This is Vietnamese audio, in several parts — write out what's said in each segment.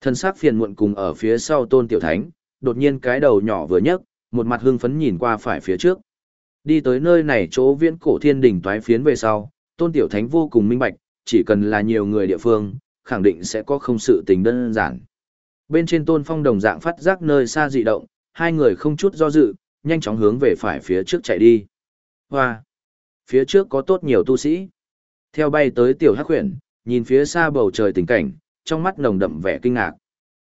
Thân xác phiền muộn cùng ở phía sau tôn tiểu thánh, đột nhiên cái đầu nhỏ vừa nhấc, một mặt hưng phấn nhìn qua phải phía trước. Đi tới nơi này chỗ viễn cổ thiên đỉnh toái phiến về sau, tôn tiểu thánh vô cùng minh bạch, chỉ cần là nhiều người địa phương, khẳng định sẽ có không sự tình đơn giản. Bên trên tôn phong đồng dạng phát giác nơi xa dị động, hai người không chút do dự, nhanh chóng hướng về phải phía trước chạy đi. Hoa! Phía trước có tốt nhiều tu sĩ. Theo bay tới tiểu hắc huyền, nhìn phía xa bầu trời tình cảnh, trong mắt nồng đậm vẻ kinh ngạc.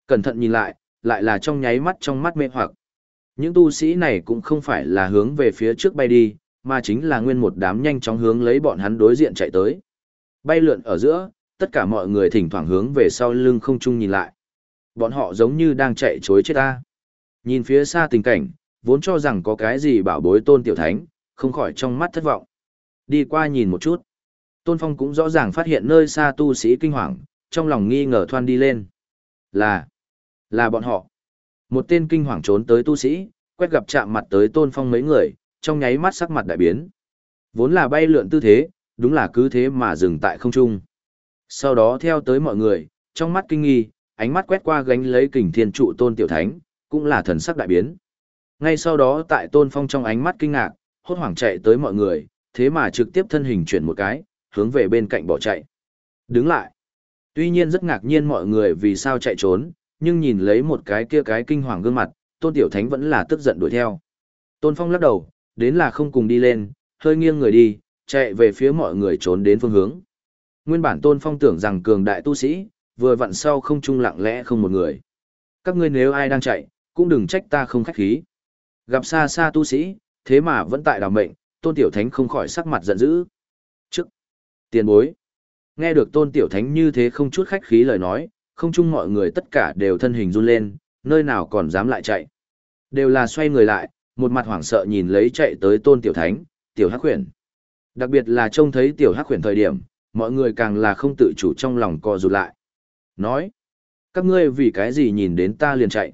Cẩn thận nhìn lại, lại là trong nháy mắt trong mắt mê hoặc. Những tu sĩ này cũng không phải là hướng về phía trước bay đi, mà chính là nguyên một đám nhanh chóng hướng lấy bọn hắn đối diện chạy tới. Bay lượn ở giữa, tất cả mọi người thỉnh thoảng hướng về sau lưng không chung nhìn lại. Bọn họ giống như đang chạy chối chết ta. Nhìn phía xa tình cảnh, vốn cho rằng có cái gì bảo bối tôn tiểu thánh, không khỏi trong mắt thất vọng. Đi qua nhìn một chút. Tôn Phong cũng rõ ràng phát hiện nơi xa tu sĩ kinh hoàng, trong lòng nghi ngờ thoan đi lên. Là, là bọn họ. Một tên kinh hoàng trốn tới tu sĩ, quét gặp chạm mặt tới Tôn Phong mấy người, trong nháy mắt sắc mặt đại biến. Vốn là bay lượn tư thế, đúng là cứ thế mà dừng tại không trung. Sau đó theo tới mọi người, trong mắt kinh nghi, ánh mắt quét qua gánh lấy kình thiên trụ Tôn Tiểu Thánh, cũng là thần sắc đại biến. Ngay sau đó tại Tôn Phong trong ánh mắt kinh ngạc, hốt hoảng chạy tới mọi người, thế mà trực tiếp thân hình chuyển một cái, hướng về bên cạnh bỏ chạy. Đứng lại. Tuy nhiên rất ngạc nhiên mọi người vì sao chạy trốn, nhưng nhìn lấy một cái kia cái kinh hoàng gương mặt, Tôn Tiểu Thánh vẫn là tức giận đuổi theo. Tôn Phong lắc đầu, đến là không cùng đi lên, hơi nghiêng người đi, chạy về phía mọi người trốn đến phương hướng. Nguyên bản Tôn Phong tưởng rằng cường đại tu sĩ, vừa vặn sau không trung lặng lẽ không một người. Các ngươi nếu ai đang chạy, cũng đừng trách ta không khách khí. Gặp xa xa tu sĩ, thế mà vẫn tại đảo mệnh, Tôn Tiểu Thánh không khỏi sắc mặt giận dữ. Trước, tiền bối. Nghe được Tôn Tiểu Thánh như thế không chút khách khí lời nói, không chung mọi người tất cả đều thân hình run lên, nơi nào còn dám lại chạy. Đều là xoay người lại, một mặt hoảng sợ nhìn lấy chạy tới Tôn Tiểu Thánh, Tiểu Hắc Huyền. Đặc biệt là trông thấy Tiểu Hắc Huyền thời điểm, mọi người càng là không tự chủ trong lòng co rụt lại. Nói, các ngươi vì cái gì nhìn đến ta liền chạy.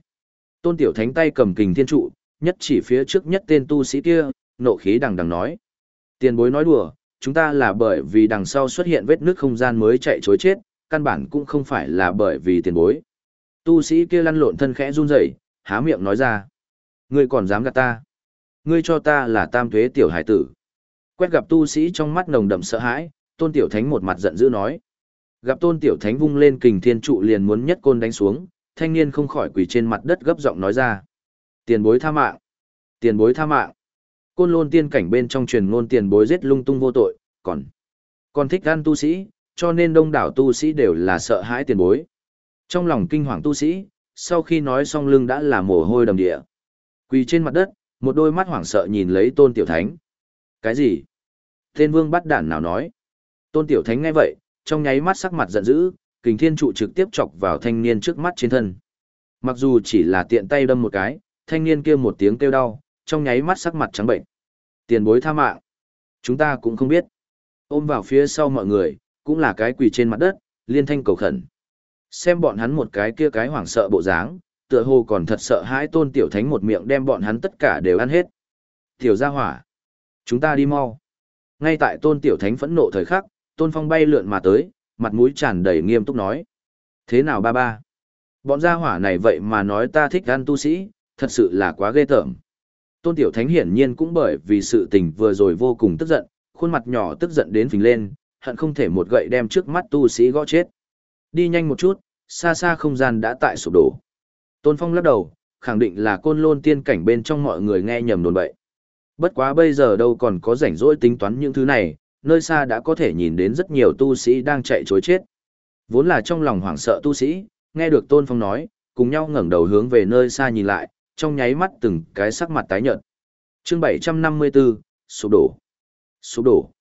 Tôn Tiểu Thánh tay cầm kình thiên trụ, nhất chỉ phía trước nhất tên tu sĩ kia, nộ khí đằng đằng nói. Tiền bối nói đùa, chúng ta là bởi vì đằng sau xuất hiện vết nước không gian mới chạy chối chết, căn bản cũng không phải là bởi vì tiền bối. Tu sĩ kia lăn lộn thân khẽ run rẩy, há miệng nói ra. Ngươi còn dám gạt ta? Ngươi cho ta là tam thuế tiểu hải tử. Quét gặp tu sĩ trong mắt nồng đậm sợ hãi, tôn tiểu thánh một mặt giận dữ nói. Gặp tôn tiểu thánh vung lên kình thiên trụ liền muốn nhất côn đánh xuống, thanh niên không khỏi quỳ trên mặt đất gấp giọng nói ra. Tiền bối tha mạng! Tiền bối tha mạng! Côn lôn tiên cảnh bên trong truyền ngôn tiền bối giết lung tung vô tội, còn còn thích gan tu sĩ, cho nên đông đảo tu sĩ đều là sợ hãi tiền bối. Trong lòng kinh hoàng tu sĩ, sau khi nói xong lưng đã là mồ hôi đầm địa. Quỳ trên mặt đất, một đôi mắt hoảng sợ nhìn lấy tôn tiểu thánh. Cái gì? Tên vương bắt đản nào nói? Tôn tiểu thánh nghe vậy, trong nháy mắt sắc mặt giận dữ, kình thiên trụ trực tiếp chọc vào thanh niên trước mắt trên thân. Mặc dù chỉ là tiện tay đâm một cái, thanh niên kia một tiếng kêu đau, trong nháy mắt sắc mặt trắng bệnh. Tiền bối tha mạng. Chúng ta cũng không biết. Ôm vào phía sau mọi người, cũng là cái quỳ trên mặt đất, liên thanh cầu khẩn. Xem bọn hắn một cái kia cái hoảng sợ bộ dáng, tựa hồ còn thật sợ hãi tôn tiểu thánh một miệng đem bọn hắn tất cả đều ăn hết. Tiểu gia hỏa. Chúng ta đi mau. Ngay tại tôn tiểu thánh phẫn nộ thời khắc, tôn phong bay lượn mà tới, mặt mũi tràn đầy nghiêm túc nói. Thế nào ba ba? Bọn gia hỏa này vậy mà nói ta thích ăn tu sĩ, thật sự là quá ghê tởm. Tôn Tiểu Thánh hiển nhiên cũng bởi vì sự tình vừa rồi vô cùng tức giận, khuôn mặt nhỏ tức giận đến phình lên, hận không thể một gậy đem trước mắt tu sĩ gõ chết. Đi nhanh một chút, xa xa không gian đã tại sụp đổ. Tôn Phong lắc đầu, khẳng định là côn lôn tiên cảnh bên trong mọi người nghe nhầm đồn bậy. Bất quá bây giờ đâu còn có rảnh rỗi tính toán những thứ này, nơi xa đã có thể nhìn đến rất nhiều tu sĩ đang chạy chối chết. Vốn là trong lòng hoảng sợ tu sĩ, nghe được Tôn Phong nói, cùng nhau ngẩng đầu hướng về nơi xa nhìn lại, trong nháy mắt từng cái sắc mặt tái nhợt. Chương 754, sụp đổ. Sụp đổ.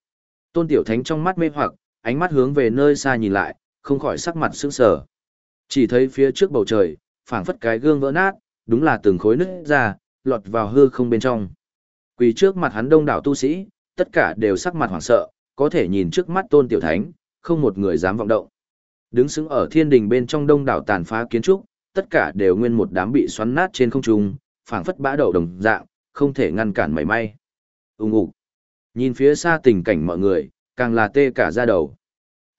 Tôn Tiểu Thánh trong mắt mê hoặc, ánh mắt hướng về nơi xa nhìn lại, không khỏi sắc mặt sững sờ. Chỉ thấy phía trước bầu trời, phảng phất cái gương vỡ nát, đúng là từng khối nứt ra, lọt vào hư không bên trong. Quỳ trước mặt hắn đông đảo tu sĩ, tất cả đều sắc mặt hoảng sợ, có thể nhìn trước mắt Tôn Tiểu Thánh, không một người dám vọng động. Đứng sững ở thiên đình bên trong đông đảo tàn phá kiến trúc, tất cả đều nguyên một đám bị xoắn nát trên không trung, phảng phất bã đậu đồng dạng, không thể ngăn cản mảy may. ung ục. Nhìn phía xa tình cảnh mọi người, càng là tê cả da đầu.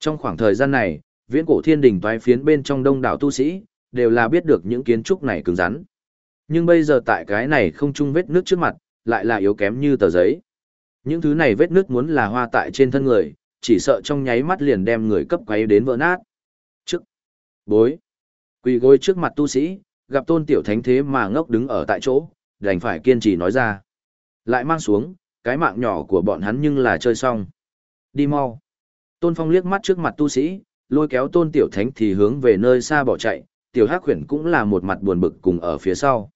Trong khoảng thời gian này, viễn cổ thiên đình toái phiến bên trong đông đảo tu sĩ, đều là biết được những kiến trúc này cứng rắn. Nhưng bây giờ tại cái này không chung vết nước trước mặt, lại là yếu kém như tờ giấy. Những thứ này vết nước muốn là hoa tại trên thân người, chỉ sợ trong nháy mắt liền đem người cấp quấy đến vỡ nát. Trước, bối, quỳ gối trước mặt tu sĩ, gặp tôn tiểu thánh thế mà ngốc đứng ở tại chỗ, đành phải kiên trì nói ra. Lại mang xuống, cái mạng nhỏ của bọn hắn nhưng là chơi xong. Đi mau. Tôn Phong liếc mắt trước mặt tu sĩ, lôi kéo tôn tiểu thánh thì hướng về nơi xa bỏ chạy, tiểu hắc khuyển cũng là một mặt buồn bực cùng ở phía sau.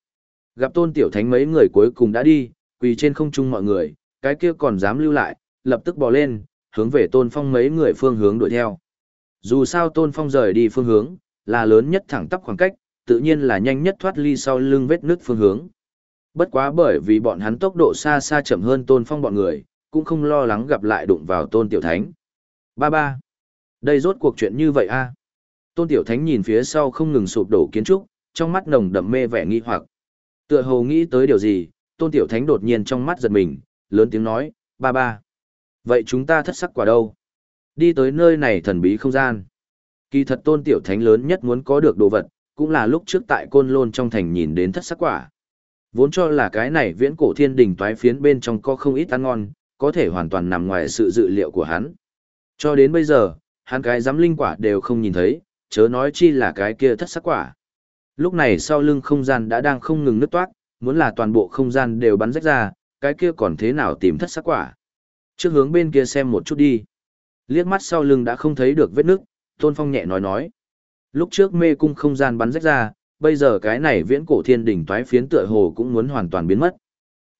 Gặp tôn tiểu thánh mấy người cuối cùng đã đi, quỳ trên không trung mọi người, cái kia còn dám lưu lại, lập tức bò lên, hướng về tôn phong mấy người phương hướng đuổi theo. Dù sao tôn phong rời đi phương hướng, là lớn nhất thẳng tắp khoảng cách, tự nhiên là nhanh nhất thoát ly sau lưng vết nước phương hướng. Bất quá bởi vì bọn hắn tốc độ xa xa chậm hơn tôn phong bọn người, cũng không lo lắng gặp lại đụng vào tôn tiểu thánh. Ba ba. Đây rốt cuộc chuyện như vậy a Tôn tiểu thánh nhìn phía sau không ngừng sụp đổ kiến trúc, trong mắt nồng đậm mê vẻ nghi hoặc. Tựa hồ nghĩ tới điều gì, tôn tiểu thánh đột nhiên trong mắt giật mình, lớn tiếng nói, ba ba. Vậy chúng ta thất sắc quả đâu? Đi tới nơi này thần bí không gian. Kỳ thật tôn tiểu thánh lớn nhất muốn có được đồ vật, cũng là lúc trước tại côn lôn trong thành nhìn đến thất sắc quả. Vốn cho là cái này viễn cổ thiên đình toái phiến bên trong có không ít ăn ngon, có thể hoàn toàn nằm ngoài sự dự liệu của hắn. Cho đến bây giờ, hắn cái giám linh quả đều không nhìn thấy, chớ nói chi là cái kia thất sắc quả. Lúc này sau lưng không gian đã đang không ngừng nứt toát, muốn là toàn bộ không gian đều bắn rách ra, cái kia còn thế nào tìm thất sắc quả. Trước hướng bên kia xem một chút đi. Liếc mắt sau lưng đã không thấy được vết nước, Tôn Phong nhẹ nói nói. Lúc trước mê cung không gian bắn rách ra, bây giờ cái này viễn cổ thiên đỉnh toái phiến tựa hồ cũng muốn hoàn toàn biến mất.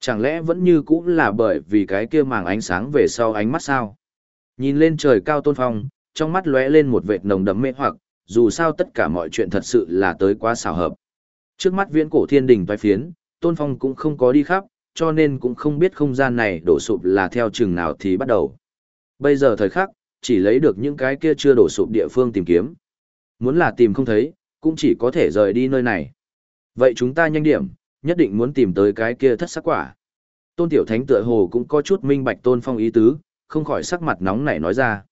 Chẳng lẽ vẫn như cũng là bởi vì cái kia màng ánh sáng về sau ánh mắt sao? Nhìn lên trời cao Tôn Phong, trong mắt lóe lên một vệt nồng đậm mê hoặc, dù sao tất cả mọi chuyện thật sự là tới quá xảo hợp. Trước mắt viễn cổ thiên đỉnh toái phiến, Tôn Phong cũng không có đi khắp, cho nên cũng không biết không gian này đổ sụp là theo chừng nào thì bắt đầu. Bây giờ thời khắc, chỉ lấy được những cái kia chưa đổ sụp địa phương tìm kiếm. Muốn là tìm không thấy, cũng chỉ có thể rời đi nơi này. Vậy chúng ta nhanh điểm, nhất định muốn tìm tới cái kia thất sắc quả. Tôn Tiểu Thánh tựa hồ cũng có chút minh bạch Tôn Phong ý tứ, không khỏi sắc mặt nóng nảy nói ra.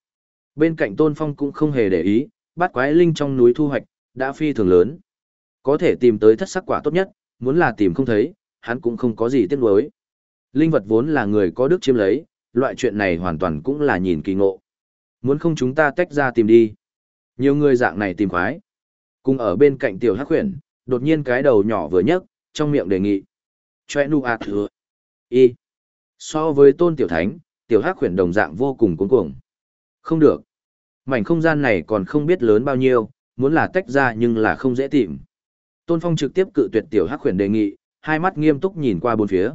Bên cạnh Tôn Phong cũng không hề để ý, bát quái linh trong núi thu hoạch, đã phi thường lớn. Có thể tìm tới thất sắc quả tốt nhất, muốn là tìm không thấy, hắn cũng không có gì tiếc nuối. Linh vật vốn là người có đức chiếm lấy, loại chuyện này hoàn toàn cũng là nhìn kỳ ngộ. Muốn không chúng ta tách ra tìm đi. Nhiều người dạng này tìm khoái. Cùng ở bên cạnh tiểu hắc khuyển, đột nhiên cái đầu nhỏ vừa nhấc, trong miệng đề nghị. Chòe nu ạt thừa. Y. So với tôn tiểu thánh, tiểu hắc khuyển đồng dạng vô cùng cuống cuồng. Không được. Mảnh không gian này còn không biết lớn bao nhiêu, muốn là tách ra nhưng là không dễ tìm. Tôn Phong trực tiếp cự tuyệt tiểu hắc khuyển đề nghị, hai mắt nghiêm túc nhìn qua bốn phía.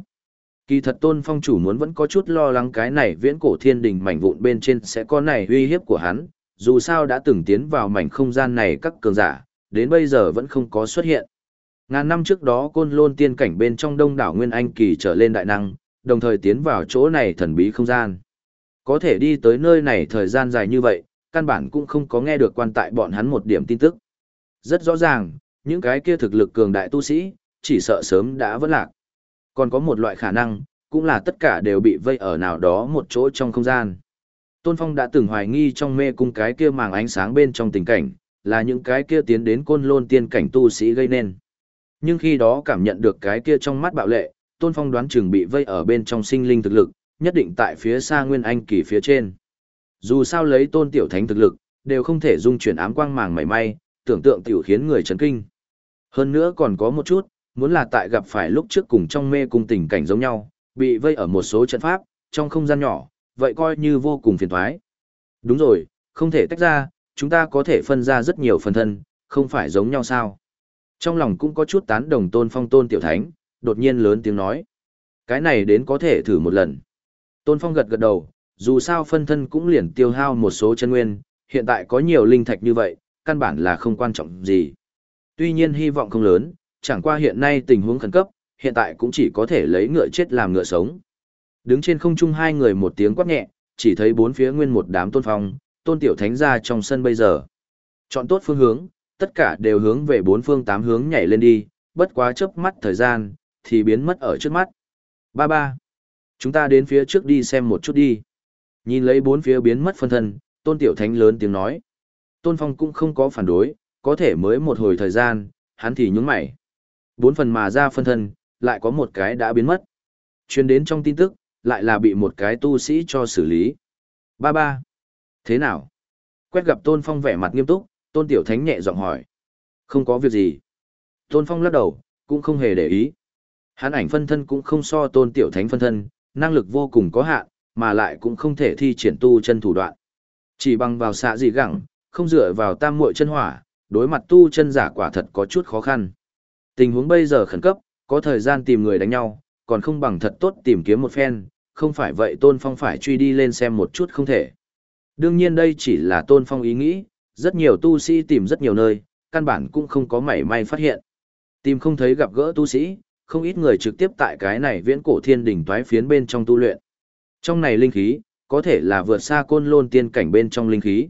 Kỳ thật Tôn Phong chủ muốn vẫn có chút lo lắng cái này viễn cổ thiên đình mảnh vụn bên trên sẽ có này uy hiếp của hắn, dù sao đã từng tiến vào mảnh không gian này các cường giả, đến bây giờ vẫn không có xuất hiện. Ngàn năm trước đó côn lôn tiên cảnh bên trong đông đảo Nguyên Anh kỳ trở lên đại năng, đồng thời tiến vào chỗ này thần bí không gian. Có thể đi tới nơi này thời gian dài như vậy, căn bản cũng không có nghe được quan tại bọn hắn một điểm tin tức. Rất rõ ràng, những cái kia thực lực cường đại tu sĩ, chỉ sợ sớm đã vỡ lạc. Còn có một loại khả năng, cũng là tất cả đều bị vây ở nào đó một chỗ trong không gian. Tôn Phong đã từng hoài nghi trong mê cung cái kia màng ánh sáng bên trong tình cảnh, là những cái kia tiến đến côn lôn tiên cảnh tu sĩ gây nên. Nhưng khi đó cảm nhận được cái kia trong mắt bạo lệ, Tôn Phong đoán chừng bị vây ở bên trong sinh linh thực lực, nhất định tại phía xa Nguyên Anh kỳ phía trên. Dù sao lấy Tôn Tiểu Thánh thực lực, đều không thể dung chuyển ám quang màng mảy may, tưởng tượng tiểu khiến người chấn kinh. Hơn nữa còn có một chút, muốn là tại gặp phải lúc trước cùng trong mê cung tình cảnh giống nhau, bị vây ở một số trận pháp, trong không gian nhỏ, vậy coi như vô cùng phiền toái. Đúng rồi, không thể tách ra, chúng ta có thể phân ra rất nhiều phần thân, không phải giống nhau sao. Trong lòng cũng có chút tán đồng tôn phong tôn tiểu thánh, đột nhiên lớn tiếng nói. Cái này đến có thể thử một lần. Tôn phong gật gật đầu, dù sao phân thân cũng liền tiêu hao một số chân nguyên, hiện tại có nhiều linh thạch như vậy, căn bản là không quan trọng gì. Tuy nhiên hy vọng không lớn, chẳng qua hiện nay tình huống khẩn cấp, hiện tại cũng chỉ có thể lấy ngựa chết làm ngựa sống. Đứng trên không trung hai người một tiếng quát nhẹ, chỉ thấy bốn phía nguyên một đám tôn phong, tôn tiểu thánh ra trong sân bây giờ. Chọn tốt phương hướng, tất cả đều hướng về bốn phương tám hướng nhảy lên đi, bất quá chớp mắt thời gian, thì biến mất ở trước mắt. Ba ba. Chúng ta đến phía trước đi xem một chút đi. Nhìn lấy bốn phía biến mất phân thân, tôn tiểu thánh lớn tiếng nói. Tôn phong cũng không có phản đối, có thể mới một hồi thời gian, hắn thì nhúng mày. Bốn phần mà ra phân thân, lại có một cái đã biến mất. Chuyên đến trong tin tức, lại là bị một cái tu sĩ cho xử lý. Ba ba. Thế nào? Quét gặp Tôn Phong vẻ mặt nghiêm túc, Tôn Tiểu Thánh nhẹ giọng hỏi. Không có việc gì. Tôn Phong lắc đầu, cũng không hề để ý. Hắn ảnh phân thân cũng không so Tôn Tiểu Thánh phân thân, năng lực vô cùng có hạn, mà lại cũng không thể thi triển tu chân thủ đoạn. Chỉ bằng vào xạ gì gẳng, không dựa vào tam muội chân hỏa, đối mặt tu chân giả quả thật có chút khó khăn. Tình huống bây giờ khẩn cấp, có thời gian tìm người đánh nhau, còn không bằng thật tốt tìm kiếm một phen, không phải vậy Tôn Phong phải truy đi lên xem một chút không thể. Đương nhiên đây chỉ là Tôn Phong ý nghĩ, rất nhiều tu sĩ tìm rất nhiều nơi, căn bản cũng không có mảy may phát hiện. Tìm không thấy gặp gỡ tu sĩ, không ít người trực tiếp tại cái này viễn cổ thiên đỉnh toái phiến bên trong tu luyện. Trong này linh khí, có thể là vượt xa côn lôn tiên cảnh bên trong linh khí.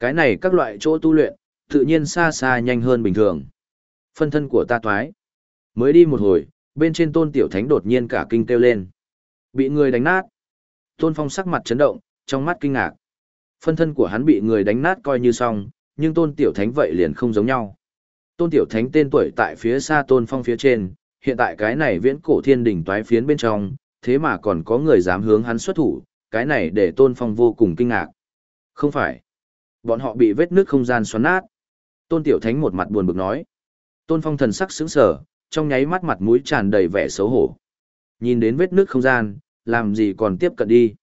Cái này các loại chỗ tu luyện, tự nhiên xa xa nhanh hơn bình thường. Phân thân của ta toái. Mới đi một hồi, bên trên tôn tiểu thánh đột nhiên cả kinh kêu lên. Bị người đánh nát. Tôn phong sắc mặt chấn động, trong mắt kinh ngạc. Phân thân của hắn bị người đánh nát coi như xong, nhưng tôn tiểu thánh vậy liền không giống nhau. Tôn tiểu thánh tên tuổi tại phía xa tôn phong phía trên, hiện tại cái này viễn cổ thiên đỉnh toái phiến bên trong, thế mà còn có người dám hướng hắn xuất thủ, cái này để tôn phong vô cùng kinh ngạc. Không phải. Bọn họ bị vết nước không gian xoắn nát. Tôn tiểu thánh một mặt buồn bực nói. Tôn phong thần sắc sững sờ, trong nháy mắt mặt mũi tràn đầy vẻ xấu hổ. Nhìn đến vết nước không gian, làm gì còn tiếp cận đi.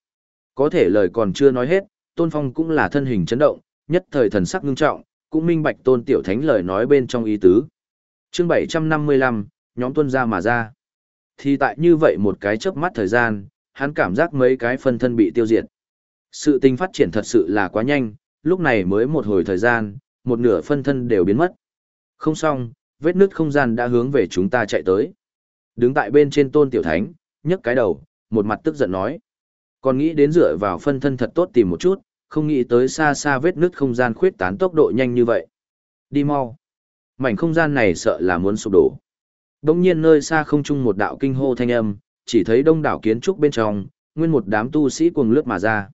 Có thể lời còn chưa nói hết, Tôn Phong cũng là thân hình chấn động, nhất thời thần sắc ngưng trọng, cũng minh bạch Tôn Tiểu Thánh lời nói bên trong ý tứ. Chương 755, nhóm tuân ra mà ra. Thì tại như vậy một cái chớp mắt thời gian, hắn cảm giác mấy cái phân thân bị tiêu diệt. Sự tình phát triển thật sự là quá nhanh, lúc này mới một hồi thời gian, một nửa phân thân đều biến mất. Không xong, vết nứt không gian đã hướng về chúng ta chạy tới. Đứng tại bên trên tôn tiểu thánh, nhấc cái đầu, một mặt tức giận nói. Còn nghĩ đến dựa vào phân thân thật tốt tìm một chút, không nghĩ tới xa xa vết nứt không gian khuyết tán tốc độ nhanh như vậy. Đi mau. Mảnh không gian này sợ là muốn sụp đổ. Đông nhiên nơi xa không chung một đạo kinh hô thanh âm, chỉ thấy đông đảo kiến trúc bên trong, nguyên một đám tu sĩ cuồng lướt mà ra.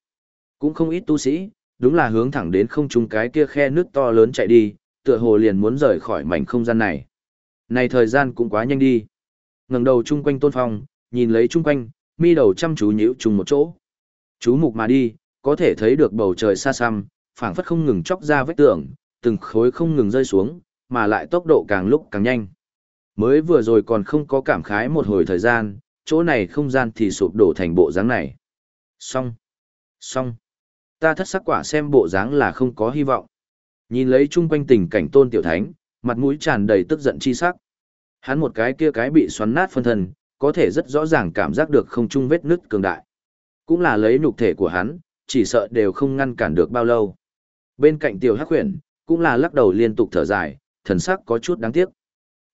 Cũng không ít tu sĩ, đúng là hướng thẳng đến không trung cái kia khe nước to lớn chạy đi, tựa hồ liền muốn rời khỏi mảnh không gian này. Này thời gian cũng quá nhanh đi. Ngẩng đầu chung quanh Tôn Phong, nhìn lấy chung quanh, mi đầu chăm chú nhíu chung một chỗ. Chú mục mà đi, có thể thấy được bầu trời xa xăm, phảng phất không ngừng chóc ra vết tường, từng khối không ngừng rơi xuống, mà lại tốc độ càng lúc càng nhanh. Mới vừa rồi còn không có cảm khái một hồi thời gian, chỗ này không gian thì sụp đổ thành bộ dáng này. Xong. Xong. Ta thất sắc quả xem bộ dáng là không có hy vọng. Nhìn lấy chung quanh tình cảnh tôn tiểu thánh, mặt mũi tràn đầy tức giận chi sắc. Hắn một cái kia cái bị xoắn nát phân thân, có thể rất rõ ràng cảm giác được không chung vết nứt cường đại. Cũng là lấy nhục thể của hắn, chỉ sợ đều không ngăn cản được bao lâu. Bên cạnh tiểu hắc huyền, cũng là lắc đầu liên tục thở dài, thần sắc có chút đáng tiếc.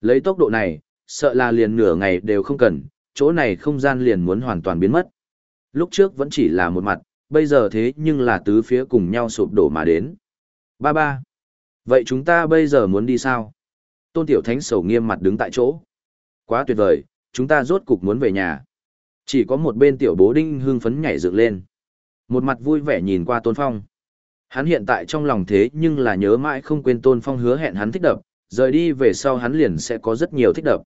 Lấy tốc độ này, sợ là liền nửa ngày đều không cần, chỗ này không gian liền muốn hoàn toàn biến mất. Lúc trước vẫn chỉ là một mặt, bây giờ thế nhưng là tứ phía cùng nhau sụp đổ mà đến. Ba ba. Vậy chúng ta bây giờ muốn đi sao? Tôn Tiểu Thánh sầu nghiêm mặt đứng tại chỗ. Quá tuyệt vời, chúng ta rốt cục muốn về nhà. Chỉ có một bên Tiểu Bố Đinh hưng phấn nhảy dựng lên. Một mặt vui vẻ nhìn qua Tôn Phong. Hắn hiện tại trong lòng thế nhưng là nhớ mãi không quên Tôn Phong hứa hẹn hắn thích đập, rời đi về sau hắn liền sẽ có rất nhiều thích đập.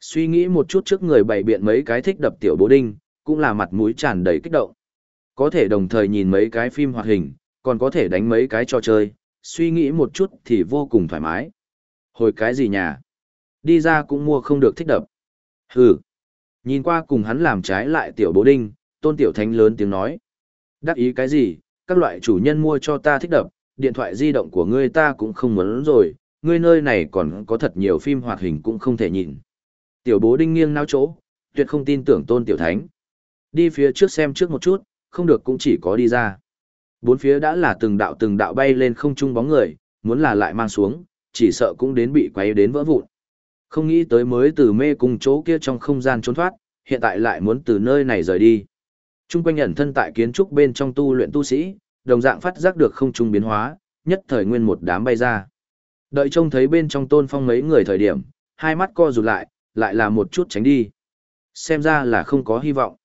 Suy nghĩ một chút trước người bày biện mấy cái thích đập Tiểu Bố Đinh, cũng là mặt mũi tràn đầy kích động. Có thể đồng thời nhìn mấy cái phim hoạt hình, còn có thể đánh mấy cái trò chơi, suy nghĩ một chút thì vô cùng thoải mái. Hồi cái gì nhà? Đi ra cũng mua không được thích đập. Hừ. Nhìn qua cùng hắn làm trái lại tiểu bố đinh, tôn tiểu thánh lớn tiếng nói. Đắc ý cái gì, các loại chủ nhân mua cho ta thích đập, điện thoại di động của ngươi ta cũng không muốn rồi, ngươi nơi này còn có thật nhiều phim hoạt hình cũng không thể nhìn. Tiểu bố đinh nghiêng nao chỗ, tuyệt không tin tưởng tôn tiểu thánh. Đi phía trước xem trước một chút, không được cũng chỉ có đi ra. Bốn phía đã là từng đạo từng đạo bay lên không trung bóng người, muốn là lại mang xuống, chỉ sợ cũng đến bị quay đến vỡ vụn. Không nghĩ tới mới từ mê cùng chỗ kia trong không gian trốn thoát, hiện tại lại muốn từ nơi này rời đi. Trung quanh ẩn thân tại kiến trúc bên trong tu luyện tu sĩ, đồng dạng phát giác được không trung biến hóa, nhất thời nguyên một đám bay ra. Đợi trông thấy bên trong tôn phong mấy người thời điểm, hai mắt co rụt lại, lại là một chút tránh đi. Xem ra là không có hy vọng.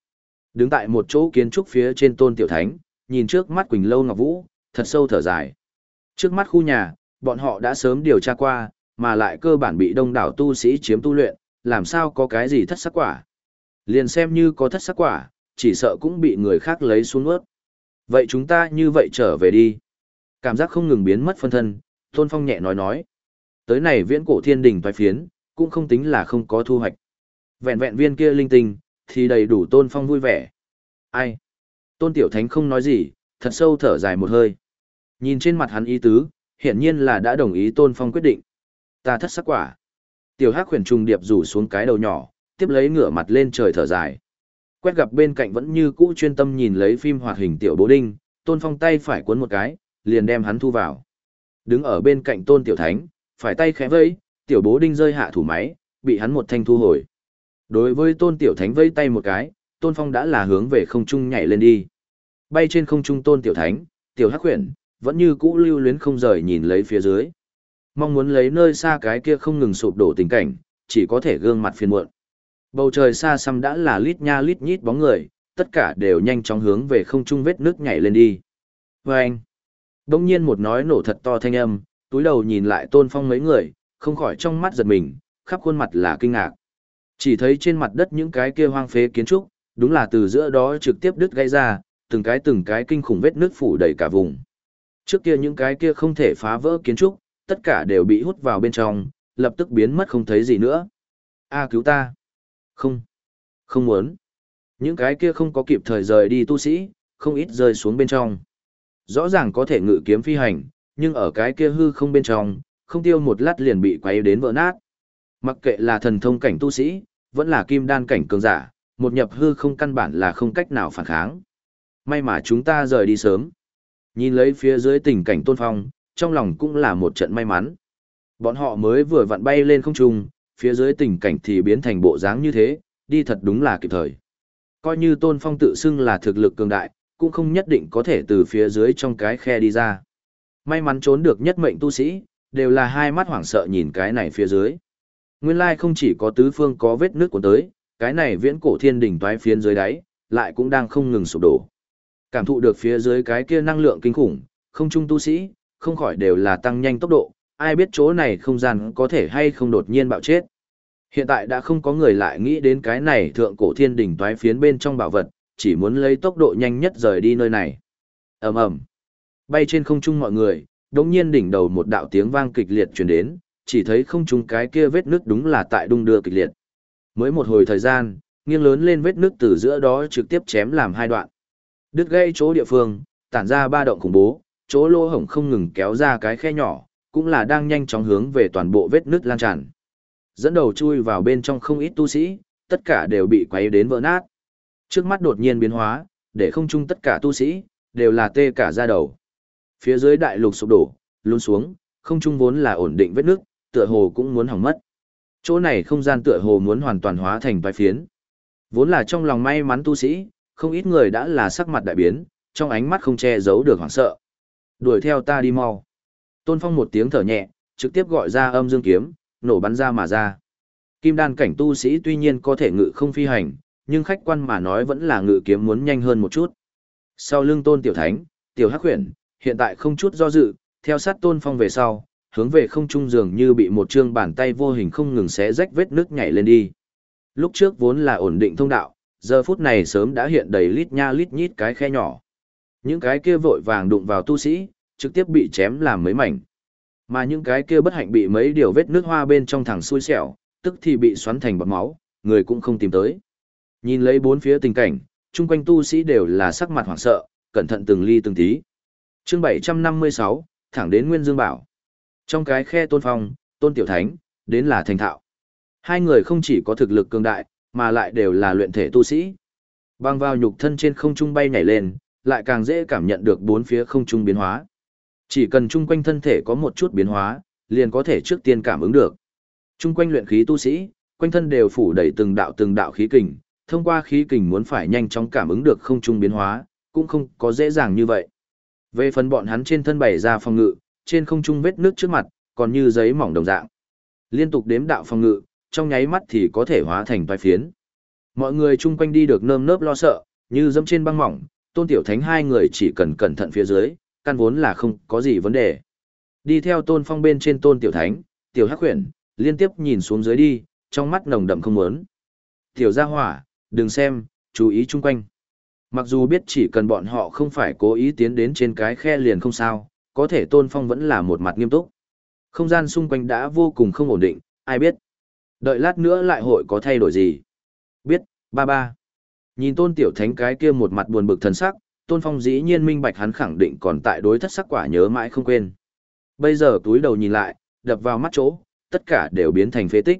Đứng tại một chỗ kiến trúc phía trên tôn tiểu thánh, nhìn trước mắt Quỳnh Lâu Ngọc Vũ, thật sâu thở dài. Trước mắt khu nhà, bọn họ đã sớm điều tra qua, mà lại cơ bản bị đông đảo tu sĩ chiếm tu luyện, làm sao có cái gì thất sắc quả. Liền xem như có thất sắc quả, chỉ sợ cũng bị người khác lấy xuống ướt. Vậy chúng ta như vậy trở về đi. Cảm giác không ngừng biến mất phân thân, Tôn Phong nhẹ nói nói. Tới này viễn cổ thiên đình toái phiến, cũng không tính là không có thu hoạch. Vẹn vẹn viên kia linh tinh, thì đầy đủ Tôn Phong vui vẻ. Ai? Tôn Tiểu Thánh không nói gì, thật sâu thở dài một hơi. Nhìn trên mặt hắn ý tứ, hiển nhiên là đã đồng ý Tôn Phong quyết định. Ta thất sắc quả. Tiểu Hắc khuyển trùng điệp rủ xuống cái đầu nhỏ, tiếp lấy ngửa mặt lên trời thở dài. Quét gặp bên cạnh vẫn như cũ chuyên tâm nhìn lấy phim hoạt hình Tiểu Bố Đinh, Tôn Phong tay phải cuốn một cái, liền đem hắn thu vào. Đứng ở bên cạnh Tôn Tiểu Thánh, phải tay khẽ vẫy, Tiểu Bố Đinh rơi hạ thủ máy, bị hắn một thanh thu hồi. Đối với Tôn Tiểu Thánh vẫy tay một cái, Tôn Phong đã là hướng về không trung nhảy lên đi. Bay trên không trung Tôn Tiểu Thánh, Tiểu Hắc Huyền, vẫn như cũ lưu luyến không rời nhìn lấy phía dưới. Mong muốn lấy nơi xa cái kia không ngừng sụp đổ tình cảnh, chỉ có thể gương mặt phiền muộn. Bầu trời xa xăm đã là lít nha lít nhít bóng người, tất cả đều nhanh chóng hướng về không trung vết nước nhảy lên đi. Và anh, đông nhiên một nói nổ thật to thanh âm, túi đầu nhìn lại tôn phong mấy người, không khỏi trong mắt giật mình, khắp khuôn mặt là kinh ngạc. Chỉ thấy trên mặt đất những cái kia hoang phế kiến trúc, đúng là từ giữa đó trực tiếp đứt gãy ra, từng cái từng cái kinh khủng vết nước phủ đầy cả vùng. Trước kia những cái kia không thể phá vỡ kiến trúc, tất cả đều bị hút vào bên trong, lập tức biến mất không thấy gì nữa. A cứu ta! Không! Không muốn! Những cái kia không có kịp thời rời đi tu sĩ, không ít rơi xuống bên trong. Rõ ràng có thể ngự kiếm phi hành, nhưng ở cái kia hư không bên trong, không tiêu một lát liền bị quay đến vỡ nát. Mặc kệ là thần thông cảnh tu sĩ, vẫn là kim đan cảnh cường giả, một nhập hư không căn bản là không cách nào phản kháng. May mà chúng ta rời đi sớm. Nhìn lấy phía dưới tình cảnh tôn phong, trong lòng cũng là một trận may mắn. Bọn họ mới vừa vặn bay lên không trung, phía dưới tình cảnh thì biến thành bộ dáng như thế, đi thật đúng là kịp thời. Coi như tôn phong tự xưng là thực lực cường đại, cũng không nhất định có thể từ phía dưới trong cái khe đi ra. May mắn trốn được nhất mệnh tu sĩ, đều là hai mắt hoảng sợ nhìn cái này phía dưới. Nguyên lai không chỉ có tứ phương có vết nước của tới, cái này viễn cổ thiên đỉnh toái phiến dưới đáy, lại cũng đang không ngừng sụp đổ. Cảm thụ được phía dưới cái kia năng lượng kinh khủng, không trung tu sĩ, không khỏi đều là tăng nhanh tốc độ, ai biết chỗ này không gian có thể hay không đột nhiên bạo chết. Hiện tại đã không có người lại nghĩ đến cái này thượng cổ thiên đỉnh toái phiến bên trong bảo vật, chỉ muốn lấy tốc độ nhanh nhất rời đi nơi này. ầm ầm Bay trên không trung mọi người, đống nhiên đỉnh đầu một đạo tiếng vang kịch liệt truyền đến, chỉ thấy không trung cái kia vết nước đúng là tại đung đưa kịch liệt. Mới một hồi thời gian, nghiêng lớn lên vết nước từ giữa đó trực tiếp chém làm hai đoạn. Đứt gây chỗ địa phương, tản ra ba động khủng bố, chỗ lỗ hổng không ngừng kéo ra cái khe nhỏ, cũng là đang nhanh chóng hướng về toàn bộ vết nước lan tràn. Dẫn đầu chui vào bên trong không ít tu sĩ, tất cả đều bị quấy đến vỡ nát. Trước mắt đột nhiên biến hóa, để không chung tất cả tu sĩ, đều là tê cả da đầu. Phía dưới đại lục sụp đổ, luôn xuống, không chung vốn là ổn định vết nước, tựa hồ cũng muốn hỏng mất. Chỗ này không gian tựa hồ muốn hoàn toàn hóa thành vài phiến. Vốn là trong lòng may mắn tu sĩ, không ít người đã là sắc mặt đại biến, trong ánh mắt không che giấu được hoảng sợ. Đuổi theo ta đi mau. Tôn Phong một tiếng thở nhẹ, trực tiếp gọi ra âm dương kiếm, nổ bắn ra mà ra. Kim đan cảnh tu sĩ tuy nhiên có thể ngự không phi hành, nhưng khách quan mà nói vẫn là ngự kiếm muốn nhanh hơn một chút. Sau lưng Tôn Tiểu Thánh, Tiểu Hắc Huyền, hiện tại không chút do dự, theo sát Tôn Phong về sau, hướng về không trung dường như bị một trương bàn tay vô hình không ngừng xé rách vết nước nhảy lên đi. Lúc trước vốn là ổn định thông đạo, giờ phút này sớm đã hiện đầy lít nha lít nhít cái khe nhỏ. Những cái kia vội vàng đụng vào tu sĩ, trực tiếp bị chém làm mấy mảnh. Mà những cái kia bất hạnh bị mấy điều vết nước hoa bên trong thẳng xui xẻo, tức thì bị xoắn thành bọt máu, người cũng không tìm tới. Nhìn lấy bốn phía tình cảnh, chung quanh tu sĩ đều là sắc mặt hoảng sợ, cẩn thận từng ly từng tí. Chương 756, thẳng đến Nguyên Dương Bảo. Trong cái khe tôn phong, tôn tiểu thánh, đến là thành thạo. Hai người không chỉ có thực lực cường đại, mà lại đều là luyện thể tu sĩ. Bang vào nhục thân trên không trung bay nhảy lên, lại càng dễ cảm nhận được bốn phía không trung biến hóa. Chỉ cần chung quanh thân thể có một chút biến hóa, liền có thể trước tiên cảm ứng được. Chung quanh luyện khí tu sĩ, quanh thân đều phủ đầy từng đạo từng đạo khí kình, thông qua khí kình muốn phải nhanh chóng cảm ứng được không trung biến hóa, cũng không có dễ dàng như vậy. Về phần bọn hắn trên thân bày ra phòng ngự, trên không trung vết nước trước mặt, còn như giấy mỏng đồng dạng. Liên tục đếm đạo phòng ngự, trong nháy mắt thì có thể hóa thành vài phiến. Mọi người chung quanh đi được nơm nớp lo sợ, như dẫm trên băng mỏng, tôn tiểu thánh hai người chỉ cần cẩn thận phía dưới, căn vốn là không có gì vấn đề. Đi theo tôn phong bên trên tôn tiểu thánh, tiểu hắc huyền, liên tiếp nhìn xuống dưới đi, trong mắt nồng đậm không muốn. Tiểu gia hỏa, đừng xem, chú ý chung quanh. Mặc dù biết chỉ cần bọn họ không phải cố ý tiến đến trên cái khe liền không sao, có thể tôn phong vẫn là một mặt nghiêm túc. Không gian xung quanh đã vô cùng không ổn định, ai biết. Đợi lát nữa lại hội có thay đổi gì. Biết, ba ba. Nhìn tôn tiểu thánh cái kia một mặt buồn bực thần sắc, tôn phong dĩ nhiên minh bạch hắn khẳng định còn tại đối thất sắc quả nhớ mãi không quên. Bây giờ túi đầu nhìn lại, đập vào mắt chỗ, tất cả đều biến thành phế tích.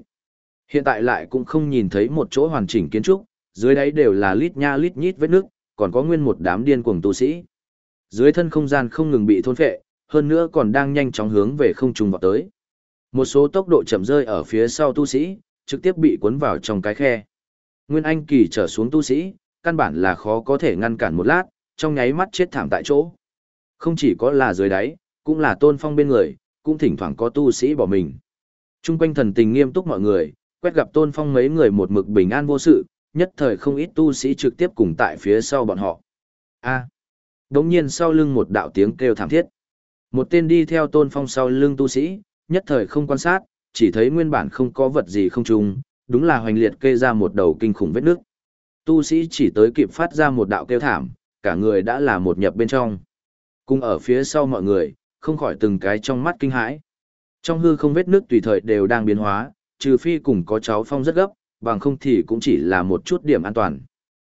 Hiện tại lại cũng không nhìn thấy một chỗ hoàn chỉnh kiến trúc, dưới đáy đều là lít nha lít nhít vết nước, còn có nguyên một đám điên cuồng tu sĩ. Dưới thân không gian không ngừng bị thôn phệ, hơn nữa còn đang nhanh chóng hướng về không trùng vọt tới. Một số tốc độ chậm rơi ở phía sau tu sĩ, trực tiếp bị cuốn vào trong cái khe. Nguyên Anh kỳ trở xuống tu sĩ, căn bản là khó có thể ngăn cản một lát, trong nháy mắt chết thảm tại chỗ. Không chỉ có là dưới đáy, cũng là tôn phong bên người, cũng thỉnh thoảng có tu sĩ bỏ mình. Trung quanh thần tình nghiêm túc mọi người, quét gặp tôn phong mấy người một mực bình an vô sự, nhất thời không ít tu sĩ trực tiếp cùng tại phía sau bọn họ. A. đống nhiên sau lưng một đạo tiếng kêu thảm thiết. Một tên đi theo tôn phong sau lưng tu sĩ, nhất thời không quan sát, chỉ thấy nguyên bản không có vật gì không trùng, đúng là hoành liệt kê ra một đầu kinh khủng vết nước. Tu sĩ chỉ tới kịp phát ra một đạo kêu thảm, cả người đã là một nhập bên trong. Cùng ở phía sau mọi người, không khỏi từng cái trong mắt kinh hãi. Trong hư không vết nước tùy thời đều đang biến hóa, trừ phi cùng có cháu phong rất gấp, bằng không thì cũng chỉ là một chút điểm an toàn.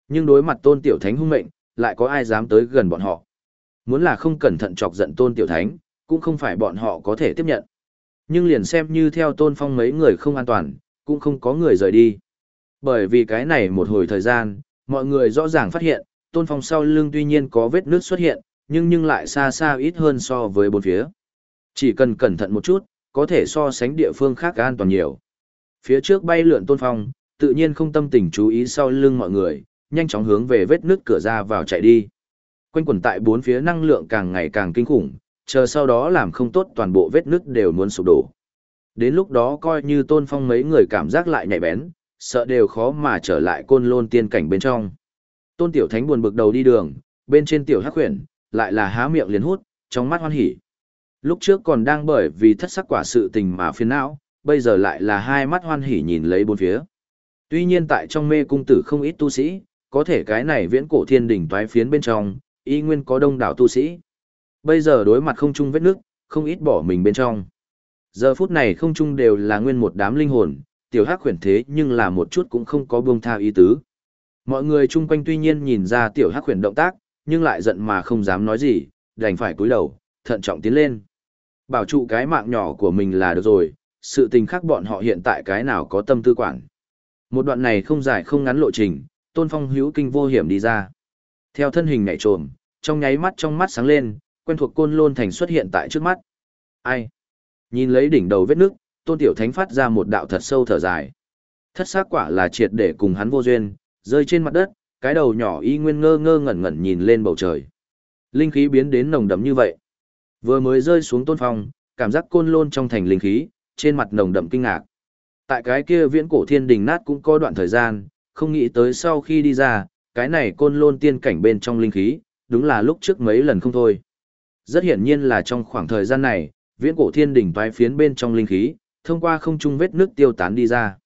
Nhưng đối mặt tôn tiểu thánh hung mệnh, lại có ai dám tới gần bọn họ. Muốn là không cẩn thận chọc giận tôn tiểu thánh, cũng không phải bọn họ có thể tiếp nhận. Nhưng liền xem như theo tôn phong mấy người không an toàn, cũng không có người rời đi. Bởi vì cái này một hồi thời gian, mọi người rõ ràng phát hiện, tôn phong sau lưng tuy nhiên có vết nước xuất hiện, nhưng nhưng lại xa xa ít hơn so với bốn phía. Chỉ cần cẩn thận một chút, có thể so sánh địa phương khác an toàn nhiều. Phía trước bay lượn tôn phong, tự nhiên không tâm tình chú ý sau lưng mọi người, nhanh chóng hướng về vết nước cửa ra vào chạy đi. Quanh quẩn tại bốn phía năng lượng càng ngày càng kinh khủng, chờ sau đó làm không tốt toàn bộ vết nứt đều muốn sụp đổ. Đến lúc đó coi như tôn phong mấy người cảm giác lại nhạy bén, sợ đều khó mà trở lại côn lôn tiên cảnh bên trong. Tôn tiểu thánh buồn bực đầu đi đường, bên trên tiểu hắc khuyển, lại là há miệng liền hút, trong mắt hoan hỉ. Lúc trước còn đang bởi vì thất sắc quả sự tình mà phiền não, bây giờ lại là hai mắt hoan hỉ nhìn lấy bốn phía. Tuy nhiên tại trong mê cung tử không ít tu sĩ, có thể cái này viễn cổ thiên đỉnh toái phiến bên trong, y nguyên có đông đảo tu sĩ. Bây giờ đối mặt không chung vết nước, không ít bỏ mình bên trong. Giờ phút này không chung đều là nguyên một đám linh hồn, tiểu hắc khuyển thế nhưng là một chút cũng không có buông tha ý tứ. Mọi người chung quanh tuy nhiên nhìn ra tiểu hắc khuyển động tác, nhưng lại giận mà không dám nói gì, đành phải cúi đầu, thận trọng tiến lên. Bảo trụ cái mạng nhỏ của mình là được rồi, sự tình khác bọn họ hiện tại cái nào có tâm tư quản. Một đoạn này không dài không ngắn lộ trình, tôn phong hữu kinh vô hiểm đi ra. Theo thân hình nhảy trồm, trong nháy mắt trong mắt sáng lên, quen thuộc côn lôn thành xuất hiện tại trước mắt. Ai? Nhìn lấy đỉnh đầu vết nước, tôn tiểu thánh phát ra một đạo thật sâu thở dài. Thất xác quả là triệt để cùng hắn vô duyên, rơi trên mặt đất, cái đầu nhỏ y nguyên ngơ ngơ ngẩn ngẩn nhìn lên bầu trời. Linh khí biến đến nồng đậm như vậy. Vừa mới rơi xuống tôn phong, cảm giác côn lôn trong thành linh khí, trên mặt nồng đậm kinh ngạc. Tại cái kia viễn cổ thiên đình nát cũng có đoạn thời gian, không nghĩ tới sau khi đi ra, cái này côn lôn tiên cảnh bên trong linh khí, đúng là lúc trước mấy lần không thôi. Rất hiển nhiên là trong khoảng thời gian này, viễn cổ thiên đỉnh toái phiến bên trong linh khí, thông qua không trung vết nước tiêu tán đi ra.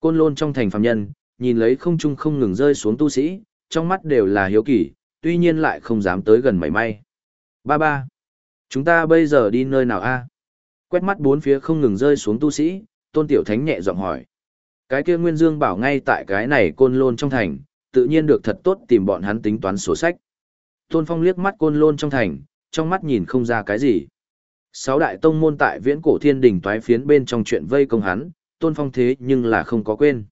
Côn lôn trong thành phàm nhân, nhìn lấy không trung không ngừng rơi xuống tu sĩ, trong mắt đều là hiếu kỳ, tuy nhiên lại không dám tới gần mảy may. Ba ba, chúng ta bây giờ đi nơi nào a? Quét mắt bốn phía không ngừng rơi xuống tu sĩ, tôn tiểu thánh nhẹ giọng hỏi. Cái kia Nguyên Dương bảo ngay tại cái này côn lôn trong thành, tự nhiên được thật tốt tìm bọn hắn tính toán sổ sách. Tôn Phong liếc mắt côn lôn trong thành, trong mắt nhìn không ra cái gì. Sáu đại tông môn tại viễn cổ thiên đình toái phiến bên trong chuyện vây công hắn, Tôn Phong thế nhưng là không có quên.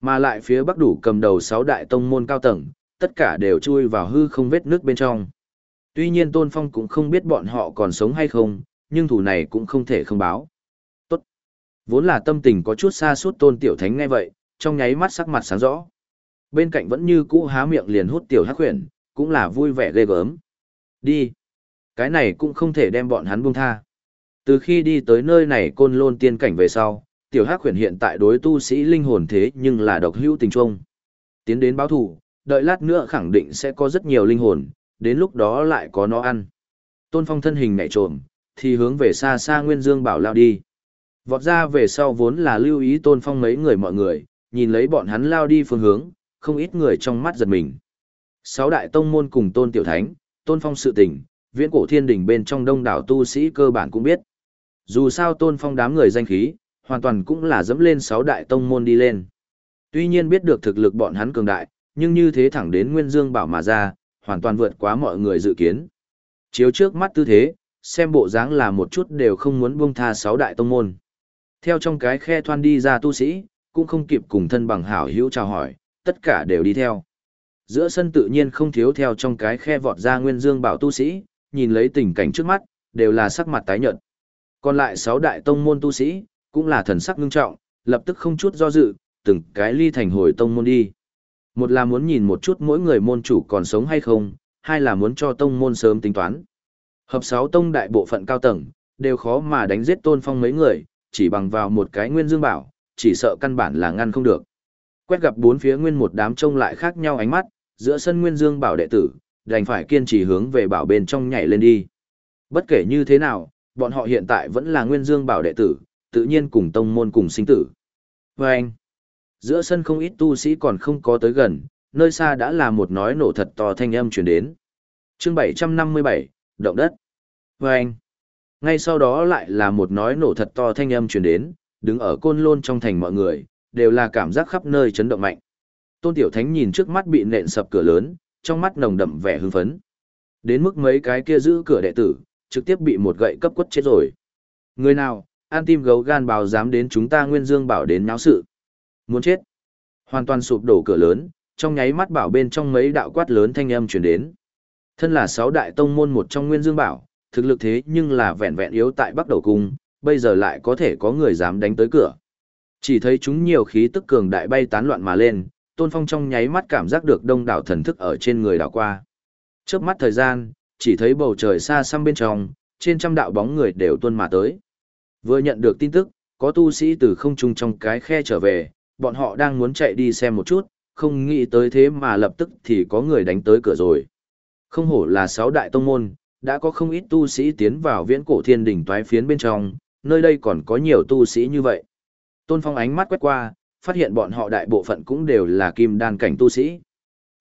Mà lại phía bắc đủ cầm đầu sáu đại tông môn cao tầng, tất cả đều chui vào hư không vết nước bên trong. Tuy nhiên Tôn Phong cũng không biết bọn họ còn sống hay không, nhưng thủ này cũng không thể không báo. Tốt. Vốn là tâm tình có chút xa suốt Tôn Tiểu Thánh ngay vậy, trong nháy mắt sắc mặt sáng rõ. Bên cạnh vẫn như cũ há miệng liền hút Tiểu Hắc khuyển, cũng là vui vẻ ghê gớm. Đi. Cái này cũng không thể đem bọn hắn buông tha. Từ khi đi tới nơi này côn lôn tiên cảnh về sau, tiểu hắc huyền hiện tại đối tu sĩ linh hồn thế nhưng là độc hữu tình trung. Tiến đến báo thủ, đợi lát nữa khẳng định sẽ có rất nhiều linh hồn, đến lúc đó lại có nó ăn. Tôn phong thân hình nhảy trộm, thì hướng về xa xa Nguyên Dương Bảo lao đi. Vọt ra về sau vốn là lưu ý tôn phong mấy người mọi người, nhìn lấy bọn hắn lao đi phương hướng, không ít người trong mắt giật mình. Sáu đại tông môn cùng tôn tiểu thánh, tôn phong sự tình, viễn cổ thiên Đình bên trong đông đảo tu sĩ cơ bản cũng biết. Dù sao tôn phong đám người danh khí, hoàn toàn cũng là dẫm lên sáu đại tông môn đi lên. Tuy nhiên biết được thực lực bọn hắn cường đại, nhưng như thế thẳng đến Nguyên Dương Bảo mà ra, hoàn toàn vượt quá mọi người dự kiến. Chiếu trước mắt tư thế, xem bộ dáng là một chút đều không muốn buông tha sáu đại tông môn. Theo trong cái khe thoan đi ra tu sĩ, cũng không kịp cùng thân bằng hảo hữu chào hỏi, tất cả đều đi theo. Giữa sân tự nhiên không thiếu theo trong cái khe vọt ra Nguyên Dương Bảo tu sĩ, nhìn lấy tình cảnh trước mắt, đều là sắc mặt tái nhợt. Còn lại sáu đại tông môn tu sĩ, cũng là thần sắc ngưng trọng, lập tức không chút do dự, từng cái ly thành hồi tông môn đi. Một là muốn nhìn một chút mỗi người môn chủ còn sống hay không, hai là muốn cho tông môn sớm tính toán. Hợp sáu tông đại bộ phận cao tầng, đều khó mà đánh giết tôn phong mấy người, chỉ bằng vào một cái nguyên dương bảo, chỉ sợ căn bản là ngăn không được. Quét gặp bốn phía nguyên một đám trông lại khác nhau ánh mắt, giữa sân nguyên dương bảo đệ tử, đành phải kiên trì hướng về bảo bên trong nhảy lên đi. Bất kể như thế nào, bọn họ hiện tại vẫn là nguyên dương bảo đệ tử, tự nhiên cùng tông môn cùng sinh tử. Và anh, giữa sân không ít tu sĩ còn không có tới gần, nơi xa đã là một nói nổ thật to thanh âm truyền đến. chương 757, động đất. Và anh, ngay sau đó lại là một nói nổ thật to thanh âm truyền đến, đứng ở côn lôn trong thành mọi người, đều là cảm giác khắp nơi chấn động mạnh. Tôn Tiểu Thánh nhìn trước mắt bị nện sập cửa lớn, trong mắt nồng đậm vẻ hưng phấn. Đến mức mấy cái kia giữ cửa đệ tử, trực tiếp bị một gậy cấp quất chết rồi. Người nào, an tim gấu gan bào dám đến chúng ta Nguyên Dương bảo đến náo sự. Muốn chết. Hoàn toàn sụp đổ cửa lớn, trong nháy mắt bảo bên trong mấy đạo quát lớn thanh âm truyền đến. Thân là sáu đại tông môn một trong Nguyên Dương bảo, thực lực thế nhưng là vẹn vẹn yếu tại Bắc Đầu Cung, bây giờ lại có thể có người dám đánh tới cửa. Chỉ thấy chúng nhiều khí tức cường đại bay tán loạn mà lên, Tôn Phong trong nháy mắt cảm giác được đông đảo thần thức ở trên người đảo qua. Chớp mắt thời gian, chỉ thấy bầu trời xa xăm bên trong, trên trăm đạo bóng người đều tuôn mà tới. Vừa nhận được tin tức, có tu sĩ từ không trung trong cái khe trở về, bọn họ đang muốn chạy đi xem một chút, không nghĩ tới thế mà lập tức thì có người đánh tới cửa rồi. Không hổ là sáu đại tông môn, đã có không ít tu sĩ tiến vào viễn cổ thiên đỉnh toái phiến bên trong, nơi đây còn có nhiều tu sĩ như vậy. Tôn Phong ánh mắt quét qua, phát hiện bọn họ đại bộ phận cũng đều là kim đan cảnh tu sĩ.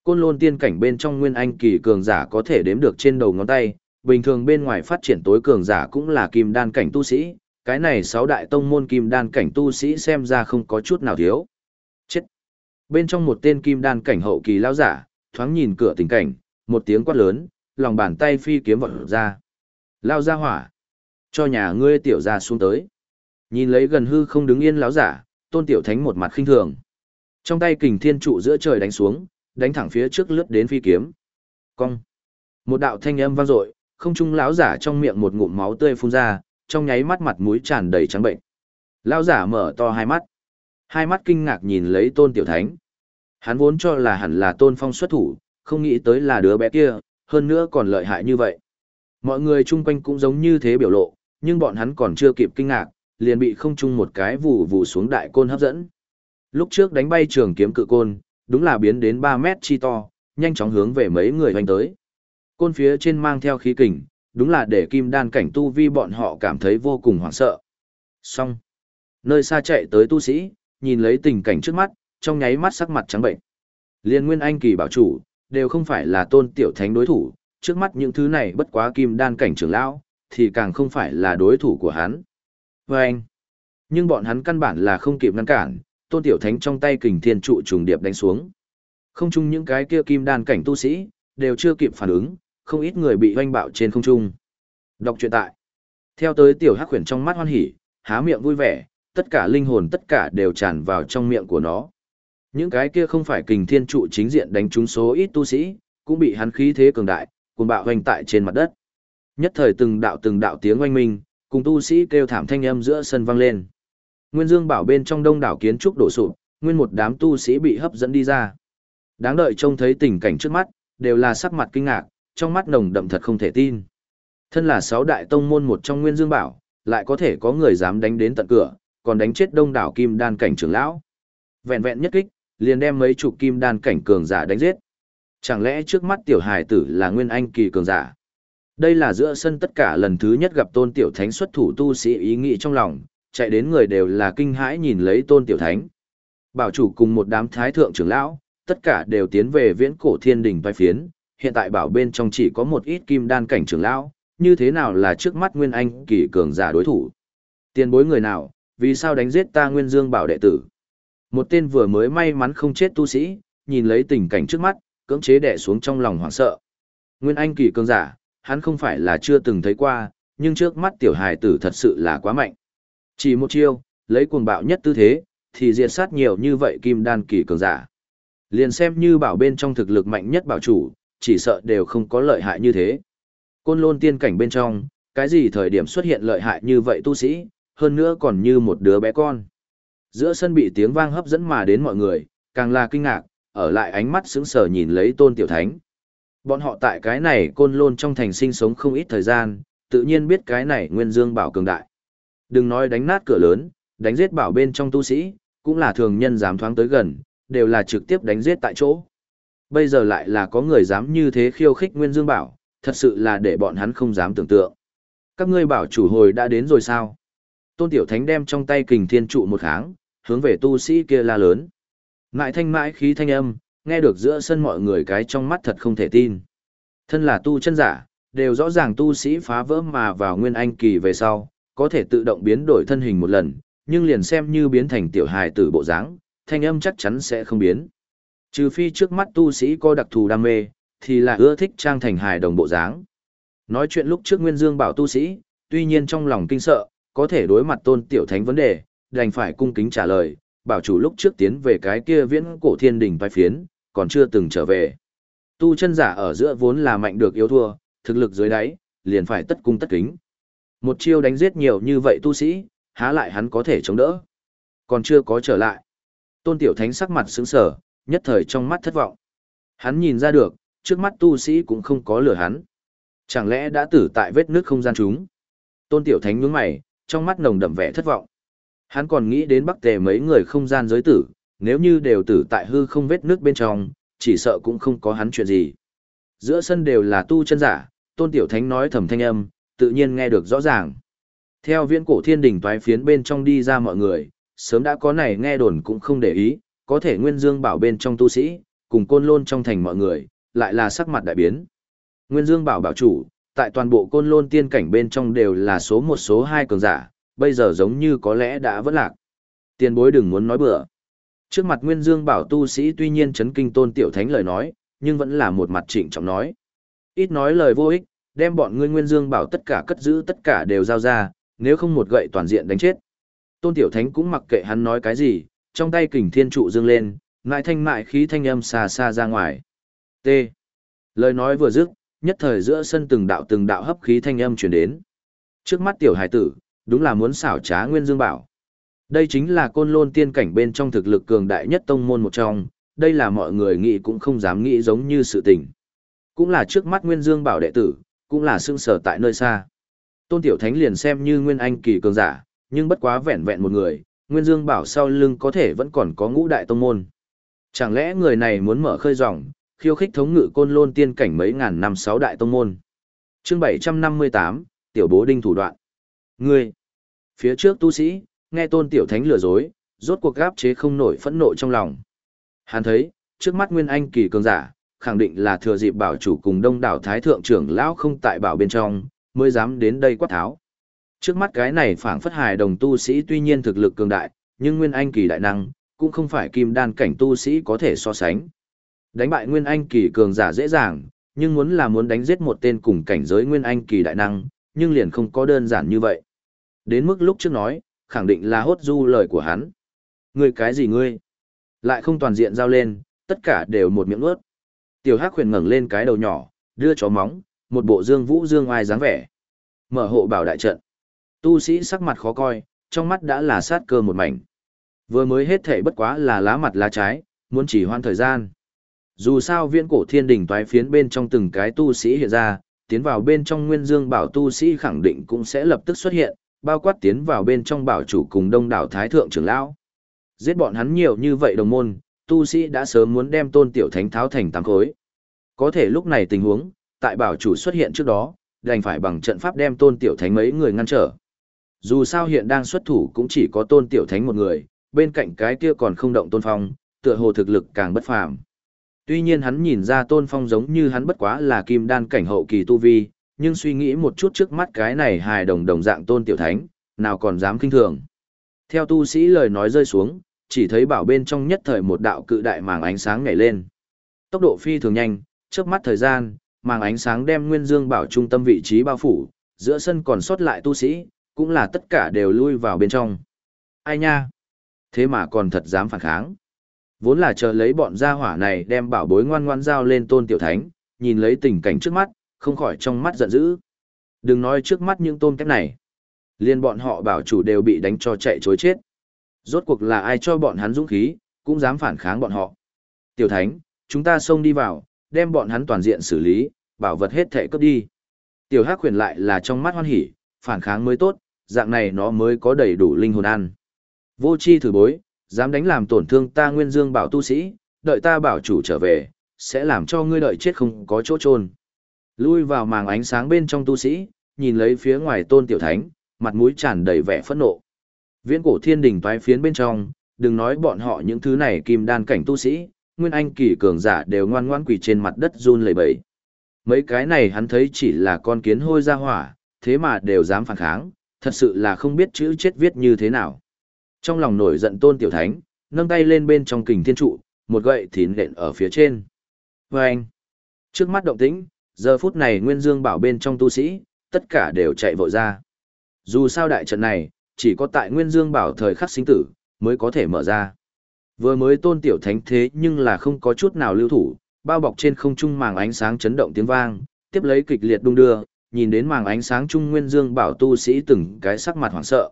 Côn lôn tiên cảnh bên trong nguyên anh kỳ cường giả có thể đếm được trên đầu ngón tay, bình thường bên ngoài phát triển tối cường giả cũng là kim đan cảnh tu sĩ, cái này sáu đại tông môn kim đan cảnh tu sĩ xem ra không có chút nào thiếu. Chết! Bên trong một tên kim đan cảnh hậu kỳ lao giả, thoáng nhìn cửa tình cảnh, một tiếng quát lớn, lòng bàn tay phi kiếm vọt ra. Lao ra hỏa! Cho nhà ngươi tiểu ra xuống tới. Nhìn lấy gần hư không đứng yên lão giả, tôn tiểu thánh một mặt khinh thường. Trong tay kình thiên trụ giữa trời đánh xuống, đánh thẳng phía trước lướt đến phi kiếm. Cong. Một đạo thanh âm vang dội, không trung lão giả trong miệng một ngụm máu tươi phun ra, trong nháy mắt mặt mũi tràn đầy trắng bệnh. Lão giả mở to hai mắt. Hai mắt kinh ngạc nhìn lấy Tôn Tiểu Thánh. Hắn vốn cho là hẳn là Tôn Phong xuất thủ, không nghĩ tới là đứa bé kia, hơn nữa còn lợi hại như vậy. Mọi người chung quanh cũng giống như thế biểu lộ, nhưng bọn hắn còn chưa kịp kinh ngạc, liền bị không chung một cái vù vù xuống đại côn hấp dẫn. Lúc trước đánh bay trường kiếm cự côn, đúng là biến đến 3 mét chi to, nhanh chóng hướng về mấy người hoành tới. Côn phía trên mang theo khí kình, đúng là để kim đan cảnh tu vi bọn họ cảm thấy vô cùng hoảng sợ. Xong. Nơi xa chạy tới tu sĩ, nhìn lấy tình cảnh trước mắt, trong nháy mắt sắc mặt trắng bệnh. Liên nguyên anh kỳ bảo chủ, đều không phải là tôn tiểu thánh đối thủ, trước mắt những thứ này bất quá kim đan cảnh trưởng lão, thì càng không phải là đối thủ của hắn. Và anh, nhưng bọn hắn căn bản là không kịp ngăn cản, tôn tiểu thánh trong tay kình thiên trụ trùng điệp đánh xuống. Không chung những cái kia kim đan cảnh tu sĩ, đều chưa kịp phản ứng, không ít người bị hoanh bạo trên không trung. Đọc truyện tại. Theo tới tiểu hắc khuyển trong mắt hoan hỉ, há miệng vui vẻ, tất cả linh hồn tất cả đều tràn vào trong miệng của nó. Những cái kia không phải kình thiên trụ chính diện đánh trúng số ít tu sĩ, cũng bị hắn khí thế cường đại, cùng bạo hoành tại trên mặt đất. Nhất thời từng đạo từng đạo tiếng oanh minh, cùng tu sĩ kêu thảm thanh âm giữa sân vang lên. Nguyên Dương bảo bên trong đông đảo kiến trúc đổ sụp, nguyên một đám tu sĩ bị hấp dẫn đi ra. Đáng đợi trông thấy tình cảnh trước mắt, đều là sắc mặt kinh ngạc, trong mắt nồng đậm thật không thể tin. Thân là sáu đại tông môn một trong Nguyên Dương bảo, lại có thể có người dám đánh đến tận cửa, còn đánh chết đông đảo kim đan cảnh trưởng lão. Vẹn vẹn nhất kích, liền đem mấy chục kim đan cảnh cường giả đánh giết. Chẳng lẽ trước mắt tiểu hài tử là Nguyên Anh kỳ cường giả? Đây là giữa sân tất cả lần thứ nhất gặp tôn tiểu thánh xuất thủ tu sĩ ý nghĩ trong lòng, chạy đến người đều là kinh hãi nhìn lấy tôn tiểu thánh. Bảo chủ cùng một đám thái thượng trưởng lão, tất cả đều tiến về viễn cổ thiên đình vai phiến, hiện tại bảo bên trong chỉ có một ít kim đan cảnh trưởng lão, như thế nào là trước mắt Nguyên Anh kỳ cường giả đối thủ. Tiền bối người nào, vì sao đánh giết ta Nguyên Dương bảo đệ tử? Một tên vừa mới may mắn không chết tu sĩ, nhìn lấy tình cảnh trước mắt, cưỡng chế đè xuống trong lòng hoảng sợ. Nguyên Anh kỳ cường giả, hắn không phải là chưa từng thấy qua, nhưng trước mắt tiểu hài tử thật sự là quá mạnh. Chỉ một chiêu, lấy cuồng bạo nhất tư thế, thì diệt sát nhiều như vậy kim đan kỳ cường giả. Liền xem như bảo bên trong thực lực mạnh nhất bảo chủ, chỉ sợ đều không có lợi hại như thế. Côn lôn tiên cảnh bên trong, cái gì thời điểm xuất hiện lợi hại như vậy tu sĩ, hơn nữa còn như một đứa bé con. Giữa sân bị tiếng vang hấp dẫn mà đến mọi người, càng là kinh ngạc, ở lại ánh mắt sững sờ nhìn lấy tôn tiểu thánh. Bọn họ tại cái này côn lôn trong thành sinh sống không ít thời gian, tự nhiên biết cái này nguyên dương bảo cường đại. Đừng nói đánh nát cửa lớn, đánh giết bảo bên trong tu sĩ, cũng là thường nhân dám thoáng tới gần, đều là trực tiếp đánh giết tại chỗ. Bây giờ lại là có người dám như thế khiêu khích nguyên dương bảo, thật sự là để bọn hắn không dám tưởng tượng. Các ngươi bảo chủ hồi đã đến rồi sao? Tôn Tiểu Thánh đem trong tay kình thiên trụ một kháng, hướng về tu sĩ kia la lớn. Ngại thanh mãi khí thanh âm, nghe được giữa sân mọi người cái trong mắt thật không thể tin. Thân là tu chân giả, đều rõ ràng tu sĩ phá vỡ mà vào nguyên anh kỳ về sau, có thể tự động biến đổi thân hình một lần, nhưng liền xem như biến thành tiểu hài tử bộ dáng, thanh âm chắc chắn sẽ không biến. Trừ phi trước mắt tu sĩ có đặc thù đam mê, thì là ưa thích trang thành hài đồng bộ dáng. Nói chuyện lúc trước Nguyên Dương bảo tu sĩ, tuy nhiên trong lòng kinh sợ, có thể đối mặt tôn tiểu thánh vấn đề, đành phải cung kính trả lời, bảo chủ lúc trước tiến về cái kia viễn cổ thiên đỉnh vai phiến, còn chưa từng trở về. Tu chân giả ở giữa vốn là mạnh được yếu thua, thực lực dưới đáy, liền phải tất cung tất kính. Một chiêu đánh giết nhiều như vậy tu sĩ, há lại hắn có thể chống đỡ. Còn chưa có trở lại. Tôn Tiểu Thánh sắc mặt sững sờ, nhất thời trong mắt thất vọng. Hắn nhìn ra được, trước mắt tu sĩ cũng không có lửa hắn. Chẳng lẽ đã tử tại vết nước không gian chúng? Tôn Tiểu Thánh nhướng mày, trong mắt nồng đậm vẻ thất vọng. Hắn còn nghĩ đến bắc tề mấy người không gian giới tử, nếu như đều tử tại hư không vết nước bên trong, chỉ sợ cũng không có hắn chuyện gì. Giữa sân đều là tu chân giả, Tôn Tiểu Thánh nói thầm thanh âm, tự nhiên nghe được rõ ràng. Theo viễn cổ thiên đỉnh toái phiến bên trong đi ra mọi người, sớm đã có này nghe đồn cũng không để ý, có thể Nguyên Dương bảo bên trong tu sĩ, cùng côn lôn trong thành mọi người, lại là sắc mặt đại biến. Nguyên Dương bảo bảo chủ, tại toàn bộ côn lôn tiên cảnh bên trong đều là số một số hai cường giả, bây giờ giống như có lẽ đã vất lạc. Tiền bối đừng muốn nói bừa. Trước mặt Nguyên Dương bảo tu sĩ tuy nhiên chấn kinh tôn tiểu thánh lời nói, nhưng vẫn là một mặt trịnh trọng nói. Ít nói lời vô ích, đem bọn ngươi Nguyên Dương bảo tất cả cất giữ tất cả đều giao ra, nếu không một gậy toàn diện đánh chết. Tôn Tiểu Thánh cũng mặc kệ hắn nói cái gì, trong tay kình thiên trụ dương lên, ngại thanh mại khí thanh âm xa xa ra ngoài. T. Lời nói vừa dứt, nhất thời giữa sân từng đạo từng đạo hấp khí thanh âm truyền đến. Trước mắt tiểu hải tử, đúng là muốn xảo trá Nguyên Dương Bảo. Đây chính là côn lôn tiên cảnh bên trong thực lực cường đại nhất tông môn một trong, đây là mọi người nghĩ cũng không dám nghĩ giống như sự tình. Cũng là trước mắt Nguyên Dương Bảo đệ tử, cũng là xương sở tại nơi xa. Tôn Tiểu Thánh liền xem như Nguyên Anh kỳ cường giả, nhưng bất quá vẹn vẹn một người, Nguyên Dương Bảo sau lưng có thể vẫn còn có ngũ đại tông môn. Chẳng lẽ người này muốn mở khơi ròng, khiêu khích thống ngự côn lôn tiên cảnh mấy ngàn năm sáu đại tông môn. Chương 758, Tiểu Bố Đinh thủ đoạn. Ngươi, phía trước tu sĩ, nghe Tôn Tiểu Thánh lừa dối, rốt cuộc gáp chế không nổi phẫn nộ trong lòng. Hắn thấy, trước mắt Nguyên Anh kỳ cường giả, khẳng định là thừa dịp bảo chủ cùng đông đảo thái thượng trưởng lão không tại bảo bên trong, mới dám đến đây quát tháo. Trước mắt cái này phảng phất hài đồng tu sĩ tuy nhiên thực lực cường đại, nhưng Nguyên Anh kỳ đại năng, cũng không phải kim đan cảnh tu sĩ có thể so sánh. Đánh bại Nguyên Anh kỳ cường giả dễ dàng, nhưng muốn là muốn đánh giết một tên cùng cảnh giới Nguyên Anh kỳ đại năng, nhưng liền không có đơn giản như vậy. Đến mức lúc trước nói, khẳng định là hốt du lời của hắn. Ngươi cái gì ngươi? Lại không toàn diện giao lên, tất cả đều một miệng ướt. Tiểu Hắc huyền ngẩng lên cái đầu nhỏ, đưa chó móng, một bộ dương vũ dương ai dáng vẻ. Mở hộ bảo đại trận. Tu sĩ sắc mặt khó coi, trong mắt đã là sát cơ một mảnh. Vừa mới hết thể bất quá là lá mặt lá trái, muốn chỉ hoan thời gian. Dù sao viễn cổ thiên đình toái phiến bên trong từng cái tu sĩ hiện ra, tiến vào bên trong nguyên dương bảo tu sĩ khẳng định cũng sẽ lập tức xuất hiện, bao quát tiến vào bên trong bảo chủ cùng đông đảo thái thượng trưởng lão. Giết bọn hắn nhiều như vậy đồng môn, tu sĩ đã sớm muốn đem tôn tiểu thánh tháo thành tám khối. Có thể lúc này tình huống, tại bảo chủ xuất hiện trước đó, đành phải bằng trận pháp đem tôn tiểu thánh mấy người ngăn trở. Dù sao hiện đang xuất thủ cũng chỉ có tôn tiểu thánh một người, bên cạnh cái kia còn không động tôn phong, tựa hồ thực lực càng bất phàm. Tuy nhiên hắn nhìn ra tôn phong giống như hắn bất quá là kim đan cảnh hậu kỳ tu vi, nhưng suy nghĩ một chút trước mắt cái này hài đồng đồng dạng tôn tiểu thánh, nào còn dám kinh thường. Theo tu sĩ lời nói rơi xuống, chỉ thấy bảo bên trong nhất thời một đạo cự đại màng ánh sáng nhảy lên. Tốc độ phi thường nhanh, trước mắt thời gian, màng ánh sáng đem Nguyên Dương bảo trung tâm vị trí bao phủ, giữa sân còn sót lại tu sĩ, cũng là tất cả đều lui vào bên trong. Ai nha? Thế mà còn thật dám phản kháng. Vốn là chờ lấy bọn gia hỏa này đem bảo bối ngoan ngoan giao lên tôn tiểu thánh, nhìn lấy tình cảnh trước mắt, không khỏi trong mắt giận dữ. Đừng nói trước mắt những tôm kép này. Liên bọn họ bảo chủ đều bị đánh cho chạy chối chết. Rốt cuộc là ai cho bọn hắn dũng khí, cũng dám phản kháng bọn họ. Tiểu thánh, chúng ta xông đi vào, đem bọn hắn toàn diện xử lý, bảo vật hết thể cướp đi. Tiểu Hắc khuyển lại là trong mắt hoan hỉ, phản kháng mới tốt, dạng này nó mới có đầy đủ linh hồn ăn. Vô chi thử bối, dám đánh làm tổn thương ta Nguyên Dương bảo tu sĩ, đợi ta bảo chủ trở về, sẽ làm cho ngươi đợi chết không có chỗ trôn. Lui vào màng ánh sáng bên trong tu sĩ, nhìn lấy phía ngoài tôn tiểu thánh, mặt mũi tràn đầy vẻ phẫn nộ. Viễn cổ thiên đình toái phiến bên trong, đừng nói bọn họ những thứ này kim đan cảnh tu sĩ, nguyên anh kỳ cường giả đều ngoan ngoãn quỳ trên mặt đất run lẩy bẩy. Mấy cái này hắn thấy chỉ là con kiến hôi ra hỏa, thế mà đều dám phản kháng, thật sự là không biết chữ chết viết như thế nào. Trong lòng nổi giận tôn tiểu thánh, nâng tay lên bên trong kình thiên trụ, một gậy thì nện ở phía trên. Và anh, trước mắt động tĩnh, giờ phút này Nguyên Dương bảo bên trong tu sĩ, tất cả đều chạy vội ra. Dù sao đại trận này, chỉ có tại Nguyên Dương bảo thời khắc sinh tử, mới có thể mở ra. Vừa mới tôn tiểu thánh thế nhưng là không có chút nào lưu thủ, bao bọc trên không trung màng ánh sáng chấn động tiếng vang, tiếp lấy kịch liệt đung đưa, nhìn đến màng ánh sáng trung nguyên dương bảo tu sĩ từng cái sắc mặt hoảng sợ.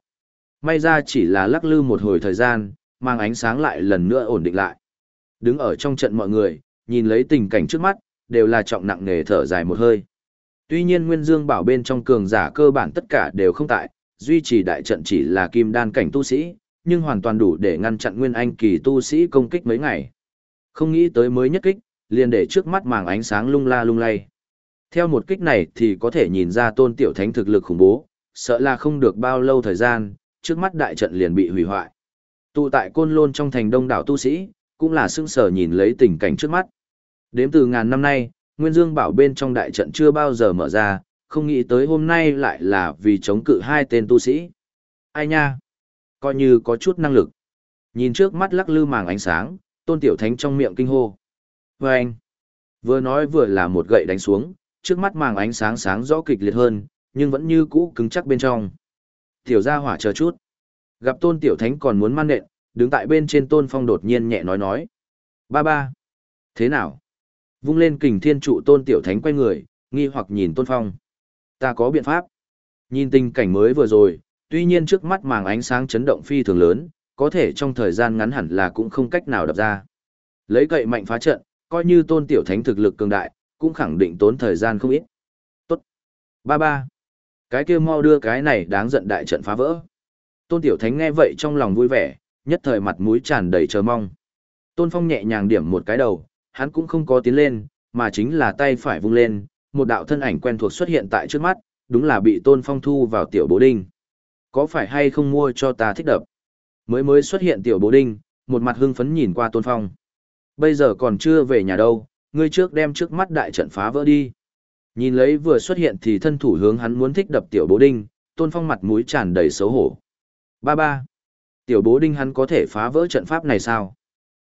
May ra chỉ là lắc lư một hồi thời gian, màng ánh sáng lại lần nữa ổn định lại. Đứng ở trong trận mọi người, nhìn lấy tình cảnh trước mắt, đều là trọng nặng nề thở dài một hơi. Tuy nhiên Nguyên Dương bảo bên trong cường giả cơ bản tất cả đều không tại, duy trì đại trận chỉ là kim đan cảnh tu sĩ, nhưng hoàn toàn đủ để ngăn chặn Nguyên Anh kỳ tu sĩ công kích mấy ngày. Không nghĩ tới mới nhất kích, liền để trước mắt màng ánh sáng lung la lung lay. Theo một kích này thì có thể nhìn ra tôn tiểu thánh thực lực khủng bố, sợ là không được bao lâu thời gian, trước mắt đại trận liền bị hủy hoại. Tụ tại côn lôn trong thành đông đảo tu sĩ, cũng là sững sờ nhìn lấy tình cảnh trước mắt. Đếm từ ngàn năm nay, Nguyên Dương bảo bên trong đại trận chưa bao giờ mở ra, không nghĩ tới hôm nay lại là vì chống cự hai tên tu sĩ. Ai nha? Coi như có chút năng lực. Nhìn trước mắt lắc lư màng ánh sáng, tôn tiểu thánh trong miệng kinh hô. Và anh, vừa nói vừa là một gậy đánh xuống, trước mắt màng ánh sáng sáng rõ kịch liệt hơn, nhưng vẫn như cũ cứng chắc bên trong. Tiểu gia hỏa chờ chút. Gặp tôn tiểu thánh còn muốn man nện, đứng tại bên trên tôn phong đột nhiên nhẹ nói nói. Ba ba. Thế nào? Vung lên kình thiên trụ tôn tiểu thánh quay người, nghi hoặc nhìn tôn phong. Ta có biện pháp. Nhìn tình cảnh mới vừa rồi, tuy nhiên trước mắt màng ánh sáng chấn động phi thường lớn, có thể trong thời gian ngắn hẳn là cũng không cách nào đập ra. Lấy cậy mạnh phá trận, coi như tôn tiểu thánh thực lực cường đại, cũng khẳng định tốn thời gian không ít. Tốt. Ba ba. Cái kia mau đưa cái này đáng giận đại trận phá vỡ. Tôn tiểu thánh nghe vậy trong lòng vui vẻ, nhất thời mặt mũi tràn đầy chờ mong. Tôn phong nhẹ nhàng điểm một cái đầu, hắn cũng không có tiến lên, mà chính là tay phải vung lên, một đạo thân ảnh quen thuộc xuất hiện tại trước mắt, đúng là bị tôn phong thu vào tiểu bố đinh. Có phải hay không mua cho ta thích đập? Mới mới xuất hiện tiểu bố đinh, một mặt hưng phấn nhìn qua tôn phong. Bây giờ còn chưa về nhà đâu, ngươi trước đem trước mắt đại trận phá vỡ đi. Nhìn lấy vừa xuất hiện thì thân thủ hướng hắn muốn thích đập tiểu bố đinh, tôn phong mặt mũi tràn đầy xấu hổ. Ba ba. Tiểu bố đinh hắn có thể phá vỡ trận pháp này sao?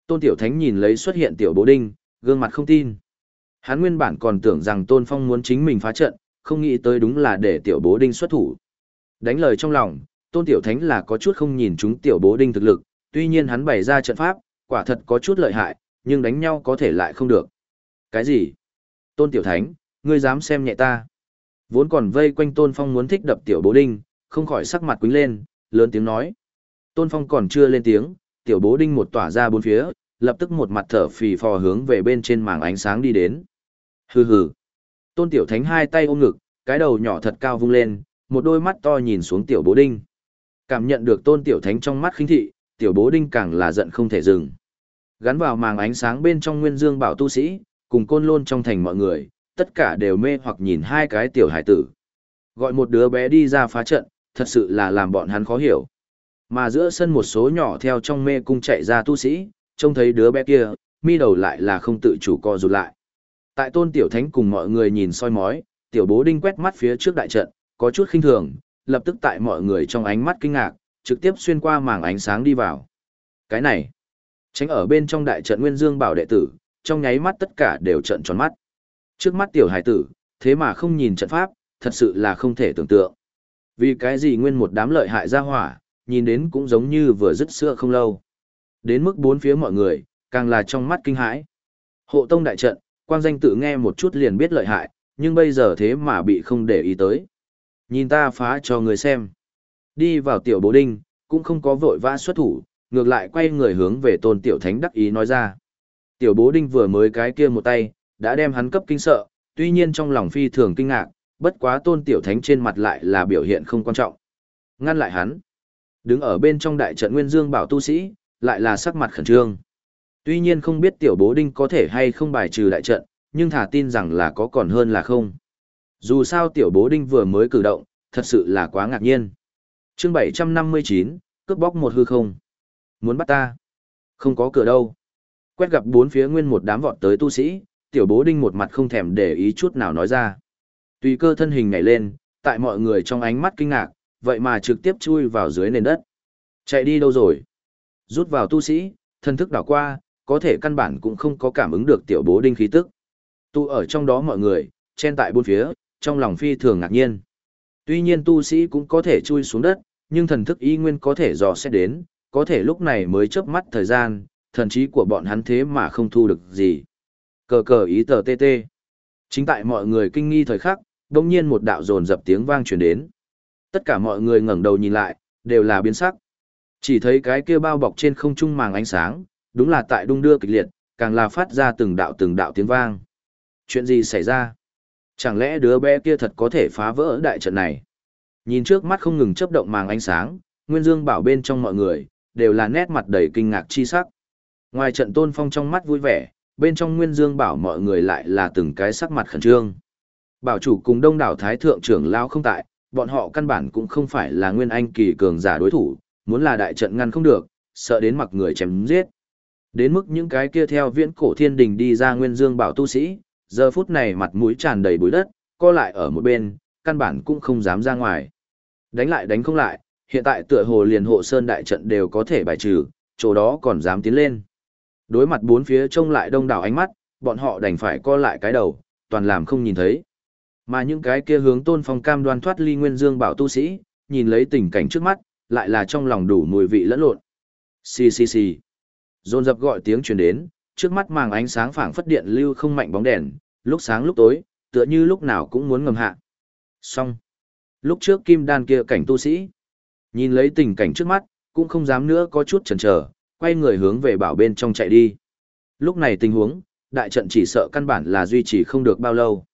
Tôn tiểu thánh nhìn lấy xuất hiện tiểu bố đinh, gương mặt không tin. Hắn nguyên bản còn tưởng rằng tôn phong muốn chính mình phá trận, không nghĩ tới đúng là để tiểu bố đinh xuất thủ. Đánh lời trong lòng, tôn tiểu thánh là có chút không nhìn chúng tiểu bố đinh thực lực, tuy nhiên hắn bày ra trận pháp, quả thật có chút lợi hại, nhưng đánh nhau có thể lại không được. Cái gì? Tôn Tiểu Thánh, ngươi dám xem nhẹ ta? Vốn còn vây quanh Tôn Phong muốn thích đập Tiểu Bố Đinh, không khỏi sắc mặt quính lên, lớn tiếng nói. Tôn Phong còn chưa lên tiếng, Tiểu Bố Đinh một tỏa ra bốn phía, lập tức một mặt thở phì phò hướng về bên trên mảng ánh sáng đi đến. Hừ hừ. Tôn Tiểu Thánh hai tay ôm ngực, cái đầu nhỏ thật cao vung lên, một đôi mắt to nhìn xuống Tiểu Bố Đinh. Cảm nhận được Tôn Tiểu Thánh trong mắt khinh thị, Tiểu Bố Đinh càng là giận không thể dừng. Gắn vào màng ánh sáng bên trong nguyên dương bảo tu sĩ, cùng côn lôn trong thành mọi người, tất cả đều mê hoặc nhìn hai cái tiểu hải tử. Gọi một đứa bé đi ra phá trận, thật sự là làm bọn hắn khó hiểu. Mà giữa sân một số nhỏ theo trong mê cung chạy ra tu sĩ, trông thấy đứa bé kia, mi đầu lại là không tự chủ co rụt lại. Tại tôn tiểu thánh cùng mọi người nhìn soi mói, tiểu bố đinh quét mắt phía trước đại trận, có chút khinh thường, lập tức tại mọi người trong ánh mắt kinh ngạc, trực tiếp xuyên qua màng ánh sáng đi vào. Cái này, tránh ở bên trong đại trận Nguyên Dương bảo đệ tử, trong nháy mắt tất cả đều trận tròn mắt. Trước mắt tiểu hải tử, thế mà không nhìn trận pháp, thật sự là không thể tưởng tượng. Vì cái gì nguyên một đám lợi hại ra hỏa, nhìn đến cũng giống như vừa dứt sữa không lâu. Đến mức bốn phía mọi người, càng là trong mắt kinh hãi. Hộ tông đại trận, quang danh tự nghe một chút liền biết lợi hại, nhưng bây giờ thế mà bị không để ý tới. Nhìn ta phá cho người xem. Đi vào tiểu bố đinh, cũng không có vội vã xuất thủ, ngược lại quay người hướng về tôn tiểu thánh đắc ý nói ra. Tiểu bố đinh vừa mới cái kia một tay, đã đem hắn cấp kinh sợ, tuy nhiên trong lòng phi thường kinh ngạc, bất quá tôn tiểu thánh trên mặt lại là biểu hiện không quan trọng. Ngăn lại hắn. Đứng ở bên trong đại trận Nguyên Dương bảo tu sĩ, lại là sắc mặt khẩn trương. Tuy nhiên không biết tiểu bố đinh có thể hay không bài trừ đại trận, nhưng thả tin rằng là có còn hơn là không. Dù sao tiểu bố đinh vừa mới cử động, thật sự là quá ngạc nhiên. chương 759, cướp bóc một hư không. Muốn bắt ta? Không có cửa đâu. Quét gặp bốn phía nguyên một đám vọt tới tu sĩ, tiểu bố đinh một mặt không thèm để ý chút nào nói ra. Tùy cơ thân hình nhảy lên, tại mọi người trong ánh mắt kinh ngạc, vậy mà trực tiếp chui vào dưới nền đất. Chạy đi đâu rồi? Rút vào tu sĩ, thân thức đảo qua, có thể căn bản cũng không có cảm ứng được tiểu bố đinh khí tức. Tu ở trong đó mọi người, chen tại bốn phía, trong lòng phi thường ngạc nhiên. Tuy nhiên tu sĩ cũng có thể chui xuống đất, nhưng thần thức y nguyên có thể dò xét đến, có thể lúc này mới chớp mắt thời gian, thần trí của bọn hắn thế mà không thu được gì. Cờ cờ ý tờ tê tê. Chính tại mọi người kinh nghi thời khắc, đồng nhiên một đạo dồn dập tiếng vang truyền đến. Tất cả mọi người ngẩng đầu nhìn lại, đều là biến sắc. Chỉ thấy cái kia bao bọc trên không trung màng ánh sáng, đúng là tại đung đưa kịch liệt, càng là phát ra từng đạo từng đạo tiếng vang. Chuyện gì xảy ra? Chẳng lẽ đứa bé kia thật có thể phá vỡ đại trận này? Nhìn trước mắt không ngừng chớp động màng ánh sáng, Nguyên Dương bảo bên trong mọi người, đều là nét mặt đầy kinh ngạc chi sắc. Ngoài trận tôn phong trong mắt vui vẻ, bên trong Nguyên Dương bảo mọi người lại là từng cái sắc mặt khẩn trương. Bảo chủ cùng đông đảo thái thượng trưởng lao không tại, bọn họ căn bản cũng không phải là Nguyên Anh kỳ cường giả đối thủ, muốn là đại trận ngăn không được, sợ đến mặc người chém giết. Đến mức những cái kia theo viễn cổ thiên đình đi ra Nguyên Dương bảo tu sĩ, giờ phút này mặt mũi tràn đầy bụi đất, co lại ở một bên, căn bản cũng không dám ra ngoài. Đánh lại đánh không lại, hiện tại tựa hồ liền hộ sơn đại trận đều có thể bài trừ, chỗ đó còn dám tiến lên. Đối mặt bốn phía trông lại đông đảo ánh mắt, bọn họ đành phải co lại cái đầu, toàn làm không nhìn thấy. Mà những cái kia hướng tôn phong cam đoan thoát ly nguyên dương bảo tu sĩ, nhìn lấy tình cảnh trước mắt, lại là trong lòng đủ mùi vị lẫn lộn. Xì xì xì. Dồn dập gọi tiếng truyền đến, trước mắt màng ánh sáng phảng phất điện lưu không mạnh bóng đèn, lúc sáng lúc tối, tựa như lúc nào cũng muốn ngầm hạ. Xong. Lúc trước kim đan kia cảnh tu sĩ, nhìn lấy tình cảnh trước mắt, cũng không dám nữa có chút chần chờ, quay người hướng về bảo bên trong chạy đi. Lúc này tình huống, đại trận chỉ sợ căn bản là duy trì không được bao lâu.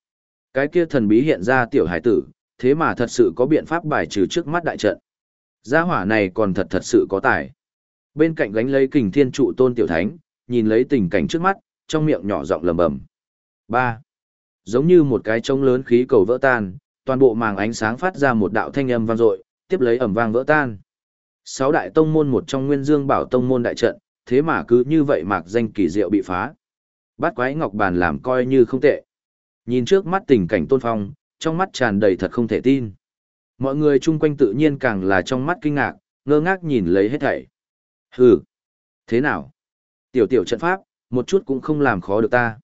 Cái kia thần bí hiện ra tiểu hải tử, thế mà thật sự có biện pháp bài trừ trước mắt đại trận. Gia hỏa này còn thật thật sự có tài. Bên cạnh gánh lấy kình thiên trụ tôn tiểu thánh, nhìn lấy tình cảnh trước mắt, trong miệng nhỏ giọng lầm bầm. ba Giống như một cái trống lớn khí cầu vỡ tan, toàn bộ màng ánh sáng phát ra một đạo thanh âm vang dội, tiếp lấy ẩm vang vỡ tan. Sáu đại tông môn một trong Nguyên Dương Bảo tông môn đại trận, thế mà cứ như vậy mạc danh kỳ diệu bị phá. Bát quái ngọc bàn làm coi như không tệ. Nhìn trước mắt tình cảnh tôn phong, trong mắt tràn đầy thật không thể tin. Mọi người chung quanh tự nhiên càng là trong mắt kinh ngạc, ngơ ngác nhìn lấy hết thảy. Hừ, thế nào? Tiểu tiểu trận pháp, một chút cũng không làm khó được ta.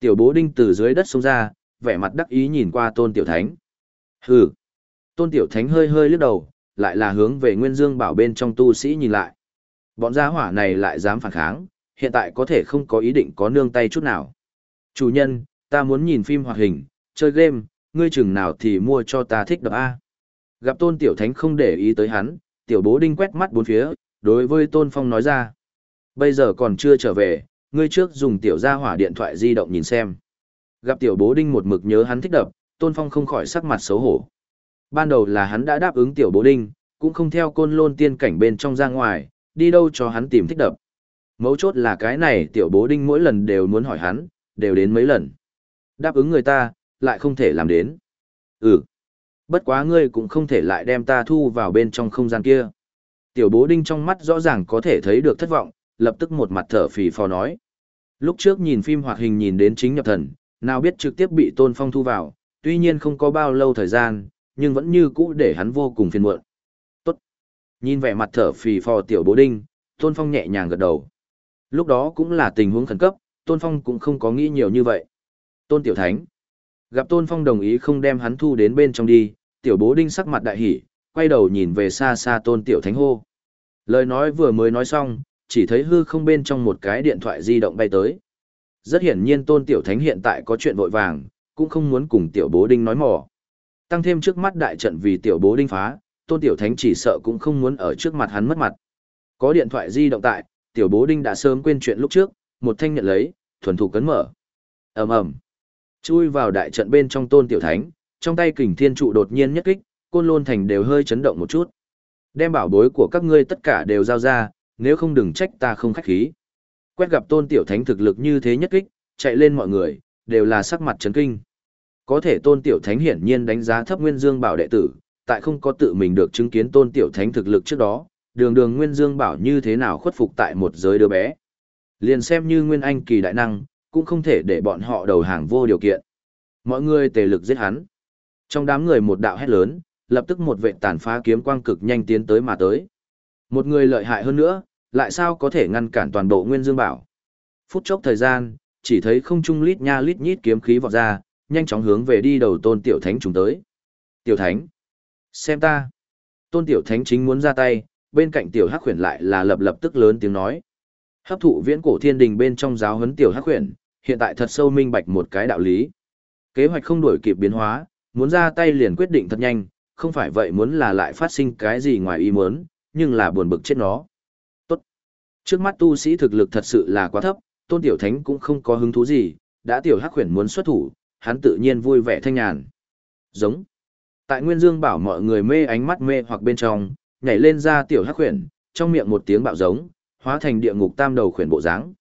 Tiểu bố đinh từ dưới đất xông ra, vẻ mặt đắc ý nhìn qua tôn tiểu thánh. Hừ. Tôn tiểu thánh hơi hơi lướt đầu, lại là hướng về Nguyên Dương bảo bên trong tu sĩ nhìn lại. Bọn gia hỏa này lại dám phản kháng, hiện tại có thể không có ý định có nương tay chút nào. Chủ nhân, ta muốn nhìn phim hoạt hình, chơi game, ngươi chừng nào thì mua cho ta thích đập A. Gặp tôn tiểu thánh không để ý tới hắn, tiểu bố đinh quét mắt bốn phía, đối với tôn phong nói ra. Bây giờ còn chưa trở về, ngươi trước dùng tiểu gia hỏa điện thoại di động nhìn xem. Gặp tiểu bố đinh một mực nhớ hắn thích đập, tôn phong không khỏi sắc mặt xấu hổ. Ban đầu là hắn đã đáp ứng tiểu bố đinh, cũng không theo côn lôn tiên cảnh bên trong ra ngoài, đi đâu cho hắn tìm thích đập. Mấu chốt là cái này tiểu bố đinh mỗi lần đều muốn hỏi hắn, đều đến mấy lần. Đáp ứng người ta, lại không thể làm đến. Ừ. Bất quá ngươi cũng không thể lại đem ta thu vào bên trong không gian kia. Tiểu bố đinh trong mắt rõ ràng có thể thấy được thất vọng, lập tức một mặt thở phì phò nói. Lúc trước nhìn phim hoạt hình nhìn đến chính nhập thần, nào biết trực tiếp bị Tôn Phong thu vào, tuy nhiên không có bao lâu thời gian, nhưng vẫn như cũ để hắn vô cùng phiền muộn. Tốt. Nhìn vẻ mặt thở phì phò tiểu bố đinh, Tôn Phong nhẹ nhàng gật đầu. Lúc đó cũng là tình huống khẩn cấp, Tôn Phong cũng không có nghĩ nhiều như vậy. Tôn Tiểu Thánh. Gặp Tôn Phong đồng ý không đem hắn thu đến bên trong đi, tiểu bố đinh sắc mặt đại hỉ, quay đầu nhìn về xa xa Tôn Tiểu Thánh hô. Lời nói vừa mới nói xong, chỉ thấy hư không bên trong một cái điện thoại di động bay tới. Rất hiển nhiên Tôn Tiểu Thánh hiện tại có chuyện vội vàng, cũng không muốn cùng tiểu bố đinh nói mỏ. Tăng thêm trước mắt đại trận vì tiểu bố đinh phá, Tôn Tiểu Thánh chỉ sợ cũng không muốn ở trước mặt hắn mất mặt. Có điện thoại di động tại, tiểu bố đinh đã sớm quên chuyện lúc trước, một thanh nhận lấy, thuần thủ cấn mở. ầm ầm Chui vào đại trận bên trong Tôn Tiểu Thánh, trong tay kình thiên trụ đột nhiên nhất kích, côn lôn thành đều hơi chấn động một chút. Đem bảo bối của các ngươi tất cả đều giao ra, nếu không đừng trách ta không khách khí. Quét gặp tôn tiểu thánh thực lực như thế nhất kích, chạy lên mọi người, đều là sắc mặt chấn kinh. Có thể tôn tiểu thánh hiển nhiên đánh giá thấp Nguyên Dương Bảo đệ tử, tại không có tự mình được chứng kiến tôn tiểu thánh thực lực trước đó, đường đường Nguyên Dương Bảo như thế nào khuất phục tại một giới đứa bé. Liền xem như Nguyên Anh kỳ đại năng, cũng không thể để bọn họ đầu hàng vô điều kiện. Mọi người tề lực giết hắn. Trong đám người một đạo hét lớn, lập tức một vệ tàn phá kiếm quang cực nhanh tiến tới mà tới. Một người lợi hại hơn nữa, lại sao có thể ngăn cản toàn bộ Nguyên Dương Bảo. Phút chốc thời gian, chỉ thấy không trung lít nha lít nhít kiếm khí vọt ra, nhanh chóng hướng về đi đầu Tôn Tiểu Thánh trùng tới. Tiểu Thánh, xem ta. Tôn Tiểu Thánh chính muốn ra tay, bên cạnh Tiểu Hắc Huyền lại là lập lập tức lớn tiếng nói. Hấp thụ viễn cổ thiên đình bên trong giáo huấn Tiểu Hắc Huyền, hiện tại thật sâu minh bạch một cái đạo lý. Kế hoạch không đổi kịp biến hóa, muốn ra tay liền quyết định thật nhanh, không phải vậy muốn là lại phát sinh cái gì ngoài ý muốn, nhưng là buồn bực chết nó. Tốt. Trước mắt tu sĩ thực lực thật sự là quá thấp, tôn tiểu thánh cũng không có hứng thú gì, đã tiểu hắc huyền muốn xuất thủ, hắn tự nhiên vui vẻ thanh nhàn. Giống. Tại Nguyên Dương bảo mọi người mê ánh mắt mê hoặc bên trong, nhảy lên ra tiểu hắc huyền, trong miệng một tiếng bạo giống, hóa thành địa ngục tam đầu khuyển bộ dáng.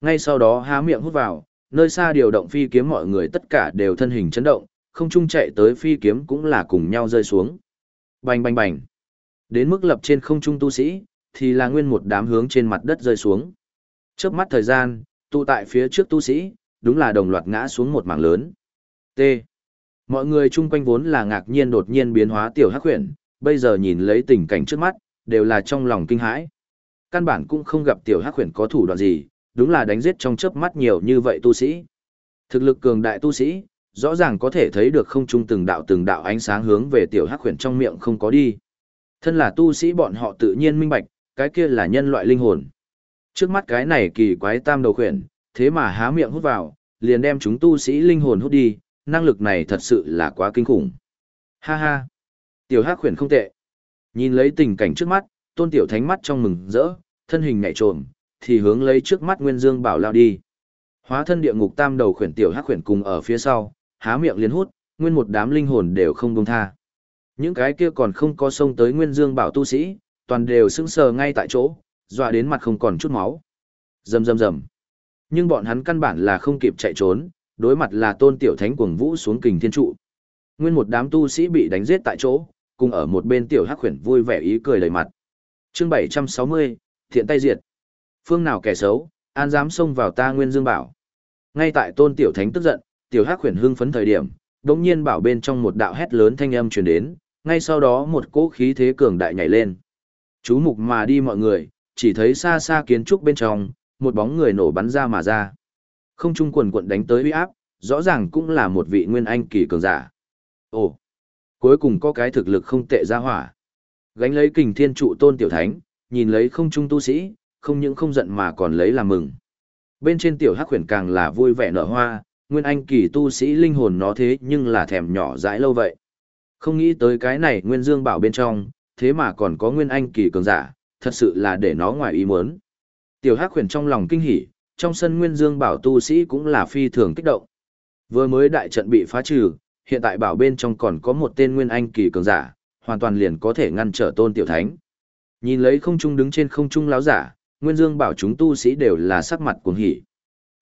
Ngay sau đó há miệng hút vào, nơi xa điều động phi kiếm mọi người tất cả đều thân hình chấn động, không trung chạy tới phi kiếm cũng là cùng nhau rơi xuống. Bành bành bành. Đến mức lập trên không trung tu sĩ, thì là nguyên một đám hướng trên mặt đất rơi xuống. Chớp mắt thời gian, tụ tại phía trước tu sĩ, đúng là đồng loạt ngã xuống một mảng lớn. T. Mọi người chung quanh vốn là ngạc nhiên đột nhiên biến hóa tiểu hắc huyền, bây giờ nhìn lấy tình cảnh trước mắt, đều là trong lòng kinh hãi. Căn bản cũng không gặp tiểu hắc huyền có thủ đoạn gì, đúng là đánh giết trong chớp mắt nhiều như vậy tu sĩ. Thực lực cường đại tu sĩ, rõ ràng có thể thấy được không trung từng đạo từng đạo ánh sáng hướng về tiểu hắc huyền trong miệng không có đi. Thân là tu sĩ bọn họ tự nhiên minh bạch, cái kia là nhân loại linh hồn. Trước mắt cái này kỳ quái tam đầu khuyển, thế mà há miệng hút vào, liền đem chúng tu sĩ linh hồn hút đi, năng lực này thật sự là quá kinh khủng. Ha ha! Tiểu hắc khuyển không tệ. Nhìn lấy tình cảnh trước mắt, tôn tiểu thánh mắt trong mừng rỡ, thân hình nhảy trồm, thì hướng lấy trước mắt Nguyên Dương Bảo lao đi. Hóa thân địa ngục tam đầu khuyển tiểu hắc khuyển cùng ở phía sau, há miệng liền hút, nguyên một đám linh hồn đều không buông tha. Những cái kia còn không có sông tới Nguyên Dương Bảo tu sĩ, toàn đều sững sờ ngay tại chỗ, dọa đến mặt không còn chút máu. Rầm rầm rầm. Nhưng bọn hắn căn bản là không kịp chạy trốn, đối mặt là Tôn Tiểu Thánh cuồng vũ xuống kình thiên trụ. Nguyên một đám tu sĩ bị đánh giết tại chỗ, cùng ở một bên tiểu hắc khuyển vui vẻ ý cười đầy mặt. Chương 760, thiện tay diệt. Phương nào kẻ xấu, an dám xông vào ta Nguyên Dương Bảo. Ngay tại Tôn Tiểu Thánh tức giận, tiểu hắc huyền hưng phấn thời điểm, đống nhiên bảo bên trong một đạo hét lớn thanh âm truyền đến, ngay sau đó một cỗ khí thế cường đại nhảy lên. Chú mục mà đi mọi người, chỉ thấy xa xa kiến trúc bên trong, một bóng người nổ bắn ra mà ra. Không trung quần quận đánh tới uy áp, rõ ràng cũng là một vị nguyên anh kỳ cường giả. Ồ, cuối cùng có cái thực lực không tệ ra hỏa. Gánh lấy kình thiên trụ tôn tiểu thánh, nhìn lấy không trung tu sĩ, không những không giận mà còn lấy làm mừng. Bên trên tiểu hắc huyền càng là vui vẻ nở hoa, nguyên anh kỳ tu sĩ linh hồn nó thế nhưng là thèm nhỏ dãi lâu vậy. Không nghĩ tới cái này nguyên dương bảo bên trong, thế mà còn có nguyên anh kỳ cường giả, thật sự là để nó ngoài ý muốn. Tiểu Hắc huyền trong lòng kinh hỉ, trong sân nguyên dương bảo tu sĩ cũng là phi thường kích động. Vừa mới đại trận bị phá trừ, hiện tại bảo bên trong còn có một tên nguyên anh kỳ cường giả, hoàn toàn liền có thể ngăn trở tôn tiểu thánh. Nhìn lấy không trung đứng trên không trung láo giả, nguyên dương bảo chúng tu sĩ đều là sắc mặt cuồng hỉ.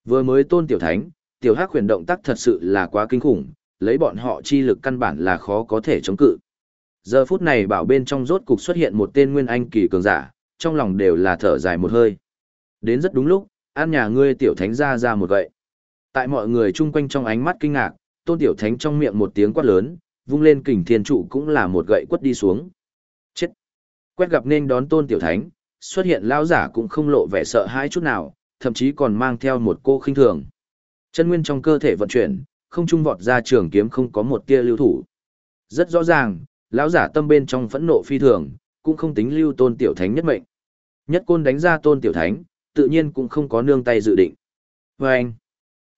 Vừa mới tôn tiểu thánh, tiểu hắc huyền động tác thật sự là quá kinh khủng, lấy bọn họ chi lực căn bản là khó có thể chống cự. Giờ phút này bảo bên trong rốt cục xuất hiện một tên nguyên anh kỳ cường giả, trong lòng đều là thở dài một hơi. Đến rất đúng lúc, an nhà ngươi tiểu thánh ra ra một vậy. Tại mọi người chung quanh trong ánh mắt kinh ngạc, tôn tiểu thánh trong miệng một tiếng quát lớn, vung lên kình thiên trụ cũng là một gậy quất đi xuống. Chết! Quét gặp nên đón tôn tiểu thánh, xuất hiện lão giả cũng không lộ vẻ sợ hãi chút nào, thậm chí còn mang theo một cô khinh thường. Chân nguyên trong cơ thể vận chuyển, không trung vọt ra trường kiếm không có một tia lưu thủ. Rất rõ ràng, lão giả tâm bên trong phẫn nộ phi thường, cũng không tính lưu tôn tiểu thánh nhất mệnh. Nhất côn đánh ra tôn tiểu thánh, tự nhiên cũng không có nương tay dự định. Và anh,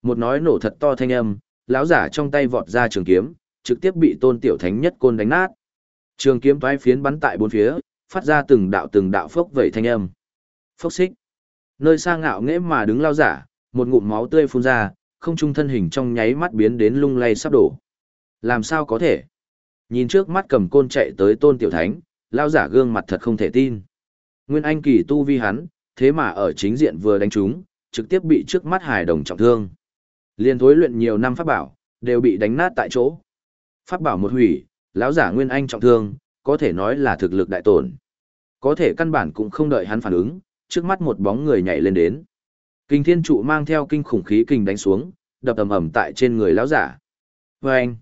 một nói nổ thật to thanh âm, lão giả trong tay vọt ra trường kiếm, trực tiếp bị tôn tiểu thánh nhất côn đánh nát. Trường kiếm toái phiến bắn tại bốn phía, phát ra từng đạo từng đạo phốc vẩy thanh âm. Phốc xích. Nơi xa ngạo nghễ mà đứng lao giả, một ngụm máu tươi phun ra, không trung thân hình trong nháy mắt biến đến lung lay sắp đổ. Làm sao có thể? Nhìn trước mắt cầm côn chạy tới tôn tiểu thánh, lao giả gương mặt thật không thể tin. Nguyên Anh kỳ tu vi hắn, thế mà ở chính diện vừa đánh trúng, trực tiếp bị trước mắt hài đồng trọng thương. Liên thối luyện nhiều năm pháp bảo, đều bị đánh nát tại chỗ. Pháp bảo một hủy, lão giả Nguyên Anh trọng thương, có thể nói là thực lực đại tổn. Có thể căn bản cũng không đợi hắn phản ứng, trước mắt một bóng người nhảy lên đến. Kinh thiên trụ mang theo kinh khủng khí kình đánh xuống, đập ầm ầm tại trên người lão giả. Và anh,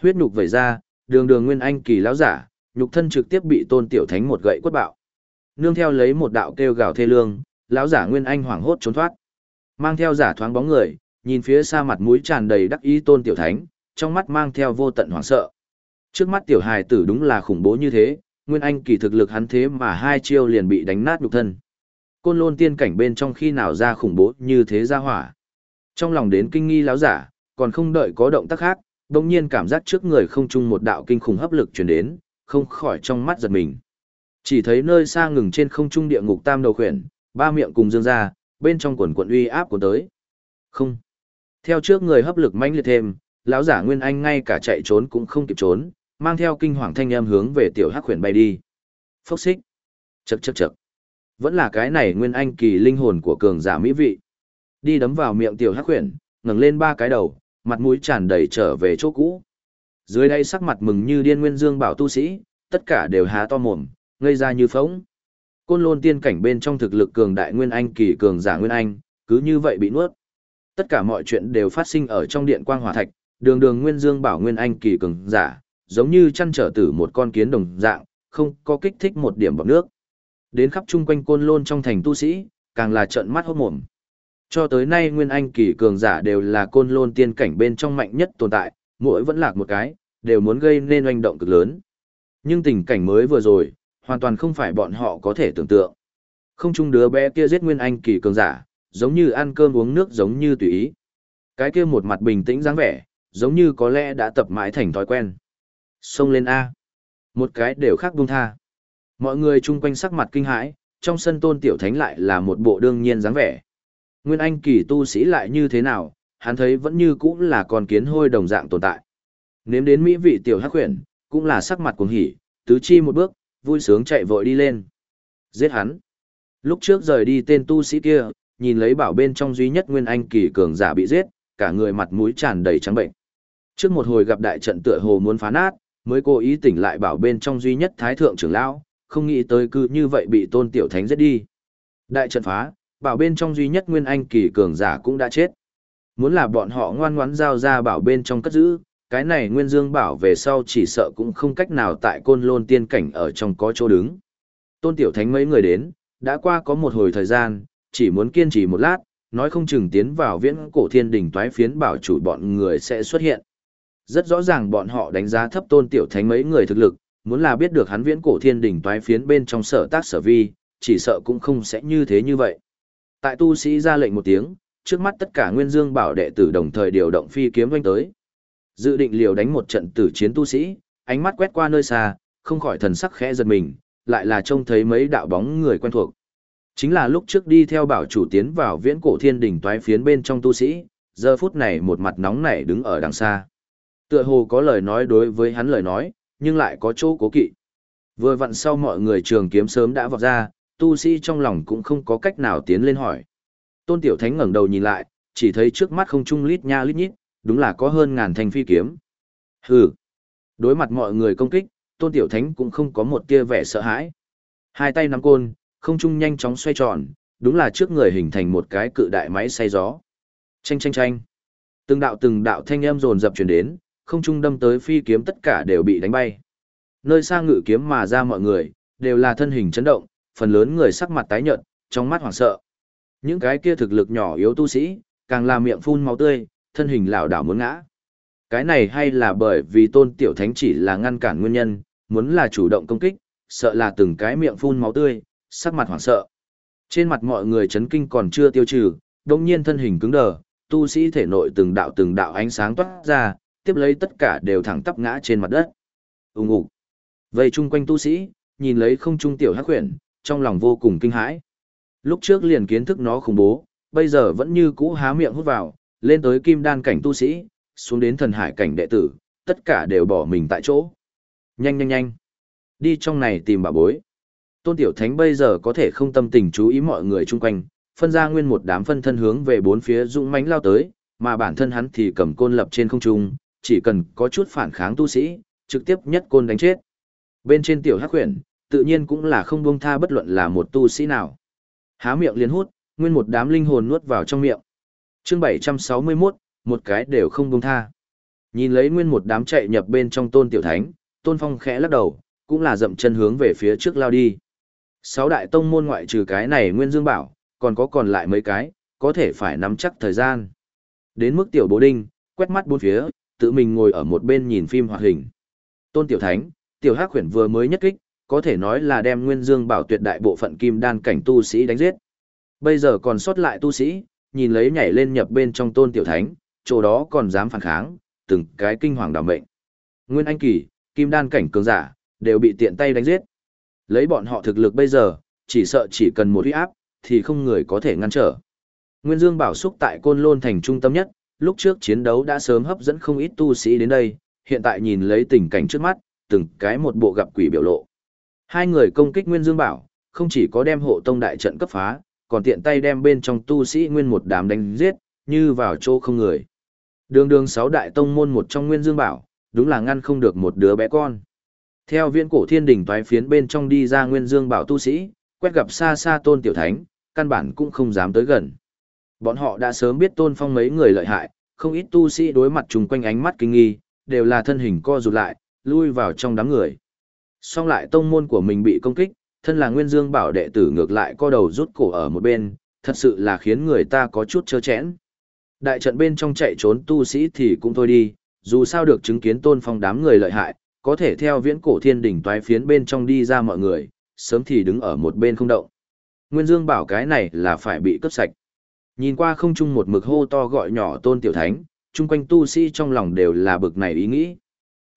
huyết nhục vẩy ra, đường đường nguyên anh kỳ lão giả, nhục thân trực tiếp bị tôn tiểu thánh một gậy quất bạo. Nương theo lấy một đạo kêu gào thê lương, lão giả nguyên anh hoảng hốt trốn thoát. Mang theo giả thoáng bóng người, nhìn phía xa mặt mũi tràn đầy đắc ý tôn tiểu thánh, trong mắt mang theo vô tận hoảng sợ. Trước mắt tiểu hài tử đúng là khủng bố như thế, nguyên anh kỳ thực lực hắn thế mà hai chiêu liền bị đánh nát nhục thân. Côn lôn tiên cảnh bên trong khi nào ra khủng bố như thế ra hỏa. Trong lòng đến kinh nghi láo giả, còn không đợi có động tác khác, đồng nhiên cảm giác trước người không chung một đạo kinh khủng hấp lực chuyển đến, không khỏi trong mắt giật mình. Chỉ thấy nơi xa ngừng trên không trung địa ngục tam đầu khuyển, ba miệng cùng dương ra, bên trong quần quận uy áp của tới. Không. Theo trước người hấp lực mãnh liệt thêm, lão giả Nguyên Anh ngay cả chạy trốn cũng không kịp trốn, mang theo kinh hoàng thanh âm hướng về tiểu hắc khuyển bay đi. Phốc xích. Chậc chậc chậc. Vẫn là cái này Nguyên Anh kỳ linh hồn của cường giả mỹ vị. Đi đấm vào miệng tiểu hắc khuyển, ngẩng lên ba cái đầu, mặt mũi tràn đầy trở về chỗ cũ. Dưới đây sắc mặt mừng như điên nguyên dương bảo tu sĩ, tất cả đều há to mồm, ngây ra như phóng. Côn lôn tiên cảnh bên trong thực lực cường đại nguyên anh kỳ cường giả nguyên anh, cứ như vậy bị nuốt. Tất cả mọi chuyện đều phát sinh ở trong điện quang hỏa thạch, đường đường nguyên dương bảo nguyên anh kỳ cường giả, giống như chăn trở tử một con kiến đồng dạng, không có kích thích một điểm bọc nước. Đến khắp chung quanh côn lôn trong thành tu sĩ, càng là trợn mắt hốt mồm. Cho tới nay nguyên anh kỳ cường giả đều là côn lôn tiên cảnh bên trong mạnh nhất tồn tại, mỗi vẫn lạc một cái, đều muốn gây nên oanh động cực lớn. Nhưng tình cảnh mới vừa rồi, hoàn toàn không phải bọn họ có thể tưởng tượng. Không chung đứa bé kia giết nguyên anh kỳ cường giả, giống như ăn cơm uống nước giống như tùy ý. Cái kia một mặt bình tĩnh dáng vẻ, giống như có lẽ đã tập mãi thành thói quen. Xông lên A. Một cái đều khác buông tha. Mọi người chung quanh sắc mặt kinh hãi, trong sân tôn tiểu thánh lại là một bộ đương nhiên dáng vẻ. Nguyên Anh kỳ tu sĩ lại như thế nào, hắn thấy vẫn như cũ là con kiến hôi đồng dạng tồn tại. Nếm đến mỹ vị tiểu hắc huyền, cũng là sắc mặt cuồng hỉ, tứ chi một bước, vui sướng chạy vội đi lên. Giết hắn. Lúc trước rời đi tên tu sĩ kia, nhìn lấy bảo bên trong duy nhất Nguyên Anh kỳ cường giả bị giết, cả người mặt mũi tràn đầy trắng bệnh. Trước một hồi gặp đại trận tựa hồ muốn phá nát, mới cố ý tỉnh lại bảo bên trong duy nhất thái thượng trưởng lão, không nghĩ tới cứ như vậy bị tôn tiểu thánh giết đi. Đại trận phá, bảo bên trong duy nhất nguyên anh kỳ cường giả cũng đã chết. Muốn là bọn họ ngoan ngoãn giao ra bảo bên trong cất giữ, cái này nguyên dương bảo về sau chỉ sợ cũng không cách nào tại côn lôn tiên cảnh ở trong có chỗ đứng. Tôn tiểu thánh mấy người đến, đã qua có một hồi thời gian, chỉ muốn kiên trì một lát, nói không chừng tiến vào viễn cổ thiên đỉnh toái phiến bảo chủ bọn người sẽ xuất hiện. Rất rõ ràng bọn họ đánh giá thấp tôn tiểu thánh mấy người thực lực, muốn là biết được hắn viễn cổ thiên đỉnh toái phiến bên trong sở tác sở vi, chỉ sợ cũng không sẽ như thế như vậy. Tại tu sĩ ra lệnh một tiếng, trước mắt tất cả nguyên dương bảo đệ tử đồng thời điều động phi kiếm doanh tới. Dự định liều đánh một trận tử chiến tu sĩ, ánh mắt quét qua nơi xa, không khỏi thần sắc khẽ giật mình, lại là trông thấy mấy đạo bóng người quen thuộc. Chính là lúc trước đi theo bảo chủ tiến vào viễn cổ thiên đỉnh toái phiến bên trong tu sĩ, giờ phút này một mặt nóng nảy đứng ở đằng xa. Tựa hồ có lời nói đối với hắn lời nói, nhưng lại có chỗ cố kỵ. Vừa vặn sau mọi người trường kiếm sớm đã vọt ra, tu sĩ trong lòng cũng không có cách nào tiến lên hỏi. Tôn Tiểu Thánh ngẩng đầu nhìn lại, chỉ thấy trước mắt không trung lít nha lít nhít, đúng là có hơn ngàn thanh phi kiếm. Hừ. Đối mặt mọi người công kích, Tôn Tiểu Thánh cũng không có một tia vẻ sợ hãi. Hai tay nắm côn, không trung nhanh chóng xoay tròn, đúng là trước người hình thành một cái cự đại máy xay gió. Chanh chanh chanh. Từng đạo từng đạo thanh âm rồn dập truyền đến, không trung đâm tới phi kiếm tất cả đều bị đánh bay. Nơi xa ngự kiếm mà ra mọi người, đều là thân hình chấn động, phần lớn người sắc mặt tái nhợt, trong mắt hoảng sợ. Những cái kia thực lực nhỏ yếu tu sĩ, càng là miệng phun máu tươi, thân hình lảo đảo muốn ngã. Cái này hay là bởi vì tôn tiểu thánh chỉ là ngăn cản nguyên nhân, muốn là chủ động công kích, sợ là từng cái miệng phun máu tươi, sắc mặt hoảng sợ. Trên mặt mọi người chấn kinh còn chưa tiêu trừ, đồng nhiên thân hình cứng đờ, tu sĩ thể nội từng đạo từng đạo ánh sáng toát ra, tiếp lấy tất cả đều thẳng tắp ngã trên mặt đất. Ùng ục. Vây chung quanh tu sĩ, nhìn lấy không trung tiểu hắc huyền, trong lòng vô cùng kinh hãi. Lúc trước liền kiến thức nó khủng bố, bây giờ vẫn như cũ há miệng hút vào, lên tới kim đan cảnh tu sĩ, xuống đến thần hải cảnh đệ tử, tất cả đều bỏ mình tại chỗ. Nhanh nhanh nhanh. Đi trong này tìm bà bối. Tôn Tiểu Thánh bây giờ có thể không tâm tình chú ý mọi người chung quanh, phân ra nguyên một đám phân thân hướng về bốn phía dũng mãnh lao tới, mà bản thân hắn thì cầm côn lập trên không trung, chỉ cần có chút phản kháng tu sĩ, trực tiếp nhất côn đánh chết. Bên trên tiểu hắc huyền, tự nhiên cũng là không buông tha bất luận là một tu sĩ nào. Há miệng liền hút, nguyên một đám linh hồn nuốt vào trong miệng. Chương 761, một cái đều không buông tha. Nhìn lấy nguyên một đám chạy nhập bên trong tôn tiểu thánh, tôn phong khẽ lắc đầu, cũng là dậm chân hướng về phía trước lao đi. Sáu đại tông môn ngoại trừ cái này nguyên dương bảo, còn có còn lại mấy cái, có thể phải nắm chắc thời gian. Đến mức tiểu bố đinh, quét mắt bốn phía, tự mình ngồi ở một bên nhìn phim hoạt hình. Tôn tiểu thánh, tiểu hắc Huyền vừa mới nhất kích, có thể nói là đem nguyên dương bảo tuyệt đại bộ phận kim đan cảnh tu sĩ đánh giết. Bây giờ còn sót lại tu sĩ, nhìn lấy nhảy lên nhập bên trong tôn tiểu thánh, chỗ đó còn dám phản kháng, từng cái kinh hoàng đảm mệnh. Nguyên Anh Kỳ, kim đan cảnh cường giả, đều bị tiện tay đánh giết. Lấy bọn họ thực lực bây giờ, chỉ sợ chỉ cần một uy áp, thì không người có thể ngăn trở. Nguyên Dương Bảo xúc tại Côn Lôn thành trung tâm nhất, lúc trước chiến đấu đã sớm hấp dẫn không ít tu sĩ đến đây, hiện tại nhìn lấy tình cảnh trước mắt, từng cái một bộ gặp quỷ biểu lộ. Hai người công kích Nguyên Dương Bảo, không chỉ có đem hộ tông đại trận cấp phá, còn tiện tay đem bên trong tu sĩ nguyên một đám đánh giết, như vào chỗ không người. Đường đường sáu đại tông môn một trong Nguyên Dương Bảo, đúng là ngăn không được một đứa bé con. Theo viễn cổ thiên đỉnh toái phiến bên trong đi ra Nguyên Dương Bảo tu sĩ, quét gặp xa xa tôn tiểu thánh, căn bản cũng không dám tới gần. Bọn họ đã sớm biết tôn phong mấy người lợi hại, không ít tu sĩ đối mặt chung quanh ánh mắt kinh nghi, đều là thân hình co rụt lại, lui vào trong đám người. Song lại tông môn của mình bị công kích, thân là Nguyên Dương Bảo đệ tử ngược lại co đầu rút cổ ở một bên, thật sự là khiến người ta có chút chơ chẽn. Đại trận bên trong chạy trốn tu sĩ thì cũng thôi đi, dù sao được chứng kiến tôn phong đám người lợi hại, có thể theo viễn cổ thiên đỉnh toái phiến bên trong đi ra mọi người, sớm thì đứng ở một bên không động. Nguyên Dương bảo cái này là phải bị cướp sạch. Nhìn qua không chung một mực hô to gọi nhỏ tôn tiểu thánh, chung quanh tu sĩ trong lòng đều là bực này ý nghĩ.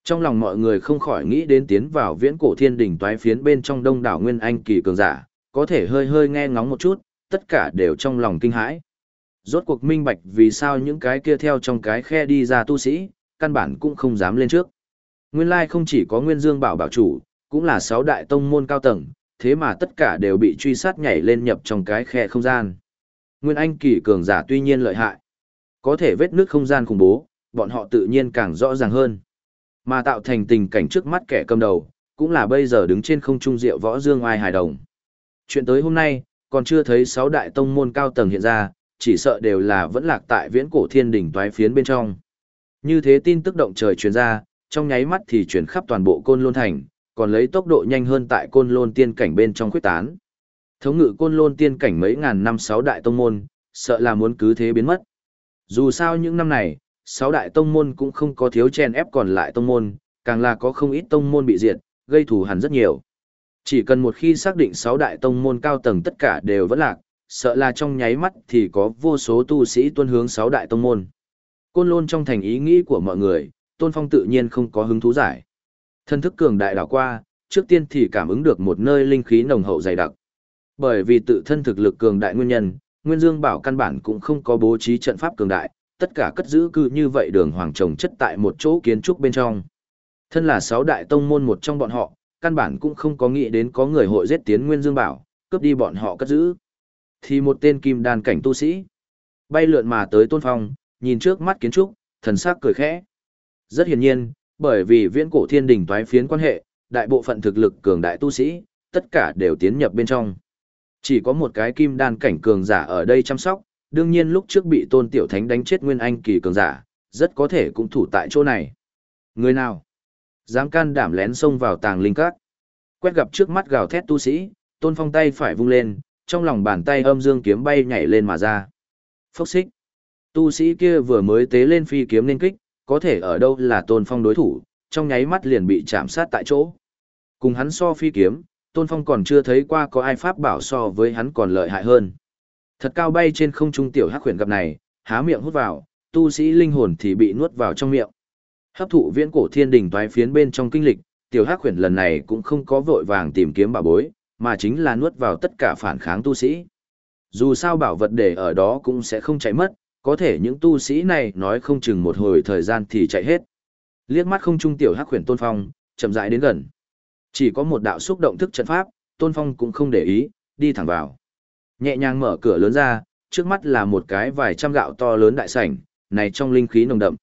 Trong lòng mọi người không khỏi nghĩ đến tiến vào viễn cổ thiên đỉnh toái phiến bên trong đông đảo Nguyên Anh kỳ cường giả, có thể hơi hơi nghe ngóng một chút, tất cả đều trong lòng kinh hãi. Rốt cuộc minh bạch vì sao những cái kia theo trong cái khe đi ra tu sĩ, căn bản cũng không dám lên trước. Nguyên lai không chỉ có Nguyên Dương bảo bảo chủ, cũng là sáu đại tông môn cao tầng, thế mà tất cả đều bị truy sát nhảy lên nhập trong cái khe không gian. Nguyên Anh kỳ cường giả tuy nhiên lợi hại, có thể vết nước không gian khủng bố, bọn họ tự nhiên càng rõ ràng hơn. Mà tạo thành tình cảnh trước mắt kẻ cầm đầu, cũng là bây giờ đứng trên không trung diệu võ dương ai hài đồng. Chuyện tới hôm nay, còn chưa thấy sáu đại tông môn cao tầng hiện ra, chỉ sợ đều là vẫn lạc tại viễn cổ thiên đỉnh toái phiến bên trong. Như thế tin tức động trời truyền ra, trong nháy mắt thì truyền khắp toàn bộ côn lôn thành, còn lấy tốc độ nhanh hơn tại côn lôn tiên cảnh bên trong quyết tán. Thống ngự côn lôn tiên cảnh mấy ngàn năm sáu đại tông môn, sợ là muốn cứ thế biến mất. Dù sao những năm này, sáu đại tông môn cũng không có thiếu chen ép còn lại tông môn, càng là có không ít tông môn bị diệt, gây thù hằn rất nhiều. Chỉ cần một khi xác định sáu đại tông môn cao tầng tất cả đều vẫn lạc, sợ là trong nháy mắt thì có vô số tu sĩ tuân hướng sáu đại tông môn. Côn lôn trong thành ý nghĩ của mọi người, Tôn Phong tự nhiên không có hứng thú giải. Thân thức cường đại đảo qua, trước tiên thì cảm ứng được một nơi linh khí nồng hậu dày đặc. Bởi vì tự thân thực lực cường đại nguyên nhân, Nguyên Dương Bảo căn bản cũng không có bố trí trận pháp cường đại, tất cả cất giữ cư như vậy đường hoàng trồng chất tại một chỗ kiến trúc bên trong. Thân là sáu đại tông môn một trong bọn họ, căn bản cũng không có nghĩ đến có người hội giết tiến Nguyên Dương Bảo, cướp đi bọn họ cất giữ. Thì một tên kim đan cảnh tu sĩ. Bay lượn mà tới Tôn Phong, nhìn trước mắt kiến trúc, thần sắc cười khẽ. Rất hiển nhiên, bởi vì viễn cổ thiên đình toái phiến quan hệ, đại bộ phận thực lực cường đại tu sĩ, tất cả đều tiến nhập bên trong. Chỉ có một cái kim đan cảnh cường giả ở đây chăm sóc, đương nhiên lúc trước bị tôn tiểu thánh đánh chết nguyên anh kỳ cường giả, rất có thể cũng thủ tại chỗ này. Người nào? Dám can đảm lén xông vào tàng linh các. Quét gặp trước mắt gào thét tu sĩ, tôn phong tay phải vung lên, trong lòng bàn tay âm dương kiếm bay nhảy lên mà ra. Phốc xích. Tu sĩ kia vừa mới tế lên phi kiếm nên kích, có thể ở đâu là tôn phong đối thủ, trong nháy mắt liền bị chạm sát tại chỗ. Cùng hắn so phi kiếm, tôn phong còn chưa thấy qua có ai pháp bảo so với hắn còn lợi hại hơn. Thật cao bay trên không trung tiểu hắc huyền gặp này, há miệng hút vào, tu sĩ linh hồn thì bị nuốt vào trong miệng. Hấp thụ viễn cổ thiên đình toái phiến bên trong kinh lịch, tiểu hắc huyền lần này cũng không có vội vàng tìm kiếm bảo bối, mà chính là nuốt vào tất cả phản kháng tu sĩ. Dù sao bảo vật để ở đó cũng sẽ không chạy mất, có thể những tu sĩ này nói không chừng một hồi thời gian thì chạy hết. Liếc mắt không trung tiểu hắc huyền tôn phong, chậm rãi đến gần. Chỉ có một đạo xúc động thức trận pháp, tôn phong cũng không để ý, đi thẳng vào. Nhẹ nhàng mở cửa lớn ra, trước mắt là một cái vài trăm gạo to lớn đại sảnh, này trong linh khí nồng đậm.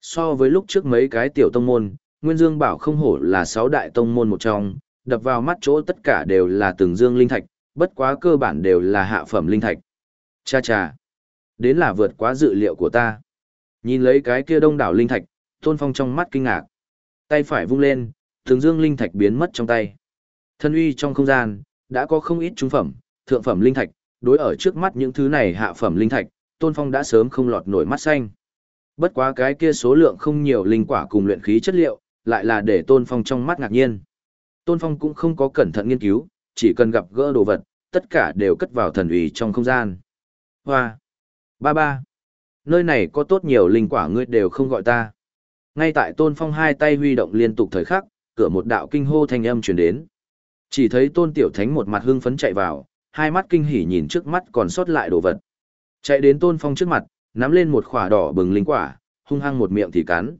So với lúc trước mấy cái tiểu tông môn, Nguyên Dương bảo không hổ là sáu đại tông môn một trong, đập vào mắt chỗ tất cả đều là từng dương linh thạch, bất quá cơ bản đều là hạ phẩm linh thạch. Cha cha, đến là vượt quá dự liệu của ta. Nhìn lấy cái kia đông đảo linh thạch, Tôn Phong trong mắt kinh ngạc. Tay phải vung lên, Thường dương linh thạch biến mất trong tay. Thân uy trong không gian, đã có không ít trung phẩm, thượng phẩm linh thạch, đối ở trước mắt những thứ này hạ phẩm linh thạch, Tôn Phong đã sớm không lọt nổi mắt xanh. Bất quá cái kia số lượng không nhiều linh quả cùng luyện khí chất liệu, lại là để Tôn Phong trong mắt ngạc nhiên. Tôn Phong cũng không có cẩn thận nghiên cứu, chỉ cần gặp gỡ đồ vật, tất cả đều cất vào thần ủy trong không gian. Hoa! Ba ba! Nơi này có tốt nhiều linh quả ngươi đều không gọi ta. Ngay tại Tôn Phong hai tay huy động liên tục thời khắc, cửa một đạo kinh hô thanh âm truyền đến. Chỉ thấy Tôn Tiểu Thánh một mặt hưng phấn chạy vào, hai mắt kinh hỉ nhìn trước mắt còn sót lại đồ vật. Chạy đến Tôn Phong trước mặt, nắm lên một khỏa đỏ bừng linh quả, hung hăng một miệng thì cắn.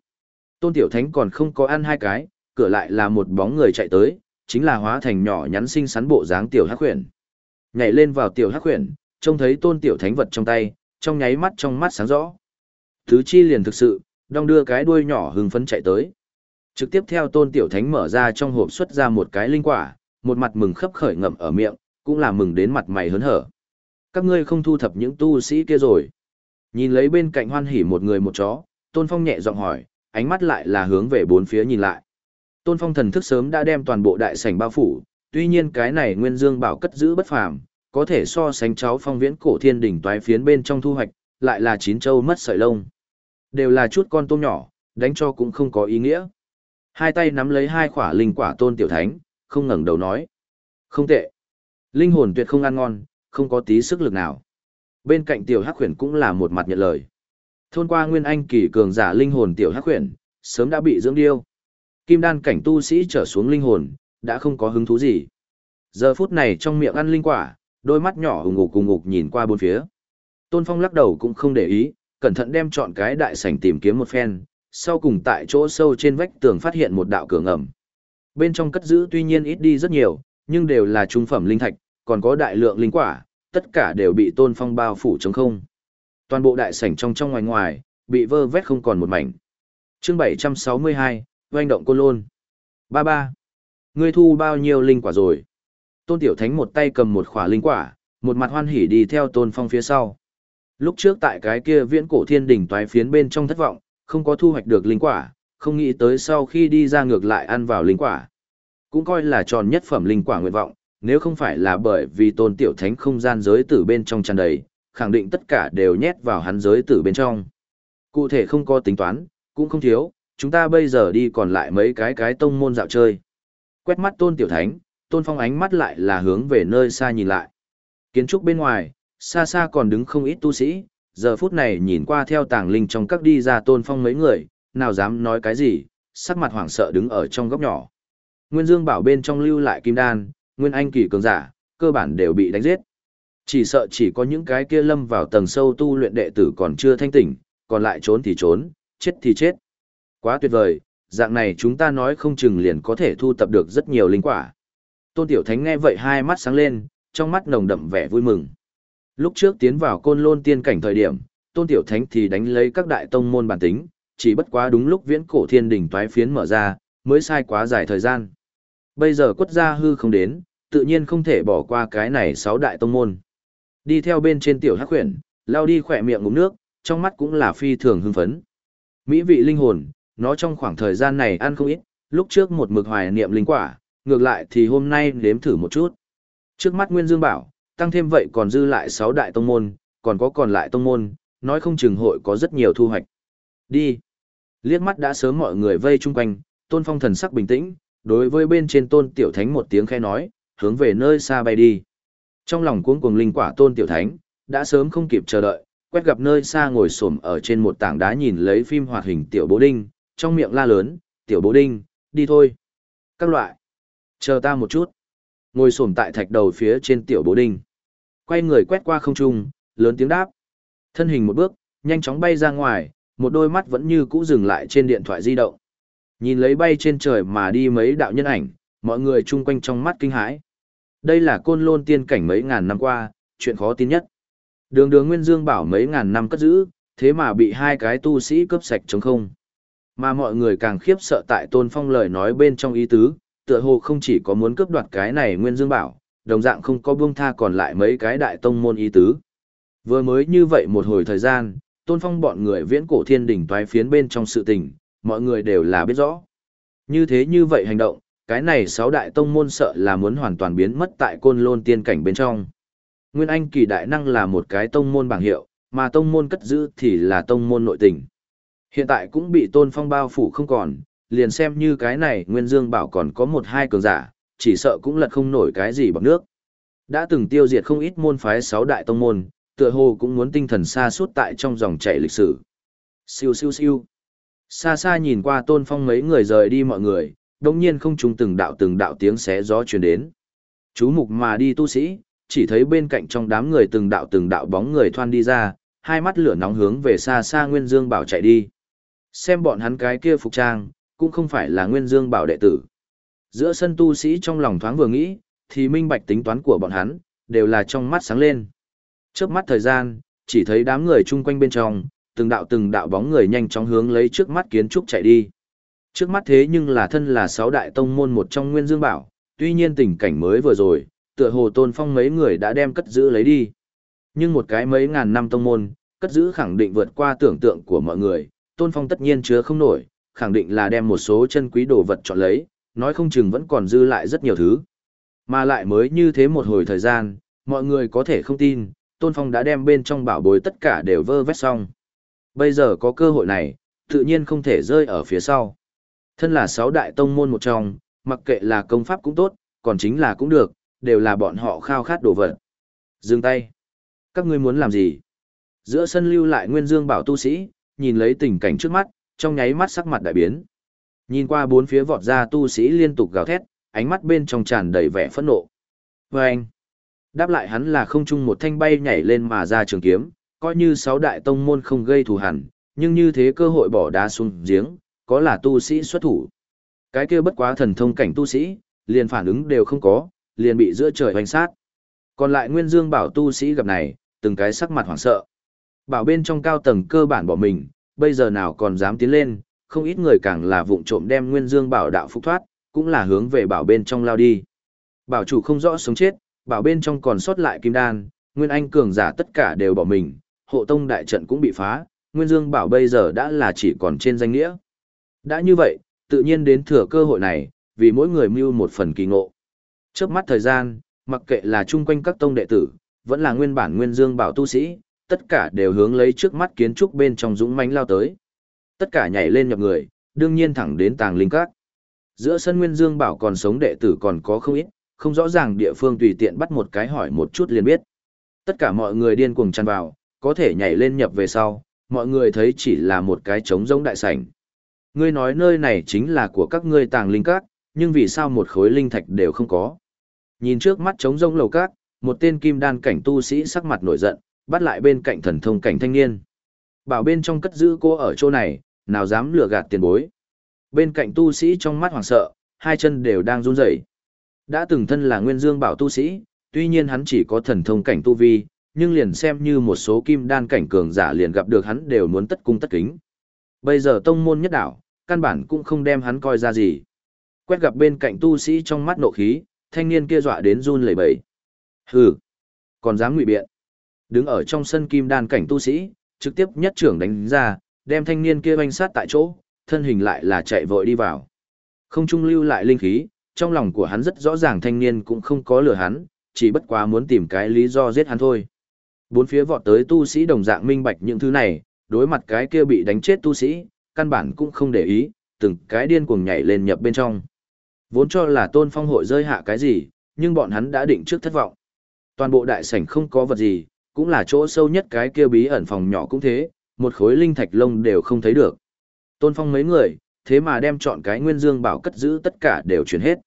Tôn Tiểu Thánh còn không có ăn hai cái, cửa lại là một bóng người chạy tới, chính là hóa thành nhỏ nhắn xinh xắn bộ dáng tiểu hắc huyền. Nhảy lên vào tiểu hắc huyền, trông thấy Tôn Tiểu Thánh vật trong tay, trong nháy mắt trong mắt sáng rõ. Thứ chi liền thực sự, đong đưa cái đuôi nhỏ hưng phấn chạy tới. Trực tiếp theo Tôn Tiểu Thánh mở ra trong hộp xuất ra một cái linh quả, một mặt mừng khấp khởi ngậm ở miệng, cũng là mừng đến mặt mày hớn hở. Các ngươi không thu thập những tu sĩ kia rồi. Nhìn lấy bên cạnh hoan hỉ một người một chó, Tôn Phong nhẹ giọng hỏi, ánh mắt lại là hướng về bốn phía nhìn lại. Tôn Phong thần thức sớm đã đem toàn bộ đại sảnh bao phủ, tuy nhiên cái này Nguyên Dương bảo cất giữ bất phàm, có thể so sánh cháu phong viễn cổ thiên đỉnh toái phiến bên trong thu hoạch, lại là chín châu mất sợi lông. Đều là chút con tôm nhỏ, đánh cho cũng không có ý nghĩa. Hai tay nắm lấy hai quả linh quả tôn tiểu thánh, không ngẩng đầu nói. Không tệ. Linh hồn tuyệt không ăn ngon, không có tí sức lực nào. Bên cạnh tiểu hắc khuyển cũng là một mặt nhận lời. Thôn qua nguyên anh kỳ cường giả linh hồn tiểu hắc khuyển sớm đã bị dưỡng điêu. Kim đan cảnh tu sĩ trở xuống linh hồn, đã không có hứng thú gì. Giờ phút này trong miệng ăn linh quả, đôi mắt nhỏ hùng ngục cùng ngục nhìn qua bốn phía. Tôn Phong lắc đầu cũng không để ý, cẩn thận đem chọn cái đại sảnh tìm kiếm một phen, sau cùng tại chỗ sâu trên vách tường phát hiện một đạo cửa ngầm. Bên trong cất giữ tuy nhiên ít đi rất nhiều, nhưng đều là trung phẩm linh thạch, còn có đại lượng linh quả, tất cả đều bị Tôn Phong bao phủ trống không. Toàn bộ đại sảnh trong trong ngoài ngoài, bị vơ vét không còn một mảnh. Chương 762, Doanh động côn lôn. Ba ba. Ngươi thu bao nhiêu linh quả rồi? Tôn Tiểu Thánh một tay cầm một khỏa linh quả, một mặt hoan hỉ đi theo Tôn Phong phía sau. Lúc trước tại cái kia viễn cổ thiên đỉnh toái phiến bên trong thất vọng, không có thu hoạch được linh quả, không nghĩ tới sau khi đi ra ngược lại ăn vào linh quả. Cũng coi là tròn nhất phẩm linh quả nguyện vọng, nếu không phải là bởi vì tôn tiểu thánh không gian giới tử bên trong tràn đầy, khẳng định tất cả đều nhét vào hắn giới tử bên trong. Cụ thể không có tính toán, cũng không thiếu, chúng ta bây giờ đi còn lại mấy cái cái tông môn dạo chơi. Quét mắt tôn tiểu thánh, tôn phong ánh mắt lại là hướng về nơi xa nhìn lại. Kiến trúc bên ngoài, xa xa còn đứng không ít tu sĩ, giờ phút này nhìn qua theo tàng linh trong các đi ra tôn phong mấy người, nào dám nói cái gì, sắc mặt hoảng sợ đứng ở trong góc nhỏ. Nguyên Dương bảo bên trong lưu lại kim đan, nguyên anh kỳ cường giả, cơ bản đều bị đánh giết. Chỉ sợ chỉ có những cái kia lâm vào tầng sâu tu luyện đệ tử còn chưa thanh tỉnh, còn lại trốn thì trốn, chết thì chết. Quá tuyệt vời, dạng này chúng ta nói không chừng liền có thể thu tập được rất nhiều linh quả. Tôn Tiểu Thánh nghe vậy hai mắt sáng lên, trong mắt nồng đậm vẻ vui mừng. Lúc trước tiến vào côn lôn tiên cảnh thời điểm, tôn tiểu thánh thì đánh lấy các đại tông môn bản tính, chỉ bất quá đúng lúc viễn cổ thiên đỉnh toái phiến mở ra, mới sai quá dài thời gian. Bây giờ quất gia hư không đến, tự nhiên không thể bỏ qua cái này sáu đại tông môn. Đi theo bên trên tiểu hắc khuyển, lao đi khỏe miệng ngụm nước, trong mắt cũng là phi thường hưng phấn. Mỹ vị linh hồn, nó trong khoảng thời gian này ăn không ít, lúc trước một mực hoài niệm linh quả, ngược lại thì hôm nay nếm thử một chút. Trước mắt Nguyên Dương bảo, tăng thêm vậy còn dư lại 6 đại tông môn, còn có còn lại tông môn, nói không chừng hội có rất nhiều thu hoạch. Đi. Liếc mắt đã sớm mọi người vây chung quanh, Tôn Phong thần sắc bình tĩnh, đối với bên trên Tôn Tiểu Thánh một tiếng khẽ nói, hướng về nơi xa bay đi. Trong lòng cuống cuồng linh quả Tôn Tiểu Thánh, đã sớm không kịp chờ đợi, quét gặp nơi xa ngồi xổm ở trên một tảng đá nhìn lấy phim hoạt hình Tiểu Bố Đinh, trong miệng la lớn, Tiểu Bố Đinh, đi thôi. Các loại. Chờ ta một chút. Ngồi xổm tại thạch đầu phía trên Tiểu Bố Đinh. Quay người quét qua không trung, lớn tiếng đáp. Thân hình một bước, nhanh chóng bay ra ngoài, một đôi mắt vẫn như cũ dừng lại trên điện thoại di động. Nhìn lấy bay trên trời mà đi mấy đạo nhân ảnh, mọi người chung quanh trong mắt kinh hãi. Đây là côn lôn tiên cảnh mấy ngàn năm qua, chuyện khó tin nhất. Đường đường Nguyên Dương bảo mấy ngàn năm cất giữ, thế mà bị hai cái tu sĩ cướp sạch trống không. Mà mọi người càng khiếp sợ tại tôn phong lời nói bên trong ý tứ, tựa hồ không chỉ có muốn cướp đoạt cái này Nguyên Dương bảo, đồng dạng không có buông tha còn lại mấy cái đại tông môn ý tứ. Vừa mới như vậy một hồi thời gian, tôn phong bọn người viễn cổ thiên đỉnh toái phiến bên trong sự tình, mọi người đều là biết rõ. Như thế như vậy hành động, cái này sáu đại tông môn sợ là muốn hoàn toàn biến mất tại côn lôn tiên cảnh bên trong. Nguyên Anh kỳ đại năng là một cái tông môn bảng hiệu, mà tông môn cất giữ thì là tông môn nội tình. Hiện tại cũng bị tôn phong bao phủ không còn, liền xem như cái này Nguyên Dương bảo còn có một hai cường giả, chỉ sợ cũng lật không nổi cái gì bằng nước. Đã từng tiêu diệt không ít môn phái sáu đại tông môn, tựa hồ cũng muốn tinh thần xa suốt tại trong dòng chảy lịch sử. Siêu siêu siêu. Xa xa nhìn qua tôn phong mấy người rời đi mọi người, đồng nhiên không trùng từng đạo từng đạo tiếng xé gió truyền đến. Chú mục mà đi tu sĩ, chỉ thấy bên cạnh trong đám người từng đạo từng đạo bóng người thoan đi ra, hai mắt lửa nóng hướng về xa xa Nguyên Dương Bảo chạy đi. Xem bọn hắn cái kia phục trang, cũng không phải là Nguyên Dương Bảo đệ tử. Giữa sân tu sĩ trong lòng thoáng vừa nghĩ, thì minh bạch tính toán của bọn hắn, đều là trong mắt sáng lên. Trước mắt thời gian, chỉ thấy đám người chung quanh bên trong, từng đạo từng đạo bóng người nhanh chóng hướng lấy trước mắt kiến trúc chạy đi. Trước mắt thế nhưng là thân là sáu đại tông môn một trong Nguyên Dương Bảo, tuy nhiên tình cảnh mới vừa rồi, tựa hồ tôn phong mấy người đã đem cất giữ lấy đi. Nhưng một cái mấy ngàn năm tông môn, cất giữ khẳng định vượt qua tưởng tượng của mọi người, tôn phong tất nhiên chứa không nổi, khẳng định là đem một số chân quý đồ vật chọn lấy, nói không chừng vẫn còn dư lại rất nhiều thứ. Mà lại mới như thế một hồi thời gian, mọi người có thể không tin, tôn phong đã đem bên trong bảo bối tất cả đều vơ vét xong. Bây giờ có cơ hội này, tự nhiên không thể rơi ở phía sau. Thân là sáu đại tông môn một trong, mặc kệ là công pháp cũng tốt, còn chính là cũng được, đều là bọn họ khao khát đồ vật. Dừng tay. Các ngươi muốn làm gì? Giữa sân lưu lại Nguyên Dương bảo tu sĩ, nhìn lấy tình cảnh trước mắt, trong nháy mắt sắc mặt đại biến. Nhìn qua bốn phía vọt ra tu sĩ liên tục gào thét, ánh mắt bên trong tràn đầy vẻ phẫn nộ. Và anh, đáp lại hắn là không chung một thanh bay nhảy lên mà ra trường kiếm, coi như sáu đại tông môn không gây thù hằn, nhưng như thế cơ hội bỏ đá xuống giếng, có là tu sĩ xuất thủ. Cái kia bất quá thần thông cảnh tu sĩ, liền phản ứng đều không có, liền bị giữa trời hoành sát. Còn lại Nguyên Dương bảo tu sĩ gặp này, từng cái sắc mặt hoảng sợ. Bảo bên trong cao tầng cơ bản bỏ mình, bây giờ nào còn dám tiến lên, không ít người càng là vụng trộm đem Nguyên Dương bảo đạo phục thoát, cũng là hướng về bảo bên trong lao đi. Bảo chủ không rõ sống chết, bảo bên trong còn sót lại kim đan, Nguyên Anh cường giả tất cả đều bỏ mình, hộ tông đại trận cũng bị phá, Nguyên Dương bảo bây giờ đã là chỉ còn trên danh nghĩa. Đã như vậy, tự nhiên đến thừa cơ hội này, vì mỗi người mưu một phần kỳ ngộ. Trước mắt thời gian, mặc kệ là chung quanh các tông đệ tử, vẫn là nguyên bản nguyên dương bảo tu sĩ, tất cả đều hướng lấy trước mắt kiến trúc bên trong dũng mãnh lao tới. Tất cả nhảy lên nhập người, đương nhiên thẳng đến tàng linh các. Giữa sân nguyên dương bảo còn sống đệ tử còn có không ít, không rõ ràng địa phương tùy tiện bắt một cái hỏi một chút liền biết. Tất cả mọi người điên cuồng chăn vào, có thể nhảy lên nhập về sau, mọi người thấy chỉ là một cái trống rỗng đại sảnh. Ngươi nói nơi này chính là của các ngươi tàng linh các, nhưng vì sao một khối linh thạch đều không có. Nhìn trước mắt trống rỗng lầu cát, một tên kim đan cảnh tu sĩ sắc mặt nổi giận, bắt lại bên cạnh thần thông cảnh thanh niên. Bảo bên trong cất giữ cô ở chỗ này, nào dám lừa gạt tiền bối. Bên cạnh tu sĩ trong mắt hoảng sợ, hai chân đều đang run rẩy. Đã từng thân là nguyên dương bảo tu sĩ, tuy nhiên hắn chỉ có thần thông cảnh tu vi, nhưng liền xem như một số kim đan cảnh cường giả liền gặp được hắn đều muốn tất cung tất kính. Bây giờ tông môn nhất đảo, căn bản cũng không đem hắn coi ra gì. Quét gặp bên cạnh tu sĩ trong mắt nộ khí, thanh niên kia dọa đến run lẩy bẩy. Hừ, còn dám ngụy biện. Đứng ở trong sân kim đan cảnh tu sĩ, trực tiếp nhất trưởng đánh ra, đem thanh niên kia oanh sát tại chỗ, thân hình lại là chạy vội đi vào. Không trung lưu lại linh khí, trong lòng của hắn rất rõ ràng thanh niên cũng không có lừa hắn, chỉ bất quá muốn tìm cái lý do giết hắn thôi. Bốn phía vọt tới tu sĩ đồng dạng minh bạch những thứ này, đối mặt cái kia bị đánh chết tu sĩ, căn bản cũng không để ý, từng cái điên cuồng nhảy lên nhập bên trong. Vốn cho là tôn phong hội rơi hạ cái gì, nhưng bọn hắn đã định trước thất vọng. Toàn bộ đại sảnh không có vật gì, cũng là chỗ sâu nhất cái kia bí ẩn phòng nhỏ cũng thế, một khối linh thạch lông đều không thấy được. Tôn phong mấy người, thế mà đem chọn cái nguyên dương bảo cất giữ tất cả đều chuyển hết.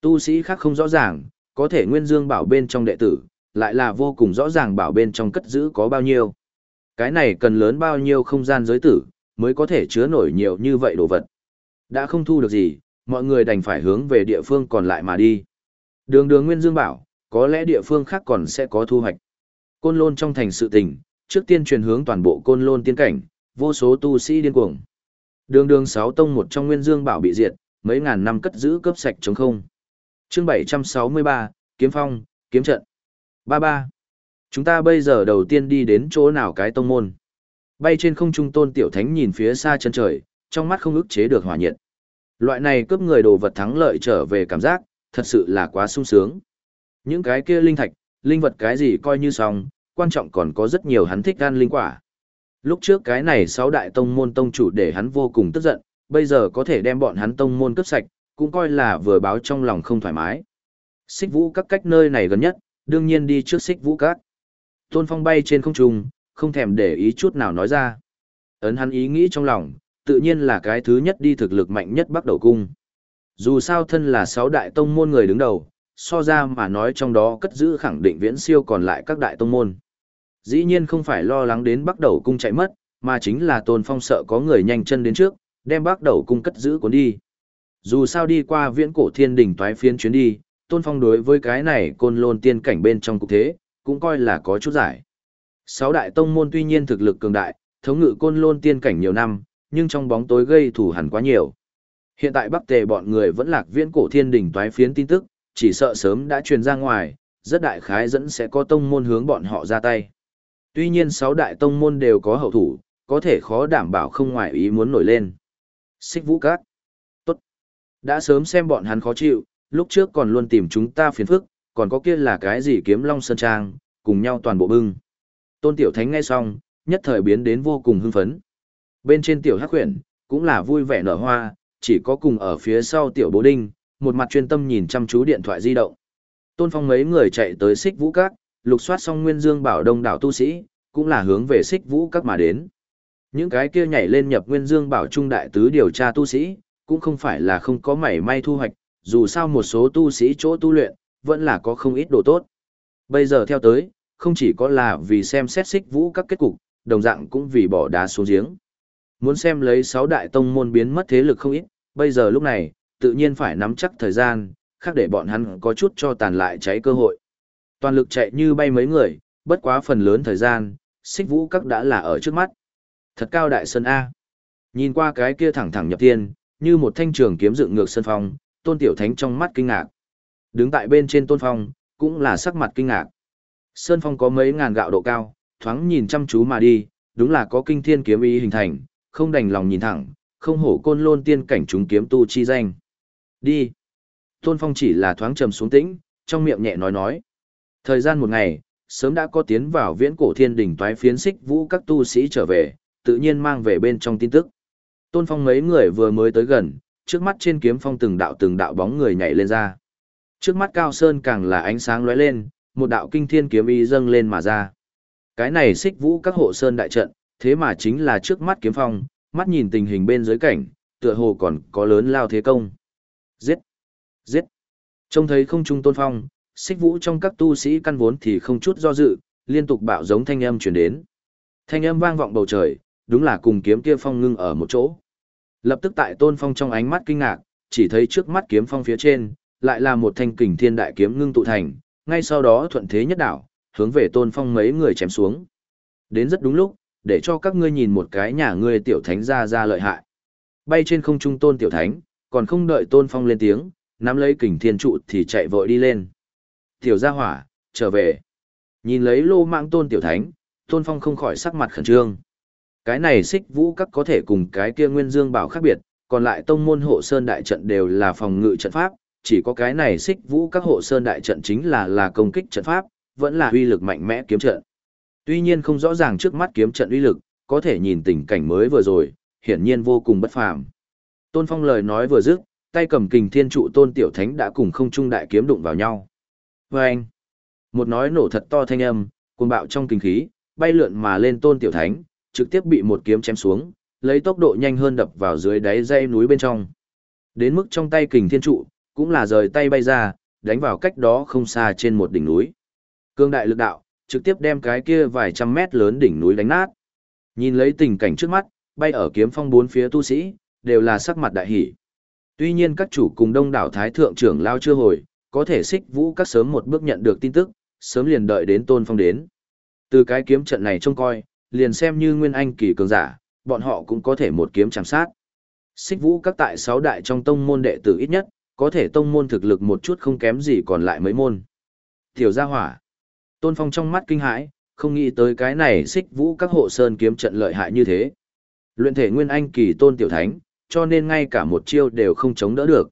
Tu sĩ khác không rõ ràng, có thể nguyên dương bảo bên trong đệ tử, lại là vô cùng rõ ràng bảo bên trong cất giữ có bao nhiêu. Cái này cần lớn bao nhiêu không gian giới tử, mới có thể chứa nổi nhiều như vậy đồ vật. Đã không thu được gì, mọi người đành phải hướng về địa phương còn lại mà đi. Đường đường Nguyên Dương bảo, có lẽ địa phương khác còn sẽ có thu hoạch. Côn lôn trong thành sự tình, trước tiên truyền hướng toàn bộ côn lôn tiên cảnh, vô số tu sĩ điên cuồng. Đường đường sáu tông một trong Nguyên Dương bảo bị diệt, mấy ngàn năm cất giữ cướp sạch trống không. Chương 763, Kiếm Phong, Kiếm Trận. Ba ba. Chúng ta bây giờ đầu tiên đi đến chỗ nào cái tông môn. Bay trên không trung tôn tiểu thánh nhìn phía xa chân trời, trong mắt không ức chế được hỏa nhiệt. Loại này cướp người đồ vật thắng lợi trở về cảm giác, thật sự là quá sung sướng. Những cái kia linh thạch, linh vật cái gì coi như xong, quan trọng còn có rất nhiều hắn thích gan linh quả. Lúc trước cái này sáu đại tông môn tông chủ để hắn vô cùng tức giận, bây giờ có thể đem bọn hắn tông môn cướp sạch, cũng coi là vừa báo trong lòng không thoải mái. Xích vũ các cách nơi này gần nhất, đương nhiên đi trước xích vũ các. Tôn Phong bay trên không trung, không thèm để ý chút nào nói ra. Ấn hắn ý nghĩ trong lòng, tự nhiên là cái thứ nhất đi thực lực mạnh nhất bắt đầu cung. Dù sao thân là sáu đại tông môn người đứng đầu, so ra mà nói trong đó cất giữ khẳng định viễn siêu còn lại các đại tông môn. Dĩ nhiên không phải lo lắng đến bắt đầu cung chạy mất, mà chính là tôn phong sợ có người nhanh chân đến trước, đem bắt đầu cung cất giữ cuốn đi. Dù sao đi qua viễn cổ thiên đỉnh toái phiên chuyến đi, tôn phong đối với cái này côn lôn tiên cảnh bên trong cục thế, cũng coi là có chút giải. Sáu đại tông môn tuy nhiên thực lực cường đại, thống ngự côn lôn tiên cảnh nhiều năm, nhưng trong bóng tối gây thủ hẳn quá nhiều. Hiện tại Bắc Tề bọn người vẫn lạc viễn cổ thiên đỉnh toái phiến tin tức, chỉ sợ sớm đã truyền ra ngoài, rất đại khái dẫn sẽ có tông môn hướng bọn họ ra tay. Tuy nhiên sáu đại tông môn đều có hậu thủ, có thể khó đảm bảo không ngoài ý muốn nổi lên. Xích vũ các. Tốt. Đã sớm xem bọn hắn khó chịu, lúc trước còn luôn tìm chúng ta phiền phức, còn có kia là cái gì kiếm long sơn trang, cùng nhau toàn bộ bưng. Tôn Tiểu Thánh nghe xong, nhất thời biến đến vô cùng hưng phấn. Bên trên Tiểu Hắc Huyền, cũng là vui vẻ nở hoa, chỉ có cùng ở phía sau Tiểu Bố Đinh, một mặt chuyên tâm nhìn chăm chú điện thoại di động. Tôn Phong mấy người chạy tới xích vũ các, lục soát xong Nguyên Dương bảo đông đảo tu sĩ, cũng là hướng về xích vũ các mà đến. Những cái kia nhảy lên nhập Nguyên Dương bảo trung đại tứ điều tra tu sĩ, cũng không phải là không có mảy may thu hoạch, dù sao một số tu sĩ chỗ tu luyện, vẫn là có không ít đồ tốt. Bây giờ theo tới, không chỉ có là vì xem xét xích vũ các kết cục, đồng dạng cũng vì bỏ đá xuống giếng. Muốn xem lấy sáu đại tông môn biến mất thế lực không ít, bây giờ lúc này, tự nhiên phải nắm chắc thời gian, khác để bọn hắn có chút cho tàn lại cháy cơ hội. Toàn lực chạy như bay mấy người, bất quá phần lớn thời gian, xích vũ các đã là ở trước mắt. Thật cao đại sơn A. Nhìn qua cái kia thẳng thẳng nhập tiên, như một thanh trường kiếm dựng ngược sân phong, tôn tiểu thánh trong mắt kinh ngạc. Đứng tại bên trên tôn phong, cũng là sắc mặt kinh ngạc. Sơn phong có mấy ngàn gạo độ cao, thoáng nhìn chăm chú mà đi, đúng là có kinh thiên kiếm ý hình thành, không đành lòng nhìn thẳng, không hổ côn lôn tiên cảnh chúng kiếm tu chi danh. Đi. Tôn phong chỉ là thoáng trầm xuống tĩnh, trong miệng nhẹ nói nói. Thời gian một ngày, sớm đã có tiến vào viễn cổ thiên đỉnh toái phiến xích vũ các tu sĩ trở về, tự nhiên mang về bên trong tin tức. Tôn phong mấy người vừa mới tới gần, trước mắt trên kiếm phong từng đạo từng đạo bóng người nhảy lên ra. Trước mắt Cao Sơn càng là ánh sáng lóe lên, một đạo kinh thiên kiếm ý dâng lên mà ra. Cái này xích vũ các hộ sơn đại trận, thế mà chính là trước mắt kiếm phong, mắt nhìn tình hình bên dưới cảnh, tựa hồ còn có lớn lao thế công. Giết! Giết! Trông thấy không trung tôn phong, xích vũ trong các tu sĩ căn vốn thì không chút do dự, liên tục bạo giống thanh âm chuyển đến. Thanh âm vang vọng bầu trời, đúng là cùng kiếm kia phong ngưng ở một chỗ. Lập tức tại tôn phong trong ánh mắt kinh ngạc, chỉ thấy trước mắt kiếm phong phía trên, lại là một thanh kình thiên đại kiếm ngưng tụ thành, ngay sau đó thuận thế nhất đảo, hướng về tôn phong mấy người chém xuống. Đến rất đúng lúc, để cho các ngươi nhìn một cái nhà ngươi tiểu thánh ra ra lợi hại. Bay trên không trung tôn tiểu thánh, còn không đợi tôn phong lên tiếng, nắm lấy kình thiên trụ thì chạy vội đi lên. Tiểu gia hỏa, trở về. Nhìn lấy lô mạng tôn tiểu thánh, tôn phong không khỏi sắc mặt khẩn trương. Cái này xích vũ các có thể cùng cái kia nguyên dương bảo khác biệt, còn lại tông môn hộ sơn đại trận đều là phòng ngự trận pháp, chỉ có cái này xích vũ các hộ sơn đại trận chính là là công kích trận pháp, vẫn là uy lực mạnh mẽ kiếm trận. Tuy nhiên không rõ ràng trước mắt kiếm trận uy lực, có thể nhìn tình cảnh mới vừa rồi, hiển nhiên vô cùng bất phàm. Tôn Phong lời nói vừa dứt, tay cầm kình thiên trụ Tôn Tiểu Thánh đã cùng không trung đại kiếm đụng vào nhau. Và anh, một nói nổ thật to thanh âm, cuồng bạo trong kinh khí, bay lượn mà lên Tôn Tiểu Thánh, trực tiếp bị một kiếm chém xuống, lấy tốc độ nhanh hơn đập vào dưới đáy dây núi bên trong. Đến mức trong tay kình thiên trụ, cũng là rời tay bay ra, đánh vào cách đó không xa trên một đỉnh núi. Cương đại lực đạo, trực tiếp đem cái kia vài trăm mét lớn đỉnh núi đánh nát. Nhìn lấy tình cảnh trước mắt, bay ở kiếm phong bốn phía tu sĩ, đều là sắc mặt đại hỷ. Tuy nhiên các chủ cùng đông đảo thái thượng trưởng lao chưa hồi, có thể xích vũ các sớm một bước nhận được tin tức, sớm liền đợi đến tôn phong đến. Từ cái kiếm trận này trông coi, liền xem như nguyên anh kỳ cường giả, bọn họ cũng có thể một kiếm chạm sát. Xích vũ các tại sáu đại trong tông môn đệ tử ít nhất, có thể tông môn thực lực một chút không kém gì còn lại mấy môn. Tiểu gia hỏa. Tôn Phong trong mắt kinh hãi, không nghĩ tới cái này xích vũ các hộ sơn kiếm trận lợi hại như thế. Luyện thể nguyên anh kỳ tôn tiểu thánh, cho nên ngay cả một chiêu đều không chống đỡ được.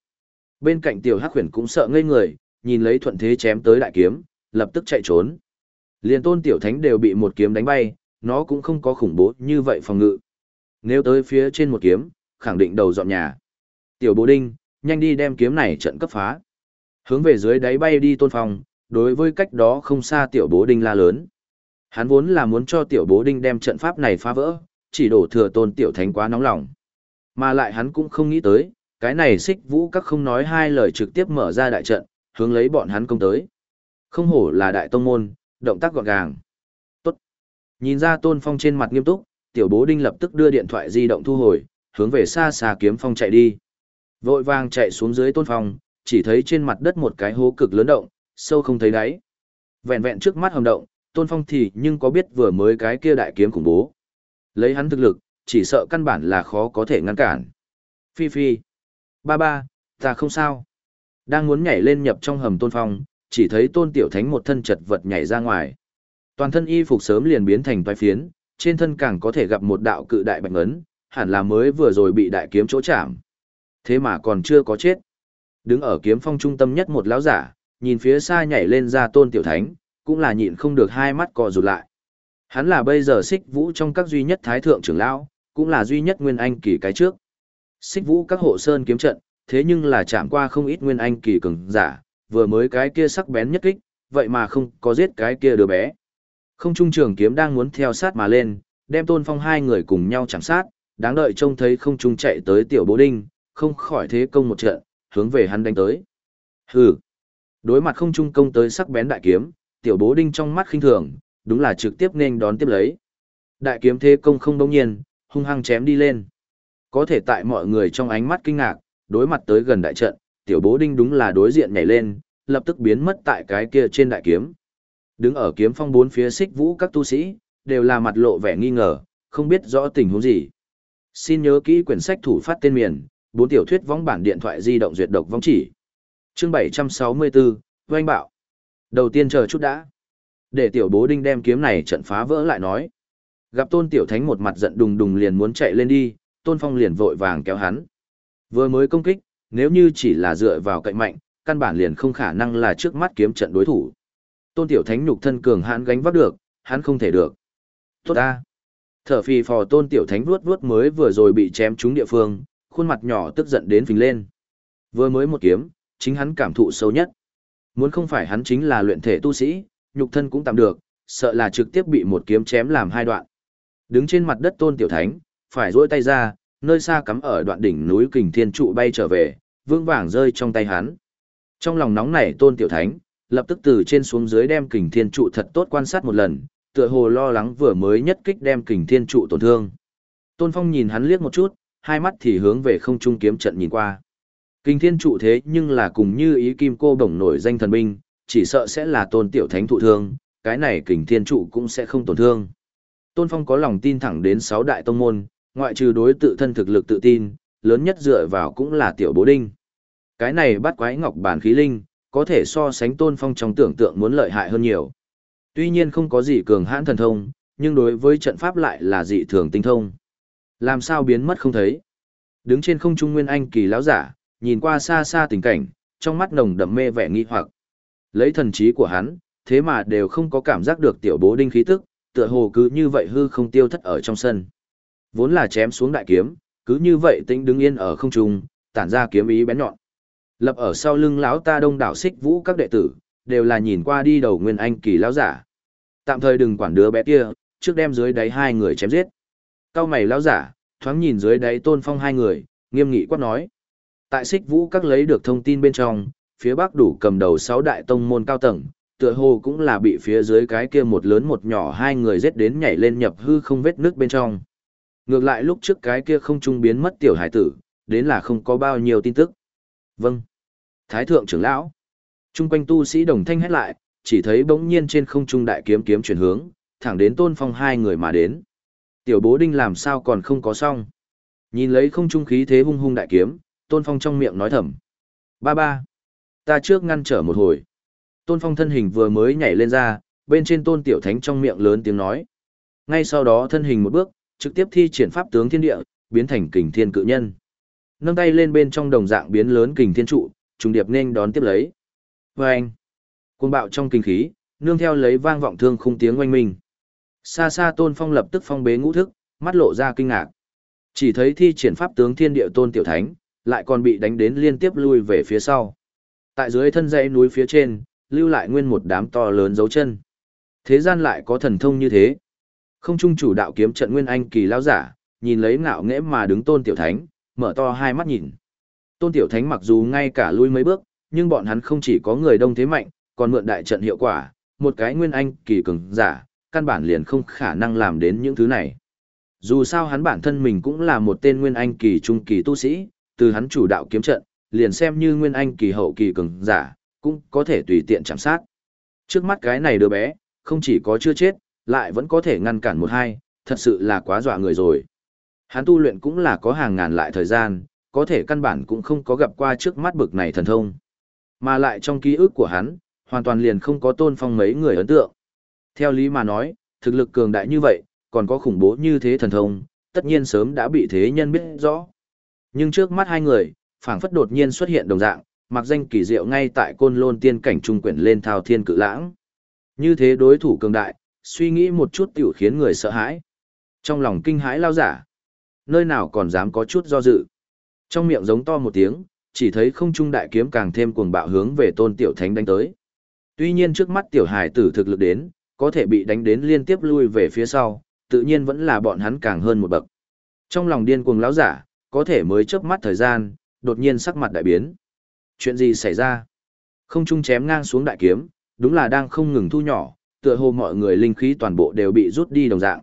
Bên cạnh tiểu hắc huyền cũng sợ ngây người, nhìn lấy thuận thế chém tới đại kiếm, lập tức chạy trốn. Liền tôn tiểu thánh đều bị một kiếm đánh bay, nó cũng không có khủng bố như vậy phòng ngự. Nếu tới phía trên một kiếm, khẳng định đầu dọn nhà. Tiểu bố đinh, nhanh đi đem kiếm này trận cấp phá. Hướng về dưới đáy bay đi tôn phong, đối với cách đó không xa tiểu bố đinh la lớn. Hắn vốn là muốn cho tiểu bố đinh đem trận pháp này phá vỡ, chỉ đổ thừa tôn tiểu thánh quá nóng lòng. Mà lại hắn cũng không nghĩ tới, cái này xích vũ các không nói hai lời trực tiếp mở ra đại trận, hướng lấy bọn hắn công tới. Không hổ là đại tông môn, động tác gọn gàng. Tốt. Nhìn ra tôn phong trên mặt nghiêm túc, tiểu bố đinh lập tức đưa điện thoại di động thu hồi, hướng về xa xa kiếm phong chạy đi. Vội vàng chạy xuống dưới tôn phong, chỉ thấy trên mặt đất một cái hố cực lớn động, sâu không thấy đáy. Vẹn vẹn trước mắt hầm động, tôn phong thì nhưng có biết vừa mới cái kia đại kiếm khủng bố. Lấy hắn thực lực, chỉ sợ căn bản là khó có thể ngăn cản. Phi phi. Ba ba, ta không sao. Đang muốn nhảy lên nhập trong hầm tôn phong, chỉ thấy tôn tiểu thánh một thân chật vật nhảy ra ngoài. Toàn thân y phục sớm liền biến thành toái phiến, trên thân càng có thể gặp một đạo cự đại bạch ấn, hẳn là mới vừa rồi bị đại kiếm chỗ chạm. Thế mà còn chưa có chết. Đứng ở kiếm phong trung tâm nhất một lão giả, nhìn phía xa nhảy lên ra tôn tiểu thánh, cũng là nhịn không được hai mắt cò rụt lại. Hắn là bây giờ xích vũ trong các duy nhất thái thượng trưởng lão, cũng là duy nhất nguyên anh kỳ cái trước. Xích vũ các hộ sơn kiếm trận, thế nhưng là chạm qua không ít nguyên anh kỳ cường giả, vừa mới cái kia sắc bén nhất kích, vậy mà không có giết cái kia đứa bé. Không trung trường kiếm đang muốn theo sát mà lên, đem tôn phong hai người cùng nhau chạm sát, đáng đợi trông thấy không trung chạy tới tiểu bố đinh, không khỏi thế công một trận, hướng về hắn đánh tới. Hừ. Đối mặt không trung công tới sắc bén đại kiếm, tiểu bố đinh trong mắt khinh thường, đúng là trực tiếp nên đón tiếp lấy. Đại kiếm thế công không đông nhiên, hung hăng chém đi lên. Có thể tại mọi người trong ánh mắt kinh ngạc, đối mặt tới gần đại trận, tiểu bố đinh đúng là đối diện nhảy lên, lập tức biến mất tại cái kia trên đại kiếm. Đứng ở kiếm phong bốn phía xích vũ các tu sĩ, đều là mặt lộ vẻ nghi ngờ, không biết rõ tình huống gì. Xin nhớ kỹ quyển sách thủ phát tên miền, bốn tiểu thuyết vong bản điện thoại di động duyệt độc vong chỉ. Chương 764, Doanh Bạo. Đầu tiên chờ chút đã. Để tiểu bố đinh đem kiếm này trận phá vỡ lại nói. Gặp tôn tiểu thánh một mặt giận đùng đùng liền muốn chạy lên đi, tôn phong liền vội vàng kéo hắn. Vừa mới công kích, nếu như chỉ là dựa vào cậy mạnh, căn bản liền không khả năng là trước mắt kiếm trận đối thủ. Tôn tiểu thánh nhục thân cường hãn gánh vác được, hắn không thể được. Tốt ta. Thở phì phò tôn tiểu thánh vuốt vuốt mới vừa rồi bị chém trúng địa phương, khuôn mặt nhỏ tức giận đến phình lên. Vừa mới một kiếm, chính hắn cảm thụ sâu nhất. Muốn không phải hắn chính là luyện thể tu sĩ, nhục thân cũng tạm được, sợ là trực tiếp bị một kiếm chém làm hai đoạn. Đứng trên mặt đất tôn tiểu thánh, phải duỗi tay ra, nơi xa cắm ở đoạn đỉnh núi kình thiên trụ bay trở về, vương vàng rơi trong tay hắn. Trong lòng nóng nảy tôn tiểu thánh, lập tức từ trên xuống dưới đem kình thiên trụ thật tốt quan sát một lần, tựa hồ lo lắng vừa mới nhất kích đem kình thiên trụ tổn thương. Tôn Phong nhìn hắn liếc một chút, hai mắt thì hướng về không trung kiếm trận nhìn qua. Kình thiên trụ thế nhưng là cùng như ý kim cô bổng nổi danh thần binh, chỉ sợ sẽ là tôn tiểu thánh thụ thương, cái này kình thiên trụ cũng sẽ không tổn thương. Tôn Phong có lòng tin thẳng đến sáu đại tông môn, ngoại trừ đối tự thân thực lực tự tin, lớn nhất dựa vào cũng là tiểu bố đinh. Cái này bắt quái ngọc bản khí linh, có thể so sánh Tôn Phong trong tưởng tượng muốn lợi hại hơn nhiều. Tuy nhiên không có gì cường hãn thần thông, nhưng đối với trận pháp lại là dị thường tinh thông. Làm sao biến mất không thấy? Đứng trên không trung nguyên anh kỳ lão giả, nhìn qua xa xa tình cảnh, trong mắt nồng đậm mê vẻ nghi hoặc. Lấy thần trí của hắn, thế mà đều không có cảm giác được tiểu bố đinh khí tức, tựa hồ cứ như vậy hư không tiêu thất ở trong sân. Vốn là chém xuống đại kiếm, cứ như vậy tĩnh đứng yên ở không trung, tản ra kiếm ý bén nhọn. Lập ở sau lưng lão ta đông đảo xích vũ các đệ tử, đều là nhìn qua đi đầu nguyên anh kỳ lão giả. Tạm thời đừng quản đứa bé kia, trước đem dưới đáy hai người chém giết. Cao mày lão giả, thoáng nhìn dưới đáy tôn phong hai người, nghiêm nghị quát nói. Tại xích vũ các lấy được thông tin bên trong, phía bắc đủ cầm đầu sáu đại tông môn cao tầng, tựa hồ cũng là bị phía dưới cái kia một lớn một nhỏ hai người giết đến nhảy lên nhập hư không vết nước bên trong. Ngược lại lúc trước cái kia không trung biến mất tiểu hải tử, đến là không có bao nhiêu tin tức. Vâng. Thái thượng trưởng lão. Trung quanh tu sĩ đồng thanh hét lại, chỉ thấy bỗng nhiên trên không trung đại kiếm kiếm chuyển hướng, thẳng đến tôn phong hai người mà đến. Tiểu bố đinh làm sao còn không có xong. Nhìn lấy không trung khí thế hung hung đại kiếm, tôn phong trong miệng nói thầm. Ba ba. Ta trước ngăn trở một hồi. Tôn phong thân hình vừa mới nhảy lên ra, bên trên tôn tiểu thánh trong miệng lớn tiếng nói. Ngay sau đó thân hình một bước, trực tiếp thi triển pháp tướng thiên địa, biến thành kình thiên cự nhân. Nâng tay lên bên trong đồng dạng biến lớn kình thiên trụ, trùng điệp nên đón tiếp lấy. Và cuồng bạo trong kinh khí, nương theo lấy vang vọng thương khung tiếng oanh minh. Xa xa tôn phong lập tức phong bế ngũ thức, mắt lộ ra kinh ngạc. Chỉ thấy thi triển pháp tướng thiên địa tôn tiểu thánh, lại còn bị đánh đến liên tiếp lui về phía sau. Tại dưới thân dãy núi phía trên, lưu lại nguyên một đám to lớn dấu chân. Thế gian lại có thần thông như thế. Không trung chủ đạo kiếm trận nguyên anh kỳ lão giả, nhìn lấy ngạo nghễ mà đứng tôn tiểu thánh, mở to hai mắt nhìn. Tôn tiểu thánh mặc dù ngay cả lui mấy bước, nhưng bọn hắn không chỉ có người đông thế mạnh, còn mượn đại trận hiệu quả, một cái nguyên anh kỳ cường giả, căn bản liền không khả năng làm đến những thứ này. Dù sao hắn bản thân mình cũng là một tên nguyên anh kỳ trung kỳ tu sĩ, từ hắn chủ đạo kiếm trận, liền xem như nguyên anh kỳ hậu kỳ cường giả, cũng có thể tùy tiện chạm sát. Trước mắt cái này đứa bé, không chỉ có chưa chết, lại vẫn có thể ngăn cản một hai, thật sự là quá dọa người rồi. Hắn tu luyện cũng là có hàng ngàn lại thời gian, có thể căn bản cũng không có gặp qua trước mắt bực này thần thông. Mà lại trong ký ức của hắn, hoàn toàn liền không có tôn phong mấy người ấn tượng. Theo lý mà nói, thực lực cường đại như vậy, còn có khủng bố như thế thần thông, tất nhiên sớm đã bị thế nhân biết rõ. Nhưng trước mắt hai người, phảng phất đột nhiên xuất hiện đồng dạng, mặc danh kỳ diệu ngay tại côn lôn tiên cảnh trung quyển lên thao thiên cự lãng. Như thế đối thủ cường đại, suy nghĩ một chút tiểu khiến người sợ hãi. Trong lòng kinh hãi lao giả, nơi nào còn dám có chút do dự. Trong miệng giống to một tiếng, chỉ thấy không trung đại kiếm càng thêm cuồng bạo hướng về tôn tiểu thánh đánh tới. Tuy nhiên trước mắt tiểu hải tử thực lực đến, có thể bị đánh đến liên tiếp lui về phía sau, tự nhiên vẫn là bọn hắn càng hơn một bậc. Trong lòng điên cuồng lão giả, có thể mới chớp mắt thời gian, đột nhiên sắc mặt đại biến. Chuyện gì xảy ra? Không trung chém ngang xuống đại kiếm, đúng là đang không ngừng thu nhỏ, tựa hồ mọi người linh khí toàn bộ đều bị rút đi đồng dạng.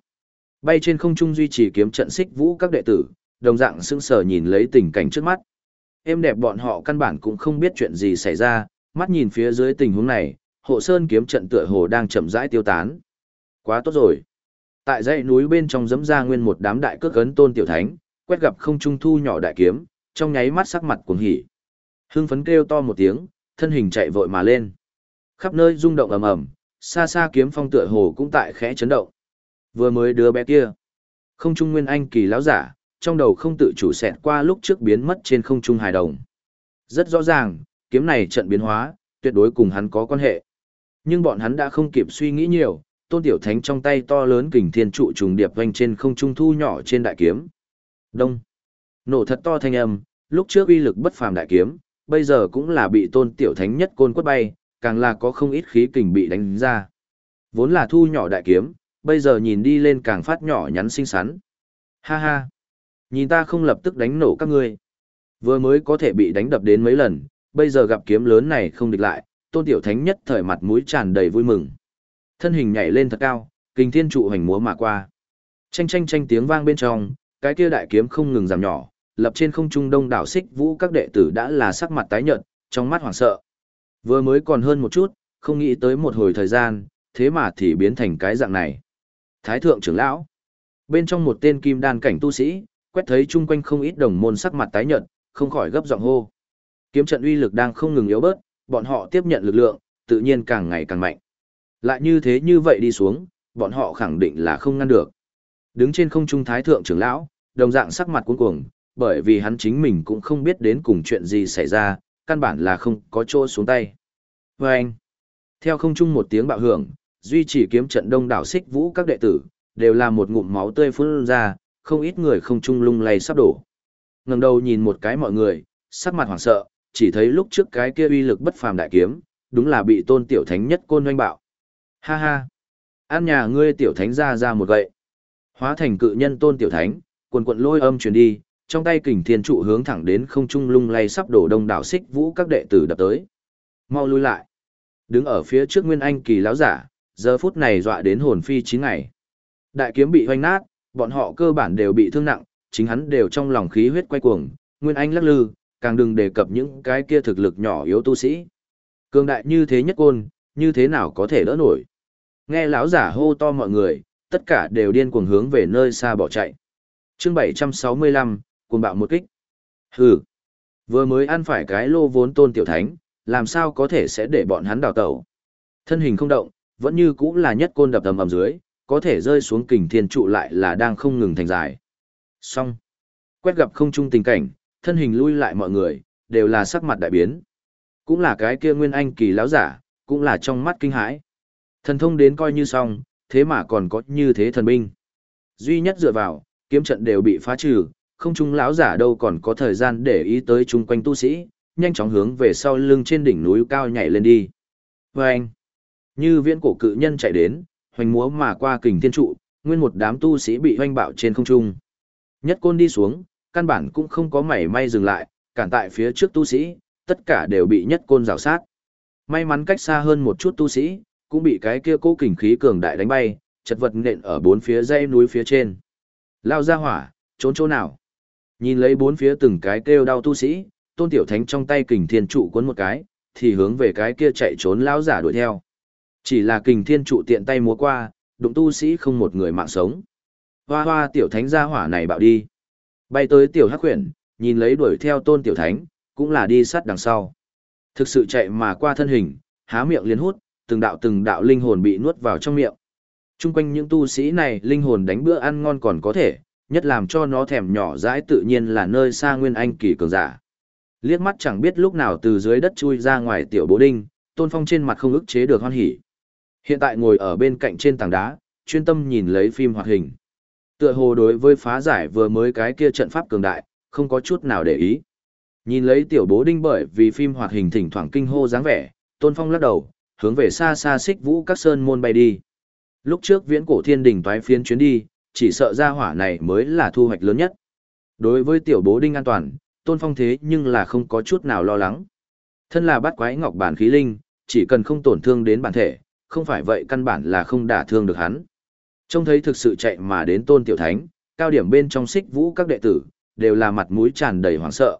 Bay trên không trung duy trì kiếm trận xích vũ các đệ tử, đồng dạng sững sờ nhìn lấy tình cảnh trước mắt. Em đẹp bọn họ căn bản cũng không biết chuyện gì xảy ra, mắt nhìn phía dưới tình huống này, hộ sơn kiếm trận tựa hồ đang chậm rãi tiêu tán. Quá tốt rồi. Tại dãy núi bên trong dẫm ra nguyên một đám đại cước gấn tôn tiểu thánh, quét gặp không trung thu nhỏ đại kiếm, trong nháy mắt sắc mặt cuồng hỉ. Hưng phấn kêu to một tiếng, thân hình chạy vội mà lên. Khắp nơi rung động ầm ầm, xa xa kiếm phong tựa hồ cũng tại khẽ chấn động. Vừa mới đứa bé kia, không trung nguyên anh kỳ lão giả, trong đầu không tự chủ xẹt qua lúc trước biến mất trên không trung hài đồng. Rất rõ ràng, kiếm này trận biến hóa, tuyệt đối cùng hắn có quan hệ. Nhưng bọn hắn đã không kịp suy nghĩ nhiều, tôn tiểu thánh trong tay to lớn kình thiên trụ trùng điệp vanh trên không trung thu nhỏ trên đại kiếm. Đông. Nổ thật to thanh âm, lúc trước uy lực bất phàm đại kiếm, bây giờ cũng là bị tôn tiểu thánh nhất côn quất bay, càng là có không ít khí kình bị đánh ra. Vốn là thu nhỏ đại kiếm, bây giờ nhìn đi lên càng phát nhỏ nhắn xinh xắn. Ha ha. Nhìn ta không lập tức đánh nổ các ngươi. Vừa mới có thể bị đánh đập đến mấy lần, bây giờ gặp kiếm lớn này không địch lại, tôn tiểu thánh nhất thời mặt mũi tràn đầy vui mừng. Thân hình nhảy lên thật cao, kinh thiên trụ hành múa mà qua. Chanh chanh chanh tiếng vang bên trong, cái kia đại kiếm không ngừng giảm nhỏ, lập trên không trung đông đảo xích vũ các đệ tử đã là sắc mặt tái nhợt, trong mắt hoảng sợ. Vừa mới còn hơn một chút, không nghĩ tới một hồi thời gian, thế mà thì biến thành cái dạng này. Thái thượng trưởng lão. Bên trong một tên kim đan cảnh tu sĩ, quét thấy chung quanh không ít đồng môn sắc mặt tái nhợt, không khỏi gấp giọng hô. Kiếm trận uy lực đang không ngừng yếu bớt, bọn họ tiếp nhận lực lượng, tự nhiên càng ngày càng mạnh. Lại như thế như vậy đi xuống, bọn họ khẳng định là không ngăn được. Đứng trên không trung thái thượng trưởng lão, đồng dạng sắc mặt cuống cuồng, bởi vì hắn chính mình cũng không biết đến cùng chuyện gì xảy ra, căn bản là không có chỗ xuống tay. Và anh, theo không chung một tiếng bạo hưởng, duy trì kiếm trận đông đảo xích vũ các đệ tử, đều là một ngụm máu tươi phun ra, không ít người không chung lung lay sắp đổ. ngẩng đầu nhìn một cái mọi người, sắc mặt hoảng sợ, chỉ thấy lúc trước cái kia uy lực bất phàm đại kiếm, đúng là bị tôn tiểu thánh nhất côn doanh bạo. Ha ha! An nhà ngươi tiểu thánh ra ra một gậy. Hóa thành cự nhân tôn tiểu thánh, quần quận lôi âm truyền đi, trong tay kình thiên trụ hướng thẳng đến không trung lung lay sắp đổ đông đảo xích vũ các đệ tử đập tới. Mau lui lại. Đứng ở phía trước Nguyên Anh kỳ lão giả, giờ phút này dọa đến hồn phi chín ngày. Đại kiếm bị hoanh nát, bọn họ cơ bản đều bị thương nặng, chính hắn đều trong lòng khí huyết quay cuồng, Nguyên Anh lắc lư, càng đừng đề cập những cái kia thực lực nhỏ yếu tu sĩ. Cường đại như thế nhất côn, như thế nào có thể đỡ nổi. Nghe lão giả hô to mọi người, tất cả đều điên cuồng hướng về nơi xa bỏ chạy. Chương 765, cuồng bạo một kích. Hừ. Vừa mới ăn phải cái lô vốn tôn tiểu thánh, làm sao có thể sẽ để bọn hắn đào tẩu. Thân hình không động, vẫn như cũng là nhất côn đập tầm ầm dưới, có thể rơi xuống kình thiên trụ lại là đang không ngừng thành dài. Xong. Quét gặp không trung tình cảnh, thân hình lui lại mọi người, đều là sắc mặt đại biến. Cũng là cái kia nguyên anh kỳ lão giả, cũng là trong mắt kinh hãi. Thần thông đến coi như xong, thế mà còn có như thế thần binh. Duy nhất dựa vào, kiếm trận đều bị phá trừ, không trung lão giả đâu còn có thời gian để ý tới chung quanh tu sĩ, nhanh chóng hướng về sau lưng trên đỉnh núi cao nhảy lên đi. Và anh, như viễn cổ cự nhân chạy đến, hoành múa mà qua kình thiên trụ, nguyên một đám tu sĩ bị hoanh bạo trên không trung. Nhất côn đi xuống, căn bản cũng không có mảy may dừng lại, cản tại phía trước tu sĩ, tất cả đều bị nhất côn rào sát. May mắn cách xa hơn một chút tu sĩ, cũng bị cái kia cố kình khí cường đại đánh bay, chật vật nện ở bốn phía dây núi phía trên. Lao ra hỏa, trốn chỗ nào? Nhìn lấy bốn phía từng cái kêu đau tu sĩ, tôn tiểu thánh trong tay kình thiên trụ cuốn một cái, thì hướng về cái kia chạy trốn lão giả đuổi theo. Chỉ là kình thiên trụ tiện tay múa qua, đụng tu sĩ không một người mạng sống. Hoa hoa tiểu thánh ra hỏa này bạo đi. Bay tới tiểu hắc huyền, nhìn lấy đuổi theo tôn tiểu thánh, cũng là đi sát đằng sau. Thực sự chạy mà qua thân hình, há miệng liên hút, từng đạo từng đạo linh hồn bị nuốt vào trong miệng. Trung quanh những tu sĩ này linh hồn đánh bữa ăn ngon còn có thể, nhất làm cho nó thèm nhỏ dãi tự nhiên là nơi xa nguyên anh kỳ cường giả. Liếc mắt chẳng biết lúc nào từ dưới đất chui ra ngoài tiểu bố đinh, tôn phong trên mặt không ức chế được hoan hỉ. Hiện tại ngồi ở bên cạnh trên tảng đá, chuyên tâm nhìn lấy phim hoạt hình. Tựa hồ đối với phá giải vừa mới cái kia trận pháp cường đại, không có chút nào để ý. Nhìn lấy tiểu bố đinh bởi vì phim hoạt hình thỉnh thoảng kinh hô dáng vẻ, tôn phong lắc đầu, hướng về xa xa xích vũ các sơn môn bay đi. Lúc trước viễn cổ thiên đình toái phiến chuyến đi, chỉ sợ ra hỏa này mới là thu hoạch lớn nhất. Đối với tiểu bố đinh an toàn, tôn phong thế nhưng là không có chút nào lo lắng. Thân là bắt quái ngọc bản khí linh, chỉ cần không tổn thương đến bản thể, không phải vậy căn bản là không đả thương được hắn. Trông thấy thực sự chạy mà đến tôn tiểu thánh, cao điểm bên trong xích vũ các đệ tử, đều là mặt mũi tràn đầy hoảng sợ.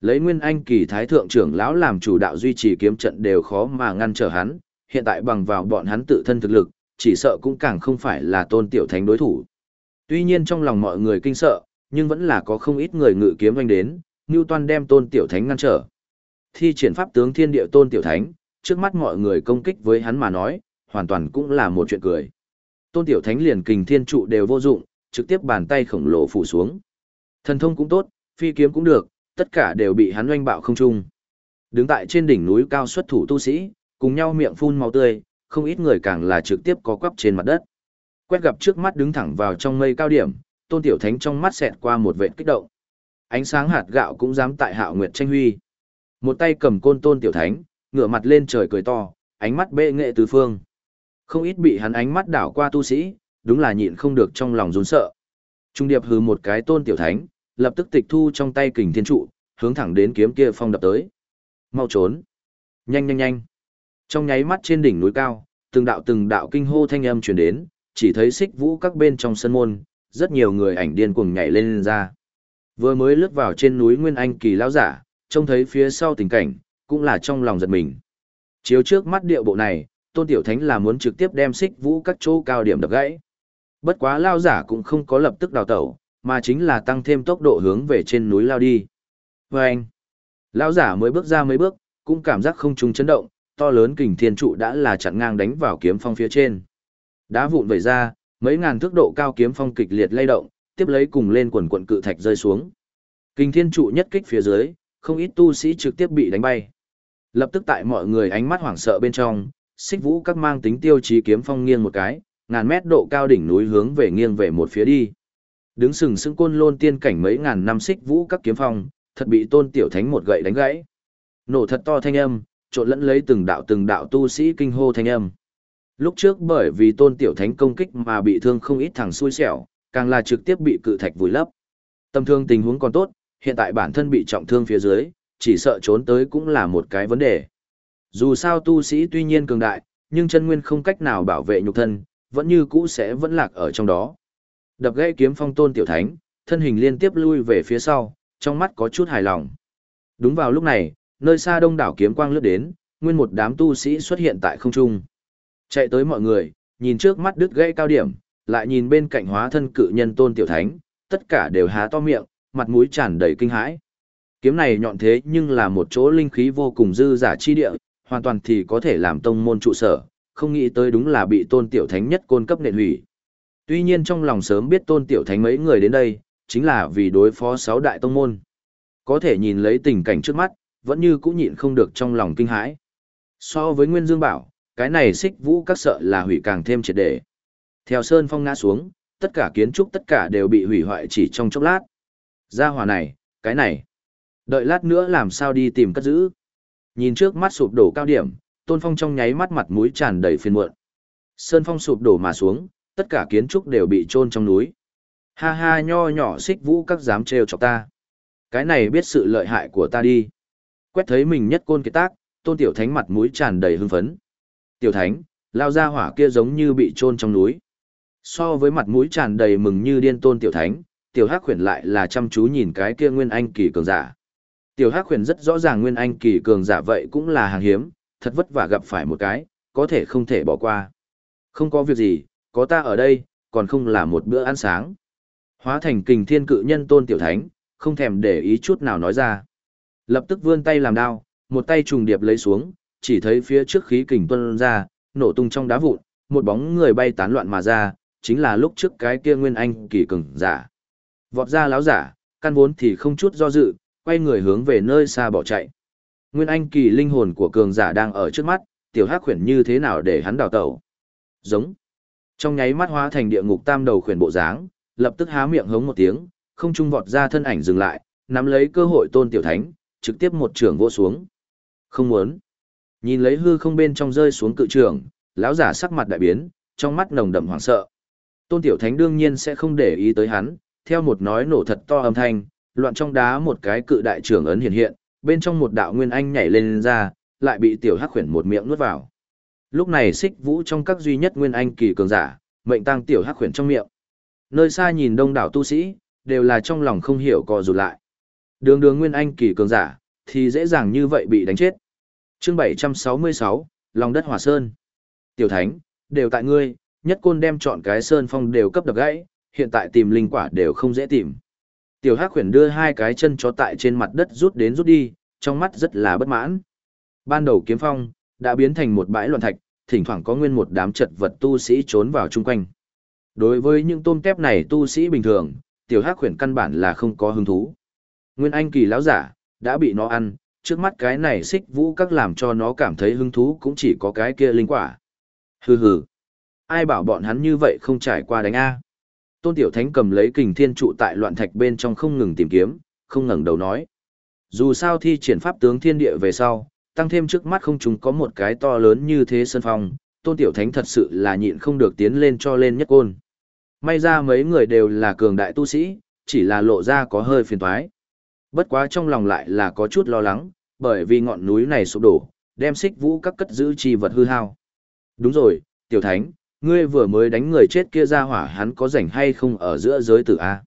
Lấy nguyên anh kỳ thái thượng trưởng lão làm chủ đạo duy trì kiếm trận đều khó mà ngăn trở hắn, hiện tại bằng vào bọn hắn tự thân thực lực, chỉ sợ cũng càng không phải là tôn tiểu thánh đối thủ. Tuy nhiên trong lòng mọi người kinh sợ, nhưng vẫn là có không ít người ngự kiếm doanh đến, Newton đem tôn tiểu thánh ngăn trở. Thi triển pháp tướng thiên địa tôn tiểu thánh, trước mắt mọi người công kích với hắn mà nói, hoàn toàn cũng là một chuyện cười. Tôn tiểu thánh liền kình thiên trụ đều vô dụng, trực tiếp bàn tay khổng lồ phủ xuống. Thần thông cũng tốt, phi kiếm cũng được, tất cả đều bị hắn oanh bạo không trung. Đứng tại trên đỉnh núi cao xuất thủ tu sĩ, cùng nhau miệng phun máu tươi, không ít người càng là trực tiếp có quắp trên mặt đất. Quét gặp trước mắt đứng thẳng vào trong mây cao điểm, Tôn Tiểu Thánh trong mắt xẹt qua một vệt kích động. Ánh sáng hạt gạo cũng dám tại Hạo Nguyệt tranh huy. Một tay cầm côn Tôn Tiểu Thánh, ngửa mặt lên trời cười to, ánh mắt bệ nghệ tứ phương. Không ít bị hắn ánh mắt đảo qua tu sĩ, đúng là nhịn không được trong lòng run sợ. Trung điệp hừ một cái Tôn Tiểu Thánh, lập tức tịch thu trong tay kình thiên trụ, hướng thẳng đến kiếm kia phong đập tới. Mau trốn! Nhanh nhanh nhanh! Trong nháy mắt trên đỉnh núi cao, từng đạo từng đạo kinh hô thanh âm truyền đến, chỉ thấy xích vũ các bên trong sân môn, rất nhiều người ảnh điên cuồng nhảy lên, lên ra. Vừa mới lướt vào trên núi Nguyên Anh kỳ lão giả, trông thấy phía sau tình cảnh, cũng là trong lòng giật mình. Chiếu trước mắt điệu bộ này, tôn tiểu thánh là muốn trực tiếp đem xích vũ các chỗ cao điểm đập gãy. Bất quá lao giả cũng không có lập tức đào tẩu, mà chính là tăng thêm tốc độ hướng về trên núi lao đi. Và anh, lao giả mới bước ra mấy bước, cũng cảm giác không trung chấn động, to lớn kình thiên trụ đã là chặn ngang đánh vào kiếm phong phía trên. Đá vụn vẩy ra, mấy ngàn thước độ cao kiếm phong kịch liệt lay động, tiếp lấy cùng lên quần quận cự thạch rơi xuống. kinh thiên trụ nhất kích phía dưới, không ít tu sĩ trực tiếp bị đánh bay. Lập tức tại mọi người ánh mắt hoảng sợ bên trong, xích vũ các mang tính tiêu chí kiếm phong nghiêng một cái, ngàn mét độ cao đỉnh núi hướng về nghiêng về một phía đi. Đứng sừng sững côn lôn tiên cảnh mấy ngàn năm xích vũ các kiếm phong, thật bị tôn tiểu thánh một gậy đánh gãy. Nổ thật to thanh âm, trộn lẫn lấy từng đạo từng đạo tu sĩ kinh hô thanh âm. Lúc trước bởi vì tôn tiểu thánh công kích mà bị thương không ít thằng xui xẻo, càng là trực tiếp bị cự thạch vùi lấp. Tâm thương tình huống còn tốt, hiện tại bản thân bị trọng thương phía dưới, chỉ sợ trốn tới cũng là một cái vấn đề. Dù sao tu sĩ tuy nhiên cường đại, nhưng chân nguyên không cách nào bảo vệ nhục thân, vẫn như cũ sẽ vẫn lạc ở trong đó. Đập gãy kiếm phong tôn tiểu thánh, thân hình liên tiếp lui về phía sau, trong mắt có chút hài lòng. Đúng vào lúc này, nơi xa đông đảo kiếm quang lướt đến, nguyên một đám tu sĩ xuất hiện tại không trung. Chạy tới mọi người, nhìn trước mắt đứt gãy cao điểm, lại nhìn bên cạnh hóa thân cự nhân tôn tiểu thánh, tất cả đều há to miệng, mặt mũi tràn đầy kinh hãi. Kiếm này nhọn thế nhưng là một chỗ linh khí vô cùng dư giả chi địa, hoàn toàn thì có thể làm tông môn trụ sở, không nghĩ tới đúng là bị tôn tiểu thánh nhất côn cấp nện hủy. Tuy nhiên trong lòng sớm biết tôn tiểu thánh mấy người đến đây, chính là vì đối phó sáu đại tông môn. Có thể nhìn lấy tình cảnh trước mắt, vẫn như cũng nhịn không được trong lòng kinh hãi. So với Nguyên Dương Bảo, cái này xích vũ các sợ là hủy càng thêm triệt để. Theo Sơn Phong ngã xuống, tất cả kiến trúc tất cả đều bị hủy hoại chỉ trong chốc lát. Gia hỏa này, cái này. Đợi lát nữa làm sao đi tìm cất giữ. Nhìn trước mắt sụp đổ cao điểm, Tôn Phong trong nháy mắt mặt mũi tràn đầy phiền muộn. Sơn Phong sụp đổ mà xuống, tất cả kiến trúc đều bị chôn trong núi. Ha ha nho nhỏ xích vũ các dám trêu chọc ta. Cái này biết sự lợi hại của ta đi. Quét thấy mình nhất côn cái tác, Tôn Tiểu Thánh mặt mũi tràn đầy hưng phấn. Tiểu Thánh, lao ra hỏa kia giống như bị chôn trong núi. So với mặt mũi tràn đầy mừng như điên Tôn Tiểu Thánh, Tiểu Hắc Huyền lại là chăm chú nhìn cái kia Nguyên Anh kỳ cường giả. Tiểu Hắc Huyền rất rõ ràng Nguyên Anh kỳ cường giả vậy cũng là hàng hiếm, thật vất vả gặp phải một cái, có thể không thể bỏ qua. Không có việc gì, có ta ở đây, còn không là một bữa ăn sáng. Hóa thành kình thiên cự nhân tôn tiểu thánh, không thèm để ý chút nào nói ra. Lập tức vươn tay làm đao, một tay trùng điệp lấy xuống, chỉ thấy phía trước khí kình tuân ra, nổ tung trong đá vụn, một bóng người bay tán loạn mà ra, chính là lúc trước cái kia nguyên anh kỳ cường giả. Vọt ra láo giả, căn vốn thì không chút do dự, quay người hướng về nơi xa bỏ chạy. Nguyên Anh kỳ linh hồn của cường giả đang ở trước mắt, tiểu hắc khuyển như thế nào để hắn đào tẩu. Giống. Trong nháy mắt hóa thành địa ngục tam đầu khuyển bộ dáng, lập tức há miệng hống một tiếng, không trung vọt ra thân ảnh dừng lại, nắm lấy cơ hội tôn tiểu thánh, trực tiếp một trường vỗ xuống. Không muốn. Nhìn lấy hư không bên trong rơi xuống cự trường, lão giả sắc mặt đại biến, trong mắt nồng đậm hoảng sợ. Tôn tiểu thánh đương nhiên sẽ không để ý tới hắn, theo một nói nổ thật to âm thanh, loạn trong đá một cái cự đại trưởng ấn hiện hiện, bên trong một đạo nguyên anh nhảy lên, lên ra, lại bị tiểu hắc khuyển một miệng nuốt vào. Lúc này xích vũ trong các duy nhất nguyên anh kỳ cường giả, mệnh tăng tiểu hắc khuyển trong miệng. Nơi xa nhìn đông đảo tu sĩ, đều là trong lòng không hiểu co rụt lại. Đường đường nguyên anh kỳ cường giả, thì dễ dàng như vậy bị đánh chết chương 766, lòng đất hỏa sơn. Tiểu thánh, đều tại ngươi, nhất côn đem chọn cái sơn phong đều cấp đập gãy, hiện tại tìm linh quả đều không dễ tìm. Tiểu Hắc Huyền đưa hai cái chân chó tại trên mặt đất rút đến rút đi, trong mắt rất là bất mãn. Ban đầu kiếm phong đã biến thành một bãi loạn thạch, thỉnh thoảng có nguyên một đám chật vật tu sĩ trốn vào chung quanh. Đối với những tôm tép này tu sĩ bình thường, Tiểu Hắc Huyền căn bản là không có hứng thú. Nguyên Anh kỳ lão giả đã bị nó ăn, trước mắt cái này xích vũ các làm cho nó cảm thấy hứng thú cũng chỉ có cái kia linh quả. Hừ hừ. Ai bảo bọn hắn như vậy không trải qua đánh A. Tôn Tiểu Thánh cầm lấy kình thiên trụ tại loạn thạch bên trong không ngừng tìm kiếm, không ngẩng đầu nói. Dù sao thi triển pháp tướng thiên địa về sau, tăng thêm trước mắt không chúng có một cái to lớn như thế sân phong, Tôn Tiểu Thánh thật sự là nhịn không được tiến lên cho lên nhất côn. May ra mấy người đều là cường đại tu sĩ, chỉ là lộ ra có hơi phiền toái. Bất quá trong lòng lại là có chút lo lắng, bởi vì ngọn núi này sụp đổ, đem xích vũ các cất giữ chi vật hư hao. Đúng rồi, Tiểu Thánh, ngươi vừa mới đánh người chết kia ra hỏa hắn có rảnh hay không ở giữa giới tử A.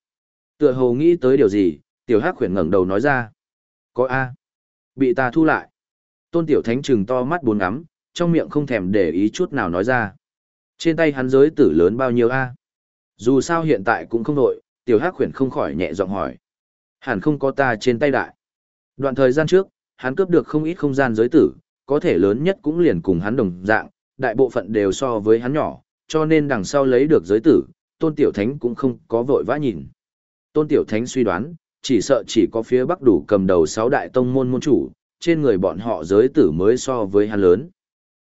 Tựa hồ nghĩ tới điều gì, tiểu hắc khuyển ngẩng đầu nói ra. Có A. Bị ta thu lại. Tôn tiểu thánh trừng to mắt bốn ngắm, trong miệng không thèm để ý chút nào nói ra. Trên tay hắn giới tử lớn bao nhiêu a? Dù sao hiện tại cũng không nổi, tiểu hắc khuyển không khỏi nhẹ giọng hỏi. Hẳn không có ta trên tay đại. Đoạn thời gian trước, hắn cướp được không ít không gian giới tử, có thể lớn nhất cũng liền cùng hắn đồng dạng, đại bộ phận đều so với hắn nhỏ, cho nên đằng sau lấy được giới tử, tôn tiểu thánh cũng không có vội vã nhìn. Tôn tiểu thánh suy đoán, chỉ sợ chỉ có phía bắc đủ cầm đầu sáu đại tông môn môn chủ, trên người bọn họ giới tử mới so với hắn lớn.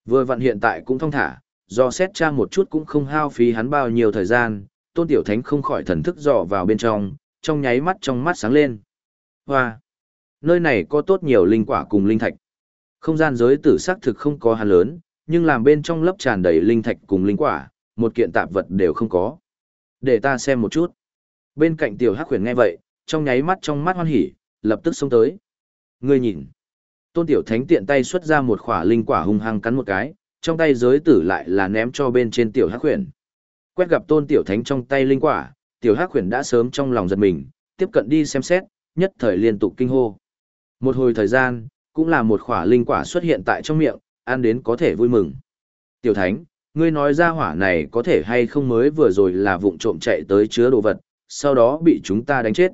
Vừa vặn hiện tại cũng thông thả, do xét tra một chút cũng không hao phí hắn bao nhiêu thời gian, tôn tiểu thánh không khỏi thần thức dò vào bên trong, trong nháy mắt trong mắt sáng lên. Hoa! Nơi này có tốt nhiều linh quả cùng linh thạch. Không gian giới tử sắc thực không có hàn lớn, nhưng làm bên trong lấp tràn đầy linh thạch cùng linh quả, một kiện tạp vật đều không có. Để ta xem một chút. Bên cạnh tiểu hắc huyền nghe vậy, trong nháy mắt trong mắt hoan hỉ, lập tức xông tới. Ngươi nhìn. Tôn tiểu thánh tiện tay xuất ra một khỏa linh quả hung hăng cắn một cái, trong tay giới tử lại là ném cho bên trên tiểu hắc huyền. Quét gặp tôn tiểu thánh trong tay linh quả, tiểu hắc huyền đã sớm trong lòng giật mình, tiếp cận đi xem xét, nhất thời liên tục kinh hô. Một hồi thời gian, cũng là một khỏa linh quả xuất hiện tại trong miệng, ăn đến có thể vui mừng. Tiểu thánh, ngươi nói ra hỏa này có thể hay không mới vừa rồi là vụng trộm chạy tới chứa đồ vật, sau đó bị chúng ta đánh chết.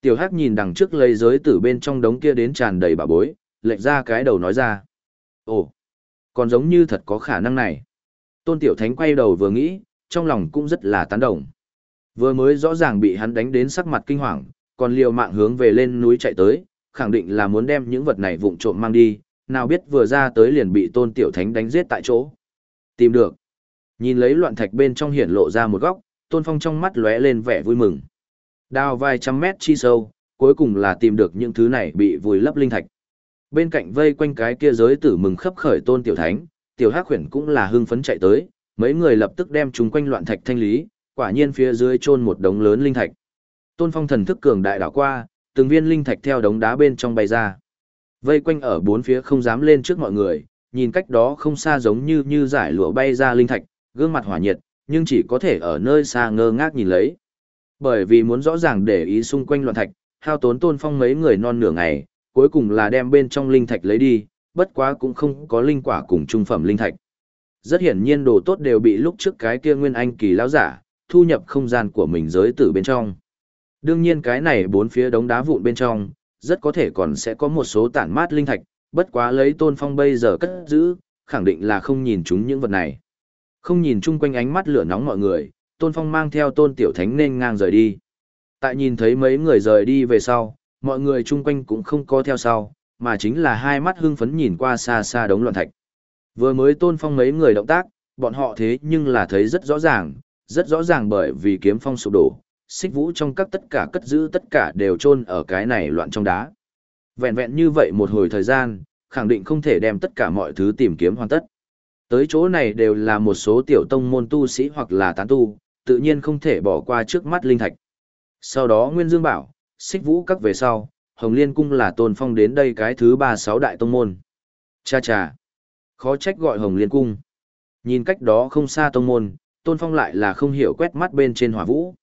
Tiểu Hắc nhìn đằng trước lấy giới tử bên trong đống kia đến tràn đầy bà bối, lệch ra cái đầu nói ra. Ồ, còn giống như thật có khả năng này. Tôn Tiểu Thánh quay đầu vừa nghĩ, trong lòng cũng rất là tán đồng. Vừa mới rõ ràng bị hắn đánh đến sắc mặt kinh hoàng, còn liều mạng hướng về lên núi chạy tới, khẳng định là muốn đem những vật này vụng trộm mang đi, nào biết vừa ra tới liền bị Tôn Tiểu Thánh đánh giết tại chỗ. Tìm được. Nhìn lấy loạn thạch bên trong hiển lộ ra một góc, Tôn Phong trong mắt lóe lên vẻ vui mừng. Đào vài trăm mét chi sâu, cuối cùng là tìm được những thứ này bị vùi lấp linh thạch. Bên cạnh vây quanh cái kia giới tử mừng khấp khởi Tôn Tiểu Thánh, Tiểu Hắc Huyền cũng là hưng phấn chạy tới, mấy người lập tức đem chúng quanh loạn thạch thanh lý, quả nhiên phía dưới chôn một đống lớn linh thạch. Tôn Phong thần thức cường đại đảo qua, từng viên linh thạch theo đống đá bên trong bay ra. Vây quanh ở bốn phía không dám lên trước mọi người, nhìn cách đó không xa giống như như giải lụa bay ra linh thạch, gương mặt hỏa nhiệt, nhưng chỉ có thể ở nơi xa ngơ ngác nhìn lấy. Bởi vì muốn rõ ràng để ý xung quanh loạn thạch, hao tốn tôn phong mấy người non nửa ngày, cuối cùng là đem bên trong linh thạch lấy đi, bất quá cũng không có linh quả cùng trung phẩm linh thạch. Rất hiển nhiên đồ tốt đều bị lúc trước cái kia nguyên anh kỳ lão giả, thu nhập không gian của mình giới tử bên trong. Đương nhiên cái này bốn phía đống đá vụn bên trong, rất có thể còn sẽ có một số tản mát linh thạch, bất quá lấy tôn phong bây giờ cất giữ, khẳng định là không nhìn chúng những vật này. Không nhìn chung quanh ánh mắt lửa nóng mọi người, tôn phong mang theo tôn tiểu thánh nên ngang rời đi. Tại nhìn thấy mấy người rời đi về sau, mọi người chung quanh cũng không có theo sau, mà chính là hai mắt hưng phấn nhìn qua xa xa đống loạn thạch. Vừa mới tôn phong mấy người động tác, bọn họ thế nhưng là thấy rất rõ ràng, rất rõ ràng bởi vì kiếm phong sụp đổ, xích vũ trong các tất cả cất giữ tất cả đều chôn ở cái này loạn trong đá. Vẹn vẹn như vậy một hồi thời gian, khẳng định không thể đem tất cả mọi thứ tìm kiếm hoàn tất. Tới chỗ này đều là một số tiểu tông môn tu sĩ hoặc là tán tu, tự nhiên không thể bỏ qua trước mắt linh thạch. Sau đó Nguyên Dương bảo, xích vũ các về sau, Hồng Liên Cung là tôn phong đến đây cái thứ ba sáu đại tông môn. Cha cha, khó trách gọi Hồng Liên Cung. Nhìn cách đó không xa tông môn, tôn phong lại là không hiểu quét mắt bên trên hỏa vũ.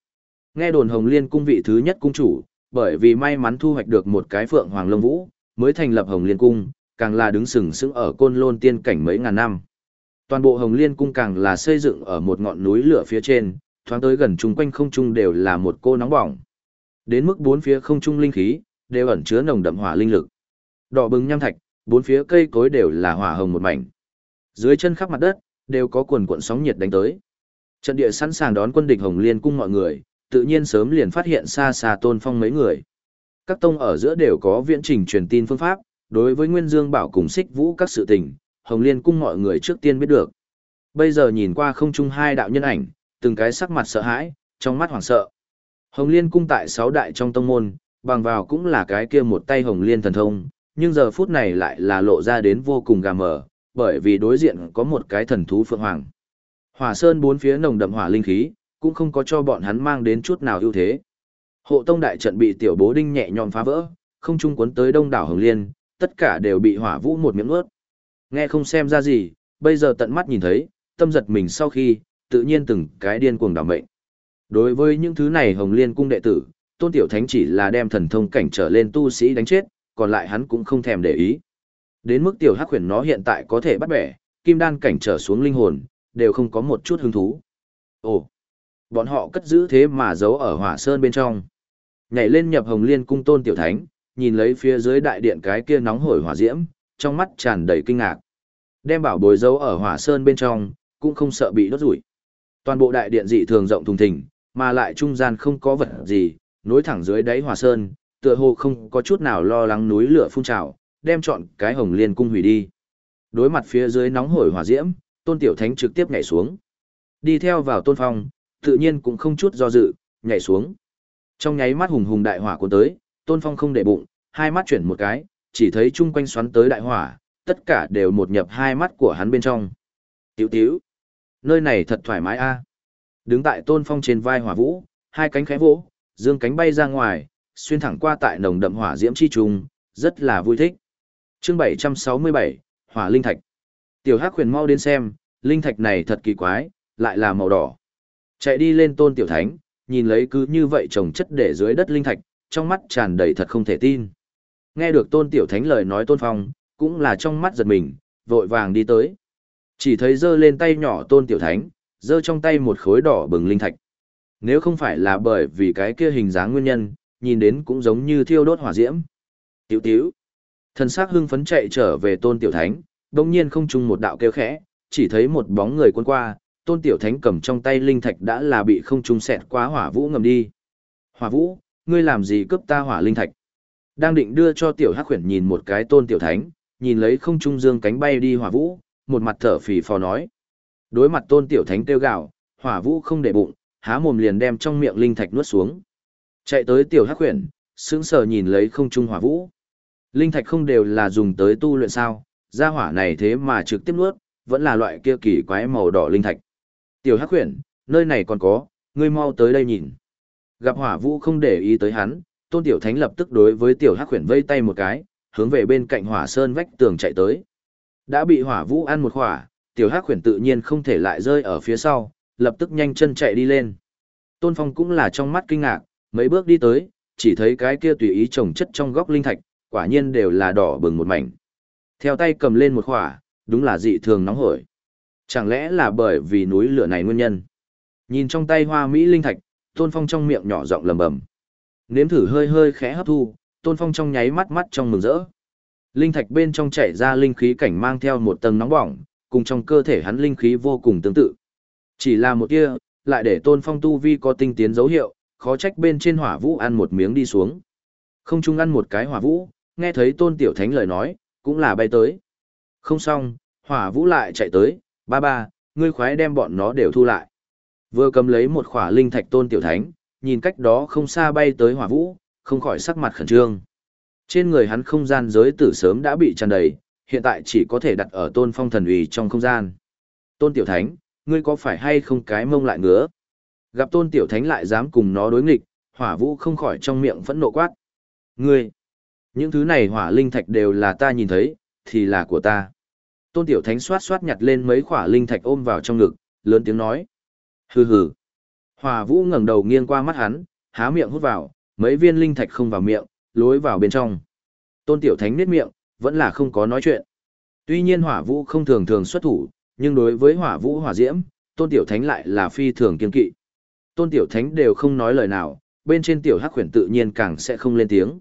Nghe đồn Hồng Liên Cung vị thứ nhất cung chủ, bởi vì may mắn thu hoạch được một cái phượng hoàng lông vũ, mới thành lập Hồng Liên Cung, càng là đứng sừng sững ở côn lôn tiên cảnh mấy ngàn năm. Toàn bộ Hồng Liên Cung càng là xây dựng ở một ngọn núi lửa phía trên, thoáng tới gần chung quanh không trung đều là một cô nóng bỏng. Đến mức bốn phía không trung linh khí, đều ẩn chứa nồng đậm hỏa linh lực. Đỏ bừng nham thạch, bốn phía cây cối đều là hỏa hồng một mảnh. Dưới chân khắp mặt đất, đều có quần cuộn sóng nhiệt đánh tới. Trận địa sẵn sàng đón quân địch Hồng Liên Cung mọi người, tự nhiên sớm liền phát hiện xa xa tôn phong mấy người. Các tông ở giữa đều có viễn trình truyền tin phương pháp, đối với Nguyên Dương Bảo cùng xích vũ các sự tình, Hồng Liên cung mọi người trước tiên biết được. Bây giờ nhìn qua không trung hai đạo nhân ảnh, từng cái sắc mặt sợ hãi, trong mắt hoảng sợ. Hồng Liên cung tại sáu đại trong tông môn, bằng vào cũng là cái kia một tay Hồng Liên thần thông, nhưng giờ phút này lại là lộ ra đến vô cùng gà mờ, bởi vì đối diện có một cái thần thú phượng hoàng. Hỏa sơn bốn phía nồng đậm hỏa linh khí, cũng không có cho bọn hắn mang đến chút nào ưu thế. Hộ tông đại trận bị tiểu bố đinh nhẹ nhõm phá vỡ, không trung cuốn tới đông đảo Hồng Liên, tất cả đều bị hỏa vũ một miếng nuốt. Nghe không xem ra gì, bây giờ tận mắt nhìn thấy, tâm giật mình sau khi, tự nhiên từng cái điên cuồng đảm mệnh. Đối với những thứ này Hồng Liên cung đệ tử, Tôn Tiểu Thánh chỉ là đem thần thông cảnh trở lên tu sĩ đánh chết, còn lại hắn cũng không thèm để ý. Đến mức Tiểu Hắc Huyền nó hiện tại có thể bắt bẻ, kim đan cảnh trở xuống linh hồn, đều không có một chút hứng thú. Ồ, bọn họ cất giữ thế mà giấu ở hỏa sơn bên trong. Nhảy lên nhập hồng liên cung tôn tiểu thánh, nhìn lấy phía dưới đại điện cái kia nóng hổi hỏa diễm, trong mắt tràn đầy kinh ngạc. Đem bảo bối giấu ở hỏa sơn bên trong, cũng không sợ bị đốt rủi. Toàn bộ đại điện dị thường rộng thùng thình, mà lại trung gian không có vật gì, nối thẳng dưới đáy hỏa sơn, tựa hồ không có chút nào lo lắng núi lửa phun trào, đem chọn cái hồng liên cung hủy đi. Đối mặt phía dưới nóng hổi hỏa diễm, tôn tiểu thánh trực tiếp nhảy xuống. Đi theo vào tôn phong, tự nhiên cũng không chút do dự, nhảy xuống. Trong nháy mắt hùng hùng đại hỏa cuốn tới, tôn phong không để bụng, hai mắt chuyển một cái, chỉ thấy chung quanh xoắn tới đại hỏa, tất cả đều một nhập hai mắt của hắn bên trong. Tiểu tiểu, nơi này thật thoải mái a. Đứng tại tôn phong trên vai hỏa vũ, hai cánh khẽ vỗ, dương cánh bay ra ngoài, xuyên thẳng qua tại nồng đậm hỏa diễm chi trùng, rất là vui thích. Chương 767, Hỏa linh thạch. Tiểu Hắc huyền mau đến xem, linh thạch này thật kỳ quái, lại là màu đỏ. Chạy đi lên Tôn Tiểu Thánh, nhìn lấy cứ như vậy trồng chất để dưới đất linh thạch, trong mắt tràn đầy thật không thể tin. Nghe được Tôn Tiểu Thánh lời nói Tôn Phong, cũng là trong mắt giật mình, vội vàng đi tới. Chỉ thấy giơ lên tay nhỏ Tôn Tiểu Thánh, giơ trong tay một khối đỏ bừng linh thạch. Nếu không phải là bởi vì cái kia hình dáng nguyên nhân, nhìn đến cũng giống như thiêu đốt hỏa diễm. Tiểu tiểu. Thần sắc hưng phấn chạy trở về tôn tiểu thánh, đông nhiên không chung một đạo kêu khẽ, chỉ thấy một bóng người cuốn qua, tôn tiểu thánh cầm trong tay linh thạch đã là bị không trung xẹt quá hỏa vũ ngầm đi. Hỏa vũ, ngươi làm gì cướp ta hỏa linh thạch? Đang định đưa cho tiểu hắc khuyển nhìn một cái tôn tiểu thánh, nhìn lấy không trung dương cánh bay đi hỏa vũ, một mặt thở phì phò nói. Đối mặt tôn tiểu thánh kêu gạo, hỏa vũ không để bụng, há mồm liền đem trong miệng linh thạch nuốt xuống. Chạy tới tiểu hắc khuyển, sững sờ nhìn lấy không trung hỏa vũ. Linh thạch không đều là dùng tới tu luyện sao, gia hỏa này thế mà trực tiếp nuốt, vẫn là loại kia kỳ quái màu đỏ linh thạch. Tiểu hắc huyền, nơi này còn có, ngươi mau tới đây nhìn. Gặp hỏa vũ không để ý tới hắn, tôn tiểu thánh lập tức đối với tiểu hắc huyền vây tay một cái, hướng về bên cạnh hỏa sơn vách tường chạy tới. Đã bị hỏa vũ ăn một hỏa, tiểu hắc huyền tự nhiên không thể lại rơi ở phía sau, lập tức nhanh chân chạy đi lên. Tôn Phong cũng là trong mắt kinh ngạc, mấy bước đi tới, chỉ thấy cái kia tùy ý trồng chất trong góc linh thạch, quả nhiên đều là đỏ bừng một mảnh. Theo tay cầm lên một khỏa, đúng là dị thường nóng hổi. Chẳng lẽ là bởi vì núi lửa này nguyên nhân? Nhìn trong tay hoa mỹ linh thạch, Tôn Phong trong miệng nhỏ giọng lầm bầm. Nếm thử hơi hơi khẽ hấp thu, Tôn Phong trong nháy mắt mắt trong mừng rỡ. Linh thạch bên trong chảy ra linh khí cảnh mang theo một tầng nóng bỏng, cùng trong cơ thể hắn linh khí vô cùng tương tự. Chỉ là một tia, lại để Tôn Phong tu vi có tinh tiến dấu hiệu, khó trách bên trên hỏa vũ ăn một miếng đi xuống. Không chung ăn một cái hỏa vũ, nghe thấy tôn tiểu thánh lời nói, cũng là bay tới. Không xong, hỏa vũ lại chạy tới, ba ba, ngươi khoái đem bọn nó đều thu lại. Vừa cầm lấy một khỏa linh thạch tôn tiểu thánh, nhìn cách đó không xa bay tới hỏa vũ, không khỏi sắc mặt khẩn trương. Trên người hắn không gian giới tử sớm đã bị tràn đầy, hiện tại chỉ có thể đặt ở tôn phong thần ủy trong không gian. Tôn tiểu thánh, ngươi có phải hay không cái mông lại ngứa? Gặp tôn tiểu thánh lại dám cùng nó đối nghịch, hỏa vũ không khỏi trong miệng phẫn nộ quát. Ngươi, những thứ này hỏa linh thạch đều là ta nhìn thấy, thì là của ta. Tôn tiểu thánh xoát xoát nhặt lên mấy khỏa linh thạch ôm vào trong ngực, lớn tiếng nói. Hừ hừ. Hỏa vũ ngẩng đầu nghiêng qua mắt hắn, há miệng hút vào, mấy viên linh thạch không vào miệng, lối vào bên trong. Tôn tiểu thánh nết miệng, vẫn là không có nói chuyện. Tuy nhiên hỏa vũ không thường thường xuất thủ, nhưng đối với hỏa vũ hỏa diễm, tôn tiểu thánh lại là phi thường kiên kỵ tôn tiểu thánh đều không nói lời nào, bên trên tiểu hắc khuyển tự nhiên càng sẽ không lên tiếng.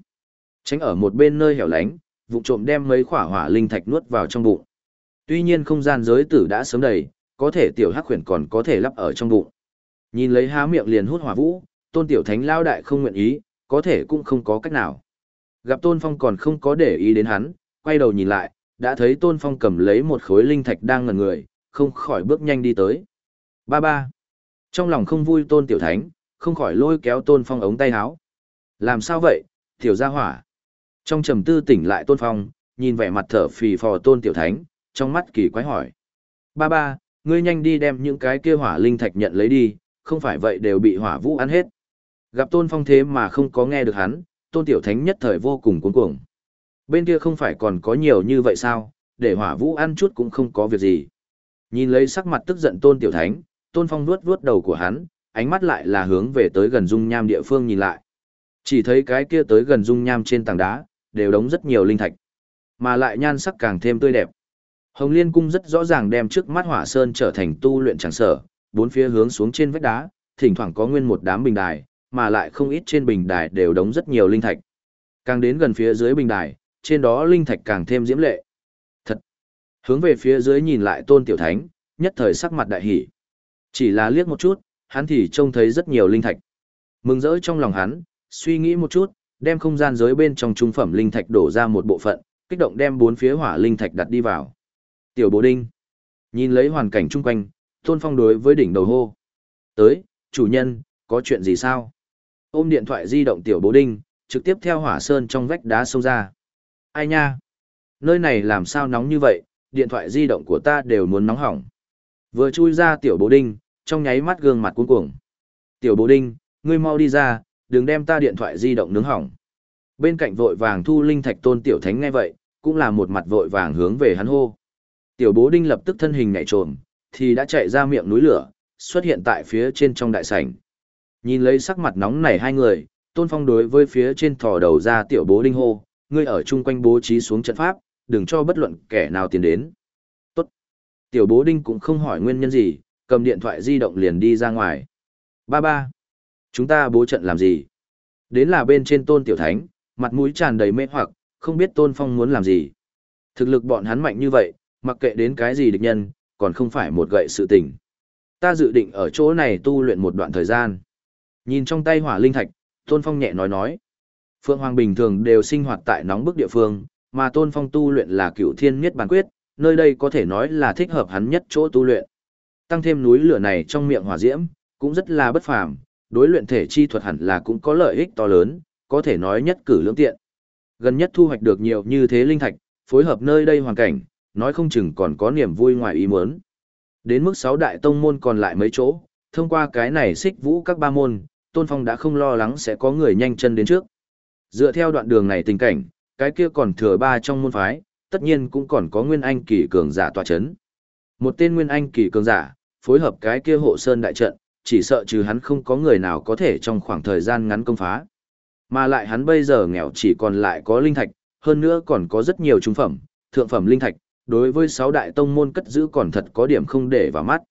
Tránh ở một bên nơi hẻo lánh, vụ trộm đem mấy khỏa hỏa linh thạch nuốt vào trong bụng. Tuy nhiên không gian giới tử đã sớm đầy, có thể tiểu hắc khuyển còn có thể lắp ở trong bụng. Nhìn lấy há miệng liền hút hỏa vũ, tôn tiểu thánh lao đại không nguyện ý, có thể cũng không có cách nào. Gặp tôn phong còn không có để ý đến hắn, quay đầu nhìn lại, đã thấy tôn phong cầm lấy một khối linh thạch đang ngần người, không khỏi bước nhanh đi tới. Ba ba. Trong lòng không vui tôn tiểu thánh, không khỏi lôi kéo tôn phong ống tay áo. Làm sao vậy, tiểu gia hỏa? Trong trầm tư tỉnh lại tôn phong, nhìn vẻ mặt thở phì phò tôn tiểu thánh, trong mắt kỳ quái hỏi. Ba ba, ngươi nhanh đi đem những cái kia hỏa linh thạch nhận lấy đi, không phải vậy đều bị hỏa vũ ăn hết. Gặp tôn phong thế mà không có nghe được hắn, tôn tiểu thánh nhất thời vô cùng cuống cuồng. Bên kia không phải còn có nhiều như vậy sao, để hỏa vũ ăn chút cũng không có việc gì. Nhìn lấy sắc mặt tức giận tôn tiểu thánh, Tôn Phong vuốt vuốt đầu của hắn, ánh mắt lại là hướng về tới gần dung nham địa phương nhìn lại. Chỉ thấy cái kia tới gần dung nham trên tảng đá, đều đóng rất nhiều linh thạch. Mà lại nhan sắc càng thêm tươi đẹp. Hồng Liên Cung rất rõ ràng đem trước mắt hỏa sơn trở thành tu luyện tràng sở, bốn phía hướng xuống trên vách đá, thỉnh thoảng có nguyên một đám bình đài, mà lại không ít trên bình đài đều đóng rất nhiều linh thạch. Càng đến gần phía dưới bình đài, trên đó linh thạch càng thêm diễm lệ. Thật! Hướng về phía dưới nhìn lại tôn tiểu thánh, nhất thời sắc mặt đại hỷ. Chỉ là liếc một chút, hắn thì trông thấy rất nhiều linh thạch. Mừng rỡ trong lòng hắn, suy nghĩ một chút, đem không gian giới bên trong trung phẩm linh thạch đổ ra một bộ phận, kích động đem bốn phía hỏa linh thạch đặt đi vào. Tiểu Bố Đinh. Nhìn lấy hoàn cảnh chung quanh, Tôn Phong đối với đỉnh đầu hô. Tới, chủ nhân, có chuyện gì sao? Ôm điện thoại di động Tiểu Bố Đinh, trực tiếp theo hỏa sơn trong vách đá sâu ra. Ai nha? Nơi này làm sao nóng như vậy, điện thoại di động của ta đều muốn nóng hỏng. Vừa chui ra Tiểu Bố Đinh, trong nháy mắt gương mặt cuống cuồng. Tiểu Bố Đinh, ngươi mau đi ra, đừng đem ta điện thoại di động nướng hỏng. Bên cạnh vội vàng thu linh thạch tôn tiểu thánh nghe vậy, cũng là một mặt vội vàng hướng về hắn hô. Tiểu bố đinh lập tức thân hình nhảy trồm, thì đã chạy ra miệng núi lửa, xuất hiện tại phía trên trong đại sảnh. Nhìn lấy sắc mặt nóng nảy hai người, tôn phong đối với phía trên thò đầu ra tiểu bố đinh hô, ngươi ở chung quanh bố trí xuống trận pháp, đừng cho bất luận kẻ nào tiến đến. Tốt. Tiểu bố đinh cũng không hỏi nguyên nhân gì, cầm điện thoại di động liền đi ra ngoài. Ba ba. Chúng ta bố trận làm gì? Đến là bên trên tôn tiểu thánh, mặt mũi tràn đầy mê hoặc, không biết tôn phong muốn làm gì. Thực lực bọn hắn mạnh như vậy, mặc kệ đến cái gì địch nhân, còn không phải một gậy sự tình. Ta dự định ở chỗ này tu luyện một đoạn thời gian. Nhìn trong tay hỏa linh thạch, tôn phong nhẹ nói nói. Phượng Hoàng bình thường đều sinh hoạt tại nóng bức địa phương, mà tôn phong tu luyện là cựu thiên miết bản quyết, nơi đây có thể nói là thích hợp hắn nhất chỗ tu luyện. Tăng thêm núi lửa này trong miệng hỏa diễm, cũng rất là bất phàm, đối luyện thể chi thuật hẳn là cũng có lợi ích to lớn, có thể nói nhất cử lưỡng tiện. Gần nhất thu hoạch được nhiều như thế linh thạch, phối hợp nơi đây hoàn cảnh, nói không chừng còn có niềm vui ngoài ý muốn. Đến mức sáu đại tông môn còn lại mấy chỗ, thông qua cái này xích vũ các ba môn, Tôn Phong đã không lo lắng sẽ có người nhanh chân đến trước. Dựa theo đoạn đường này tình cảnh, cái kia còn thừa ba trong môn phái, tất nhiên cũng còn có nguyên anh kỳ cường giả tọa chấn. Một tên nguyên anh kỳ cường giả, phối hợp cái kia hộ sơn đại trận, chỉ sợ trừ hắn không có người nào có thể trong khoảng thời gian ngắn công phá. Mà lại hắn bây giờ nghèo chỉ còn lại có linh thạch, hơn nữa còn có rất nhiều trung phẩm, thượng phẩm linh thạch, đối với sáu đại tông môn cất giữ còn thật có điểm không để vào mắt.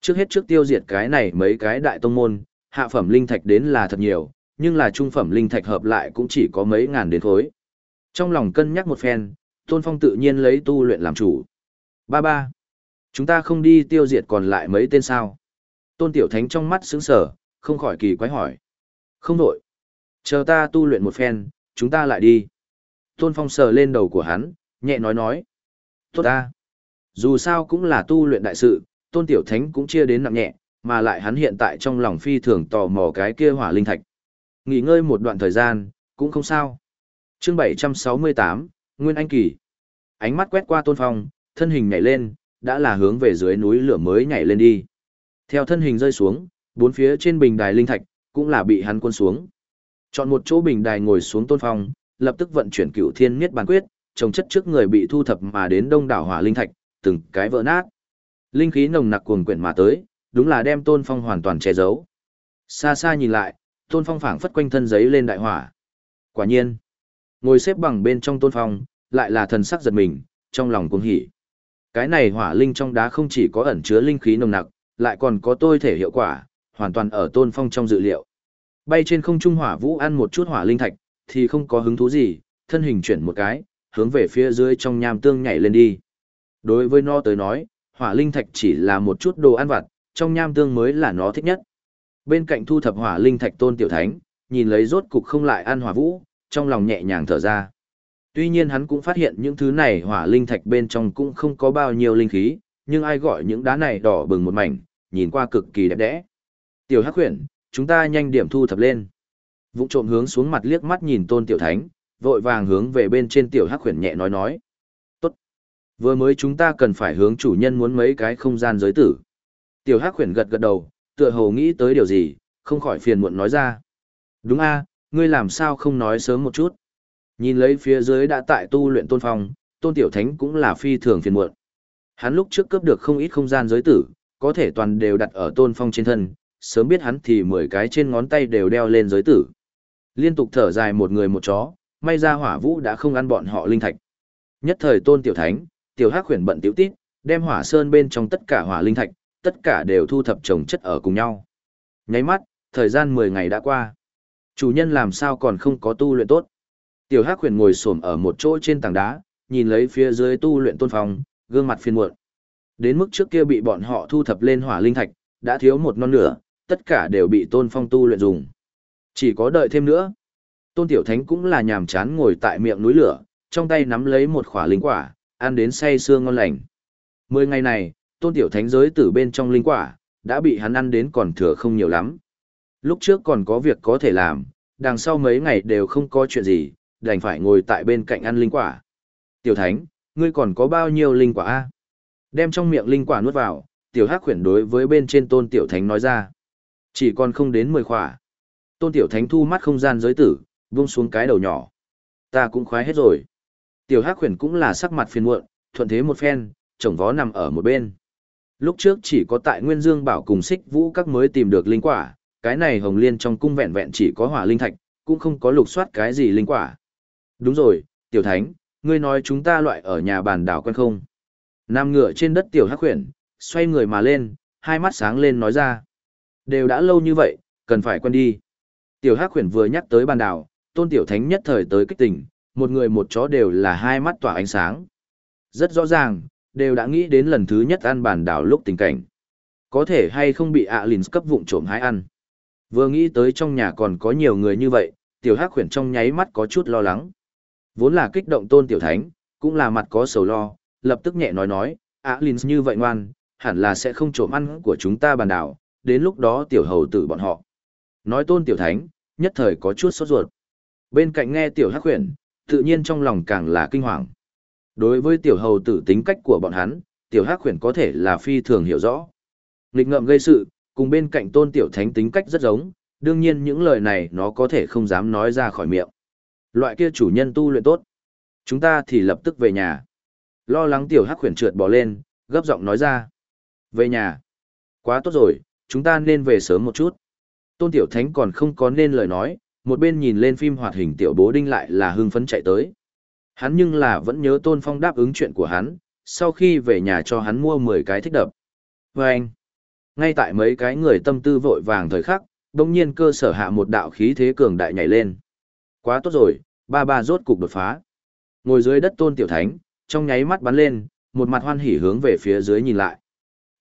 Trước hết trước tiêu diệt cái này mấy cái đại tông môn, hạ phẩm linh thạch đến là thật nhiều, nhưng là trung phẩm linh thạch hợp lại cũng chỉ có mấy ngàn đến thối. Trong lòng cân nhắc một phen, Tôn Phong tự nhiên lấy tu luyện làm chủ. Ba ba. Chúng ta không đi tiêu diệt còn lại mấy tên sao. Tôn Tiểu Thánh trong mắt sững sờ, không khỏi kỳ quái hỏi. Không đổi. Chờ ta tu luyện một phen, chúng ta lại đi. Tôn Phong sờ lên đầu của hắn, nhẹ nói nói. Tốt ta. Dù sao cũng là tu luyện đại sự, Tôn Tiểu Thánh cũng chia đến nặng nhẹ, mà lại hắn hiện tại trong lòng phi thường tò mò cái kia hỏa linh thạch. Nghỉ ngơi một đoạn thời gian, cũng không sao. Chương 768, Nguyên Anh Kỳ. Ánh mắt quét qua Tôn Phong, thân hình nhảy lên, đã là hướng về dưới núi lửa mới nhảy lên đi. Theo thân hình rơi xuống, bốn phía trên bình đài linh thạch, cũng là bị hắn quân xuống. Chọn một chỗ bình đài ngồi xuống tôn phong, lập tức vận chuyển cửu thiên miết bàn quyết, trồng chất trước người bị thu thập mà đến đông đảo hỏa linh thạch, từng cái vỡ nát. Linh khí nồng nặc cuồn quyển mà tới, đúng là đem tôn phong hoàn toàn che giấu. Xa xa nhìn lại, tôn phong phảng phất quanh thân giấy lên đại hỏa. Quả nhiên, ngồi xếp bằng bên trong tôn phong, lại là thần sắc giật mình, trong lòng cuồng hỉ. Cái này hỏa linh trong đá không chỉ có ẩn chứa linh khí nồng nặc, lại còn có tôi thể hiệu quả, hoàn toàn ở tôn phong trong dự liệu. Bay trên không trung hỏa vũ ăn một chút hỏa linh thạch, thì không có hứng thú gì, thân hình chuyển một cái, hướng về phía dưới trong nham tương nhảy lên đi. Đối với nó tới nói, hỏa linh thạch chỉ là một chút đồ ăn vặt, trong nham tương mới là nó thích nhất. Bên cạnh thu thập hỏa linh thạch tôn tiểu thánh, nhìn lấy rốt cục không lại ăn hỏa vũ, trong lòng nhẹ nhàng thở ra. Tuy nhiên hắn cũng phát hiện những thứ này hỏa linh thạch bên trong cũng không có bao nhiêu linh khí, nhưng ai gọi những đá này đỏ bừng một mảnh, nhìn qua cực kỳ đẹp đẽ. Tiểu Hắc Huyền, chúng ta nhanh điểm thu thập lên. Vụng trộm hướng xuống mặt liếc mắt nhìn Tôn Tiểu Thánh, vội vàng hướng về bên trên Tiểu Hắc Huyền nhẹ nói nói. Tốt. Vừa mới chúng ta cần phải hướng chủ nhân muốn mấy cái không gian giới tử. Tiểu Hắc Huyền gật gật đầu, tựa hồ nghĩ tới điều gì, không khỏi phiền muộn nói ra. Đúng a, ngươi làm sao không nói sớm một chút. Nhìn lấy phía dưới đã tại tu luyện tôn phong, tôn tiểu thánh cũng là phi thường phiền muộn. Hắn lúc trước cướp được không ít không gian giới tử, có thể toàn đều đặt ở tôn phong trên thân, sớm biết hắn thì mười cái trên ngón tay đều đeo lên giới tử. Liên tục thở dài một người một chó, may ra hỏa vũ đã không ăn bọn họ linh thạch. Nhất thời tôn tiểu thánh, tiểu hắc huyền bận tiểu tít, đem hỏa sơn bên trong tất cả hỏa linh thạch, tất cả đều thu thập trồng chất ở cùng nhau. Nháy mắt, thời gian 10 ngày đã qua. Chủ nhân làm sao còn không có tu luyện tốt. Tiểu Hắc Huyền ngồi xổm ở một chỗ trên tảng đá, nhìn lấy phía dưới tu luyện tôn phong, gương mặt phiền muộn. Đến mức trước kia bị bọn họ thu thập lên hỏa linh thạch, đã thiếu một non nửa, tất cả đều bị tôn phong tu luyện dùng. Chỉ có đợi thêm nữa. Tôn Tiểu Thánh cũng là nhàm chán ngồi tại miệng núi lửa, trong tay nắm lấy một khỏa linh quả, ăn đến say xương ngon lành. Mười ngày này, Tôn Tiểu Thánh giới tử bên trong linh quả, đã bị hắn ăn đến còn thừa không nhiều lắm. Lúc trước còn có việc có thể làm, đằng sau mấy ngày đều không có chuyện gì, đành phải ngồi tại bên cạnh ăn linh quả. Tiểu Thánh, ngươi còn có bao nhiêu linh quả a? Đem trong miệng linh quả nuốt vào, Tiểu Hắc khuyển đối với bên trên Tôn Tiểu Thánh nói ra. Chỉ còn không đến 10 khỏa. Tôn Tiểu Thánh thu mắt không gian giới tử, buông xuống cái đầu nhỏ. Ta cũng khoái hết rồi. Tiểu Hắc khuyển cũng là sắc mặt phiền muộn, thuận thế một phen, chồng vó nằm ở một bên. Lúc trước chỉ có tại Nguyên Dương Bảo cùng Xích Vũ các mới tìm được linh quả, cái này Hồng Liên trong cung vẹn vẹn chỉ có hỏa linh thạch, cũng không có lục soát cái gì linh quả. Đúng rồi, Tiểu Thánh, ngươi nói chúng ta loại ở nhà bàn đảo quen không? Nam ngựa trên đất Tiểu Hắc khuyển, xoay người mà lên, hai mắt sáng lên nói ra. Đều đã lâu như vậy, cần phải quen đi. Tiểu Hắc khuyển vừa nhắc tới bàn đảo, Tôn Tiểu Thánh nhất thời tới kích tỉnh, một người một chó đều là hai mắt tỏa ánh sáng. Rất rõ ràng, đều đã nghĩ đến lần thứ nhất ăn bàn đảo lúc tình cảnh. Có thể hay không bị ạ lìn cấp vụng trộm hái ăn. Vừa nghĩ tới trong nhà còn có nhiều người như vậy, tiểu hắc khuyển trong nháy mắt có chút lo lắng. Vốn là kích động tôn tiểu thánh, cũng là mặt có sầu lo, lập tức nhẹ nói nói, á Linh như vậy ngoan, hẳn là sẽ không trộm ăn của chúng ta bàn đảo, đến lúc đó tiểu hầu tử bọn họ. Nói tôn tiểu thánh, nhất thời có chút sốt ruột. Bên cạnh nghe tiểu hắc huyền, tự nhiên trong lòng càng là kinh hoàng. Đối với tiểu hầu tử tính cách của bọn hắn, tiểu hắc huyền có thể là phi thường hiểu rõ. Nghịch ngợm gây sự, cùng bên cạnh tôn tiểu thánh tính cách rất giống, đương nhiên những lời này nó có thể không dám nói ra khỏi miệng. Loại kia chủ nhân tu luyện tốt. Chúng ta thì lập tức về nhà. Lo lắng tiểu hắc khuyển trượt bỏ lên, gấp giọng nói ra. Về nhà. Quá tốt rồi, chúng ta nên về sớm một chút. Tôn tiểu thánh còn không có nên lời nói, một bên nhìn lên phim hoạt hình tiểu bố đinh lại là hưng phấn chạy tới. Hắn nhưng là vẫn nhớ Tôn Phong đáp ứng chuyện của hắn, sau khi về nhà cho hắn mua 10 cái thích đập. Và anh, ngay tại mấy cái người tâm tư vội vàng thời khắc, đồng nhiên cơ sở hạ một đạo khí thế cường đại nhảy lên. Quá tốt rồi, ba ba rốt cục đột phá. Ngồi dưới đất Tôn Tiểu Thánh, trong nháy mắt bắn lên, một mặt hoan hỉ hướng về phía dưới nhìn lại.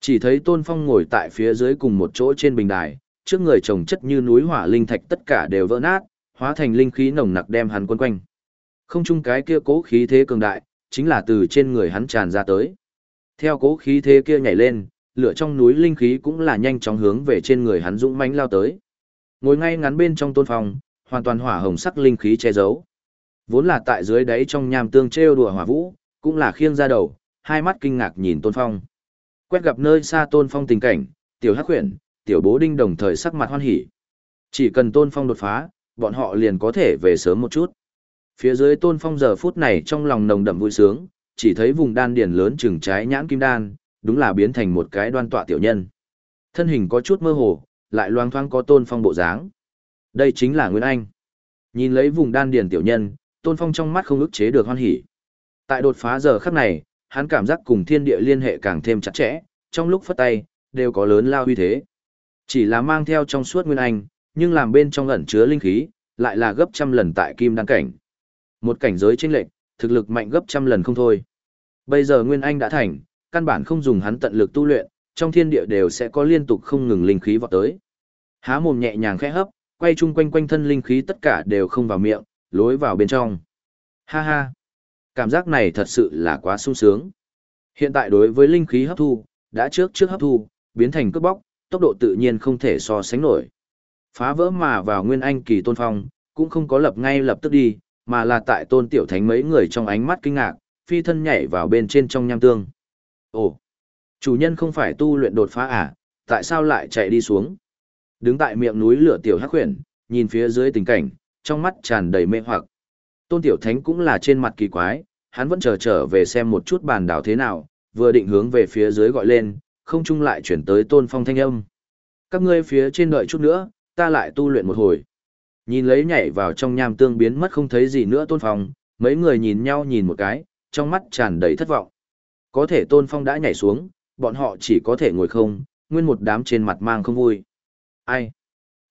Chỉ thấy Tôn Phong ngồi tại phía dưới cùng một chỗ trên bình đài, trước người trồng chất như núi hỏa linh thạch tất cả đều vỡ nát, hóa thành linh khí nồng nặc đem hắn quấn quanh. Không chung cái kia cố khí thế cường đại, chính là từ trên người hắn tràn ra tới. Theo cố khí thế kia nhảy lên, lửa trong núi linh khí cũng là nhanh chóng hướng về trên người hắn dũng mãnh lao tới. Ngồi ngay ngắn bên trong tôn phòng, hoàn toàn hỏa hồng sắc linh khí che giấu. Vốn là tại dưới đáy trong nham tương trêu đùa hỏa vũ, cũng là khiêng ra đầu, hai mắt kinh ngạc nhìn tôn phong. Quét gặp nơi xa tôn phong tình cảnh, tiểu hắc huyền, tiểu bố đinh đồng thời sắc mặt hoan hỉ. Chỉ cần tôn phong đột phá, bọn họ liền có thể về sớm một chút. Phía dưới tôn phong giờ phút này trong lòng nồng đậm vui sướng, chỉ thấy vùng đan điền lớn chừng trái nhãn kim đan, đúng là biến thành một cái đoan tọa tiểu nhân. Thân hình có chút mơ hồ, lại loang thoáng có tôn phong bộ dáng. Đây chính là Nguyên Anh. Nhìn lấy vùng đan điền tiểu nhân, tôn phong trong mắt không ức chế được hoan hỉ. Tại đột phá giờ khắc này, hắn cảm giác cùng thiên địa liên hệ càng thêm chặt chẽ, trong lúc phất tay, đều có lớn lao uy thế. Chỉ là mang theo trong suốt Nguyên Anh, nhưng làm bên trong ẩn chứa linh khí, lại là gấp trăm lần tại kim đan cảnh. Một cảnh giới chênh lệch, thực lực mạnh gấp trăm lần không thôi. Bây giờ Nguyên Anh đã thành, căn bản không dùng hắn tận lực tu luyện, trong thiên địa đều sẽ có liên tục không ngừng linh khí vọt tới. Há mồm nhẹ nhàng khẽ hấp, quay chung quanh quanh thân linh khí tất cả đều không vào miệng, lối vào bên trong. Ha ha, cảm giác này thật sự là quá sung sướng. Hiện tại đối với linh khí hấp thu, đã trước trước hấp thu, biến thành cướp bóc, tốc độ tự nhiên không thể so sánh nổi. Phá vỡ mà vào nguyên anh kỳ tôn phong, cũng không có lập ngay lập tức đi, mà là tại tôn tiểu thánh mấy người trong ánh mắt kinh ngạc, phi thân nhảy vào bên trên trong nham tương. Ồ, chủ nhân không phải tu luyện đột phá à, tại sao lại chạy đi xuống? Đứng tại miệng núi lửa tiểu hắc huyền, nhìn phía dưới tình cảnh, trong mắt tràn đầy mê hoặc. Tôn tiểu thánh cũng là trên mặt kỳ quái, hắn vẫn chờ trở về xem một chút bàn đảo thế nào, vừa định hướng về phía dưới gọi lên, không chung lại chuyển tới tôn phong thanh âm. Các ngươi phía trên đợi chút nữa, ta lại tu luyện một hồi. Nhìn lấy nhảy vào trong nham tương biến mất không thấy gì nữa tôn phong, mấy người nhìn nhau nhìn một cái, trong mắt tràn đầy thất vọng. có thể tôn phong đã nhảy xuống, bọn họ chỉ có thể ngồi không, nguyên một đám trên mặt mang không vui. Ai?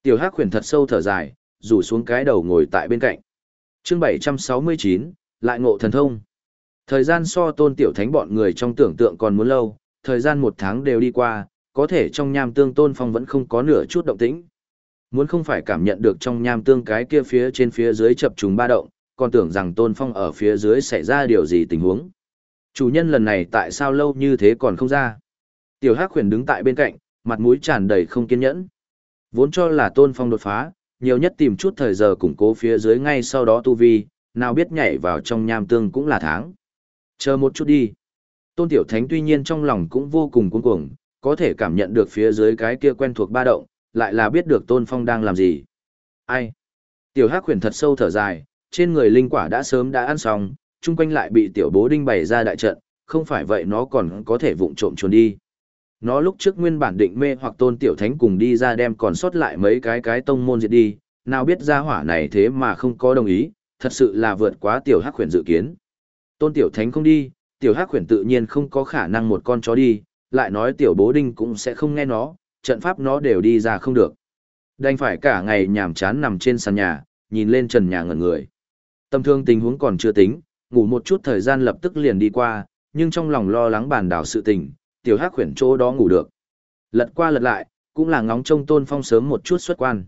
Tiểu Hắc khuyển thật sâu thở dài, rủ xuống cái đầu ngồi tại bên cạnh. Chương 769, lại ngộ thần thông. Thời gian so tôn tiểu thánh bọn người trong tưởng tượng còn muốn lâu, thời gian một tháng đều đi qua, có thể trong nham tương tôn phong vẫn không có nửa chút động tĩnh. Muốn không phải cảm nhận được trong nham tương cái kia phía trên phía dưới chập trùng ba động, còn tưởng rằng tôn phong ở phía dưới xảy ra điều gì tình huống. Chủ nhân lần này tại sao lâu như thế còn không ra? Tiểu Hắc Huyền đứng tại bên cạnh, mặt mũi tràn đầy không kiên nhẫn. Vốn cho là tôn phong đột phá, nhiều nhất tìm chút thời giờ củng cố phía dưới ngay sau đó tu vi, nào biết nhảy vào trong nham tương cũng là tháng. Chờ một chút đi. Tôn Tiểu Thánh tuy nhiên trong lòng cũng vô cùng cuống cuồng, có thể cảm nhận được phía dưới cái kia quen thuộc ba động, lại là biết được Tôn Phong đang làm gì. Ai? Tiểu Hắc huyền thật sâu thở dài, trên người linh quả đã sớm đã ăn xong, chung quanh lại bị tiểu bố đinh bày ra đại trận, không phải vậy nó còn có thể vụng trộm trốn đi. Nó lúc trước nguyên bản định mê hoặc tôn tiểu thánh cùng đi ra đem còn sót lại mấy cái cái tông môn diệt đi, nào biết ra hỏa này thế mà không có đồng ý, thật sự là vượt quá tiểu hắc huyền dự kiến. Tôn tiểu thánh không đi, tiểu hắc khuyển tự nhiên không có khả năng một con chó đi, lại nói tiểu bố đinh cũng sẽ không nghe nó, trận pháp nó đều đi ra không được. Đành phải cả ngày nhàm chán nằm trên sàn nhà, nhìn lên trần nhà ngẩn người. Tâm thương tình huống còn chưa tính, ngủ một chút thời gian lập tức liền đi qua, nhưng trong lòng lo lắng bàn đảo sự tình, tiểu hắc khuyển chỗ đó ngủ được. Lật qua lật lại, cũng là ngóng trông Tôn Phong sớm một chút xuất quan.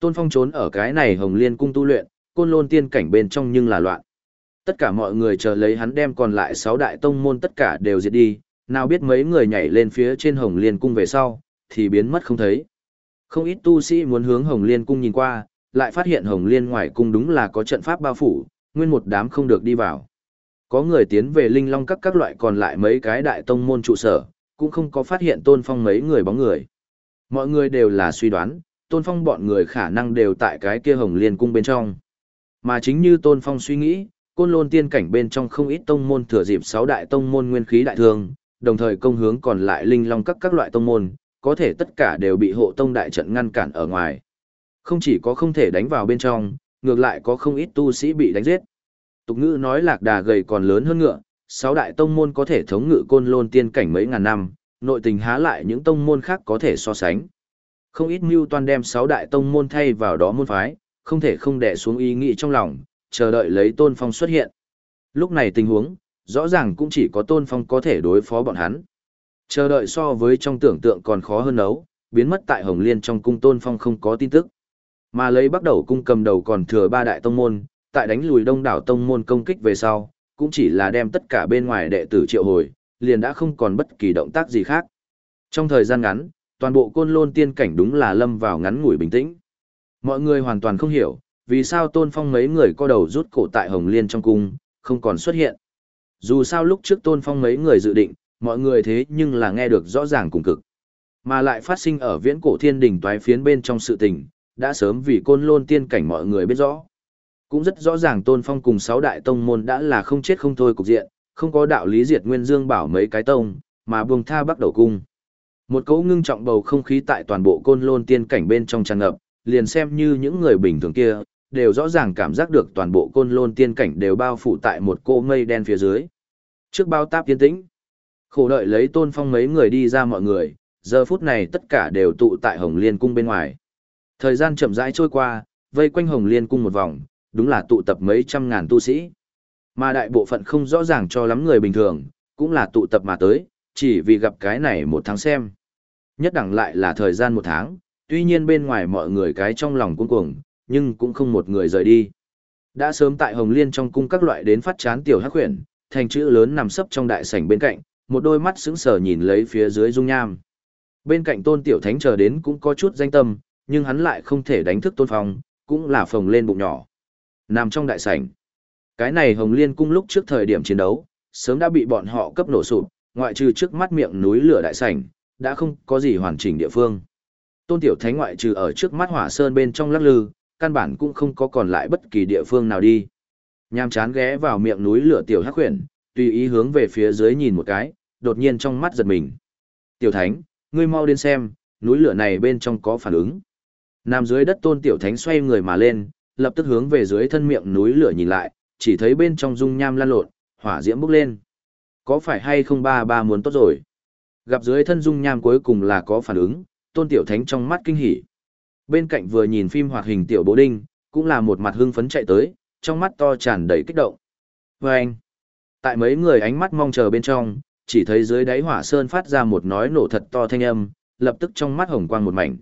Tôn Phong trốn ở cái này Hồng Liên cung tu luyện, côn lôn tiên cảnh bên trong nhưng là loạn. Tất cả mọi người chờ lấy hắn đem còn lại sáu đại tông môn tất cả đều diệt đi, nào biết mấy người nhảy lên phía trên Hồng Liên cung về sau, thì biến mất không thấy. Không ít tu sĩ muốn hướng Hồng Liên cung nhìn qua, lại phát hiện Hồng Liên ngoài cung đúng là có trận pháp bao phủ, nguyên một đám không được đi vào. Có người tiến về linh long các các loại còn lại mấy cái đại tông môn trụ sở, cũng không có phát hiện tôn phong mấy người bóng người. Mọi người đều là suy đoán, tôn phong bọn người khả năng đều tại cái kia hồng liên cung bên trong. Mà chính như tôn phong suy nghĩ, côn lôn tiên cảnh bên trong không ít tông môn thừa dịp sáu đại tông môn nguyên khí đại thương, đồng thời công hướng còn lại linh long các các loại tông môn, có thể tất cả đều bị hộ tông đại trận ngăn cản ở ngoài. Không chỉ có không thể đánh vào bên trong, ngược lại có không ít tu sĩ bị đánh giết. Tục ngữ nói lạc đà gầy còn lớn hơn ngựa, sáu đại tông môn có thể thống ngự côn lôn tiên cảnh mấy ngàn năm, nội tình há lại những tông môn khác có thể so sánh. Không ít mưu toan đem sáu đại tông môn thay vào đó môn phái, không thể không đè xuống ý nghĩ trong lòng, chờ đợi lấy tôn phong xuất hiện. Lúc này tình huống, rõ ràng cũng chỉ có tôn phong có thể đối phó bọn hắn. Chờ đợi so với trong tưởng tượng còn khó hơn nấu, biến mất tại Hồng Liên trong cung tôn phong không có tin tức. Mà lấy bắt đầu cung cầm đầu còn thừa ba đại tông môn, tại đánh lùi đông đảo tông môn công kích về sau, cũng chỉ là đem tất cả bên ngoài đệ tử triệu hồi, liền đã không còn bất kỳ động tác gì khác. Trong thời gian ngắn, toàn bộ côn lôn tiên cảnh đúng là lâm vào ngắn ngủi bình tĩnh. Mọi người hoàn toàn không hiểu, vì sao tôn phong mấy người co đầu rút cổ tại Hồng Liên trong cung, không còn xuất hiện. Dù sao lúc trước tôn phong mấy người dự định, mọi người thế nhưng là nghe được rõ ràng cùng cực. Mà lại phát sinh ở viễn cổ thiên đình toái phiến bên trong sự tình, đã sớm vì côn lôn tiên cảnh mọi người biết rõ. Cũng rất rõ ràng Tôn Phong cùng sáu đại tông môn đã là không chết không thôi cục diện, không có đạo lý diệt Nguyên Dương bảo mấy cái tông, mà buông tha bắt đầu cung. Một cấu ngưng trọng bầu không khí tại toàn bộ côn lôn tiên cảnh bên trong tràn ngập, liền xem như những người bình thường kia, đều rõ ràng cảm giác được toàn bộ côn lôn tiên cảnh đều bao phủ tại một cô mây đen phía dưới. Trước bao táp tiên tĩnh, khổ đợi lấy tôn phong mấy người đi ra mọi người, giờ phút này tất cả đều tụ tại Hồng Liên cung bên ngoài. Thời gian chậm rãi trôi qua, vây quanh Hồng Liên cung một vòng, đúng là tụ tập mấy trăm ngàn tu sĩ. Mà đại bộ phận không rõ ràng cho lắm người bình thường, cũng là tụ tập mà tới, chỉ vì gặp cái này một tháng xem. Nhất đẳng lại là thời gian một tháng, tuy nhiên bên ngoài mọi người cái trong lòng cuống cuồng, nhưng cũng không một người rời đi. Đã sớm tại Hồng Liên trong cung các loại đến phát chán tiểu hắc huyền, thành chữ lớn nằm sấp trong đại sảnh bên cạnh, một đôi mắt sững sờ nhìn lấy phía dưới dung nham. Bên cạnh tôn tiểu thánh chờ đến cũng có chút danh tâm, nhưng hắn lại không thể đánh thức tôn phong, cũng là phồng lên bụng nhỏ. Nằm trong đại sảnh. Cái này Hồng Liên cung lúc trước thời điểm chiến đấu, sớm đã bị bọn họ cấp nổ sụp, ngoại trừ trước mắt miệng núi lửa đại sảnh, đã không có gì hoàn chỉnh địa phương. Tôn Tiểu Thánh ngoại trừ ở trước mắt hỏa sơn bên trong lắc lư, căn bản cũng không có còn lại bất kỳ địa phương nào đi. Nham chán ghé vào miệng núi lửa Tiểu Hắc Huyền, tùy ý hướng về phía dưới nhìn một cái, đột nhiên trong mắt giật mình. Tiểu Thánh, ngươi mau đến xem, núi lửa này bên trong có phản ứng. Nằm dưới đất Tôn Tiểu Thánh xoay người mà lên, lập tức hướng về dưới thân miệng núi lửa nhìn lại, chỉ thấy bên trong dung nham lan lộn, hỏa diễm bốc lên. Có phải hay không ba ba muốn tốt rồi? Gặp dưới thân dung nham cuối cùng là có phản ứng, tôn tiểu thánh trong mắt kinh hỉ. Bên cạnh vừa nhìn phim hoạt hình tiểu bố đinh, cũng là một mặt hưng phấn chạy tới, trong mắt to tràn đầy kích động. Và anh, tại mấy người ánh mắt mong chờ bên trong, chỉ thấy dưới đáy hỏa sơn phát ra một nói nổ thật to thanh âm, lập tức trong mắt hồng quang một mảnh.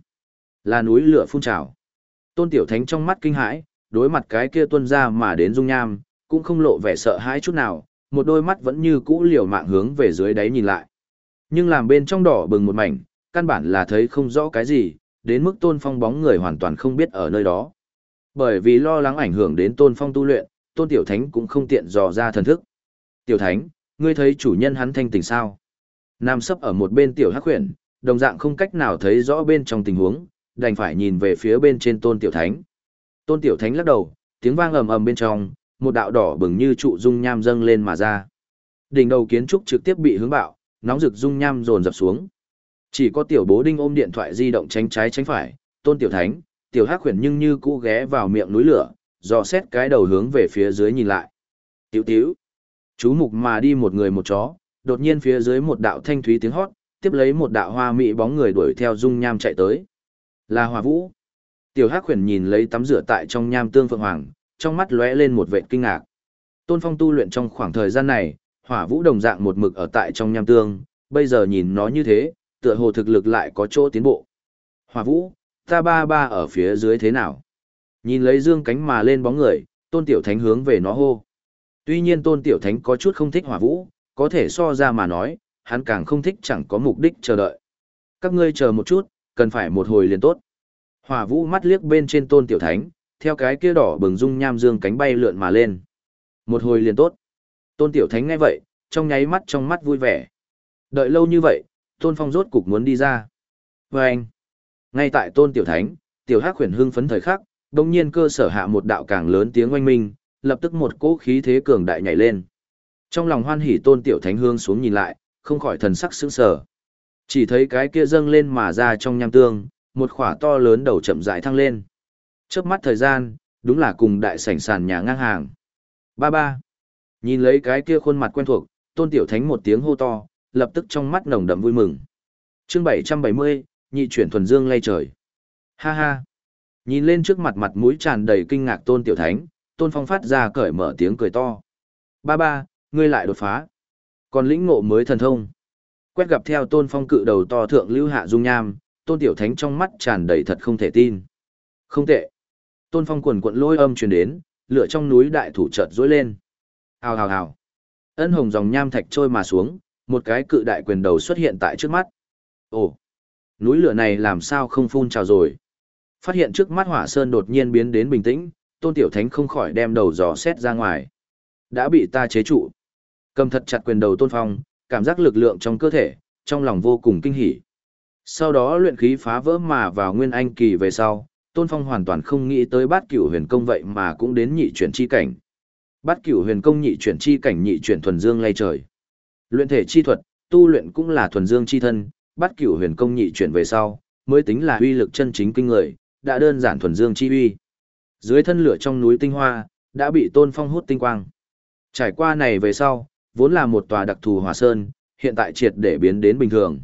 Là núi lửa phun trào. Tôn Tiểu Thánh trong mắt kinh hãi, đối mặt cái kia tuân ra mà đến dung nham, cũng không lộ vẻ sợ hãi chút nào, một đôi mắt vẫn như cũ liều mạng hướng về dưới đáy nhìn lại. Nhưng làm bên trong đỏ bừng một mảnh, căn bản là thấy không rõ cái gì, đến mức Tôn Phong bóng người hoàn toàn không biết ở nơi đó. Bởi vì lo lắng ảnh hưởng đến Tôn Phong tu luyện, Tôn Tiểu Thánh cũng không tiện dò ra thần thức. Tiểu Thánh, ngươi thấy chủ nhân hắn thanh tỉnh sao? Nam sấp ở một bên Tiểu Hắc Huyền, đồng dạng không cách nào thấy rõ bên trong tình huống, đành phải nhìn về phía bên trên Tôn Tiểu Thánh. Tôn Tiểu Thánh lắc đầu, tiếng vang ầm ầm bên trong, một đạo đỏ bừng như trụ dung nham dâng lên mà ra. Đỉnh đầu kiến trúc trực tiếp bị hướng bạo, nóng rực dung nham dồn dập xuống. Chỉ có tiểu bố đinh ôm điện thoại di động tránh trái tránh phải, Tôn Tiểu Thánh, Tiểu Hắc Huyền nhưng như cũ ghé vào miệng núi lửa, dò xét cái đầu hướng về phía dưới nhìn lại. Tiểu tiểu. Chú mục mà đi một người một chó, đột nhiên phía dưới một đạo thanh thúy tiếng hót, tiếp lấy một đạo hoa mỹ bóng người đuổi theo dung nham chạy tới. Là Hòa Vũ. Tiểu Hắc Huyền nhìn lấy tắm rửa tại trong nham tương phượng hoàng, trong mắt lóe lên một vệt kinh ngạc. Tôn Phong tu luyện trong khoảng thời gian này, Hỏa Vũ đồng dạng một mực ở tại trong nham tương, bây giờ nhìn nó như thế, tựa hồ thực lực lại có chỗ tiến bộ. Hòa Vũ, ta ba ba ở phía dưới thế nào? Nhìn lấy dương cánh mà lên bóng người, Tôn Tiểu Thánh hướng về nó hô. Tuy nhiên Tôn Tiểu Thánh có chút không thích Hỏa Vũ, có thể so ra mà nói, hắn càng không thích chẳng có mục đích chờ đợi. Các ngươi chờ một chút, cần phải một hồi liền tốt. Hỏa vũ mắt liếc bên trên tôn tiểu thánh, theo cái kia đỏ bừng dung nham dương cánh bay lượn mà lên. Một hồi liền tốt. Tôn tiểu thánh ngay vậy, trong nháy mắt trong mắt vui vẻ. Đợi lâu như vậy, tôn phong rốt cục muốn đi ra. vê anh, ngay tại tôn tiểu thánh, tiểu hắc khuyển hưng phấn thời khắc, đồng nhiên cơ sở hạ một đạo càng lớn tiếng oanh minh, lập tức một cỗ khí thế cường đại nhảy lên. Trong lòng hoan hỉ tôn tiểu thánh hương xuống nhìn lại, không khỏi thần sắc sững sờ. Chỉ thấy cái kia dâng lên mà ra trong nham tương, một khỏa to lớn đầu chậm rãi thăng lên. Chớp mắt thời gian, đúng là cùng đại sảnh sàn nhà ngang hàng. Ba ba. Nhìn lấy cái kia khuôn mặt quen thuộc, tôn tiểu thánh một tiếng hô to, lập tức trong mắt nồng đậm vui mừng. chương 770, nhị chuyển thuần dương lay trời. Ha ha. Nhìn lên trước mặt mặt mũi tràn đầy kinh ngạc tôn tiểu thánh, tôn phong phát ra cởi mở tiếng cười to. Ba ba, ngươi lại đột phá. Còn lĩnh ngộ mới thần thông. Quét gặp theo tôn phong cự đầu to thượng lưu hạ dung nham, tôn tiểu thánh trong mắt tràn đầy thật không thể tin. Không tệ. Tôn phong quần quận lôi âm truyền đến, lửa trong núi đại thủ chợt dối lên. Hào hào hào. Ân hồng dòng nham thạch trôi mà xuống, một cái cự đại quyền đầu xuất hiện tại trước mắt. Ồ, núi lửa này làm sao không phun trào rồi? Phát hiện trước mắt hỏa sơn đột nhiên biến đến bình tĩnh, tôn tiểu thánh không khỏi đem đầu dò xét ra ngoài. Đã bị ta chế trụ. Cầm thật chặt quyền đầu tôn phong, cảm giác lực lượng trong cơ thể, trong lòng vô cùng kinh hỉ. Sau đó luyện khí phá vỡ mà vào nguyên anh kỳ về sau, Tôn Phong hoàn toàn không nghĩ tới bát cửu huyền công vậy mà cũng đến nhị chuyển chi cảnh. Bát cửu huyền công nhị chuyển chi cảnh nhị chuyển thuần dương lay trời. Luyện thể chi thuật, tu luyện cũng là thuần dương chi thân, bắt cửu huyền công nhị chuyển về sau, mới tính là uy lực chân chính kinh người, đã đơn giản thuần dương chi uy. Dưới thân lửa trong núi tinh hoa, đã bị Tôn Phong hút tinh quang. Trải qua này về sau, vốn là một tòa đặc thù hỏa sơn, hiện tại triệt để biến đến bình thường.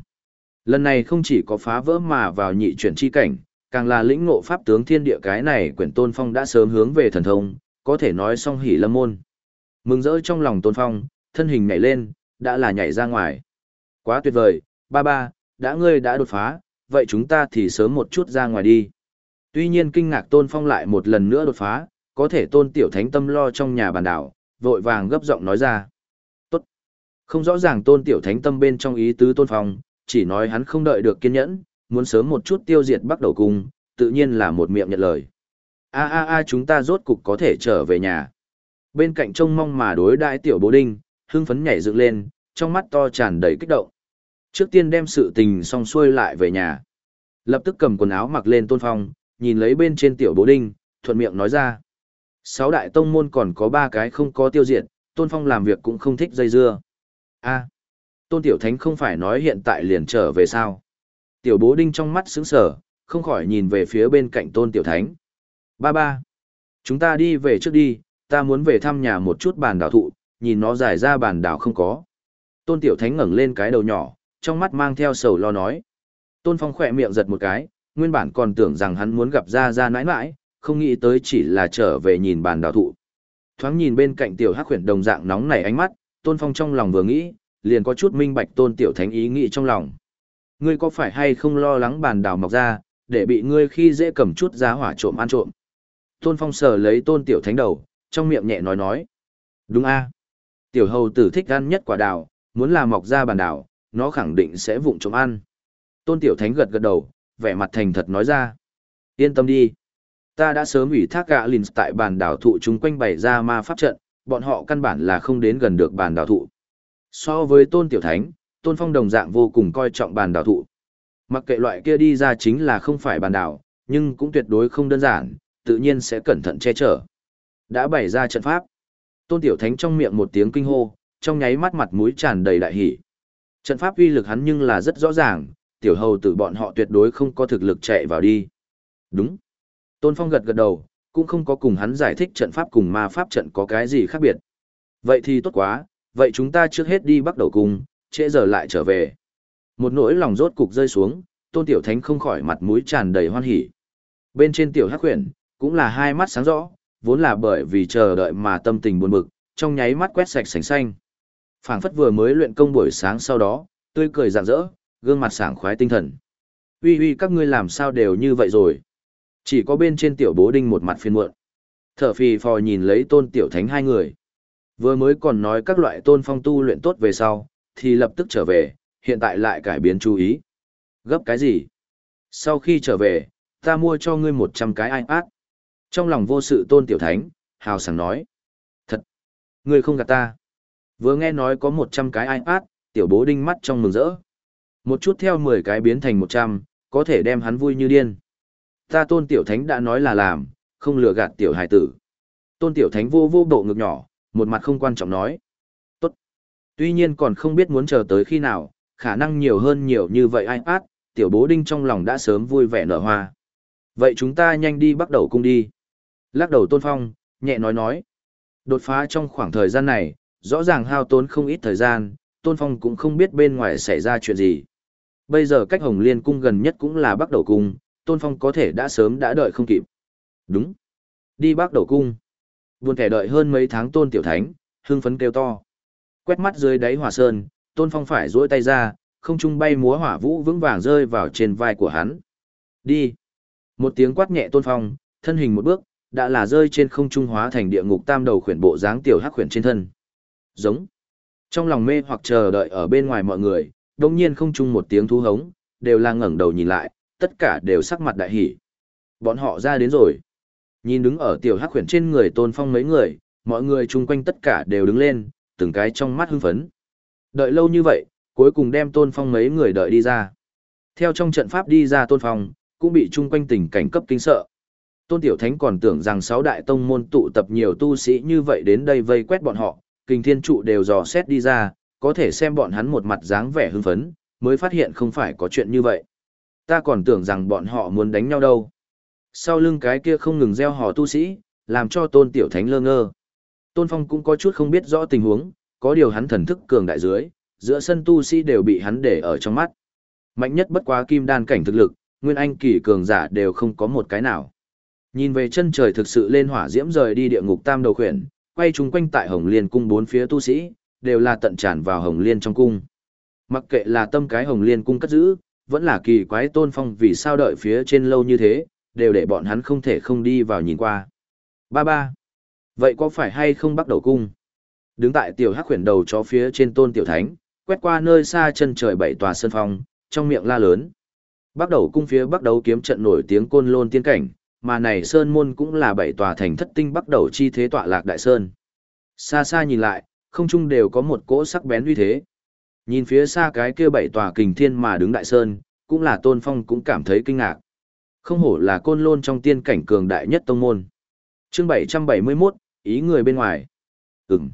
Lần này không chỉ có phá vỡ mà vào nhị chuyển chi cảnh, càng là lĩnh ngộ pháp tướng thiên địa cái này quyển tôn phong đã sớm hướng về thần thông, có thể nói song hỉ lâm môn. Mừng rỡ trong lòng tôn phong, thân hình nhảy lên, đã là nhảy ra ngoài. Quá tuyệt vời, ba ba, đã ngươi đã đột phá, vậy chúng ta thì sớm một chút ra ngoài đi. Tuy nhiên kinh ngạc tôn phong lại một lần nữa đột phá, có thể tôn tiểu thánh tâm lo trong nhà bàn đảo, vội vàng gấp giọng nói ra. Tốt. Không rõ ràng tôn tiểu thánh tâm bên trong ý tứ tôn phong, chỉ nói hắn không đợi được kiên nhẫn, muốn sớm một chút tiêu diệt bắt đầu cung, tự nhiên là một miệng nhận lời. A a a chúng ta rốt cục có thể trở về nhà. Bên cạnh trông mong mà đối đại tiểu bố đinh, hưng phấn nhảy dựng lên, trong mắt to tràn đầy kích động. Trước tiên đem sự tình xong xuôi lại về nhà. Lập tức cầm quần áo mặc lên tôn phong, nhìn lấy bên trên tiểu bố đinh, thuận miệng nói ra. Sáu đại tông môn còn có ba cái không có tiêu diệt, tôn phong làm việc cũng không thích dây dưa. a Tôn Tiểu Thánh không phải nói hiện tại liền trở về sao. Tiểu bố đinh trong mắt sững sờ, không khỏi nhìn về phía bên cạnh Tôn Tiểu Thánh. Ba ba. Chúng ta đi về trước đi, ta muốn về thăm nhà một chút bàn đảo thụ, nhìn nó dài ra bàn đảo không có. Tôn Tiểu Thánh ngẩng lên cái đầu nhỏ, trong mắt mang theo sầu lo nói. Tôn Phong khỏe miệng giật một cái, nguyên bản còn tưởng rằng hắn muốn gặp ra ra nãi nãi, không nghĩ tới chỉ là trở về nhìn bàn đào thụ. Thoáng nhìn bên cạnh tiểu hắc huyền đồng dạng nóng nảy ánh mắt, Tôn Phong trong lòng vừa nghĩ, liền có chút minh bạch Tôn Tiểu Thánh ý nghĩ trong lòng. Ngươi có phải hay không lo lắng bàn đào mọc ra, để bị ngươi khi dễ cầm chút giá hỏa trộm ăn trộm. Tôn Phong sờ lấy Tôn Tiểu Thánh đầu, trong miệng nhẹ nói nói. Đúng a Tiểu hầu tử thích ăn nhất quả đào, muốn làm mọc ra bàn đào, nó khẳng định sẽ vụng trộm ăn. Tôn Tiểu Thánh gật gật đầu, vẻ mặt thành thật nói ra. Yên tâm đi. Ta đã sớm ủy thác gạ lìn tại bàn đảo thụ chúng quanh bày ra ma pháp trận, bọn họ căn bản là không đến gần được bàn đảo thụ. So với Tôn Tiểu Thánh, Tôn Phong đồng dạng vô cùng coi trọng bàn đảo thụ. Mặc kệ loại kia đi ra chính là không phải bàn đảo, nhưng cũng tuyệt đối không đơn giản, tự nhiên sẽ cẩn thận che chở. Đã bày ra trận pháp. Tôn Tiểu Thánh trong miệng một tiếng kinh hô, trong nháy mắt mặt mũi tràn đầy đại hỉ. Trận pháp uy lực hắn nhưng là rất rõ ràng, tiểu hầu tử bọn họ tuyệt đối không có thực lực chạy vào đi. Đúng. Tôn Phong gật gật đầu, cũng không có cùng hắn giải thích trận pháp cùng ma pháp trận có cái gì khác biệt. Vậy thì tốt quá, vậy chúng ta trước hết đi bắt đầu cùng, trễ giờ lại trở về. Một nỗi lòng rốt cục rơi xuống, Tôn Tiểu Thánh không khỏi mặt mũi tràn đầy hoan hỉ. Bên trên Tiểu Hắc Huyền, cũng là hai mắt sáng rõ, vốn là bởi vì chờ đợi mà tâm tình buồn bực, trong nháy mắt quét sạch sành xanh. Phảng phất vừa mới luyện công buổi sáng sau đó, tươi cười rạng rỡ, gương mặt sảng khoái tinh thần. Uy uy các ngươi làm sao đều như vậy rồi. Chỉ có bên trên tiểu bố đinh một mặt phiền muộn. Thở phì phò nhìn lấy tôn tiểu thánh hai người. Vừa mới còn nói các loại tôn phong tu luyện tốt về sau, thì lập tức trở về, hiện tại lại cải biến chú ý. Gấp cái gì? Sau khi trở về, ta mua cho ngươi một trăm cái iPad. Trong lòng vô sự tôn tiểu thánh, hào sảng nói. Thật! Ngươi không gạt ta. Vừa nghe nói có một trăm cái iPad, tiểu bố đinh mắt trong mừng rỡ. Một chút theo 10 cái biến thành 100, có thể đem hắn vui như điên. Ta tôn tiểu thánh đã nói là làm, không lừa gạt tiểu hài tử. Tôn tiểu thánh vô vô bộ ngực nhỏ, một mặt không quan trọng nói. Tốt. Tuy nhiên còn không biết muốn chờ tới khi nào, khả năng nhiều hơn nhiều như vậy ai át, tiểu bố đinh trong lòng đã sớm vui vẻ nở hoa. Vậy chúng ta nhanh đi bắt đầu cung đi. Lắc đầu tôn phong, nhẹ nói nói. Đột phá trong khoảng thời gian này, rõ ràng hao tốn không ít thời gian, tôn phong cũng không biết bên ngoài xảy ra chuyện gì. Bây giờ cách Hồng Liên cung gần nhất cũng là Bắc Đầu cung, Tôn Phong có thể đã sớm đã đợi không kịp. Đúng. Đi Bắc Đầu cung. Buồn kẻ đợi hơn mấy tháng Tôn Tiểu Thánh, hưng phấn kêu to. Quét mắt dưới đáy hỏa sơn, Tôn Phong phải duỗi tay ra, không trung bay múa hỏa vũ vững vàng rơi vào trên vai của hắn. Đi. Một tiếng quát nhẹ Tôn Phong, thân hình một bước, đã là rơi trên không trung hóa thành địa ngục tam đầu khuyển bộ dáng tiểu hắc khuyển trên thân. Giống. Trong lòng mê hoặc chờ đợi ở bên ngoài mọi người, đông nhiên không trung một tiếng thú hống, đều là ngẩng đầu nhìn lại, tất cả đều sắc mặt đại hỉ. Bọn họ ra đến rồi. Nhìn đứng ở tiểu hắc khuyển trên người tôn phong mấy người, mọi người chung quanh tất cả đều đứng lên, từng cái trong mắt hưng phấn. Đợi lâu như vậy, cuối cùng đem tôn phong mấy người đợi đi ra. Theo trong trận pháp đi ra tôn phong, cũng bị chung quanh tình cảnh cấp kinh sợ. Tôn Tiểu Thánh còn tưởng rằng sáu đại tông môn tụ tập nhiều tu sĩ như vậy đến đây vây quét bọn họ, kinh thiên trụ đều dò xét đi ra, có thể xem bọn hắn một mặt dáng vẻ hưng phấn, mới phát hiện không phải có chuyện như vậy. Ta còn tưởng rằng bọn họ muốn đánh nhau đâu. Sau lưng cái kia không ngừng gieo hò tu sĩ, làm cho tôn tiểu thánh lơ ngơ. Tôn Phong cũng có chút không biết rõ tình huống, có điều hắn thần thức cường đại dưới, giữa sân tu sĩ đều bị hắn để ở trong mắt. Mạnh nhất bất quá kim đan cảnh thực lực, nguyên anh kỳ cường giả đều không có một cái nào. Nhìn về chân trời thực sự lên hỏa diễm rời đi địa ngục tam đầu khuyển, quay chúng quanh tại Hồng Liên cung bốn phía tu sĩ, đều là tận tràn vào Hồng Liên trong cung. Mặc kệ là tâm cái Hồng Liên cung cất giữ, vẫn là kỳ quái tôn phong vì sao đợi phía trên lâu như thế, đều để bọn hắn không thể không đi vào nhìn qua. Ba ba. Vậy có phải hay không bắt đầu cung? Đứng tại tiểu hắc khuyển đầu chó phía trên tôn tiểu thánh, quét qua nơi xa chân trời bảy tòa sơn phong, trong miệng la lớn. Bắt đầu cung phía bắt đầu kiếm trận nổi tiếng côn lôn tiên cảnh, mà này sơn môn cũng là bảy tòa thành thất tinh bắt đầu chi thế tọa lạc đại sơn. Xa xa nhìn lại, không trung đều có một cỗ sắc bén uy thế. Nhìn phía xa cái kia bảy tòa kình thiên mà đứng đại sơn, cũng là tôn phong cũng cảm thấy kinh ngạc. Không hổ là côn lôn trong tiên cảnh cường đại nhất tông môn. chương 771, ý người bên ngoài. Ừm.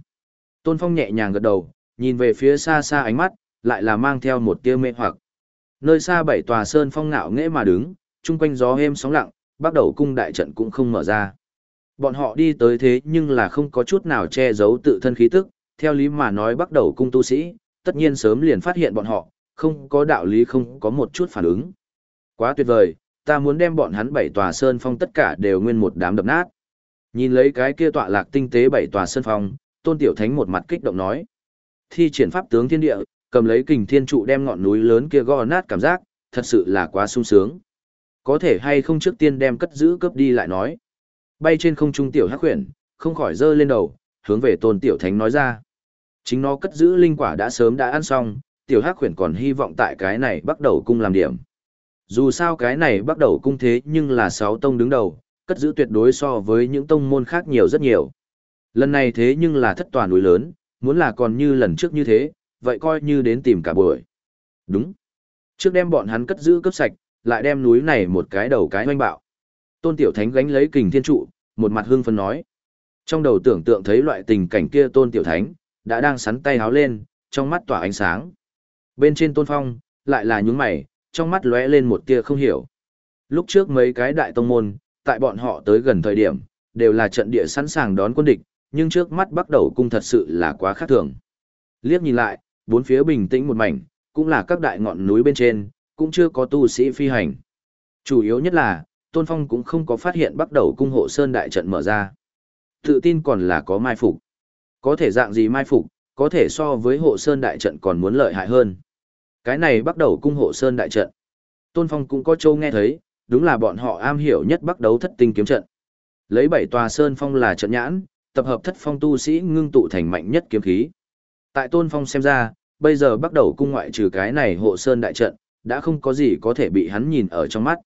Tôn phong nhẹ nhàng gật đầu, nhìn về phía xa xa ánh mắt, lại là mang theo một tia mê hoặc. Nơi xa bảy tòa sơn phong ngạo nghễ mà đứng, chung quanh gió êm sóng lặng, bắt đầu cung đại trận cũng không mở ra. Bọn họ đi tới thế nhưng là không có chút nào che giấu tự thân khí tức, theo lý mà nói bắt đầu cung tu sĩ, tất nhiên sớm liền phát hiện bọn họ, không có đạo lý không có một chút phản ứng. Quá tuyệt vời, ta muốn đem bọn hắn bảy tòa sơn phong tất cả đều nguyên một đám đập nát. Nhìn lấy cái kia tọa lạc tinh tế bảy tòa sơn phong, Tôn Tiểu Thánh một mặt kích động nói. Thi triển pháp tướng thiên địa, cầm lấy kình thiên trụ đem ngọn núi lớn kia gõ nát cảm giác, thật sự là quá sung sướng. Có thể hay không trước tiên đem cất giữ cấp đi lại nói. Bay trên không trung tiểu hắc huyền, không khỏi dơ lên đầu, hướng về Tôn Tiểu Thánh nói ra. Chính nó cất giữ linh quả đã sớm đã ăn xong, tiểu hắc huyền còn hy vọng tại cái này bắt đầu cung làm điểm. Dù sao cái này bắt đầu cung thế nhưng là sáu tông đứng đầu, cất giữ tuyệt đối so với những tông môn khác nhiều rất nhiều. Lần này thế nhưng là thất toàn núi lớn, muốn là còn như lần trước như thế, vậy coi như đến tìm cả buổi. Đúng. Trước đem bọn hắn cất giữ cấp sạch, lại đem núi này một cái đầu cái hoanh bạo. Tôn Tiểu Thánh gánh lấy kình thiên trụ, một mặt hương phân nói. Trong đầu tưởng tượng thấy loại tình cảnh kia Tôn Tiểu Thánh, đã đang sắn tay háo lên, trong mắt tỏa ánh sáng. Bên trên Tôn Phong, lại là nhướng mày, trong mắt lóe lên một tia không hiểu. Lúc trước mấy cái đại tông môn, tại bọn họ tới gần thời điểm, đều là trận địa sẵn sàng đón quân địch, nhưng trước mắt bắt đầu cung thật sự là quá khác thường. Liếc nhìn lại, bốn phía bình tĩnh một mảnh, cũng là các đại ngọn núi bên trên, cũng chưa có tu sĩ phi hành. Chủ yếu nhất là, Tôn Phong cũng không có phát hiện bắt đầu cung hộ sơn đại trận mở ra. Tự tin còn là có mai phục. Có thể dạng gì mai phục, có thể so với hộ sơn đại trận còn muốn lợi hại hơn. Cái này bắt đầu cung hộ sơn đại trận. Tôn Phong cũng có châu nghe thấy, đúng là bọn họ am hiểu nhất bắt đầu thất tinh kiếm trận. Lấy bảy tòa sơn phong là trận nhãn, tập hợp thất phong tu sĩ ngưng tụ thành mạnh nhất kiếm khí. Tại Tôn Phong xem ra, bây giờ bắt đầu cung ngoại trừ cái này hộ sơn đại trận, đã không có gì có thể bị hắn nhìn ở trong mắt.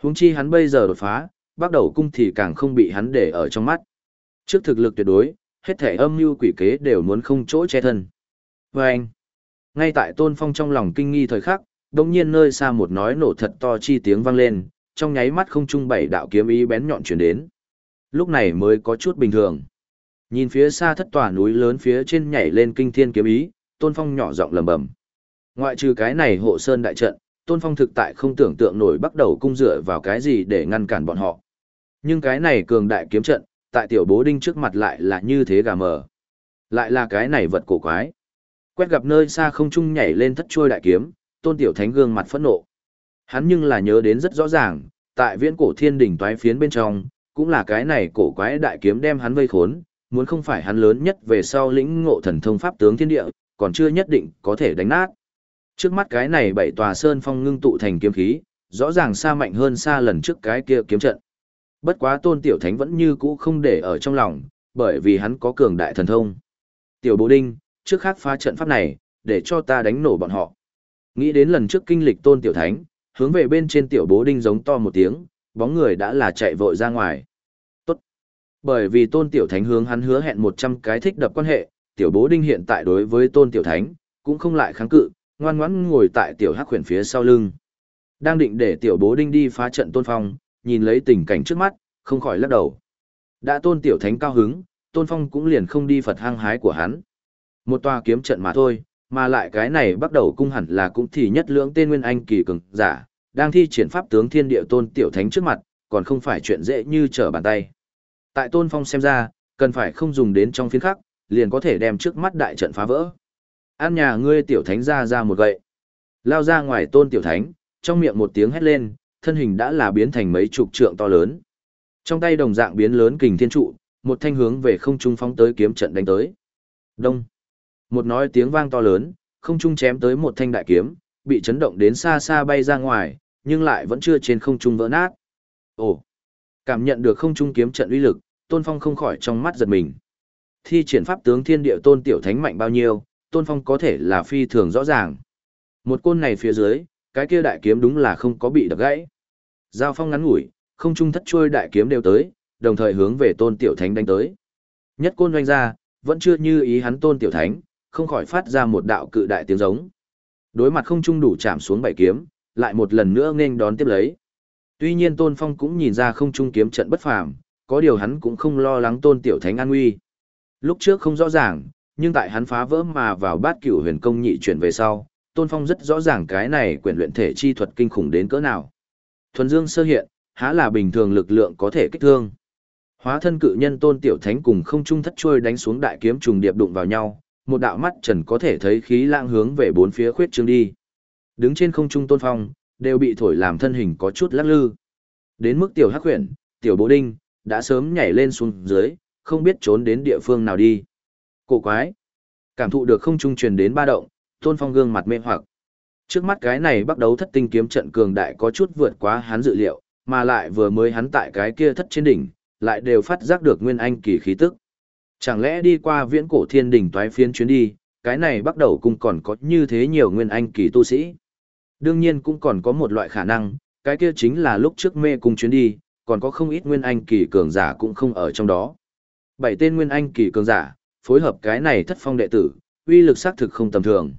Huống chi hắn bây giờ đột phá, bắt đầu cung thì càng không bị hắn để ở trong mắt. Trước thực lực tuyệt đối, hết thể âm mưu quỷ kế đều muốn không chỗ che thân. Và anh, ngay tại Tôn Phong trong lòng kinh nghi thời khắc, đồng nhiên nơi xa một nói nổ thật to chi tiếng vang lên, trong nháy mắt không trung bảy đạo kiếm ý bén nhọn chuyển đến. Lúc này mới có chút bình thường. Nhìn phía xa thất tòa núi lớn phía trên nhảy lên kinh thiên kiếm ý, Tôn Phong nhỏ giọng lầm bầm. Ngoại trừ cái này hộ sơn đại trận, Tôn Phong thực tại không tưởng tượng nổi bắt đầu cung dựa vào cái gì để ngăn cản bọn họ. Nhưng cái này cường đại kiếm trận, tại tiểu bố đinh trước mặt lại là như thế gà mờ. Lại là cái này vật cổ quái. Quét gặp nơi xa không trung nhảy lên thất trôi đại kiếm, tôn tiểu thánh gương mặt phẫn nộ. Hắn nhưng là nhớ đến rất rõ ràng, tại viễn cổ thiên đỉnh toái phiến bên trong, cũng là cái này cổ quái đại kiếm đem hắn vây khốn, muốn không phải hắn lớn nhất về sau lĩnh ngộ thần thông pháp tướng thiên địa, còn chưa nhất định có thể đánh nát. Trước mắt cái này bảy tòa sơn phong ngưng tụ thành kiếm khí, rõ ràng xa mạnh hơn xa lần trước cái kia kiếm trận. Bất quá tôn tiểu thánh vẫn như cũ không để ở trong lòng, bởi vì hắn có cường đại thần thông. Tiểu bố đinh, trước khác phá trận pháp này, để cho ta đánh nổ bọn họ. Nghĩ đến lần trước kinh lịch tôn tiểu thánh, hướng về bên trên tiểu bố đinh giống to một tiếng, bóng người đã là chạy vội ra ngoài. Tốt. Bởi vì tôn tiểu thánh hướng hắn hứa hẹn 100 cái thích đập quan hệ, tiểu bố đinh hiện tại đối với tôn tiểu thánh, cũng không lại kháng cự, ngoan ngoãn ngồi tại tiểu hắc khuyển phía sau lưng. Đang định để tiểu bố đinh đi phá trận tôn phong, nhìn lấy tình cảnh trước mắt, không khỏi lắc đầu. Đã tôn tiểu thánh cao hứng, tôn phong cũng liền không đi phật hăng hái của hắn. Một tòa kiếm trận mà thôi, mà lại cái này bắt đầu cung hẳn là cũng thì nhất lưỡng tên nguyên anh kỳ cường giả, đang thi triển pháp tướng thiên địa tôn tiểu thánh trước mặt, còn không phải chuyện dễ như trở bàn tay. Tại tôn phong xem ra, cần phải không dùng đến trong phiên khắc, liền có thể đem trước mắt đại trận phá vỡ. An nhà ngươi tiểu thánh ra ra một gậy. Lao ra ngoài tôn tiểu thánh, trong miệng một tiếng hét lên, thân hình đã là biến thành mấy chục trượng to lớn. Trong tay đồng dạng biến lớn kình thiên trụ, một thanh hướng về không trung phóng tới kiếm trận đánh tới. Đông. Một nói tiếng vang to lớn, không trung chém tới một thanh đại kiếm, bị chấn động đến xa xa bay ra ngoài, nhưng lại vẫn chưa trên không trung vỡ nát. Ồ. Cảm nhận được không trung kiếm trận uy lực, Tôn Phong không khỏi trong mắt giật mình. Thi triển pháp tướng thiên địa tôn tiểu thánh mạnh bao nhiêu, Tôn Phong có thể là phi thường rõ ràng. Một côn này phía dưới, cái kia đại kiếm đúng là không có bị đập gãy. Giao phong ngắn ngủi, không trung thất trôi đại kiếm đều tới, đồng thời hướng về tôn tiểu thánh đánh tới. Nhất côn doanh ra, vẫn chưa như ý hắn tôn tiểu thánh, không khỏi phát ra một đạo cự đại tiếng giống. Đối mặt không trung đủ chạm xuống bảy kiếm, lại một lần nữa nghênh đón tiếp lấy. Tuy nhiên tôn phong cũng nhìn ra không trung kiếm trận bất phàm, có điều hắn cũng không lo lắng tôn tiểu thánh an nguy. Lúc trước không rõ ràng, nhưng tại hắn phá vỡ mà vào bát cửu huyền công nhị chuyển về sau, Tôn Phong rất rõ ràng cái này quyển luyện thể chi thuật kinh khủng đến cỡ nào. Thuần Dương sơ hiện, há là bình thường lực lượng có thể kích thương. Hóa thân cự nhân Tôn Tiểu Thánh cùng không trung thất trôi đánh xuống đại kiếm trùng điệp đụng vào nhau, một đạo mắt trần có thể thấy khí lãng hướng về bốn phía khuyết trương đi. Đứng trên không trung tôn phong, đều bị thổi làm thân hình có chút lắc lư. Đến mức tiểu hắc huyền, tiểu bố đinh, đã sớm nhảy lên xuống dưới, không biết trốn đến địa phương nào đi. Cổ quái! Cảm thụ được không trung truyền đến ba động, tôn phong gương mặt mê hoặc. Trước mắt cái này bắt đầu thất tinh kiếm trận cường đại có chút vượt quá hắn dự liệu, mà lại vừa mới hắn tại cái kia thất trên đỉnh, lại đều phát giác được nguyên anh kỳ khí tức. Chẳng lẽ đi qua viễn cổ thiên đỉnh toái phiến chuyến đi, cái này bắt đầu cũng còn có như thế nhiều nguyên anh kỳ tu sĩ. Đương nhiên cũng còn có một loại khả năng, cái kia chính là lúc trước mê cùng chuyến đi, còn có không ít nguyên anh kỳ cường giả cũng không ở trong đó. Bảy tên nguyên anh kỳ cường giả, phối hợp cái này thất phong đệ tử, uy lực xác thực không tầm thường.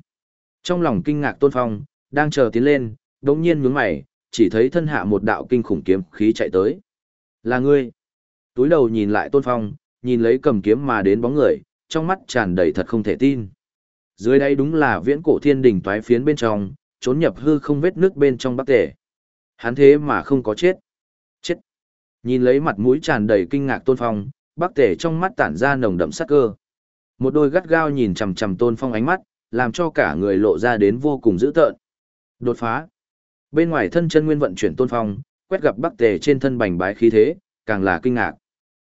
Trong lòng kinh ngạc Tôn Phong, đang chờ tiến lên, đống nhiên nhướng mày, chỉ thấy thân hạ một đạo kinh khủng kiếm khí chạy tới. Là ngươi. Túi đầu nhìn lại Tôn Phong, nhìn lấy cầm kiếm mà đến bóng người, trong mắt tràn đầy thật không thể tin. Dưới đây đúng là viễn cổ thiên đỉnh toái phiến bên trong, trốn nhập hư không vết nước bên trong bắc tể. Hắn thế mà không có chết. Chết. Nhìn lấy mặt mũi tràn đầy kinh ngạc Tôn Phong, bắc tể trong mắt tản ra nồng đậm sát cơ. Một đôi gắt gao nhìn chằm chằm Tôn Phong ánh mắt, làm cho cả người lộ ra đến vô cùng dữ tợn. Đột phá. Bên ngoài thân chân nguyên vận chuyển Tôn Phong, quét gặp bắc tề trên thân bành bái khí thế, càng là kinh ngạc.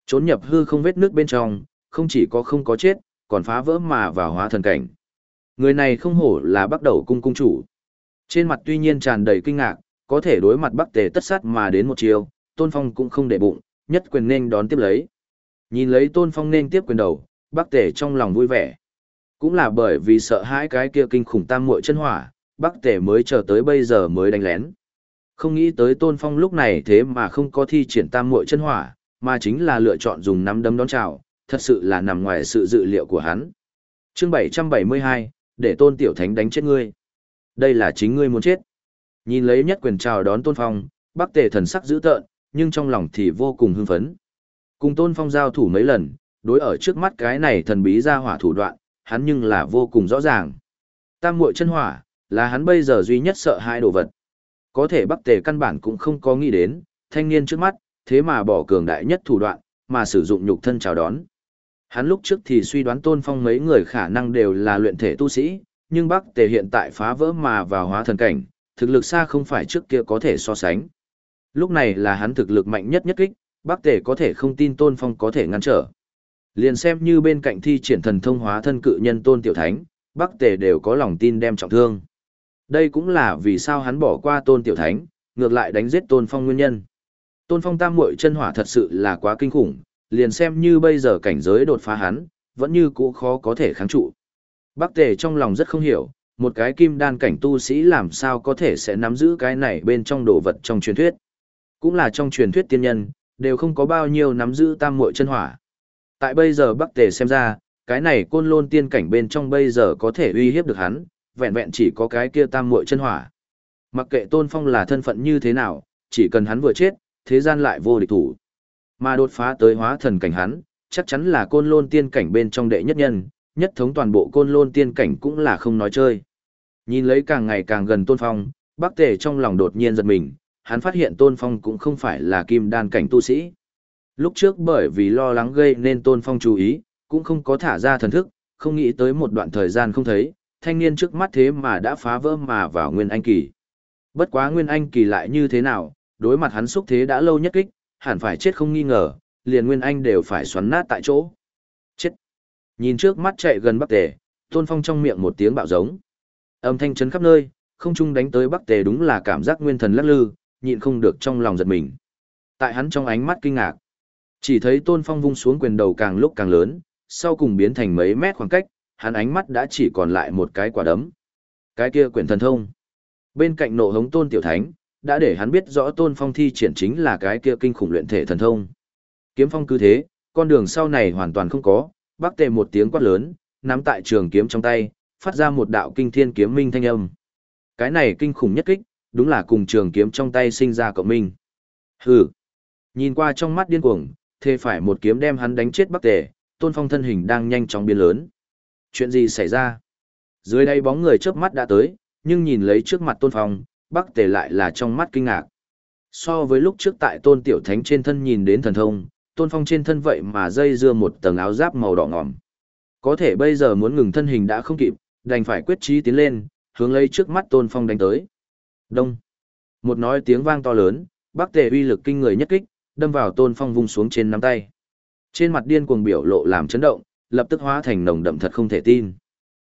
Trốn nhập hư không vết nước bên trong, không chỉ có không có chết, còn phá vỡ mà vào hóa thần cảnh. Người này không hổ là bắt đầu cung cung chủ. Trên mặt tuy nhiên tràn đầy kinh ngạc, có thể đối mặt bắc tề tất sát mà đến một chiều, Tôn Phong cũng không để bụng, nhất quyền nên đón tiếp lấy. Nhìn lấy Tôn Phong nên tiếp quyền đầu, bắc tề trong lòng vui vẻ. Cũng là bởi vì sợ hãi cái kia kinh khủng tam muội chân hỏa, bắc tề mới chờ tới bây giờ mới đánh lén. Không nghĩ tới Tôn Phong lúc này thế mà không có thi triển tam muội chân hỏa, mà chính là lựa chọn dùng nắm đấm đón chào, thật sự là nằm ngoài sự dự liệu của hắn. Chương 772, để Tôn Tiểu Thánh đánh chết ngươi. Đây là chính ngươi muốn chết. Nhìn lấy nhất quyền chào đón Tôn Phong, Bắc Tề thần sắc dữ tợn, nhưng trong lòng thì vô cùng hưng phấn. Cùng Tôn Phong giao thủ mấy lần, đối ở trước mắt cái này thần bí ra hỏa thủ đoạn, hắn nhưng là vô cùng rõ ràng. Tam muội chân hỏa, là hắn bây giờ duy nhất sợ hai đồ vật. Có thể Bắc Tề căn bản cũng không có nghĩ đến, thanh niên trước mắt, thế mà bỏ cường đại nhất thủ đoạn, mà sử dụng nhục thân chào đón. Hắn lúc trước thì suy đoán Tôn Phong mấy người khả năng đều là luyện thể tu sĩ, nhưng Bắc Tề hiện tại phá vỡ mà vào hóa thần cảnh, thực lực xa không phải trước kia có thể so sánh. Lúc này là hắn thực lực mạnh nhất nhất kích, Bắc Tề có thể không tin Tôn Phong có thể ngăn trở. Liền xem như bên cạnh thi triển thần thông hóa thân cự nhân Tôn Tiểu Thánh, Bắc Tề đều có lòng tin đem trọng thương. Đây cũng là vì sao hắn bỏ qua Tôn Tiểu Thánh, ngược lại đánh giết Tôn Phong nguyên nhân. Tôn Phong tam muội chân hỏa thật sự là quá kinh khủng, liền xem như bây giờ cảnh giới đột phá hắn, vẫn như cũ khó có thể kháng trụ. Bắc Tề trong lòng rất không hiểu, một cái kim đan cảnh tu sĩ làm sao có thể sẽ nắm giữ cái này bên trong đồ vật trong truyền thuyết. Cũng là trong truyền thuyết tiên nhân, đều không có bao nhiêu nắm giữ tam muội chân hỏa. Tại bây giờ Bắc Tề xem ra, cái này côn lôn tiên cảnh bên trong bây giờ có thể uy hiếp được hắn, vẹn vẹn chỉ có cái kia tam muội chân hỏa. Mặc kệ Tôn Phong là thân phận như thế nào, chỉ cần hắn vừa chết, thế gian lại vô địch thủ. Mà đột phá tới hóa thần cảnh hắn, chắc chắn là côn lôn tiên cảnh bên trong đệ nhất nhân, nhất thống toàn bộ côn lôn tiên cảnh cũng là không nói chơi. Nhìn lấy càng ngày càng gần tôn phong, Bắc tề trong lòng đột nhiên giật mình, hắn phát hiện tôn phong cũng không phải là kim đan cảnh tu sĩ. Lúc trước bởi vì lo lắng gây nên tôn phong chú ý, cũng không có thả ra thần thức, không nghĩ tới một đoạn thời gian không thấy, thanh niên trước mắt thế mà đã phá vỡ mà vào nguyên anh kỳ. Bất quá nguyên anh kỳ lại như thế nào, đối mặt hắn xúc thế đã lâu nhất kích, hẳn phải chết không nghi ngờ, liền Nguyên Anh đều phải xoắn nát tại chỗ. Chết! Nhìn trước mắt chạy gần Bắc Tề, Tôn Phong trong miệng một tiếng bạo giống. Âm thanh chấn khắp nơi, không trung đánh tới Bắc Tề đúng là cảm giác nguyên thần lắc lư, nhịn không được trong lòng giật mình. Tại hắn trong ánh mắt kinh ngạc, chỉ thấy Tôn Phong vung xuống quyền đầu càng lúc càng lớn, sau cùng biến thành mấy mét khoảng cách, hắn ánh mắt đã chỉ còn lại một cái quả đấm. Cái kia quyền thần thông. Bên cạnh nộ hống Tôn Tiểu Thánh, đã để hắn biết rõ tôn phong thi triển chính là cái kia kinh khủng luyện thể thần thông. Kiếm phong cứ thế, con đường sau này hoàn toàn không có, bác tề một tiếng quát lớn, nắm tại trường kiếm trong tay, phát ra một đạo kinh thiên kiếm minh thanh âm. Cái này kinh khủng nhất kích, đúng là cùng trường kiếm trong tay sinh ra cộng minh. Hừ. Nhìn qua trong mắt điên cuồng, thề phải một kiếm đem hắn đánh chết bắc tề, tôn phong thân hình đang nhanh chóng biến lớn. Chuyện gì xảy ra? Dưới đây bóng người chớp mắt đã tới, nhưng nhìn lấy trước mặt tôn phong, Bắc Tề lại là trong mắt kinh ngạc. So với lúc trước tại Tôn Tiểu Thánh trên thân nhìn đến thần thông, Tôn Phong trên thân vậy mà dây dưa một tầng áo giáp màu đỏ ngòm. Có thể bây giờ muốn ngừng thân hình đã không kịp, đành phải quyết trí tiến lên, hướng lấy trước mắt Tôn Phong đánh tới. Đông. Một nói tiếng vang to lớn, Bắc Tề uy lực kinh người nhất kích, đâm vào Tôn Phong vung xuống trên nắm tay. Trên mặt điên cuồng biểu lộ làm chấn động, lập tức hóa thành nồng đậm thật không thể tin.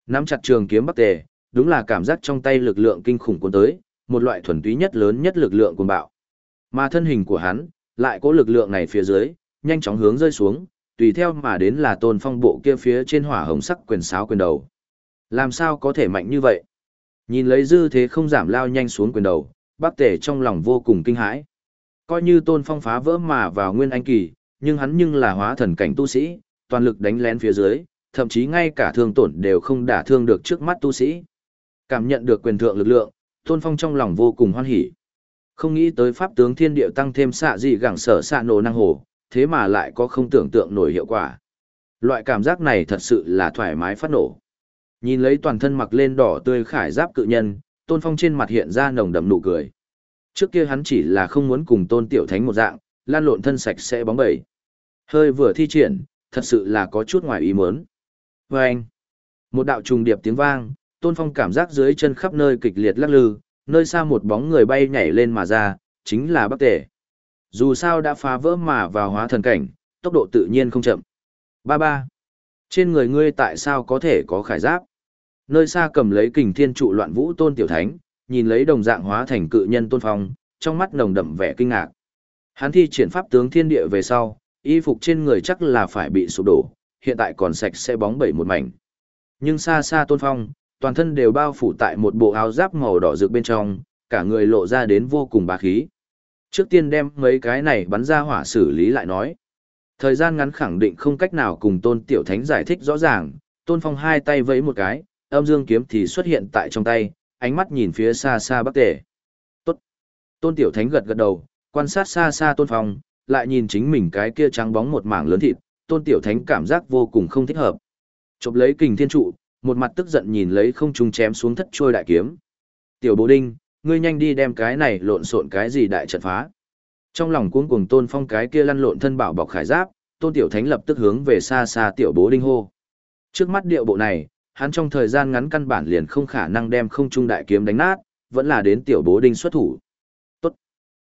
Nắm chặt trường kiếm Bắc Tề, đúng là cảm giác trong tay lực lượng kinh khủng cuốn tới, một loại thuần túy nhất lớn nhất lực lượng cuồng bạo. Mà thân hình của hắn, lại có lực lượng này phía dưới, nhanh chóng hướng rơi xuống, tùy theo mà đến là tôn phong bộ kia phía trên hỏa hồng sắc quyền sáo quyền đầu. Làm sao có thể mạnh như vậy? Nhìn lấy dư thế không giảm lao nhanh xuống quyền đầu, bắc tề trong lòng vô cùng kinh hãi. Coi như tôn phong phá vỡ mà vào nguyên anh kỳ, nhưng hắn nhưng là hóa thần cảnh tu sĩ, toàn lực đánh lén phía dưới, thậm chí ngay cả thương tổn đều không đả thương được trước mắt tu sĩ. Cảm nhận được quyền thượng lực lượng, tôn phong trong lòng vô cùng hoan hỉ. Không nghĩ tới pháp tướng thiên địa tăng thêm xạ gì gẳng sở xạ nổ năng hồ, thế mà lại có không tưởng tượng nổi hiệu quả. Loại cảm giác này thật sự là thoải mái phát nổ. Nhìn lấy toàn thân mặc lên đỏ tươi khải giáp cự nhân, Tôn Phong trên mặt hiện ra nồng đậm nụ cười. Trước kia hắn chỉ là không muốn cùng Tôn Tiểu Thánh một dạng, lan lộn thân sạch sẽ bóng bẩy. Hơi vừa thi triển, thật sự là có chút ngoài ý muốn. Và anh, một đạo trùng điệp tiếng vang, Tôn Phong cảm giác dưới chân khắp nơi kịch liệt lắc lư, nơi xa một bóng người bay nhảy lên mà ra, chính là Bắc Tể. Dù sao đã phá vỡ mà vào hóa thần cảnh, tốc độ tự nhiên không chậm. Ba ba. Trên người ngươi tại sao có thể có khải giáp? Nơi xa cầm lấy kình thiên trụ loạn vũ tôn tiểu thánh, nhìn lấy đồng dạng hóa thành cự nhân tôn phong, trong mắt nồng đậm vẻ kinh ngạc. Hắn thi triển pháp tướng thiên địa về sau, y phục trên người chắc là phải bị sụp đổ, hiện tại còn sạch sẽ bóng bẩy một mảnh. Nhưng xa xa tôn phong, toàn thân đều bao phủ tại một bộ áo giáp màu đỏ rực bên trong, cả người lộ ra đến vô cùng bá khí. Trước tiên đem mấy cái này bắn ra hỏa xử lý lại nói. Thời gian ngắn khẳng định không cách nào cùng Tôn Tiểu Thánh giải thích rõ ràng, Tôn Phong hai tay vẫy một cái, âm dương kiếm thì xuất hiện tại trong tay, ánh mắt nhìn phía xa xa Bắc Tề. Tốt. Tôn Tiểu Thánh gật gật đầu, quan sát xa xa Tôn Phong, lại nhìn chính mình cái kia trắng bóng một mảng lớn thịt, Tôn Tiểu Thánh cảm giác vô cùng không thích hợp. Chộp lấy kình thiên trụ, một mặt tức giận nhìn lấy không trung chém xuống thất trôi đại kiếm. Tiểu Bố Đinh, ngươi nhanh đi đem cái này lộn xộn cái gì đại trận phá. Trong lòng cuống cuồng tôn phong cái kia lăn lộn thân bảo bọc khải giáp, tôn tiểu thánh lập tức hướng về xa xa tiểu bố đinh hô. Trước mắt điệu bộ này, hắn trong thời gian ngắn căn bản liền không khả năng đem không trung đại kiếm đánh nát, vẫn là đến tiểu bố đinh xuất thủ. Tốt.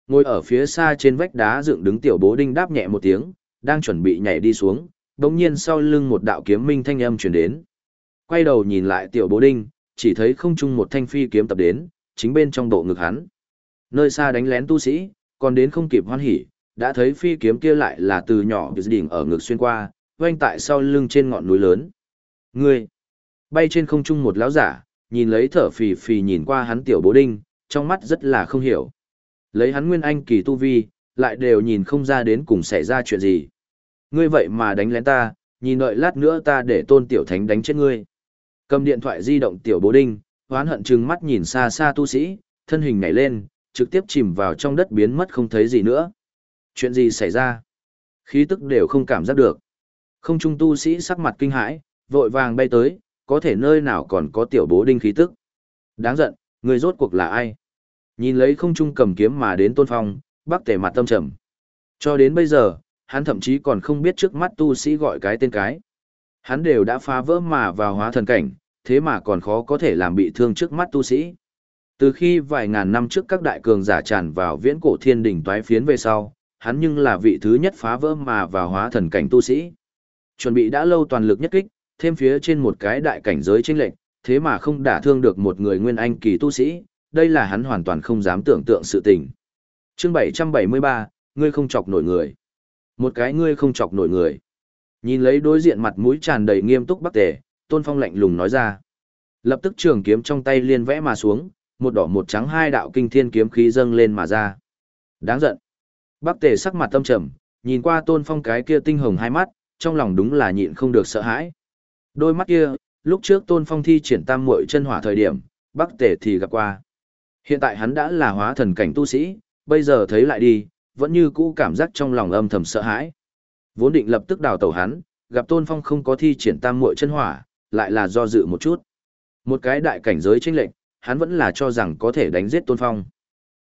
Ngồi ở phía xa trên vách đá dựng đứng tiểu bố đinh đáp nhẹ một tiếng, đang chuẩn bị nhảy đi xuống, đồng nhiên sau lưng một đạo kiếm minh thanh âm truyền đến. Quay đầu nhìn lại tiểu bố đinh, chỉ thấy không trung một thanh phi kiếm tập đến, chính bên trong bộ ngực hắn. Nơi xa đánh lén tu sĩ, còn đến không kịp hoan hỉ, đã thấy phi kiếm kia lại là từ nhỏ đỉnh ở ngực xuyên qua, quanh tại sau lưng trên ngọn núi lớn. Ngươi, bay trên không trung một lão giả, nhìn lấy thở phì phì nhìn qua hắn tiểu bố đinh, trong mắt rất là không hiểu. Lấy hắn nguyên anh kỳ tu vi, lại đều nhìn không ra đến cùng xảy ra chuyện gì. Ngươi vậy mà đánh lén ta, nhìn đợi lát nữa ta để tôn tiểu thánh đánh chết ngươi. Cầm điện thoại di động tiểu bố đinh, hoán hận chừng mắt nhìn xa xa tu sĩ, thân hình nhảy lên, trực tiếp chìm vào trong đất biến mất không thấy gì nữa. Chuyện gì xảy ra? Khí tức đều không cảm giác được. Không trung tu sĩ sắc mặt kinh hãi, vội vàng bay tới, có thể nơi nào còn có tiểu bố đinh khí tức. Đáng giận, người rốt cuộc là ai? Nhìn lấy không trung cầm kiếm mà đến tôn phong, bác tể mặt tâm trầm. Cho đến bây giờ, hắn thậm chí còn không biết trước mắt tu sĩ gọi cái tên cái. Hắn đều đã phá vỡ mà vào hóa thần cảnh, thế mà còn khó có thể làm bị thương trước mắt tu sĩ. Từ khi vài ngàn năm trước các đại cường giả tràn vào viễn cổ thiên đỉnh toái phiến về sau, hắn nhưng là vị thứ nhất phá vỡ mà vào hóa thần cảnh tu sĩ. Chuẩn bị đã lâu toàn lực nhất kích, thêm phía trên một cái đại cảnh giới chênh lệnh, thế mà không đả thương được một người nguyên anh kỳ tu sĩ, đây là hắn hoàn toàn không dám tưởng tượng sự tình. Chương 773, ngươi không chọc nổi người. Một cái ngươi không chọc nổi người. Nhìn lấy đối diện mặt mũi tràn đầy nghiêm túc Bắc Tề, Tôn Phong lạnh lùng nói ra. Lập tức trường kiếm trong tay liên vẽ mà xuống, một đỏ một trắng hai đạo kinh thiên kiếm khí dâng lên mà ra. Đáng giận. Bắc Tề sắc mặt tâm trầm, nhìn qua Tôn Phong cái kia tinh hồng hai mắt, trong lòng đúng là nhịn không được sợ hãi. Đôi mắt kia, lúc trước Tôn Phong thi triển tam muội chân hỏa thời điểm, Bắc Tề thì gặp qua. Hiện tại hắn đã là hóa thần cảnh tu sĩ, bây giờ thấy lại đi, vẫn như cũ cảm giác trong lòng âm thầm sợ hãi. Vốn định lập tức đào tẩu hắn, gặp Tôn Phong không có thi triển tam muội chân hỏa, lại là do dự một chút. Một cái đại cảnh giới chênh lệnh, hắn vẫn là cho rằng có thể đánh giết Tôn Phong.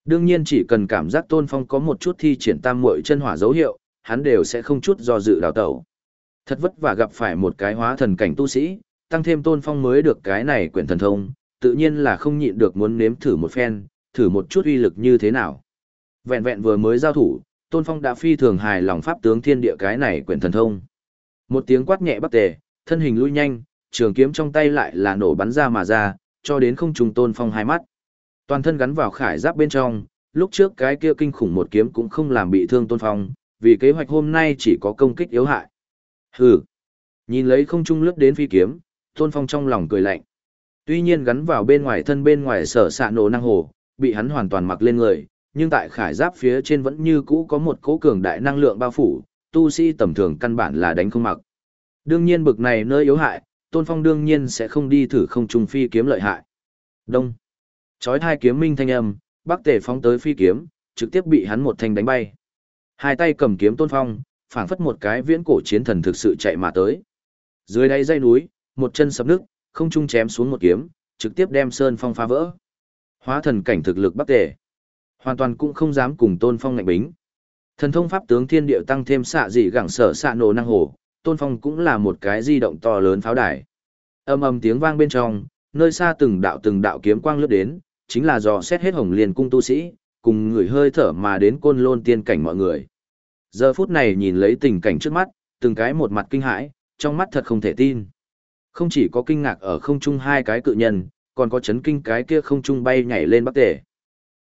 Đương nhiên chỉ cần cảm giác Tôn Phong có một chút thi triển tam muội chân hỏa dấu hiệu, hắn đều sẽ không chút do dự đào tẩu. Thật vất vả gặp phải một cái hóa thần cảnh tu sĩ, tăng thêm tôn phong mới được cái này quyển thần thông, tự nhiên là không nhịn được muốn nếm thử một phen, thử một chút uy lực như thế nào. Vẹn vẹn vừa mới giao thủ, tôn phong đã phi thường hài lòng pháp tướng thiên địa cái này quyển thần thông. Một tiếng quát nhẹ bắc tề, thân hình lui nhanh, trường kiếm trong tay lại là nổ bắn ra mà ra, cho đến không trùng tôn phong hai mắt. Toàn thân gắn vào khải giáp bên trong, lúc trước cái kia kinh khủng một kiếm cũng không làm bị thương tôn phong, vì kế hoạch hôm nay chỉ có công kích yếu hại. Hừ. Nhìn lấy không trung lướt đến phi kiếm, tôn phong trong lòng cười lạnh. Tuy nhiên gắn vào bên ngoài thân bên ngoài sở xạ nổ năng hồ, bị hắn hoàn toàn mặc lên người, nhưng tại khải giáp phía trên vẫn như cũ có một cố cường đại năng lượng bao phủ, tu sĩ tầm thường căn bản là đánh không mặc. Đương nhiên bực này nơi yếu hại, Tôn Phong đương nhiên sẽ không đi thử không trung phi kiếm lợi hại. Đông. Chói hai kiếm minh thanh âm, Bắc Tề phóng tới phi kiếm, trực tiếp bị hắn một thanh đánh bay. Hai tay cầm kiếm Tôn Phong, phảng phất một cái viễn cổ chiến thần thực sự chạy mà tới. Dưới đáy dây núi, một chân sập nước, không trung chém xuống một kiếm, trực tiếp đem sơn phong phá vỡ. Hóa thần cảnh thực lực Bắc Tề, hoàn toàn cũng không dám cùng Tôn Phong ngạnh bính. Thần thông pháp tướng thiên điệu tăng thêm xạ dị gẳng sở xạ nổ năng hồ, tôn phong cũng là một cái di động to lớn pháo đài. Âm âm tiếng vang bên trong, nơi xa từng đạo từng đạo kiếm quang lướt đến, chính là dò xét hết hồng liên cung tu sĩ, cùng người hơi thở mà đến côn lôn tiên cảnh mọi người. Giờ phút này nhìn lấy tình cảnh trước mắt, từng cái một mặt kinh hãi, trong mắt thật không thể tin. Không chỉ có kinh ngạc ở không trung hai cái cự nhân, còn có chấn kinh cái kia không trung bay nhảy lên bắc tề.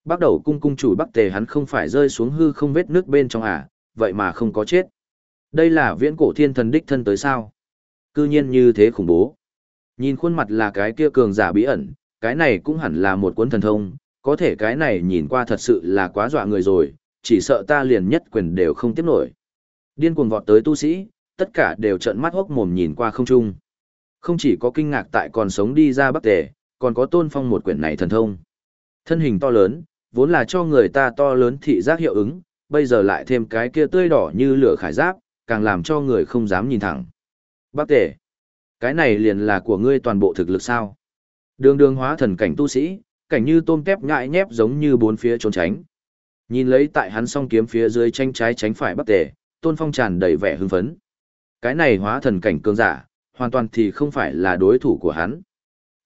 Bắt đầu cung cung chủ bắc tề hắn không phải rơi xuống hư không vết nước bên trong à, vậy mà không có chết. Đây là viễn cổ thiên thần đích thân tới sao? Cư nhiên như thế khủng bố. Nhìn khuôn mặt là cái kia cường giả bí ẩn, cái này cũng hẳn là một cuốn thần thông, có thể cái này nhìn qua thật sự là quá dọa người rồi, chỉ sợ ta liền nhất quyền đều không tiếp nổi. Điên cuồng vọt tới tu sĩ, tất cả đều trợn mắt hốc mồm nhìn qua không trung. Không chỉ có kinh ngạc tại còn sống đi ra bắc tề, còn có tôn phong một quyển này thần thông. Thân hình to lớn, vốn là cho người ta to lớn thị giác hiệu ứng, bây giờ lại thêm cái kia tươi đỏ như lửa khải giáp, càng làm cho người không dám nhìn thẳng. Bắc tề, cái này liền là của ngươi toàn bộ thực lực sao? Đường đường hóa thần cảnh tu sĩ, cảnh như tôm tép nhại nhép giống như bốn phía trốn tránh. Nhìn lấy tại hắn song kiếm phía dưới tranh trái tránh phải bắc tề tôn phong tràn đầy vẻ hưng phấn. Cái này hóa thần cảnh cường giả, hoàn toàn thì không phải là đối thủ của hắn.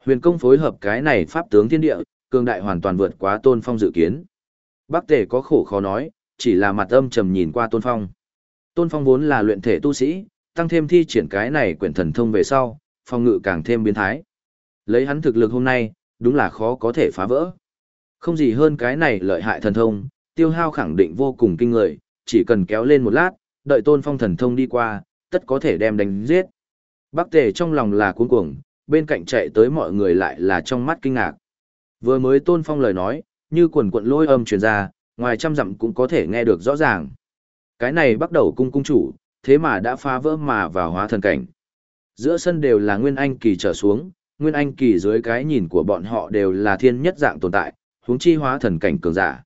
Huyền công phối hợp cái này pháp tướng thiên địa, cường đại hoàn toàn vượt quá tôn phong dự kiến. Bắc tề có khổ khó nói, chỉ là mặt âm trầm nhìn qua tôn phong. Tôn Phong vốn là luyện thể tu sĩ, tăng thêm thi triển cái này quyển thần thông về sau, phong ngự càng thêm biến thái. Lấy hắn thực lực hôm nay, đúng là khó có thể phá vỡ. Không gì hơn cái này lợi hại thần thông, tiêu hao khẳng định vô cùng kinh người, chỉ cần kéo lên một lát, đợi Tôn Phong thần thông đi qua, tất có thể đem đánh giết. Bắc Tề trong lòng là cuống cuồng, bên cạnh chạy tới mọi người lại là trong mắt kinh ngạc. Vừa mới Tôn Phong lời nói, như quần quận lôi âm truyền ra, ngoài trăm dặm cũng có thể nghe được rõ ràng. Cái này bắt đầu cung cung chủ, thế mà đã phá vỡ mà vào hóa thần cảnh. Giữa sân đều là Nguyên Anh kỳ trở xuống, Nguyên Anh kỳ dưới cái nhìn của bọn họ đều là thiên nhất dạng tồn tại, huống chi hóa thần cảnh cường giả.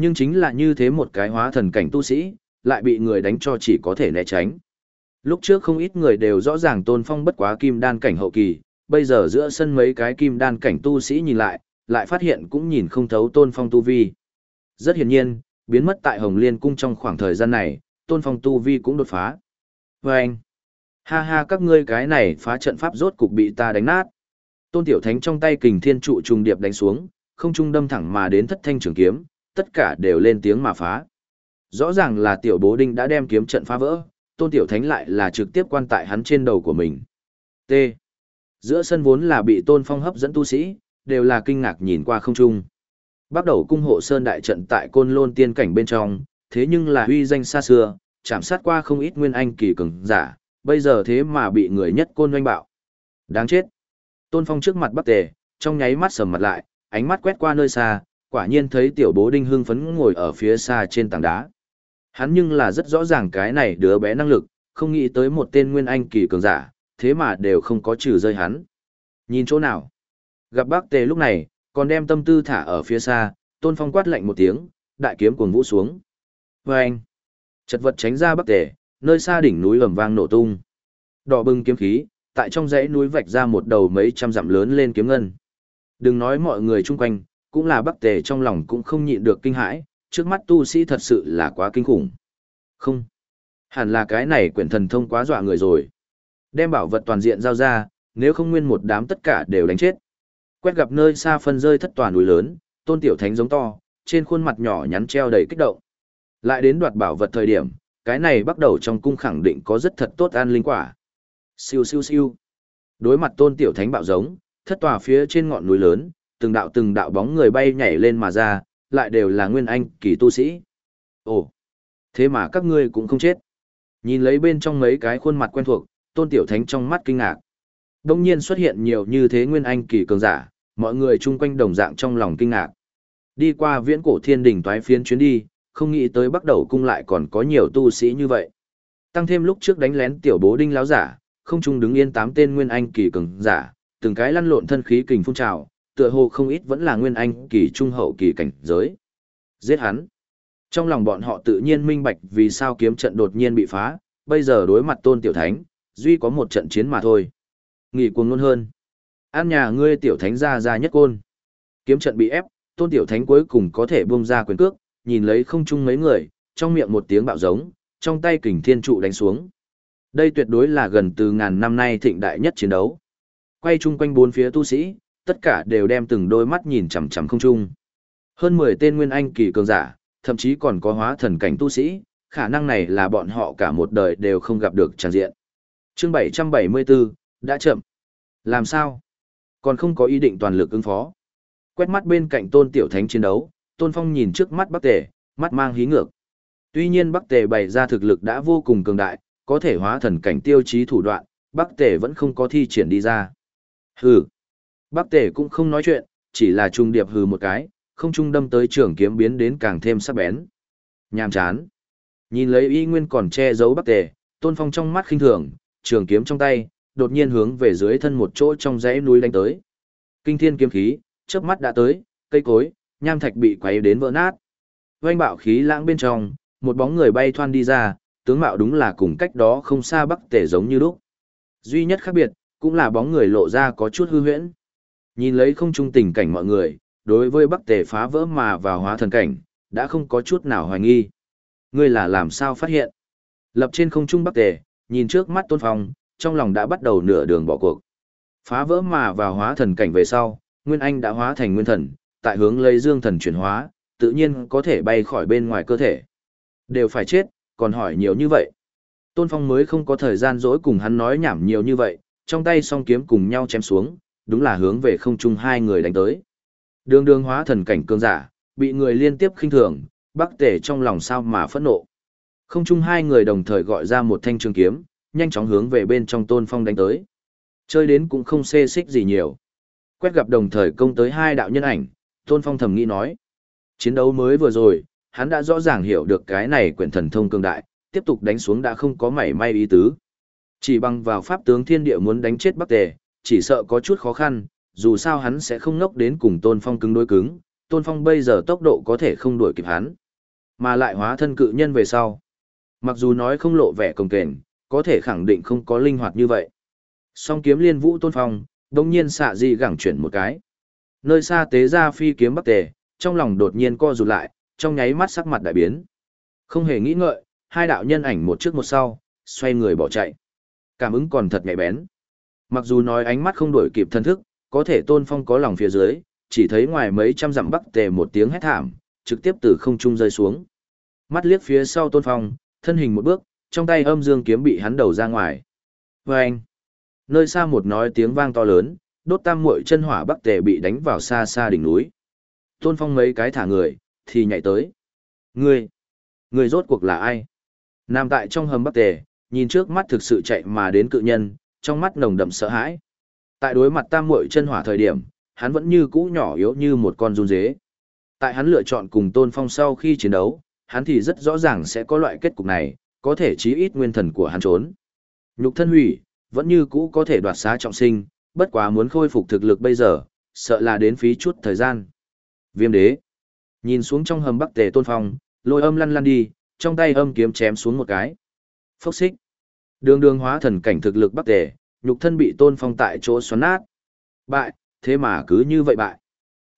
Nhưng chính là như thế một cái hóa thần cảnh tu sĩ, lại bị người đánh cho chỉ có thể né tránh. Lúc trước không ít người đều rõ ràng tôn phong bất quá kim đan cảnh hậu kỳ, bây giờ giữa sân mấy cái kim đan cảnh tu sĩ nhìn lại, lại phát hiện cũng nhìn không thấu tôn phong tu vi. Rất hiển nhiên, biến mất tại Hồng Liên Cung trong khoảng thời gian này, Tôn Phong Tu Vi cũng đột phá. Và anh, ha ha các ngươi cái này phá trận pháp rốt cục bị ta đánh nát. Tôn Tiểu Thánh trong tay kình thiên trụ trùng điệp đánh xuống, không trung đâm thẳng mà đến thất thanh trường kiếm, tất cả đều lên tiếng mà phá. Rõ ràng là Tiểu Bố Đinh đã đem kiếm trận phá vỡ, Tôn Tiểu Thánh lại là trực tiếp quan tại hắn trên đầu của mình. T. Giữa sân vốn là bị Tôn Phong hấp dẫn tu sĩ, đều là kinh ngạc nhìn qua không trung. Bắt đầu cung hộ sơn đại trận tại côn lôn tiên cảnh bên trong, thế nhưng là huy danh xa xưa, chạm sát qua không ít nguyên anh kỳ cường giả, bây giờ thế mà bị người nhất côn doanh bạo. Đáng chết. Tôn Phong trước mặt Bắc Tề, trong nháy mắt sầm mặt lại, ánh mắt quét qua nơi xa, quả nhiên thấy tiểu bố đinh hưng phấn ngồi ở phía xa trên tảng đá. Hắn nhưng là rất rõ ràng cái này đứa bé năng lực, không nghĩ tới một tên nguyên anh kỳ cường giả, thế mà đều không có trừ rơi hắn. Nhìn chỗ nào? Gặp Bắc Tề lúc này, còn đem tâm tư thả ở phía xa, tôn phong quát lạnh một tiếng, đại kiếm cuồng vũ xuống. Và anh, chật vật tránh ra bắc tề nơi xa đỉnh núi ầm vang nổ tung. Đỏ bừng kiếm khí, tại trong dãy núi vạch ra một đầu mấy trăm dặm lớn lên kiếm ngân. Đừng nói mọi người chung quanh, cũng là bắc tề trong lòng cũng không nhịn được kinh hãi, trước mắt tu sĩ thật sự là quá kinh khủng. Không. Hẳn là cái này quyển thần thông quá dọa người rồi. Đem bảo vật toàn diện giao ra, nếu không nguyên một đám tất cả đều đánh chết. Quét gặp nơi xa phân rơi thất toàn núi lớn, tôn tiểu thánh giống to, trên khuôn mặt nhỏ nhắn treo đầy kích động. Lại đến đoạt bảo vật thời điểm, cái này bắt đầu trong cung khẳng định có rất thật tốt an linh quả. Siêu siêu siêu. Đối mặt tôn tiểu thánh bạo giống, thất tòa phía trên ngọn núi lớn, từng đạo từng đạo bóng người bay nhảy lên mà ra, lại đều là nguyên anh kỳ tu sĩ. Ồ, thế mà các ngươi cũng không chết. Nhìn lấy bên trong mấy cái khuôn mặt quen thuộc, tôn tiểu thánh trong mắt kinh ngạc. Đông nhiên xuất hiện nhiều như thế nguyên anh kỳ cường giả, mọi người chung quanh đồng dạng trong lòng kinh ngạc. Đi qua viễn cổ thiên đỉnh toái phiến chuyến đi, không nghĩ tới bắt đầu cung lại còn có nhiều tu sĩ như vậy. Tăng thêm lúc trước đánh lén tiểu bố đinh láo giả, không chung đứng yên tám tên nguyên anh kỳ cường giả, từng cái lăn lộn thân khí kình phun trào, tựa hồ không ít vẫn là nguyên anh kỳ trung hậu kỳ cảnh giới. Giết hắn. Trong lòng bọn họ tự nhiên minh bạch vì sao kiếm trận đột nhiên bị phá, bây giờ đối mặt tôn tiểu thánh, duy có một trận chiến mà thôi. Nghỉ cuồng luôn hơn. An nhà ngươi tiểu thánh ra ra nhất côn. Kiếm trận bị ép, tôn tiểu thánh cuối cùng có thể buông ra quyền cước, nhìn lấy không chung mấy người, trong miệng một tiếng bạo giống, trong tay kình thiên trụ đánh xuống. Đây tuyệt đối là gần từ ngàn năm nay thịnh đại nhất chiến đấu. Quay chung quanh bốn phía tu sĩ, tất cả đều đem từng đôi mắt nhìn chằm chằm không chung. Hơn 10 tên nguyên anh kỳ cường giả, thậm chí còn có hóa thần cảnh tu sĩ, khả năng này là bọn họ cả một đời đều không gặp được tràn diện. Chương 774, đã chậm. Làm sao? Còn không có ý định toàn lực ứng phó. Quét mắt bên cạnh tôn tiểu thánh chiến đấu, tôn phong nhìn trước mắt bắc tề, mắt mang hí ngược. Tuy nhiên bắc tề bày ra thực lực đã vô cùng cường đại, có thể hóa thần cảnh tiêu chí thủ đoạn, bắc tề vẫn không có thi triển đi ra. Hừ. Bắc tề cũng không nói chuyện, chỉ là trung điệp hừ một cái, không trung đâm tới trường kiếm biến đến càng thêm sắc bén. Nhàm chán. Nhìn lấy y nguyên còn che giấu bắc tề, tôn phong trong mắt khinh thường, trường kiếm trong tay, đột nhiên hướng về dưới thân một chỗ trong dãy núi đánh tới. Kinh thiên kiếm khí, chớp mắt đã tới, cây cối, nham thạch bị quấy đến vỡ nát. Vành bạo khí lãng bên trong, một bóng người bay thoăn đi ra, tướng mạo đúng là cùng cách đó không xa bắc tể giống như lúc. Duy nhất khác biệt, cũng là bóng người lộ ra có chút hư huyễn. Nhìn lấy không trung tình cảnh mọi người, đối với bắc tề phá vỡ mà vào hóa thần cảnh, đã không có chút nào hoài nghi. Ngươi là làm sao phát hiện? Lập trên không trung bắc tề nhìn trước mắt tôn phong, trong lòng đã bắt đầu nửa đường bỏ cuộc. Phá vỡ mà vào hóa thần cảnh về sau, Nguyên Anh đã hóa thành nguyên thần, tại hướng lấy dương thần chuyển hóa, tự nhiên có thể bay khỏi bên ngoài cơ thể. Đều phải chết, còn hỏi nhiều như vậy. Tôn Phong mới không có thời gian dỗi cùng hắn nói nhảm nhiều như vậy, trong tay song kiếm cùng nhau chém xuống, đúng là hướng về không trung hai người đánh tới. Đường đường hóa thần cảnh cương giả, bị người liên tiếp khinh thường, bắc tể trong lòng sao mà phẫn nộ. Không trung hai người đồng thời gọi ra một thanh trường kiếm, nhanh chóng hướng về bên trong tôn phong đánh tới. Chơi đến cũng không xê xích gì nhiều. Quét gặp đồng thời công tới hai đạo nhân ảnh, tôn phong thầm nghĩ nói. Chiến đấu mới vừa rồi, hắn đã rõ ràng hiểu được cái này quyển thần thông cường đại, tiếp tục đánh xuống đã không có mảy may ý tứ. Chỉ bằng vào pháp tướng thiên địa muốn đánh chết Bắc Tề, chỉ sợ có chút khó khăn, dù sao hắn sẽ không ngốc đến cùng Tôn Phong cứng đối cứng, Tôn Phong bây giờ tốc độ có thể không đuổi kịp hắn, mà lại hóa thân cự nhân về sau. Mặc dù nói không lộ vẻ cồng kềnh, có thể khẳng định không có linh hoạt như vậy. Song kiếm liên vũ Tôn Phong, đồng nhiên xạ dị gẳng chuyển một cái. Nơi xa tế ra phi kiếm Bắc Tề, trong lòng đột nhiên co rụt lại, trong nháy mắt sắc mặt đại biến. Không hề nghĩ ngợi, hai đạo nhân ảnh một trước một sau, xoay người bỏ chạy. Cảm ứng còn thật nhạy bén. Mặc dù nói ánh mắt không đổi kịp thân thức, có thể tôn phong có lòng phía dưới, chỉ thấy ngoài mấy trăm dặm bắc tề một tiếng hét thảm, trực tiếp từ không trung rơi xuống. Mắt liếc phía sau tôn phong, thân hình một bước, trong tay âm dương kiếm bị hắn đầu ra ngoài. Vâng! Nơi xa một nói tiếng vang to lớn, đốt tam muội chân hỏa bắc tề bị đánh vào xa xa đỉnh núi. Tôn phong mấy cái thả người, thì nhảy tới. Ngươi! Ngươi rốt cuộc là ai? Nam tại trong hầm bắc tề, nhìn trước mắt thực sự chạy mà đến cự nhân, trong mắt nồng đậm sợ hãi. Tại đối mặt tam muội chân hỏa thời điểm, hắn vẫn như cũ nhỏ yếu như một con run dế. Tại hắn lựa chọn cùng Tôn Phong sau khi chiến đấu, hắn thì rất rõ ràng sẽ có loại kết cục này, có thể chí ít nguyên thần của hắn trốn. Nhục thân hủy, vẫn như cũ có thể đoạt xá trọng sinh, bất quá muốn khôi phục thực lực bây giờ, sợ là đến phí chút thời gian. Viêm đế. Nhìn xuống trong hầm bắc tề Tôn Phong, lôi âm lăn lăn đi, trong tay âm kiếm chém xuống một cái. Phốc xích. Đường đường hóa thần cảnh thực lực bắc tề, nhục thân bị tôn phong tại chỗ xoắn nát. Bại, thế mà cứ như vậy bại.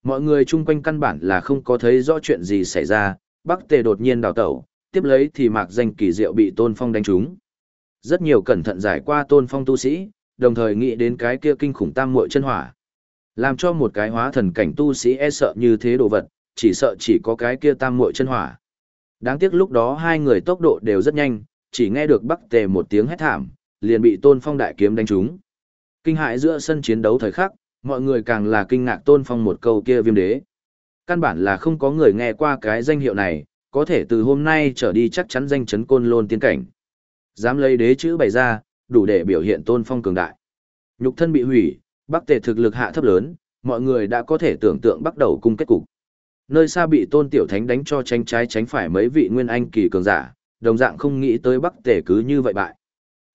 Mọi người chung quanh căn bản là không có thấy rõ chuyện gì xảy ra, bắc tề đột nhiên đào tẩu, tiếp lấy thì mạc danh kỳ diệu bị tôn phong đánh trúng. Rất nhiều cẩn thận giải qua tôn phong tu sĩ, đồng thời nghĩ đến cái kia kinh khủng tam muội chân hỏa. Làm cho một cái hóa thần cảnh tu sĩ e sợ như thế đồ vật, chỉ sợ chỉ có cái kia tam muội chân hỏa. Đáng tiếc lúc đó hai người tốc độ đều rất nhanh, chỉ nghe được bắc tề một tiếng hét thảm, liền bị tôn phong đại kiếm đánh trúng. Kinh hại giữa sân chiến đấu thời khắc, mọi người càng là kinh ngạc tôn phong một câu kia viêm đế. Căn bản là không có người nghe qua cái danh hiệu này, có thể từ hôm nay trở đi chắc chắn danh chấn côn lôn tiên cảnh. Dám lấy đế chữ bày ra, đủ để biểu hiện tôn phong cường đại. Nhục thân bị hủy, bắc tề thực lực hạ thấp lớn, mọi người đã có thể tưởng tượng bắt đầu cung kết cục. Nơi xa bị tôn tiểu thánh đánh cho tránh trái tránh phải mấy vị nguyên anh kỳ cường giả, đồng dạng không nghĩ tới bắc tề cứ như vậy bại.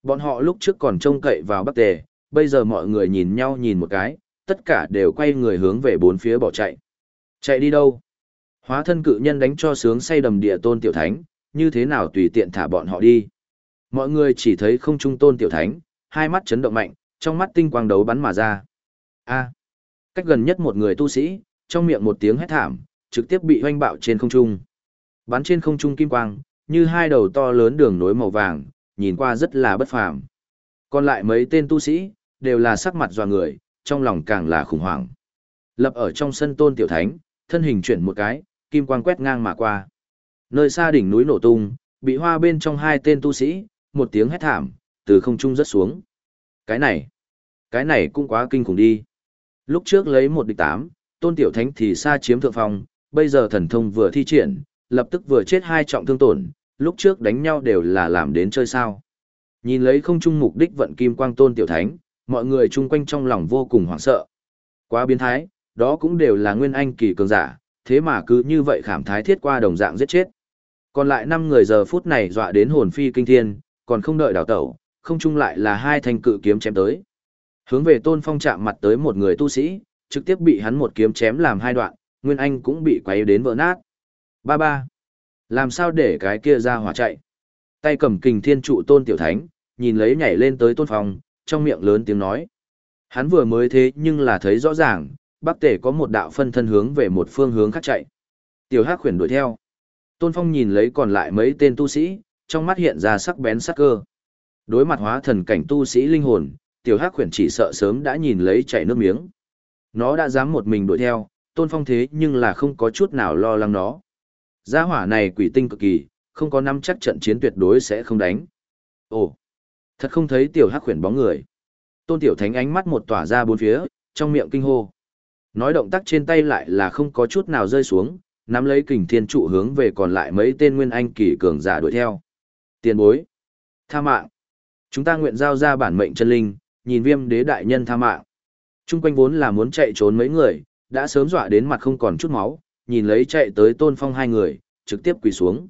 Bọn họ lúc trước còn trông cậy vào bắc tề, bây giờ mọi người nhìn nhau nhìn một cái, tất cả đều quay người hướng về bốn phía bỏ chạy. Chạy đi đâu? Hóa thân cự nhân đánh cho sướng say đầm địa tôn tiểu thánh, như thế nào tùy tiện thả bọn họ đi. Mọi người chỉ thấy không trung tôn tiểu thánh, hai mắt chấn động mạnh, trong mắt tinh quang đấu bắn mà ra. A. cách gần nhất một người tu sĩ, trong miệng một tiếng hét thảm, trực tiếp bị hoanh bạo trên không trung. Bắn trên không trung kim quang, như hai đầu to lớn đường nối màu vàng, nhìn qua rất là bất phàm. Còn lại mấy tên tu sĩ, đều là sắc mặt dò người, trong lòng càng là khủng hoảng. Lập ở trong sân tôn tiểu thánh, thân hình chuyển một cái, kim quang quét ngang mà qua. Nơi xa đỉnh núi nổ tung, bị hoa bên trong hai tên tu sĩ, một tiếng hét thảm, từ không trung rớt xuống. Cái này, cái này cũng quá kinh khủng đi. Lúc trước lấy một địch tám, tôn tiểu thánh thì xa chiếm thượng phong, bây giờ thần thông vừa thi triển, lập tức vừa chết hai trọng thương tổn, lúc trước đánh nhau đều là làm đến chơi sao. Nhìn lấy không trung mục đích vận kim quang tôn tiểu thánh, mọi người chung quanh trong lòng vô cùng hoảng sợ. Quá biến thái, đó cũng đều là nguyên anh kỳ cường giả, thế mà cứ như vậy khảm thái thiết qua đồng dạng giết chết. Còn lại 5 người giờ phút này dọa đến hồn phi kinh thiên, còn không đợi đào tẩu, không chung lại là hai thanh cự kiếm chém tới. Hướng về tôn phong chạm mặt tới một người tu sĩ, trực tiếp bị hắn một kiếm chém làm hai đoạn, Nguyên Anh cũng bị quấy đến vỡ nát. Ba ba. Làm sao để cái kia ra hỏa chạy? Tay cầm kình thiên trụ tôn tiểu thánh, nhìn lấy nhảy lên tới tôn phong, trong miệng lớn tiếng nói. Hắn vừa mới thế nhưng là thấy rõ ràng, Bắc Tể có một đạo phân thân hướng về một phương hướng khác chạy. Tiểu Hắc khuyển đuổi theo. Tôn Phong nhìn lấy còn lại mấy tên tu sĩ, trong mắt hiện ra sắc bén sắc cơ. Đối mặt hóa thần cảnh tu sĩ linh hồn, Tiểu Hắc khuyển chỉ sợ sớm đã nhìn lấy chảy nước miếng. Nó đã dám một mình đuổi theo, Tôn Phong thế nhưng là không có chút nào lo lắng nó. Gia hỏa này quỷ tinh cực kỳ, không có nắm chắc trận chiến tuyệt đối sẽ không đánh. Ồ, thật không thấy Tiểu Hắc khuyển bóng người. Tôn Tiểu Thánh ánh mắt một tỏa ra bốn phía, trong miệng kinh hô. Nói động tác trên tay lại là không có chút nào rơi xuống, nắm lấy kình thiên trụ hướng về còn lại mấy tên nguyên anh kỳ cường giả đuổi theo. Tiền bối. Tha mạng. Chúng ta nguyện giao ra bản mệnh chân linh, nhìn viêm đế đại nhân tha mạng. Trung quanh vốn là muốn chạy trốn mấy người, đã sớm dọa đến mặt không còn chút máu, nhìn lấy chạy tới tôn phong hai người, trực tiếp quỳ xuống.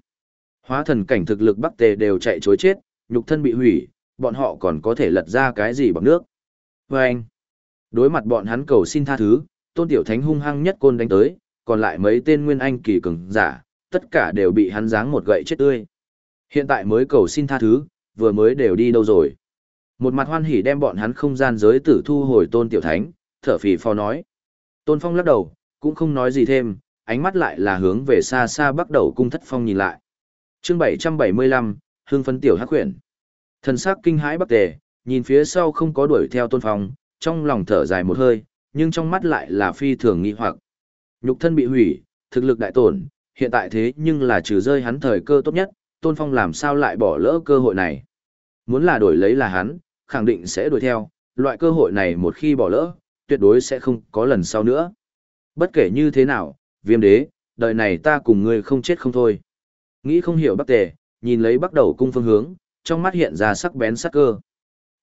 Hóa thần cảnh thực lực bắc tề đều chạy chối chết, nhục thân bị hủy, bọn họ còn có thể lật ra cái gì bằng nước. Và anh, đối mặt bọn hắn cầu xin tha thứ, tôn tiểu thánh hung hăng nhất côn đánh tới, còn lại mấy tên nguyên anh kỳ cường giả, tất cả đều bị hắn giáng một gậy chết tươi. Hiện tại mới cầu xin tha thứ, vừa mới đều đi đâu rồi. Một mặt hoan hỉ đem bọn hắn không gian giới tử thu hồi tôn tiểu thánh, thở phì phò nói. Tôn phong lắc đầu, cũng không nói gì thêm, ánh mắt lại là hướng về xa xa bắt đầu cung thất phong nhìn lại. chương 775, hương phấn tiểu hắc quyển. Thần sắc kinh hãi bắc tề, nhìn phía sau không có đuổi theo tôn phong, trong lòng thở dài một hơi, nhưng trong mắt lại là phi thường nghi hoặc. Nhục thân bị hủy, thực lực đại tổn, hiện tại thế nhưng là trừ rơi hắn thời cơ tốt nhất, Tôn Phong làm sao lại bỏ lỡ cơ hội này. Muốn là đổi lấy là hắn, khẳng định sẽ đuổi theo, loại cơ hội này một khi bỏ lỡ, tuyệt đối sẽ không có lần sau nữa. Bất kể như thế nào, viêm đế, đời này ta cùng ngươi không chết không thôi. Nghĩ không hiểu bắc tề, nhìn lấy bắt đầu cung phương hướng, trong mắt hiện ra sắc bén sắc cơ.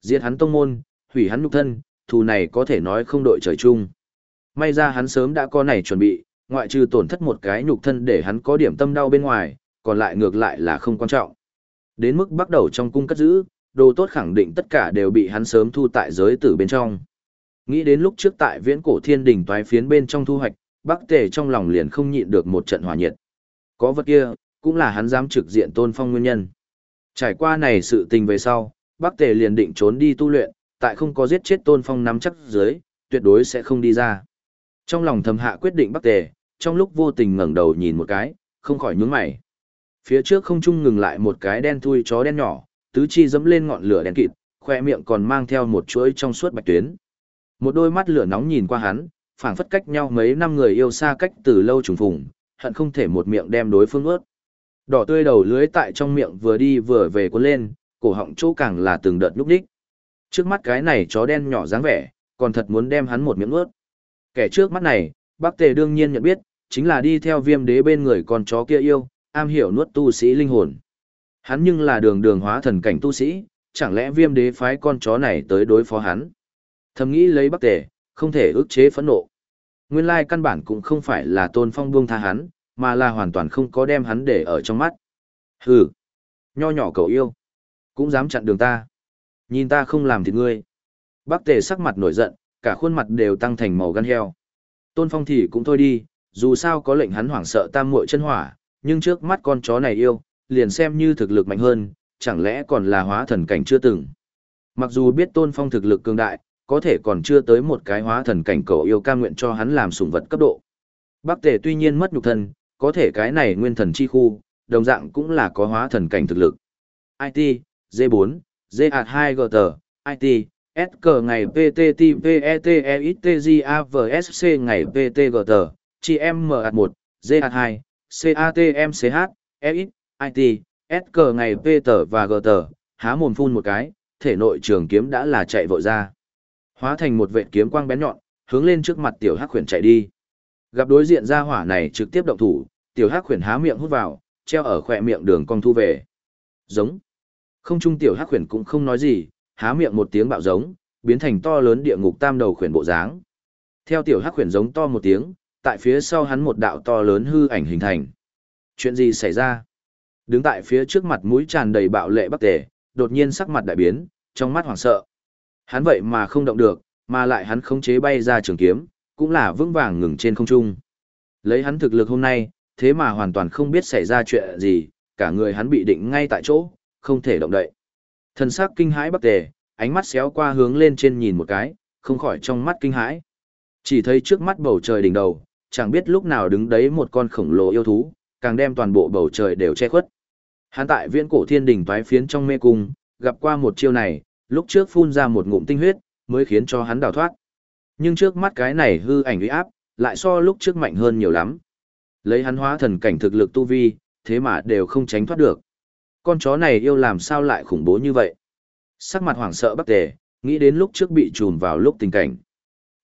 Diệt hắn tông môn, hủy hắn nhục thân, thù này có thể nói không đội trời chung. May ra hắn sớm đã có này chuẩn bị, ngoại trừ tổn thất một cái nhục thân để hắn có điểm tâm đau bên ngoài, còn lại ngược lại là không quan trọng. Đến mức bắt đầu trong cung cất giữ, đồ tốt khẳng định tất cả đều bị hắn sớm thu tại giới tử bên trong. Nghĩ đến lúc trước tại viễn cổ thiên Đình toái phiến bên trong thu hoạch, bắc tề trong lòng liền không nhịn được một trận hòa nhiệt. Có vật kia, cũng là hắn dám trực diện tôn phong nguyên nhân. Trải qua này sự tình về sau, bắc tề liền định trốn đi tu luyện, tại không có giết chết tôn phong nắm chắc dưới, tuyệt đối sẽ không đi ra. Trong lòng thầm hạ quyết định bắc tề, trong lúc vô tình ngẩng đầu nhìn một cái, không khỏi nhướng mày. Phía trước không trung ngừng lại một cái đen thui chó đen nhỏ, tứ chi dẫm lên ngọn lửa đen kịt, khoe miệng còn mang theo một chuỗi trong suốt bạch tuyến. Một đôi mắt lửa nóng nhìn qua hắn, phảng phất cách nhau mấy năm người yêu xa cách từ lâu trùng phùng, hận không thể một miệng đem đối phương ướt. Đỏ tươi đầu lưới tại trong miệng vừa đi vừa về cuốn lên, cổ họng chỗ càng là từng đợt lúc đích. Trước mắt cái này chó đen nhỏ dáng vẻ, còn thật muốn đem hắn một miệng ướt. Kẻ trước mắt này, bác tề đương nhiên nhận biết, chính là đi theo viêm đế bên người con chó kia yêu, am hiểu nuốt tu sĩ linh hồn. Hắn nhưng là đường đường hóa thần cảnh tu sĩ, chẳng lẽ viêm đế phái con chó này tới đối phó hắn. Thầm nghĩ lấy bắc tề, không thể ức chế phẫn nộ. Nguyên lai căn bản cũng không phải là tôn phong buông tha hắn, mà là hoàn toàn không có đem hắn để ở trong mắt. Hừ, nho nhỏ cậu yêu, cũng dám chặn đường ta. Nhìn ta không làm thì ngươi. Bắc tề sắc mặt nổi giận, cả khuôn mặt đều tăng thành màu gan heo. Tôn phong thì cũng thôi đi, dù sao có lệnh hắn hoảng sợ tam muội chân hỏa, nhưng trước mắt con chó này yêu, liền xem như thực lực mạnh hơn, chẳng lẽ còn là hóa thần cảnh chưa từng. Mặc dù biết tôn phong thực lực cường đại, có thể còn chưa tới một cái hóa thần cảnh cầu yêu ca nguyện cho hắn làm sủng vật cấp độ. Bắc tề tuy nhiên mất nhục thân, có thể cái này nguyên thần chi khu, đồng dạng cũng là có hóa thần cảnh thực lực. IT, D4, Z2GT, IT, SK ngày PTTPETEXTGAVSC ngày PTGT, CM1, Z2, CATMCH, EX, IT, SK ngày PT và GT, há mồm phun một cái, thể nội trường kiếm đã là chạy vội ra. Hóa thành một vệ kiếm quang bén nhọn, hướng lên trước mặt tiểu hắc khuyển chạy đi. Gặp đối diện ra hỏa này trực tiếp động thủ, tiểu hắc khuyển há miệng hút vào, treo ở khỏe miệng đường cong thu về. Giống. Không trung tiểu hắc khuyển cũng không nói gì, há miệng một tiếng bạo giống, biến thành to lớn địa ngục tam đầu khuyển bộ dáng. Theo tiểu hắc khuyển giống to một tiếng, tại phía sau hắn một đạo to lớn hư ảnh hình thành. Chuyện gì xảy ra? Đứng tại phía trước mặt mũi tràn đầy bạo lệ bắc tề, đột nhiên sắc mặt đại biến, trong mắt hoảng sợ. Hắn vậy mà không động được, mà lại hắn khống chế bay ra trường kiếm, cũng là vững vàng ngừng trên không trung. Lấy hắn thực lực hôm nay, thế mà hoàn toàn không biết xảy ra chuyện gì, cả người hắn bị định ngay tại chỗ, không thể động đậy. Thần sắc kinh hãi bắc tề, ánh mắt xéo qua hướng lên trên nhìn một cái, không khỏi trong mắt kinh hãi. Chỉ thấy trước mắt bầu trời đỉnh đầu, chẳng biết lúc nào đứng đấy một con khổng lồ yêu thú, càng đem toàn bộ bầu trời đều che khuất. Hắn tại viễn cổ thiên đỉnh toái phiến trong mê cung, gặp qua một chiêu này, lúc trước phun ra một ngụm tinh huyết, mới khiến cho hắn đào thoát. Nhưng trước mắt cái này hư ảnh uy áp, lại so lúc trước mạnh hơn nhiều lắm. Lấy hắn hóa thần cảnh thực lực tu vi, thế mà đều không tránh thoát được. Con chó này yêu làm sao lại khủng bố như vậy? Sắc mặt hoảng sợ bắc tề, nghĩ đến lúc trước bị trùm vào lúc tình cảnh.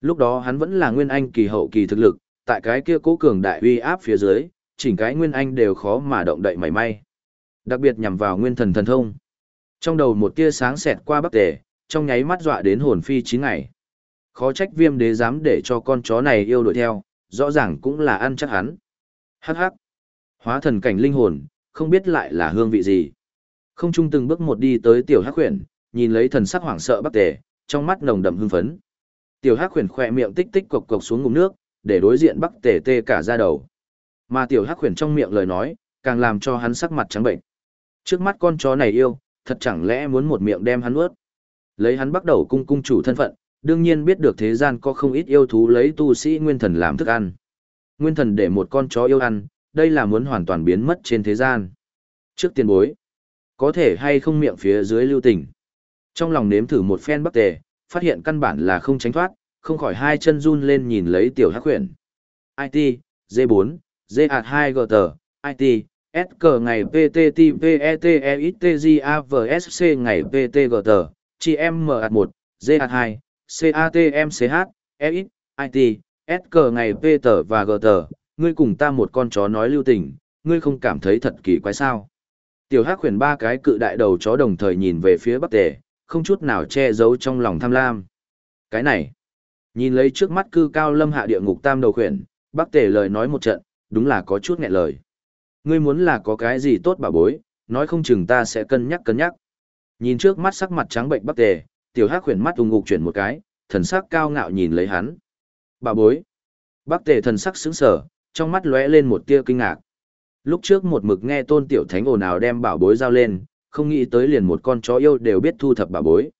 Lúc đó hắn vẫn là nguyên anh kỳ hậu kỳ thực lực, tại cái kia cố cường đại uy áp phía dưới, chỉnh cái nguyên anh đều khó mà động đậy mảy may. Đặc biệt nhằm vào nguyên thần thần thông. Trong đầu một tia sáng xẹt qua bắc tề, trong nháy mắt dọa đến hồn phi chín ngày. Khó trách viêm đế dám để cho con chó này yêu đuổi theo, rõ ràng cũng là ăn chắc hắn. Hắc hắc. Hóa thần cảnh linh hồn, không biết lại là hương vị gì. Không trung từng bước một đi tới tiểu hắc huyền, nhìn lấy thần sắc hoảng sợ bắc tề, trong mắt nồng đậm hưng phấn. Tiểu hắc huyền khỏe miệng tích tích cộc cộc xuống ngụm nước, để đối diện bắc tề tê cả ra đầu. Mà tiểu hắc huyền trong miệng lời nói, càng làm cho hắn sắc mặt trắng bệnh. Trước mắt con chó này yêu, thật chẳng lẽ muốn một miệng đem hắn nuốt. Lấy hắn bắt đầu cung cung chủ thân phận, đương nhiên biết được thế gian có không ít yêu thú lấy tu sĩ nguyên thần làm thức ăn. Nguyên thần để một con chó yêu ăn, đây là muốn hoàn toàn biến mất trên thế gian. Trước tiền bối, có thể hay không miệng phía dưới lưu tình. Trong lòng nếm thử một phen bắc tề, phát hiện căn bản là không tránh thoát, không khỏi hai chân run lên nhìn lấy tiểu hắc huyền. IT, D4, Z2GT, IT, SK ngày PTTPETEXTGAVSC ngày PTGT, CM1, GA2, CATMCH, EX, IT, SK ngày PT và GT, ngươi cùng ta một con chó nói lưu tình, ngươi không cảm thấy thật kỳ quái sao. Tiểu Hắc khuyển ba cái cự đại đầu chó đồng thời nhìn về phía Bắc Tề, không chút nào che giấu trong lòng tham lam. Cái này, nhìn lấy trước mắt cư cao lâm hạ địa ngục tam đầu khuyển, Bắc Tề lời nói một trận, đúng là có chút nghẹn lời. Ngươi muốn là có cái gì tốt bà bối, nói không chừng ta sẽ cân nhắc cân nhắc. Nhìn trước mắt sắc mặt trắng bệnh Bắc Tề, tiểu Hắc khuyển mắt ung ngục chuyển một cái, thần sắc cao ngạo nhìn lấy hắn. Bà bối. Bắc Tề thần sắc sững sờ, trong mắt lóe lên một tia kinh ngạc. Lúc trước một mực nghe tôn tiểu thánh ồn ào đem bảo bối giao lên, không nghĩ tới liền một con chó yêu đều biết thu thập bảo bối.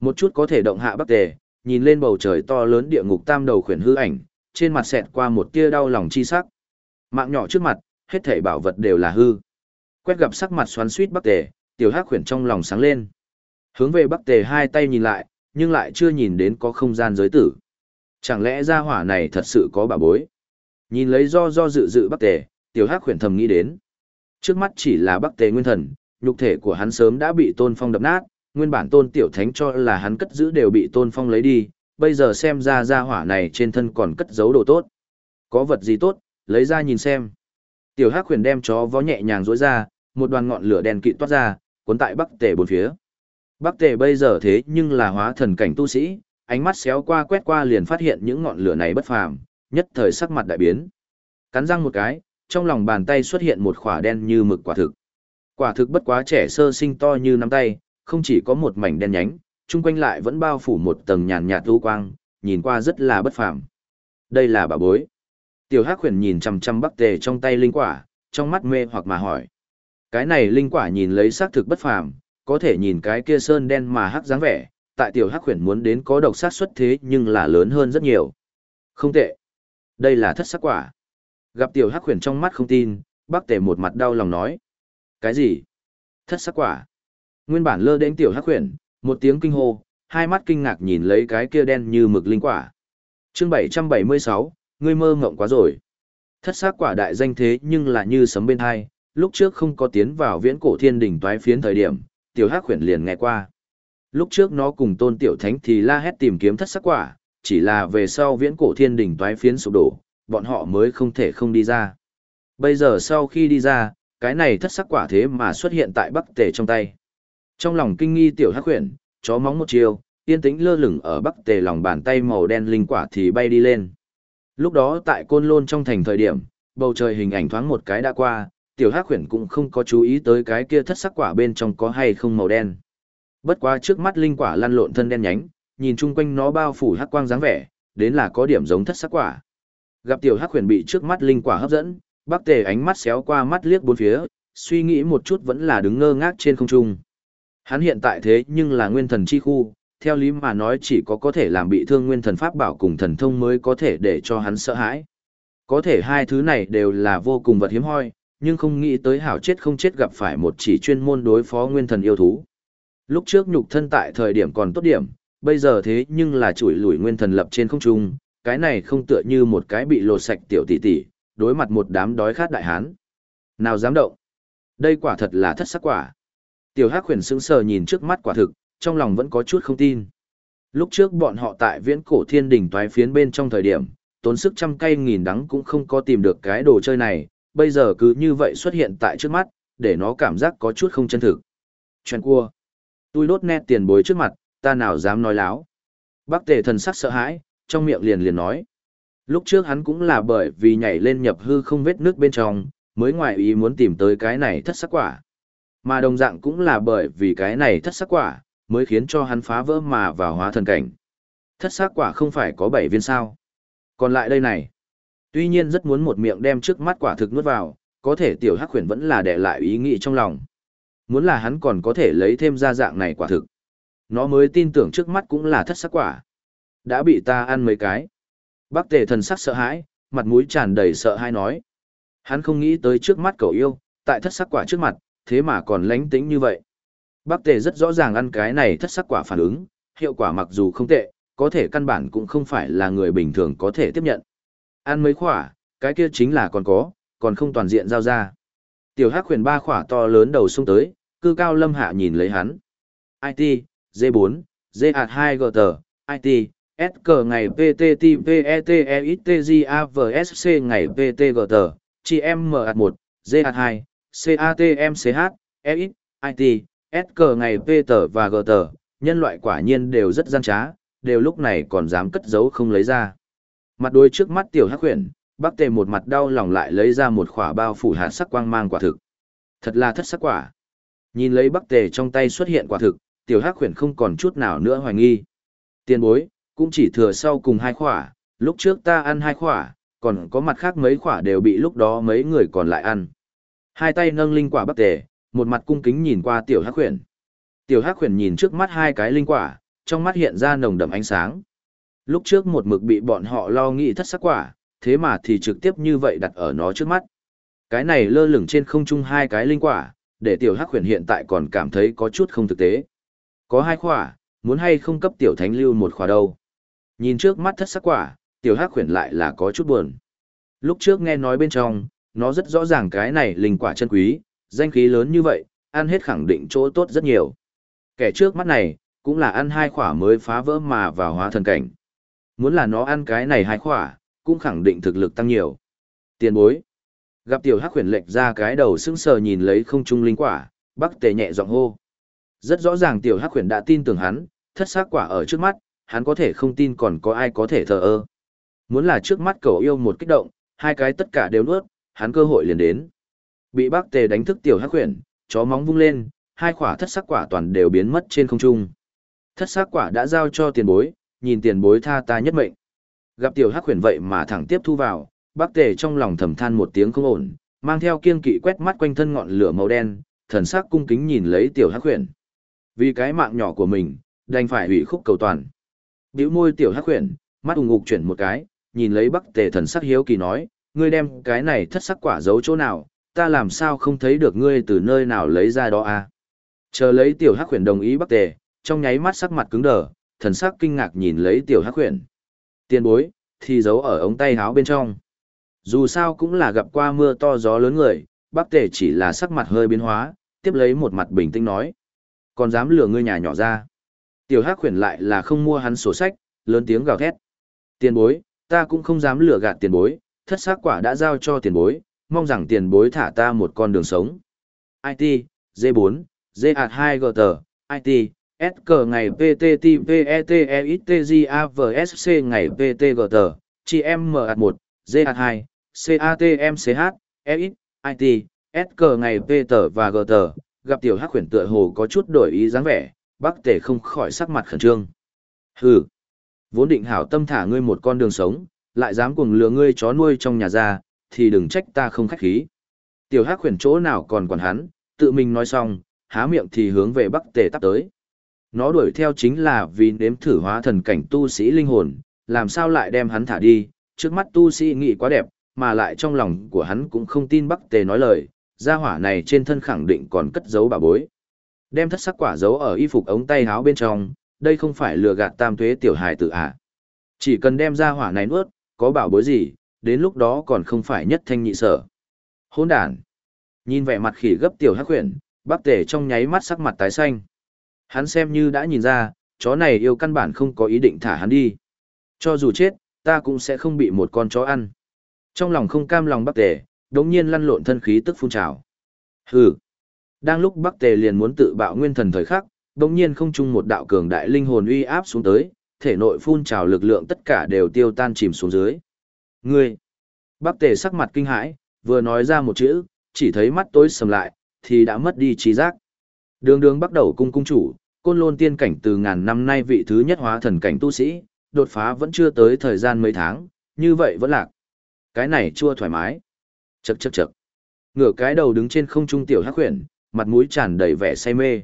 Một chút có thể động hạ bắc tề, nhìn lên bầu trời to lớn địa ngục tam đầu khuyển hư ảnh, trên mặt xẹt qua một tia đau lòng chi sắc. Mạng nhỏ trước mặt, hết thảy bảo vật đều là hư. Quét gặp sắc mặt xoắn suýt Bắc Tề, tiểu hắc khuyển trong lòng sáng lên. Hướng về Bắc Tề hai tay nhìn lại, nhưng lại chưa nhìn đến có không gian giới tử. Chẳng lẽ gia hỏa này thật sự có bà bối? Nhìn lấy do do dự dự Bắc Tề, tiểu hắc khuyển thầm nghĩ đến. Trước mắt chỉ là Bắc Tề nguyên thần, nhục thể của hắn sớm đã bị Tôn Phong đập nát, nguyên bản Tôn Tiểu Thánh cho là hắn cất giữ đều bị Tôn Phong lấy đi, bây giờ xem ra gia hỏa này trên thân còn cất giấu đồ tốt. Có vật gì tốt, lấy ra nhìn xem. Tiểu Hắc Huyền đem chó vó nhẹ nhàng rũa ra, một đoàn ngọn lửa đen kịt toát ra, cuốn tại Bắc Tề bốn phía. Bắc Tề bây giờ thế nhưng là hóa thần cảnh tu sĩ, ánh mắt xéo qua quét qua liền phát hiện những ngọn lửa này bất phàm, nhất thời sắc mặt đại biến. Cắn răng một cái, trong lòng bàn tay xuất hiện một khỏa đen như mực quả thực. Quả thực bất quá trẻ sơ sinh to như nắm tay, không chỉ có một mảnh đen nhánh, chung quanh lại vẫn bao phủ một tầng nhàn nhạt u quang, nhìn qua rất là bất phàm. Đây là bà bối. Tiểu Hắc Huyền nhìn chằm chằm Bắc Tề trong tay linh quả, trong mắt mê hoặc mà hỏi. Cái này linh quả nhìn lấy xác thực bất phàm, có thể nhìn cái kia sơn đen mà hắc dáng vẻ, tại Tiểu Hắc Huyền muốn đến có độc sát xuất thế nhưng là lớn hơn rất nhiều. Không tệ. Đây là thất sắc quả. Gặp Tiểu Hắc Huyền trong mắt không tin, Bắc Tề một mặt đau lòng nói. Cái gì? Thất sắc quả. Nguyên bản lơ đến Tiểu Hắc Huyền, một tiếng kinh hô, hai mắt kinh ngạc nhìn lấy cái kia đen như mực linh quả. Chương 776, ngươi mơ ngộng quá rồi. Thất sắc quả đại danh thế nhưng là như sấm bên hai, lúc trước không có tiến vào viễn cổ thiên đỉnh toái phiến thời điểm, tiểu hắc huyền liền nghe qua. Lúc trước nó cùng tôn tiểu thánh thì la hét tìm kiếm thất sắc quả, chỉ là về sau viễn cổ thiên đỉnh toái phiến sụp đổ, bọn họ mới không thể không đi ra. Bây giờ sau khi đi ra, cái này thất sắc quả thế mà xuất hiện tại bắc tề trong tay. Trong lòng kinh nghi tiểu hắc huyền, chó móng một chiều, yên tĩnh lơ lửng ở bắc tề lòng bàn tay màu đen linh quả thì bay đi lên. Lúc đó tại côn lôn trong thành thời điểm, bầu trời hình ảnh thoáng một cái đã qua, tiểu hắc khuyển cũng không có chú ý tới cái kia thất sắc quả bên trong có hay không màu đen. Bất quá trước mắt linh quả lăn lộn thân đen nhánh, nhìn chung quanh nó bao phủ hắc quang dáng vẻ, đến là có điểm giống thất sắc quả. Gặp tiểu hắc khuyển bị trước mắt linh quả hấp dẫn, Bắc Tề ánh mắt xéo qua mắt liếc bốn phía, suy nghĩ một chút vẫn là đứng ngơ ngác trên không trung. Hắn hiện tại thế nhưng là nguyên thần chi khu, theo lý mà nói chỉ có có thể làm bị thương nguyên thần pháp bảo cùng thần thông mới có thể để cho hắn sợ hãi. Có thể hai thứ này đều là vô cùng vật hiếm hoi, nhưng không nghĩ tới hảo chết không chết gặp phải một chỉ chuyên môn đối phó nguyên thần yêu thú. Lúc trước nhục thân tại thời điểm còn tốt điểm, bây giờ thế nhưng là chuỗi lùi nguyên thần lập trên không trung, cái này không tựa như một cái bị lột sạch tiểu tỷ tỷ, đối mặt một đám đói khát đại hán. Nào dám động? Đây quả thật là thất sắc quả. Tiểu Hắc huyền sững sờ nhìn trước mắt quả thực, trong lòng vẫn có chút không tin. Lúc trước bọn họ tại viễn cổ thiên đỉnh toái phiến bên trong thời điểm, tốn sức trăm cây nghìn đắng cũng không có tìm được cái đồ chơi này, bây giờ cứ như vậy xuất hiện tại trước mắt, để nó cảm giác có chút không chân thực. Chuyện cua. Tôi đốt nét tiền bối trước mặt, ta nào dám nói láo. Bác tề thần sắc sợ hãi, trong miệng liền liền nói. Lúc trước hắn cũng là bởi vì nhảy lên nhập hư không vết nước bên trong, mới ngoại ý muốn tìm tới cái này thất sắc quả. Mà đồng dạng cũng là bởi vì cái này thất sắc quả, mới khiến cho hắn phá vỡ mà vào hóa thần cảnh. Thất sắc quả không phải có 7 viên sao. Còn lại đây này. Tuy nhiên rất muốn một miệng đem trước mắt quả thực nuốt vào, có thể tiểu hắc khuyển vẫn là để lại ý nghĩ trong lòng. Muốn là hắn còn có thể lấy thêm ra dạng này quả thực. Nó mới tin tưởng trước mắt cũng là thất sắc quả. Đã bị ta ăn mấy cái. Bác tề thần sắc sợ hãi, mặt mũi tràn đầy sợ hãi nói. Hắn không nghĩ tới trước mắt cậu yêu, tại thất sắc quả trước mặt, thế mà còn lánh tính như vậy. Bác tề rất rõ ràng ăn cái này thất sắc quả phản ứng, hiệu quả mặc dù không tệ, có thể căn bản cũng không phải là người bình thường có thể tiếp nhận. Ăn mấy khỏa, cái kia chính là còn có, còn không toàn diện giao ra. Tiểu hắc khuyển ba khỏa to lớn đầu xông tới, cư cao lâm hạ nhìn lấy hắn. IT, D4, D2 GT, IT, S cờ ngày PTTPETEXTGAVSC ngày PTGT, CM1, D2, CATMCH, EX, IT, S cờ ngày P tờ và G tờ, nhân loại quả nhiên đều rất gian trá, đều lúc này còn dám cất giấu không lấy ra. Mặt đôi trước mắt tiểu hắc huyền, bác tề một mặt đau lòng lại lấy ra một khỏa bao phủ hạt sắc quang mang quả thực. Thật là thất sắc quả. Nhìn lấy bắc tề trong tay xuất hiện quả thực, tiểu hắc huyền không còn chút nào nữa hoài nghi. Tiền bối, cũng chỉ thừa sau cùng hai khỏa, lúc trước ta ăn hai khỏa, còn có mặt khác mấy khỏa đều bị lúc đó mấy người còn lại ăn. Hai tay nâng linh quả bắc tề, một mặt cung kính nhìn qua tiểu hắc huyền. Tiểu hắc huyền nhìn trước mắt hai cái linh quả, trong mắt hiện ra nồng đậm ánh sáng. Lúc trước một mực bị bọn họ lo nghĩ thất sắc quả, thế mà thì trực tiếp như vậy đặt ở nó trước mắt. Cái này lơ lửng trên không trung hai cái linh quả, để tiểu hắc huyền hiện tại còn cảm thấy có chút không thực tế. Có hai quả, muốn hay không cấp tiểu thánh lưu một quả đâu. Nhìn trước mắt thất sắc quả, tiểu hắc huyền lại là có chút buồn. Lúc trước nghe nói bên trong, nó rất rõ ràng cái này linh quả chân quý, danh khí lớn như vậy, ăn hết khẳng định chỗ tốt rất nhiều. Kẻ trước mắt này, cũng là ăn hai khỏa mới phá vỡ mà vào hóa thần cảnh. Muốn là nó ăn cái này hai khỏa, cũng khẳng định thực lực tăng nhiều. Tiền bối. Gặp tiểu hắc huyền lệch ra cái đầu sững sờ nhìn lấy không trung linh quả, bắc tề nhẹ giọng hô. Rất rõ ràng tiểu hắc huyền đã tin tưởng hắn, thất xác quả ở trước mắt, hắn có thể không tin còn có ai có thể thờ ơ. Muốn là trước mắt cầu yêu một kích động, hai cái tất cả đều nuốt, hắn cơ hội liền đến. Bị bác tề đánh thức tiểu hắc khuyển, chó móng vung lên, hai quả thất sắc quả toàn đều biến mất trên không trung. Thất sắc quả đã giao cho tiền bối, nhìn tiền bối tha ta nhất mệnh. Gặp tiểu hắc khuyển vậy mà thẳng tiếp thu vào, bác tề trong lòng thầm than một tiếng không ổn, mang theo kiên kỵ quét mắt quanh thân ngọn lửa màu đen, thần sắc cung kính nhìn lấy tiểu hắc khuyển. Vì cái mạng nhỏ của mình, đành phải hủy khúc cầu toàn. Bĩu môi tiểu hắc khuyển, mắt ủng ngục chuyển một cái, nhìn lấy bắc tề thần sắc hiếu kỳ nói, ngươi đem cái này thất sắc quả giấu chỗ nào, ta làm sao không thấy được ngươi từ nơi nào lấy ra đó à? Chờ lấy tiểu hắc huyền đồng ý bắc tề, trong nháy mắt sắc mặt cứng đờ, thần sắc kinh ngạc nhìn lấy tiểu hắc huyền. Tiền bối, thì giấu ở ống tay háo bên trong. Dù sao cũng là gặp qua mưa to gió lớn người, bắc tề chỉ là sắc mặt hơi biến hóa, tiếp lấy một mặt bình tĩnh nói. Còn dám lừa ngươi nhà nhỏ ra. Tiểu hắc huyền lại là không mua hắn sổ sách, lớn tiếng gào thét. Tiền bối, ta cũng không dám lừa gạt tiền bối, thất xác quả đã giao cho tiền bối, mong rằng tiền bối thả ta một con đường sống. IT, D4, Z2GT, IT, SK ngày PTTPETEXTGAVSC ngày PTGT, CM1, Z2, CATMCH, EX, IT, SK ngày PT và GT, gặp tiểu hắc khuyển tựa hồ có chút đổi ý dáng vẻ, bác tể không khỏi sắc mặt khẩn trương. Hừ, vốn định hảo tâm thả ngươi một con đường sống, lại dám cuồng lừa ngươi chó nuôi trong nhà ra, thì đừng trách ta không khách khí. Tiểu hắc khuyển chỗ nào còn quản hắn, tự mình nói xong, há miệng thì hướng về bắc tề tắp tới. Nó đuổi theo chính là vì nếm thử hóa thần cảnh tu sĩ linh hồn, làm sao lại đem hắn thả đi, trước mắt tu sĩ nghĩ quá đẹp, mà lại trong lòng của hắn cũng không tin bắc tề nói lời, gia hỏa này trên thân khẳng định còn cất giấu bà bối. Đem thất sắc quả giấu ở y phục ống tay áo bên trong, đây không phải lừa gạt tam tuế tiểu hài tử à. Chỉ cần đem gia hỏa này nuốt, có bảo bối gì, đến lúc đó còn không phải nhất thanh nhị sở. Hôn đàn. Nhìn vẻ mặt khỉ gấp tiểu hắc huyền, bác tể trong nháy mắt sắc mặt tái xanh. Hắn xem như đã nhìn ra, chó này yêu căn bản không có ý định thả hắn đi. Cho dù chết, ta cũng sẽ không bị một con chó ăn. Trong lòng không cam lòng bác tể, đống nhiên lăn lộn thân khí tức phun trào. Hừ. Đang lúc bác tề liền muốn tự bạo nguyên thần thời khắc, đống nhiên không chung một đạo cường đại linh hồn uy áp xuống tới, thể nội phun trào lực lượng tất cả đều tiêu tan chìm xuống dưới. Ngươi! Bác tề sắc mặt kinh hãi, vừa nói ra một chữ, chỉ thấy mắt tối sầm lại, thì đã mất đi trí giác. Đường đường bắt đầu cung cung chủ, côn lôn tiên cảnh từ ngàn năm nay vị thứ nhất hóa thần cảnh tu sĩ, đột phá vẫn chưa tới thời gian mấy tháng, như vậy vẫn lạc. Cái này chua thoải mái. Chậc chậc chậc. Ngửa cái đầu đứng trên không trung tiểu hắc huyền, mặt mũi tràn đầy vẻ say mê.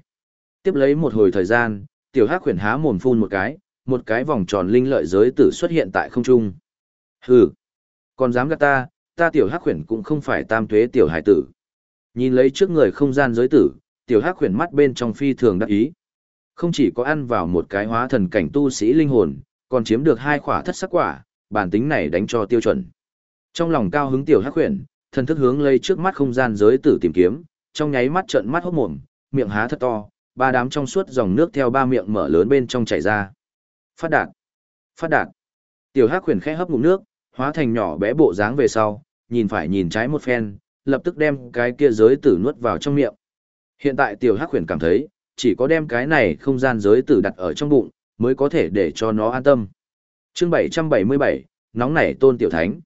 Tiếp lấy một hồi thời gian, tiểu hắc huyền há mồm phun một cái, một cái vòng tròn linh lợi giới tử xuất hiện tại không trung. Hừ, còn dám gạt ta, ta tiểu hắc khuyển cũng không phải tam tuế tiểu hải tử. Nhìn lấy trước người không gian giới tử, tiểu hắc khuyển mắt bên trong phi thường đắc ý. Không chỉ có ăn vào một cái hóa thần cảnh tu sĩ linh hồn, còn chiếm được hai khỏa thất sắc quả, bản tính này đánh cho tiêu chuẩn. Trong lòng cao hứng tiểu hắc khuyển, thần thức hướng lấy trước mắt không gian giới tử tìm kiếm, trong nháy mắt trợn mắt hốt mồm, miệng há thật to, ba đám trong suốt dòng nước theo ba miệng mở lớn bên trong chảy ra. Phát đạt. Phát đạt. Tiểu Hắc khuyển khẽ hấp ngụm nước, hóa thành nhỏ bé bộ dáng về sau, nhìn phải nhìn trái một phen, lập tức đem cái kia giới tử nuốt vào trong miệng. Hiện tại Tiểu Hắc huyền cảm thấy, chỉ có đem cái này không gian giới tử đặt ở trong bụng, mới có thể để cho nó an tâm. Chương 777, nóng nảy tôn tiểu thánh.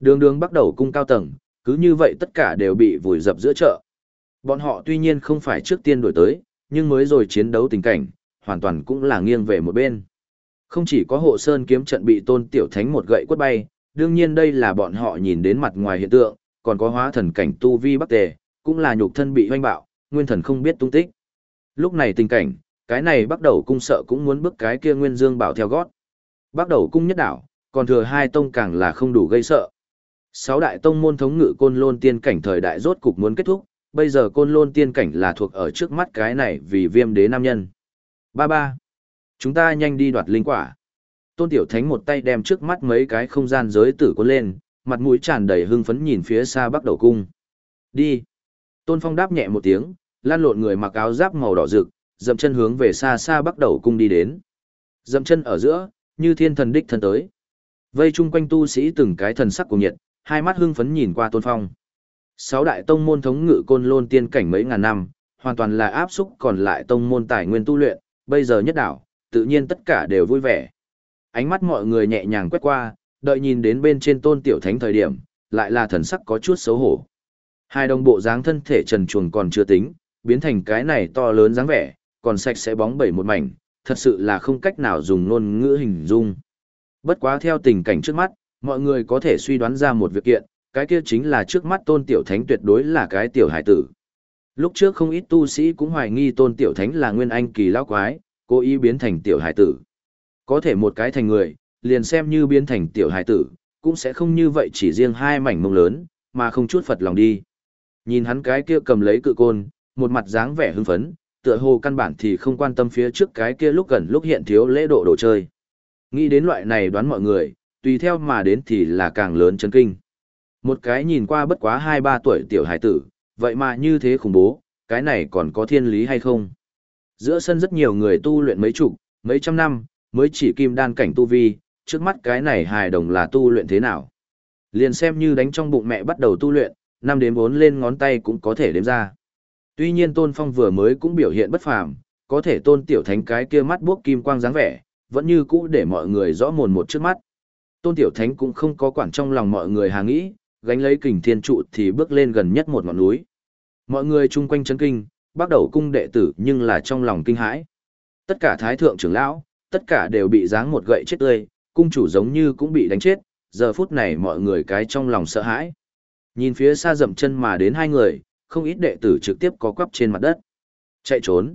Đường đường bắt đầu cung cao tầng, cứ như vậy tất cả đều bị vùi dập giữa chợ. Bọn họ tuy nhiên không phải trước tiên đổi tới, nhưng mới rồi chiến đấu tình cảnh, hoàn toàn cũng là nghiêng về một bên. Không chỉ có hộ sơn kiếm trận bị tôn tiểu thánh một gậy quất bay, đương nhiên đây là bọn họ nhìn đến mặt ngoài hiện tượng, còn có hóa thần cảnh tu vi bắc tề, cũng là nhục thân bị hoanh bạo, nguyên thần không biết tung tích. Lúc này tình cảnh, cái này bắt đầu cung sợ cũng muốn bước cái kia nguyên dương bảo theo gót. Bắt đầu cung nhất đảo, còn thừa hai tông càng là không đủ gây sợ. Sáu đại tông môn thống ngự côn lôn tiên cảnh thời đại rốt cục muốn kết thúc, bây giờ côn lôn tiên cảnh là thuộc ở trước mắt cái này vì viêm đế nam nhân. Ba ba. Chúng ta nhanh đi đoạt linh quả. Tôn Tiểu Thánh một tay đem trước mắt mấy cái không gian giới tử cuốn lên, mặt mũi tràn đầy hưng phấn nhìn phía xa bắc đầu cung. Đi. Tôn Phong đáp nhẹ một tiếng, lan lộn người mặc áo giáp màu đỏ rực, dậm chân hướng về xa xa bắc đầu cung đi đến. Dậm chân ở giữa, như thiên thần đích thần tới. Vây chung quanh tu sĩ từng cái thần sắc của nhiệt, hai mắt hưng phấn nhìn qua Tôn Phong. Sáu đại tông môn thống ngự côn lôn tiên cảnh mấy ngàn năm, hoàn toàn là áp xúc còn lại tông môn tài nguyên tu luyện, bây giờ nhất đảo, tự nhiên tất cả đều vui vẻ. Ánh mắt mọi người nhẹ nhàng quét qua, đợi nhìn đến bên trên tôn tiểu thánh thời điểm, lại là thần sắc có chút xấu hổ. Hai đồng bộ dáng thân thể trần truồng còn chưa tính, biến thành cái này to lớn dáng vẻ, còn sạch sẽ bóng bẩy một mảnh, thật sự là không cách nào dùng ngôn ngữ hình dung. Bất quá theo tình cảnh trước mắt, mọi người có thể suy đoán ra một việc kiện, cái kia chính là trước mắt tôn tiểu thánh tuyệt đối là cái tiểu hải tử. Lúc trước không ít tu sĩ cũng hoài nghi tôn tiểu thánh là nguyên anh kỳ lão quái, cố ý biến thành tiểu hải tử. Có thể một cái thành người, liền xem như biến thành tiểu hải tử, cũng sẽ không như vậy chỉ riêng hai mảnh mông lớn, mà không chút phật lòng đi. Nhìn hắn cái kia cầm lấy cự côn, một mặt dáng vẻ hưng phấn, tựa hồ căn bản thì không quan tâm phía trước cái kia lúc gần lúc hiện thiếu lễ độ đồ chơi. Nghĩ đến loại này đoán mọi người, tùy theo mà đến thì là càng lớn chấn kinh. Một cái nhìn qua bất quá 2-3 tuổi tiểu hải tử, vậy mà như thế khủng bố, cái này còn có thiên lý hay không? Giữa sân rất nhiều người tu luyện mấy chục, mấy trăm năm, mới chỉ kim đan cảnh tu vi, trước mắt cái này hài đồng là tu luyện thế nào? Liền xem như đánh trong bụng mẹ bắt đầu tu luyện, năm đến bốn lên ngón tay cũng có thể đếm ra. Tuy nhiên Tôn Phong vừa mới cũng biểu hiện bất phàm, có thể Tôn Tiểu Thánh cái kia mắt buốc kim quang dáng vẻ, vẫn như cũ để mọi người rõ mồn một trước mắt. Tôn Tiểu Thánh cũng không có quản trong lòng mọi người hàng nghĩ, gánh lấy kình thiên trụ thì bước lên gần nhất một ngọn núi. Mọi người chung quanh chấn kinh, bắt đầu cung đệ tử nhưng là trong lòng kinh hãi. Tất cả thái thượng trưởng lão, tất cả đều bị giáng một gậy chết tươi, cung chủ giống như cũng bị đánh chết, giờ phút này mọi người cái trong lòng sợ hãi. Nhìn phía xa dậm chân mà đến hai người, không ít đệ tử trực tiếp có quắp trên mặt đất. Chạy trốn.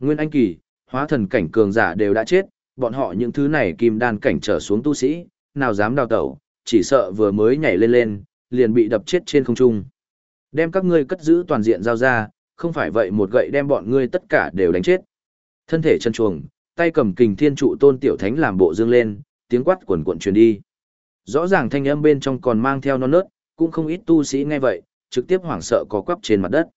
Nguyên Anh Kỳ, hóa thần cảnh cường giả đều đã chết, bọn họ những thứ này kim đan cảnh trở xuống tu sĩ, nào dám đào tẩu, chỉ sợ vừa mới nhảy lên lên, liền bị đập chết trên không trung. Đem các ngươi cất giữ toàn diện giao ra, không phải vậy một gậy đem bọn ngươi tất cả đều đánh chết. Thân thể chân chuồng, tay cầm kình thiên trụ tôn tiểu thánh làm bộ dương lên, tiếng quát quần cuộn truyền đi. Rõ ràng thanh âm bên trong còn mang theo non nớt, cũng không ít tu sĩ nghe vậy, trực tiếp hoảng sợ có quắp trên mặt đất.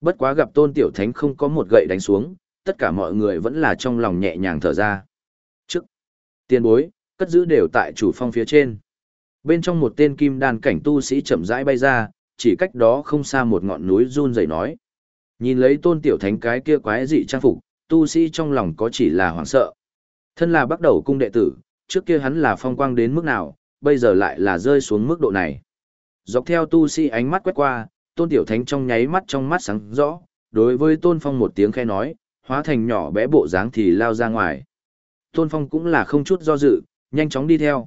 Bất quá gặp tôn tiểu thánh không có một gậy đánh xuống, tất cả mọi người vẫn là trong lòng nhẹ nhàng thở ra. Trước, tiền bối, cất giữ đều tại chủ phong phía trên. Bên trong một tên kim đan cảnh tu sĩ chậm rãi bay ra, chỉ cách đó không xa một ngọn núi run rẩy nói. Nhìn lấy tôn tiểu thánh cái kia quái dị trang phục, tu sĩ trong lòng có chỉ là hoảng sợ. Thân là bắt đầu cung đệ tử, trước kia hắn là phong quang đến mức nào, bây giờ lại là rơi xuống mức độ này. Dọc theo tu sĩ ánh mắt quét qua, tôn tiểu thánh trong nháy mắt trong mắt sáng rõ, đối với tôn phong một tiếng khe nói, hóa thành nhỏ bé bộ dáng thì lao ra ngoài. Tôn phong cũng là không chút do dự, nhanh chóng đi theo.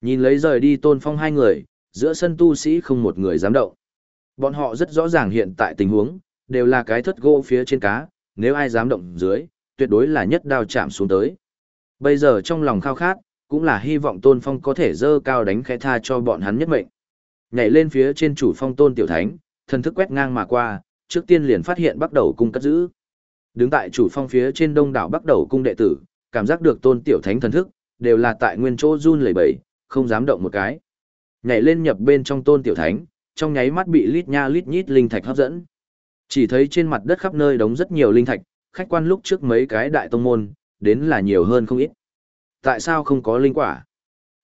Nhìn lấy rời đi tôn phong hai người, giữa sân tu sĩ không một người dám động. Bọn họ rất rõ ràng hiện tại tình huống, đều là cái thất gỗ phía trên cá, nếu ai dám động dưới, tuyệt đối là nhất đao chạm xuống tới. Bây giờ trong lòng khao khát, cũng là hy vọng tôn phong có thể dơ cao đánh khẽ tha cho bọn hắn nhất mệnh. Nhảy lên phía trên chủ phong tôn tiểu thánh, thần thức quét ngang mà qua, trước tiên liền phát hiện bắt đầu cung cất giữ. Đứng tại chủ phong phía trên đông đảo bắt đầu cung đệ tử, cảm giác được tôn tiểu thánh thần thức, đều là tại nguyên chỗ run lẩy bẩy, không dám động một cái. Nhảy lên nhập bên trong tôn tiểu thánh, trong nháy mắt bị lít nha lít nhít linh thạch hấp dẫn. Chỉ thấy trên mặt đất khắp nơi đống rất nhiều linh thạch, khách quan lúc trước mấy cái đại tông môn, đến là nhiều hơn không ít. Tại sao không có linh quả?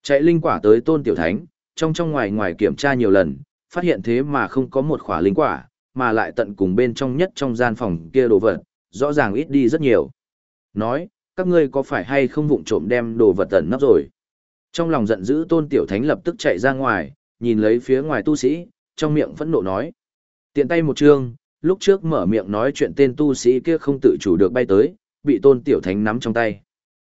Chạy linh quả tới tôn tiểu thánh, trong trong ngoài ngoài kiểm tra nhiều lần, phát hiện thế mà không có một khỏa linh quả, mà lại tận cùng bên trong nhất trong gian phòng kia đồ vật, rõ ràng ít đi rất nhiều. Nói, các ngươi có phải hay không vụng trộm đem đồ vật tẩn nấp rồi? Trong lòng giận dữ tôn tiểu thánh lập tức chạy ra ngoài, nhìn lấy phía ngoài tu sĩ, trong miệng phẫn nộ nói. Tiện tay một chương, lúc trước mở miệng nói chuyện tên tu sĩ kia không tự chủ được bay tới, bị tôn tiểu thánh nắm trong tay.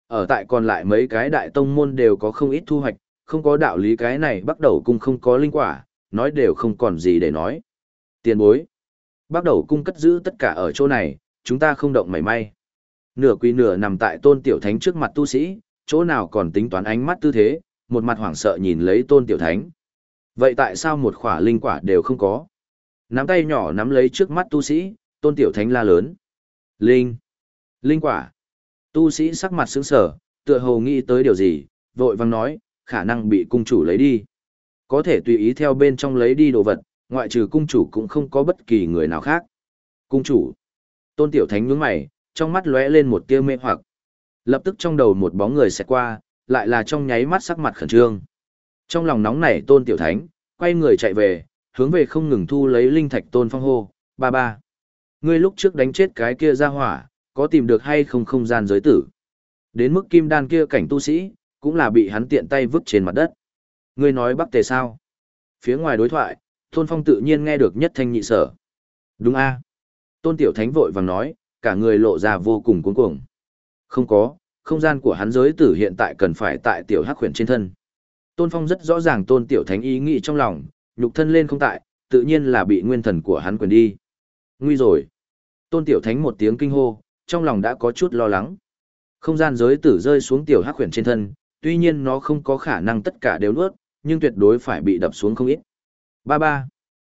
Ở tại còn lại mấy cái đại tông môn đều có không ít thu hoạch, không có đạo lý cái này bắt đầu cung không có linh quả, nói đều không còn gì để nói. Tiền bối. Bắt đầu cung cất giữ tất cả ở chỗ này, chúng ta không động mảy may. Nửa quỳ nửa nằm tại tôn tiểu thánh trước mặt tu sĩ, chỗ nào còn tính toán ánh mắt tư thế, một mặt hoảng sợ nhìn lấy tôn tiểu thánh. Vậy tại sao một khỏa linh quả đều không có? Nắm tay nhỏ nắm lấy trước mắt tu sĩ, tôn tiểu thánh la lớn. Linh! Linh quả! Tu sĩ sắc mặt sững sờ, tựa hồ nghĩ tới điều gì, vội vang nói, khả năng bị cung chủ lấy đi. Có thể tùy ý theo bên trong lấy đi đồ vật, ngoại trừ cung chủ cũng không có bất kỳ người nào khác. Cung chủ! Tôn tiểu thánh nhướng mày, trong mắt lóe lên một tia mê hoặc. Lập tức trong đầu một bóng người sẽ qua, lại là trong nháy mắt sắc mặt khẩn trương. Trong lòng nóng nảy tôn tiểu thánh, quay người chạy về, hướng về không ngừng thu lấy linh thạch tôn phong hô, ba ba. Ngươi lúc trước đánh chết cái kia ra hỏa, có tìm được hay không không gian giới tử. Đến mức kim đan kia cảnh tu sĩ, cũng là bị hắn tiện tay vứt trên mặt đất. Ngươi nói bắc tề sao? Phía ngoài đối thoại, tôn phong tự nhiên nghe được nhất thanh nhị sở. Đúng a Tôn tiểu thánh vội vàng nói, cả người lộ ra vô cùng cuống cuồng. Không có, không gian của hắn giới tử hiện tại cần phải tại tiểu hắc khuyển trên thân. Tôn Phong rất rõ ràng tôn tiểu thánh ý nghĩ trong lòng, nhục thân lên không tại, tự nhiên là bị nguyên thần của hắn quyền đi. Nguy rồi. Tôn tiểu thánh một tiếng kinh hô, trong lòng đã có chút lo lắng. Không gian giới tử rơi xuống tiểu hắc khuyển trên thân, tuy nhiên nó không có khả năng tất cả đều nuốt, nhưng tuyệt đối phải bị đập xuống không ít. Ba ba.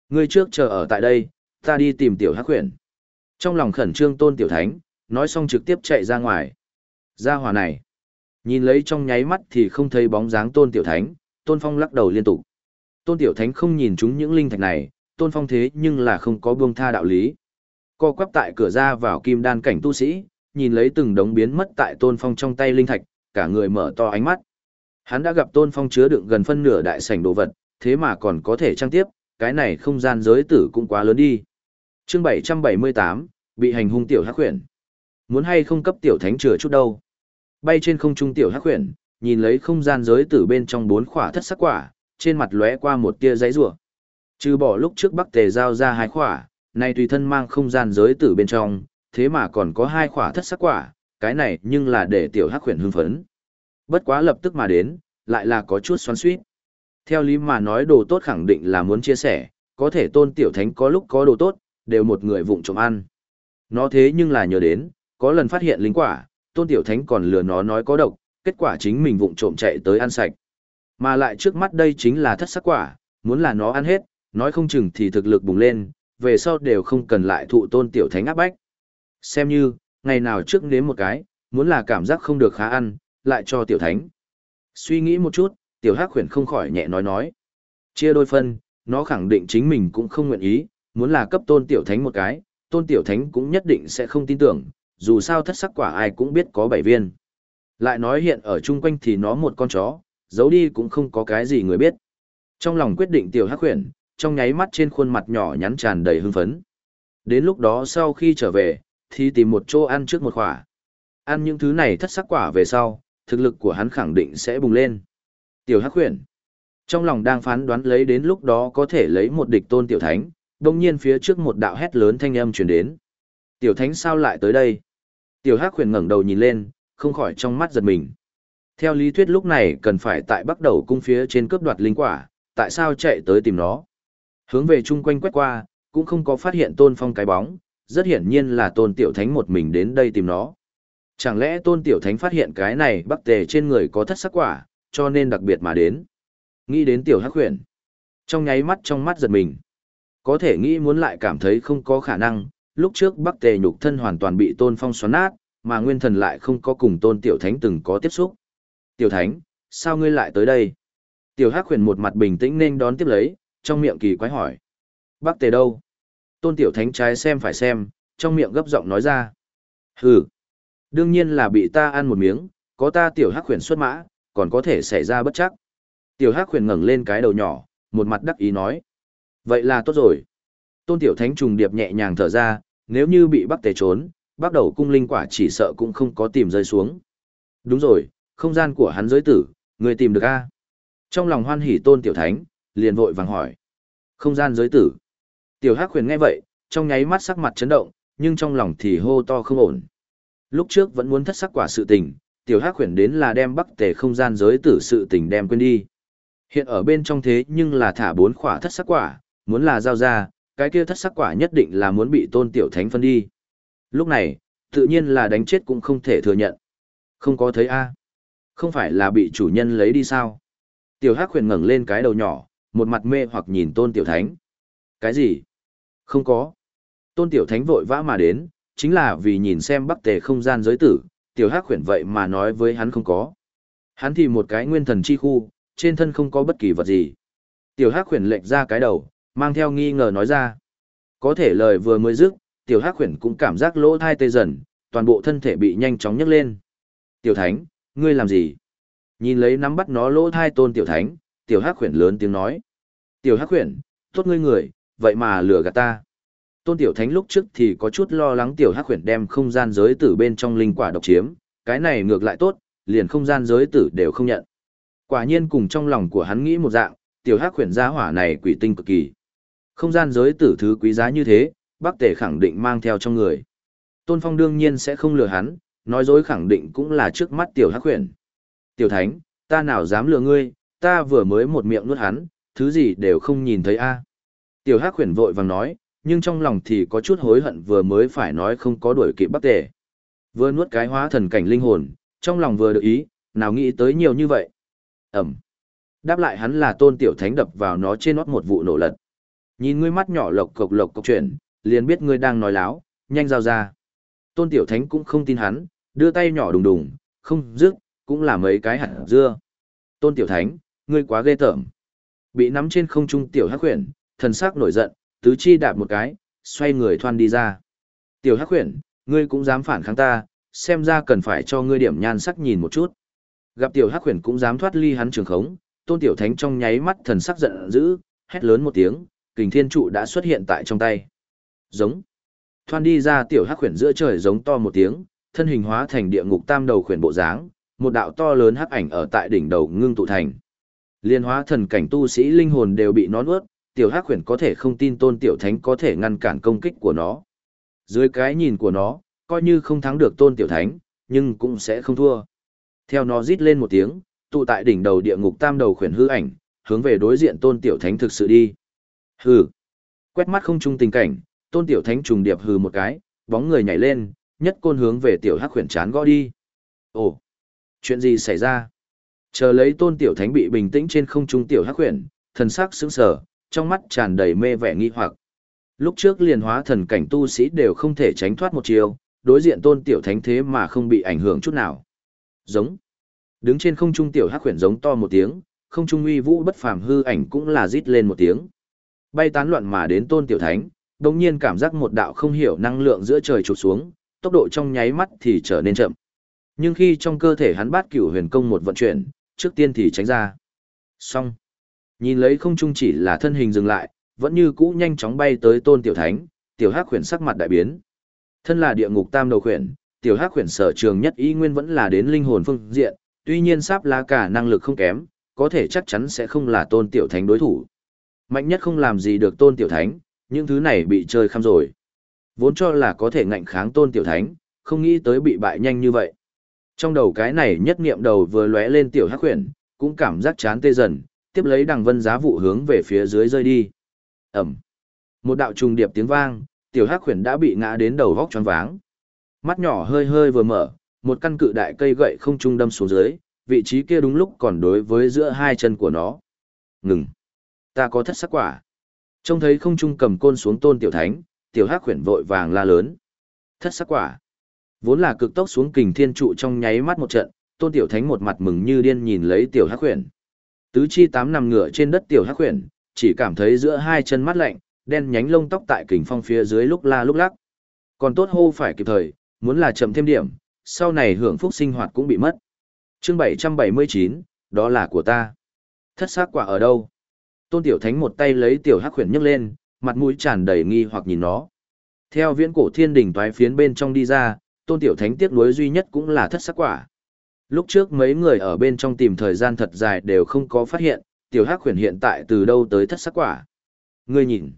Ngươi trước chờ ở tại đây, ta đi tìm tiểu hắc khuyển. Trong lòng khẩn trương tôn tiểu thánh, nói xong trực tiếp chạy ra ngoài. Ra hòa này. Nhìn lấy trong nháy mắt thì không thấy bóng dáng tôn tiểu thánh, tôn phong lắc đầu liên tục. Tôn tiểu thánh không nhìn chúng những linh thạch này, tôn phong thế nhưng là không có buông tha đạo lý. Co quắp tại cửa ra vào kim đan cảnh tu sĩ, nhìn lấy từng đống biến mất tại tôn phong trong tay linh thạch, cả người mở to ánh mắt. Hắn đã gặp tôn phong chứa đựng gần phân nửa đại sảnh đồ vật, thế mà còn có thể trang tiếp, cái này không gian giới tử cũng quá lớn đi. chương 778, bị hành hung tiểu hắc khuyển. Muốn hay không cấp tiểu thánh chừa chút đâu. Bay trên không trung tiểu hắc khuyển, nhìn lấy không gian giới tử bên trong bốn khỏa thất sắc quả, trên mặt lóe qua một tia giấy rủa. Trừ bỏ lúc trước Bắc Tề giao ra hai khỏa, nay tùy thân mang không gian giới tử bên trong, thế mà còn có hai khỏa thất sắc quả, cái này nhưng là để tiểu hắc huyền hưng phấn. Bất quá lập tức mà đến, lại là có chút xoắn xuýt. Theo lý mà nói đồ tốt khẳng định là muốn chia sẻ, có thể tôn tiểu thánh có lúc có đồ tốt, đều một người vụng trộm ăn. Nó thế nhưng là nhớ đến, có lần phát hiện linh quả, tôn tiểu thánh còn lừa nó nói có độc, kết quả chính mình vụng trộm chạy tới ăn sạch. Mà lại trước mắt đây chính là thất sắc quả, muốn là nó ăn hết, nói không chừng thì thực lực bùng lên, về sau đều không cần lại thụ tôn tiểu thánh áp bách. Xem như, ngày nào trước nếm một cái, muốn là cảm giác không được khá ăn, lại cho tiểu thánh. Suy nghĩ một chút, tiểu hắc khuyển không khỏi nhẹ nói nói. Chia đôi phân, nó khẳng định chính mình cũng không nguyện ý, muốn là cấp tôn tiểu thánh một cái, tôn tiểu thánh cũng nhất định sẽ không tin tưởng, dù sao thất sắc quả ai cũng biết có bảy viên. Lại nói hiện ở chung quanh thì nó một con chó, giấu đi cũng không có cái gì người biết. Trong lòng quyết định tiểu hắc Huyền, trong nháy mắt trên khuôn mặt nhỏ nhắn tràn đầy hưng phấn. Đến lúc đó sau khi trở về, thì tìm một chỗ ăn trước một quả. Ăn những thứ này thất sắc quả về sau, thực lực của hắn khẳng định sẽ bùng lên. Tiểu hắc Huyền, Trong lòng đang phán đoán lấy đến lúc đó có thể lấy một địch tôn tiểu thánh, đồng nhiên phía trước một đạo hét lớn thanh âm truyền đến. Tiểu thánh sao lại tới đây? Tiểu hắc Huyền ngẩng đầu nhìn lên, không khỏi trong mắt giật mình. Theo lý thuyết lúc này cần phải tại bắt đầu cung phía trên cướp đoạt linh quả, tại sao chạy tới tìm nó? Hướng về chung quanh quét qua, cũng không có phát hiện tôn phong cái bóng, rất hiển nhiên là tôn tiểu thánh một mình đến đây tìm nó. Chẳng lẽ tôn tiểu thánh phát hiện cái này bắc tề trên người có thất sắc quả, cho nên đặc biệt mà đến. Nghĩ đến tiểu hắc huyền. Trong nháy mắt trong mắt giật mình. Có thể nghĩ muốn lại cảm thấy không có khả năng, lúc trước bắc tề nhục thân hoàn toàn bị tôn phong xoắn nát, mà nguyên thần lại không có cùng tôn tiểu thánh từng có tiếp xúc. Tiểu thánh, sao ngươi lại tới đây? Tiểu hắc huyền một mặt bình tĩnh nên đón tiếp lấy, trong miệng kỳ quái hỏi. Bác tề đâu? Tôn tiểu thánh trái xem phải xem, trong miệng gấp giọng nói ra. Hừ, đương nhiên là bị ta ăn một miếng, có ta tiểu hắc huyền xuất mã, còn có thể xảy ra bất chắc. Tiểu hắc huyền ngẩng lên cái đầu nhỏ, một mặt đắc ý nói. Vậy là tốt rồi. Tôn tiểu thánh trùng điệp nhẹ nhàng thở ra, nếu như bị bắc tề trốn, bắt đầu cung linh quả chỉ sợ cũng không có tìm rơi xuống. Đúng rồi, không gian của hắn giới tử, người tìm được a? Trong lòng hoan hỉ tôn tiểu thánh, liền vội vàng hỏi. Không gian giới tử. Tiểu Hắc Huyền nghe vậy, trong nháy mắt sắc mặt chấn động, nhưng trong lòng thì hô to không ổn. Lúc trước vẫn muốn thất sắc quả sự tình, Tiểu Hắc Huyền đến là đem Bắc Tề không gian giới tử sự tình đem quên đi. Hiện ở bên trong thế nhưng là thả bốn quả thất sắc quả, muốn là giao ra, cái kia thất sắc quả nhất định là muốn bị Tôn Tiểu Thánh phân đi. Lúc này, tự nhiên là đánh chết cũng không thể thừa nhận. Không có thấy a? Không phải là bị chủ nhân lấy đi sao? Tiểu Hắc Huyền ngẩng lên cái đầu nhỏ, một mặt mê hoặc nhìn tôn tiểu thánh. Cái gì? Không có. Tôn tiểu thánh vội vã mà đến, chính là vì nhìn xem bắc tề không gian giới tử, tiểu hắc Huyền vậy mà nói với hắn không có. Hắn thì một cái nguyên thần chi khu, trên thân không có bất kỳ vật gì. Tiểu hắc Huyền lệch ra cái đầu, mang theo nghi ngờ nói ra. Có thể lời vừa mới dứt, tiểu hắc Huyền cũng cảm giác lỗ thai tê dần, toàn bộ thân thể bị nhanh chóng nhấc lên. Tiểu thánh, ngươi làm gì? Nhìn lấy nắm bắt nó lỗ thai tôn tiểu thánh, tiểu hắc khuyển lớn tiếng nói. Tiểu hắc khuyển, tốt ngươi người, vậy mà lừa gạt ta. Tôn tiểu thánh lúc trước thì có chút lo lắng tiểu hắc khuyển đem không gian giới tử bên trong linh quả độc chiếm, cái này ngược lại tốt, liền không gian giới tử đều không nhận. Quả nhiên cùng trong lòng của hắn nghĩ một dạng, tiểu hắc khuyển gia hỏa này quỷ tinh cực kỳ. Không gian giới tử thứ quý giá như thế, Bắc Tề khẳng định mang theo trong người. Tôn Phong đương nhiên sẽ không lừa hắn, nói dối khẳng định cũng là trước mắt tiểu hắc huyền. Tiểu thánh, ta nào dám lừa ngươi, ta vừa mới một miệng nuốt hắn, thứ gì đều không nhìn thấy a. Tiểu hắc huyền vội vàng nói, nhưng trong lòng thì có chút hối hận vừa mới phải nói không có đuổi kịp Bắc Tề. Vừa nuốt cái hóa thần cảnh linh hồn, trong lòng vừa được ý, nào nghĩ tới nhiều như vậy. Ẩm. Đáp lại hắn là tôn tiểu thánh đập vào nó trên nót một vụ nổ lật. Nhìn ngươi mắt nhỏ lộc cộc lộc cộc chuyển, liền biết ngươi đang nói láo, nhanh giao ra. Tôn tiểu thánh cũng không tin hắn, đưa tay nhỏ đùng đùng, không dứt, cũng là mấy cái hạt dưa. Tôn tiểu thánh, ngươi quá ghê tởm. Bị nắm trên không trung tiểu hắc huyền, thần sắc nổi giận, tứ chi đạp một cái, xoay người thoan đi ra. Tiểu hắc huyền, ngươi cũng dám phản kháng ta, xem ra cần phải cho ngươi điểm nhan sắc nhìn một chút. Gặp tiểu hắc huyền cũng dám thoát ly hắn trường khống, tôn tiểu thánh trong nháy mắt thần sắc giận dữ, hét lớn một tiếng, kình thiên trụ đã xuất hiện tại trong tay. Giống. Thoan đi ra tiểu hắc huyền giữa trời giống to một tiếng, thân hình hóa thành địa ngục tam đầu khuyển bộ dáng, một đạo to lớn hắc ảnh ở tại đỉnh đầu ngưng tụ thành. Liên hóa thần cảnh tu sĩ linh hồn đều bị nó nuốt, tiểu hắc huyền có thể không tin tôn tiểu thánh có thể ngăn cản công kích của nó. Dưới cái nhìn của nó, coi như không thắng được tôn tiểu thánh, nhưng cũng sẽ không thua. Theo nó rít lên một tiếng, tụ tại đỉnh đầu địa ngục tam đầu khuyển hư ảnh, hướng về đối diện tôn tiểu thánh thực sự đi. Hừ. Quét mắt không chung tình cảnh, tôn tiểu thánh trùng điệp hừ một cái, bóng người nhảy lên, nhất côn hướng về tiểu hắc khuyển chán gõ đi. Ồ, chuyện gì xảy ra? Chờ lấy tôn tiểu thánh bị bình tĩnh trên không trung tiểu hắc khuyển, thần sắc sững sờ, trong mắt tràn đầy mê vẻ nghi hoặc. Lúc trước liền hóa thần cảnh tu sĩ đều không thể tránh thoát một chiều, đối diện tôn tiểu thánh thế mà không bị ảnh hưởng chút nào. Giống. Đứng trên không trung tiểu hắc khuyển giống to một tiếng, không trung uy vũ bất phàm hư ảnh cũng là rít lên một tiếng. Bay tán loạn mà đến tôn tiểu thánh, đồng nhiên cảm giác một đạo không hiểu năng lượng giữa trời trục xuống, tốc độ trong nháy mắt thì trở nên chậm. Nhưng khi trong cơ thể hắn bát cửu huyền công một vận chuyển, trước tiên thì tránh ra. Xong. Nhìn lấy không trung chỉ là thân hình dừng lại, vẫn như cũ nhanh chóng bay tới tôn tiểu thánh, tiểu hắc huyền sắc mặt đại biến. Thân là địa ngục tam đầu huyền, tiểu hắc huyền sở trường nhất y nguyên vẫn là đến linh hồn phương diện, tuy nhiên sáp lá cả năng lực không kém, có thể chắc chắn sẽ không là tôn tiểu thánh đối thủ. Mạnh nhất không làm gì được tôn tiểu thánh, những thứ này bị chơi khăm rồi. Vốn cho là có thể ngạnh kháng tôn tiểu thánh, không nghĩ tới bị bại nhanh như vậy. Trong đầu cái này nhất niệm đầu vừa lóe lên tiểu hắc huyền, cũng cảm giác chán tê dần, tiếp lấy đằng vân giá vụ hướng về phía dưới rơi đi. Ẩm. Một đạo trùng điệp tiếng vang, tiểu hắc huyền đã bị ngã đến đầu vóc choáng váng. Mắt nhỏ hơi hơi vừa mở, một căn cự đại cây gậy không trung đâm xuống dưới, vị trí kia đúng lúc còn đối với giữa hai chân của nó. Ngừng. Ta có thất sắc quả. Trông thấy không trung cầm côn xuống tôn tiểu thánh, tiểu hắc khuyển vội vàng la lớn. Thất sắc quả. Vốn là cực tốc xuống kình thiên trụ trong nháy mắt một trận, tôn tiểu thánh một mặt mừng như điên nhìn lấy tiểu hắc khuyển. Tứ chi tám nằm ngửa trên đất tiểu hắc khuyển, chỉ cảm thấy giữa hai chân mắt lạnh, đen nhánh lông tóc tại kình phong phía dưới lúc la lúc lắc. Còn tốt hô phải kịp thời, muốn là chậm thêm điểm, sau này hưởng phúc sinh hoạt cũng bị mất. Chương 779, đó là của ta. Thất sắc quả ở đâu? Tôn Tiểu Thánh một tay lấy Tiểu Hắc Huyền nhấc lên, mặt mũi tràn đầy nghi hoặc nhìn nó. Theo viễn cổ thiên đỉnh toái phiến bên trong đi ra, Tôn Tiểu Thánh tiếc nuối duy nhất cũng là thất sắc quả. Lúc trước mấy người ở bên trong tìm thời gian thật dài đều không có phát hiện, Tiểu Hắc Huyền hiện tại từ đâu tới thất sắc quả. Ngươi nhìn,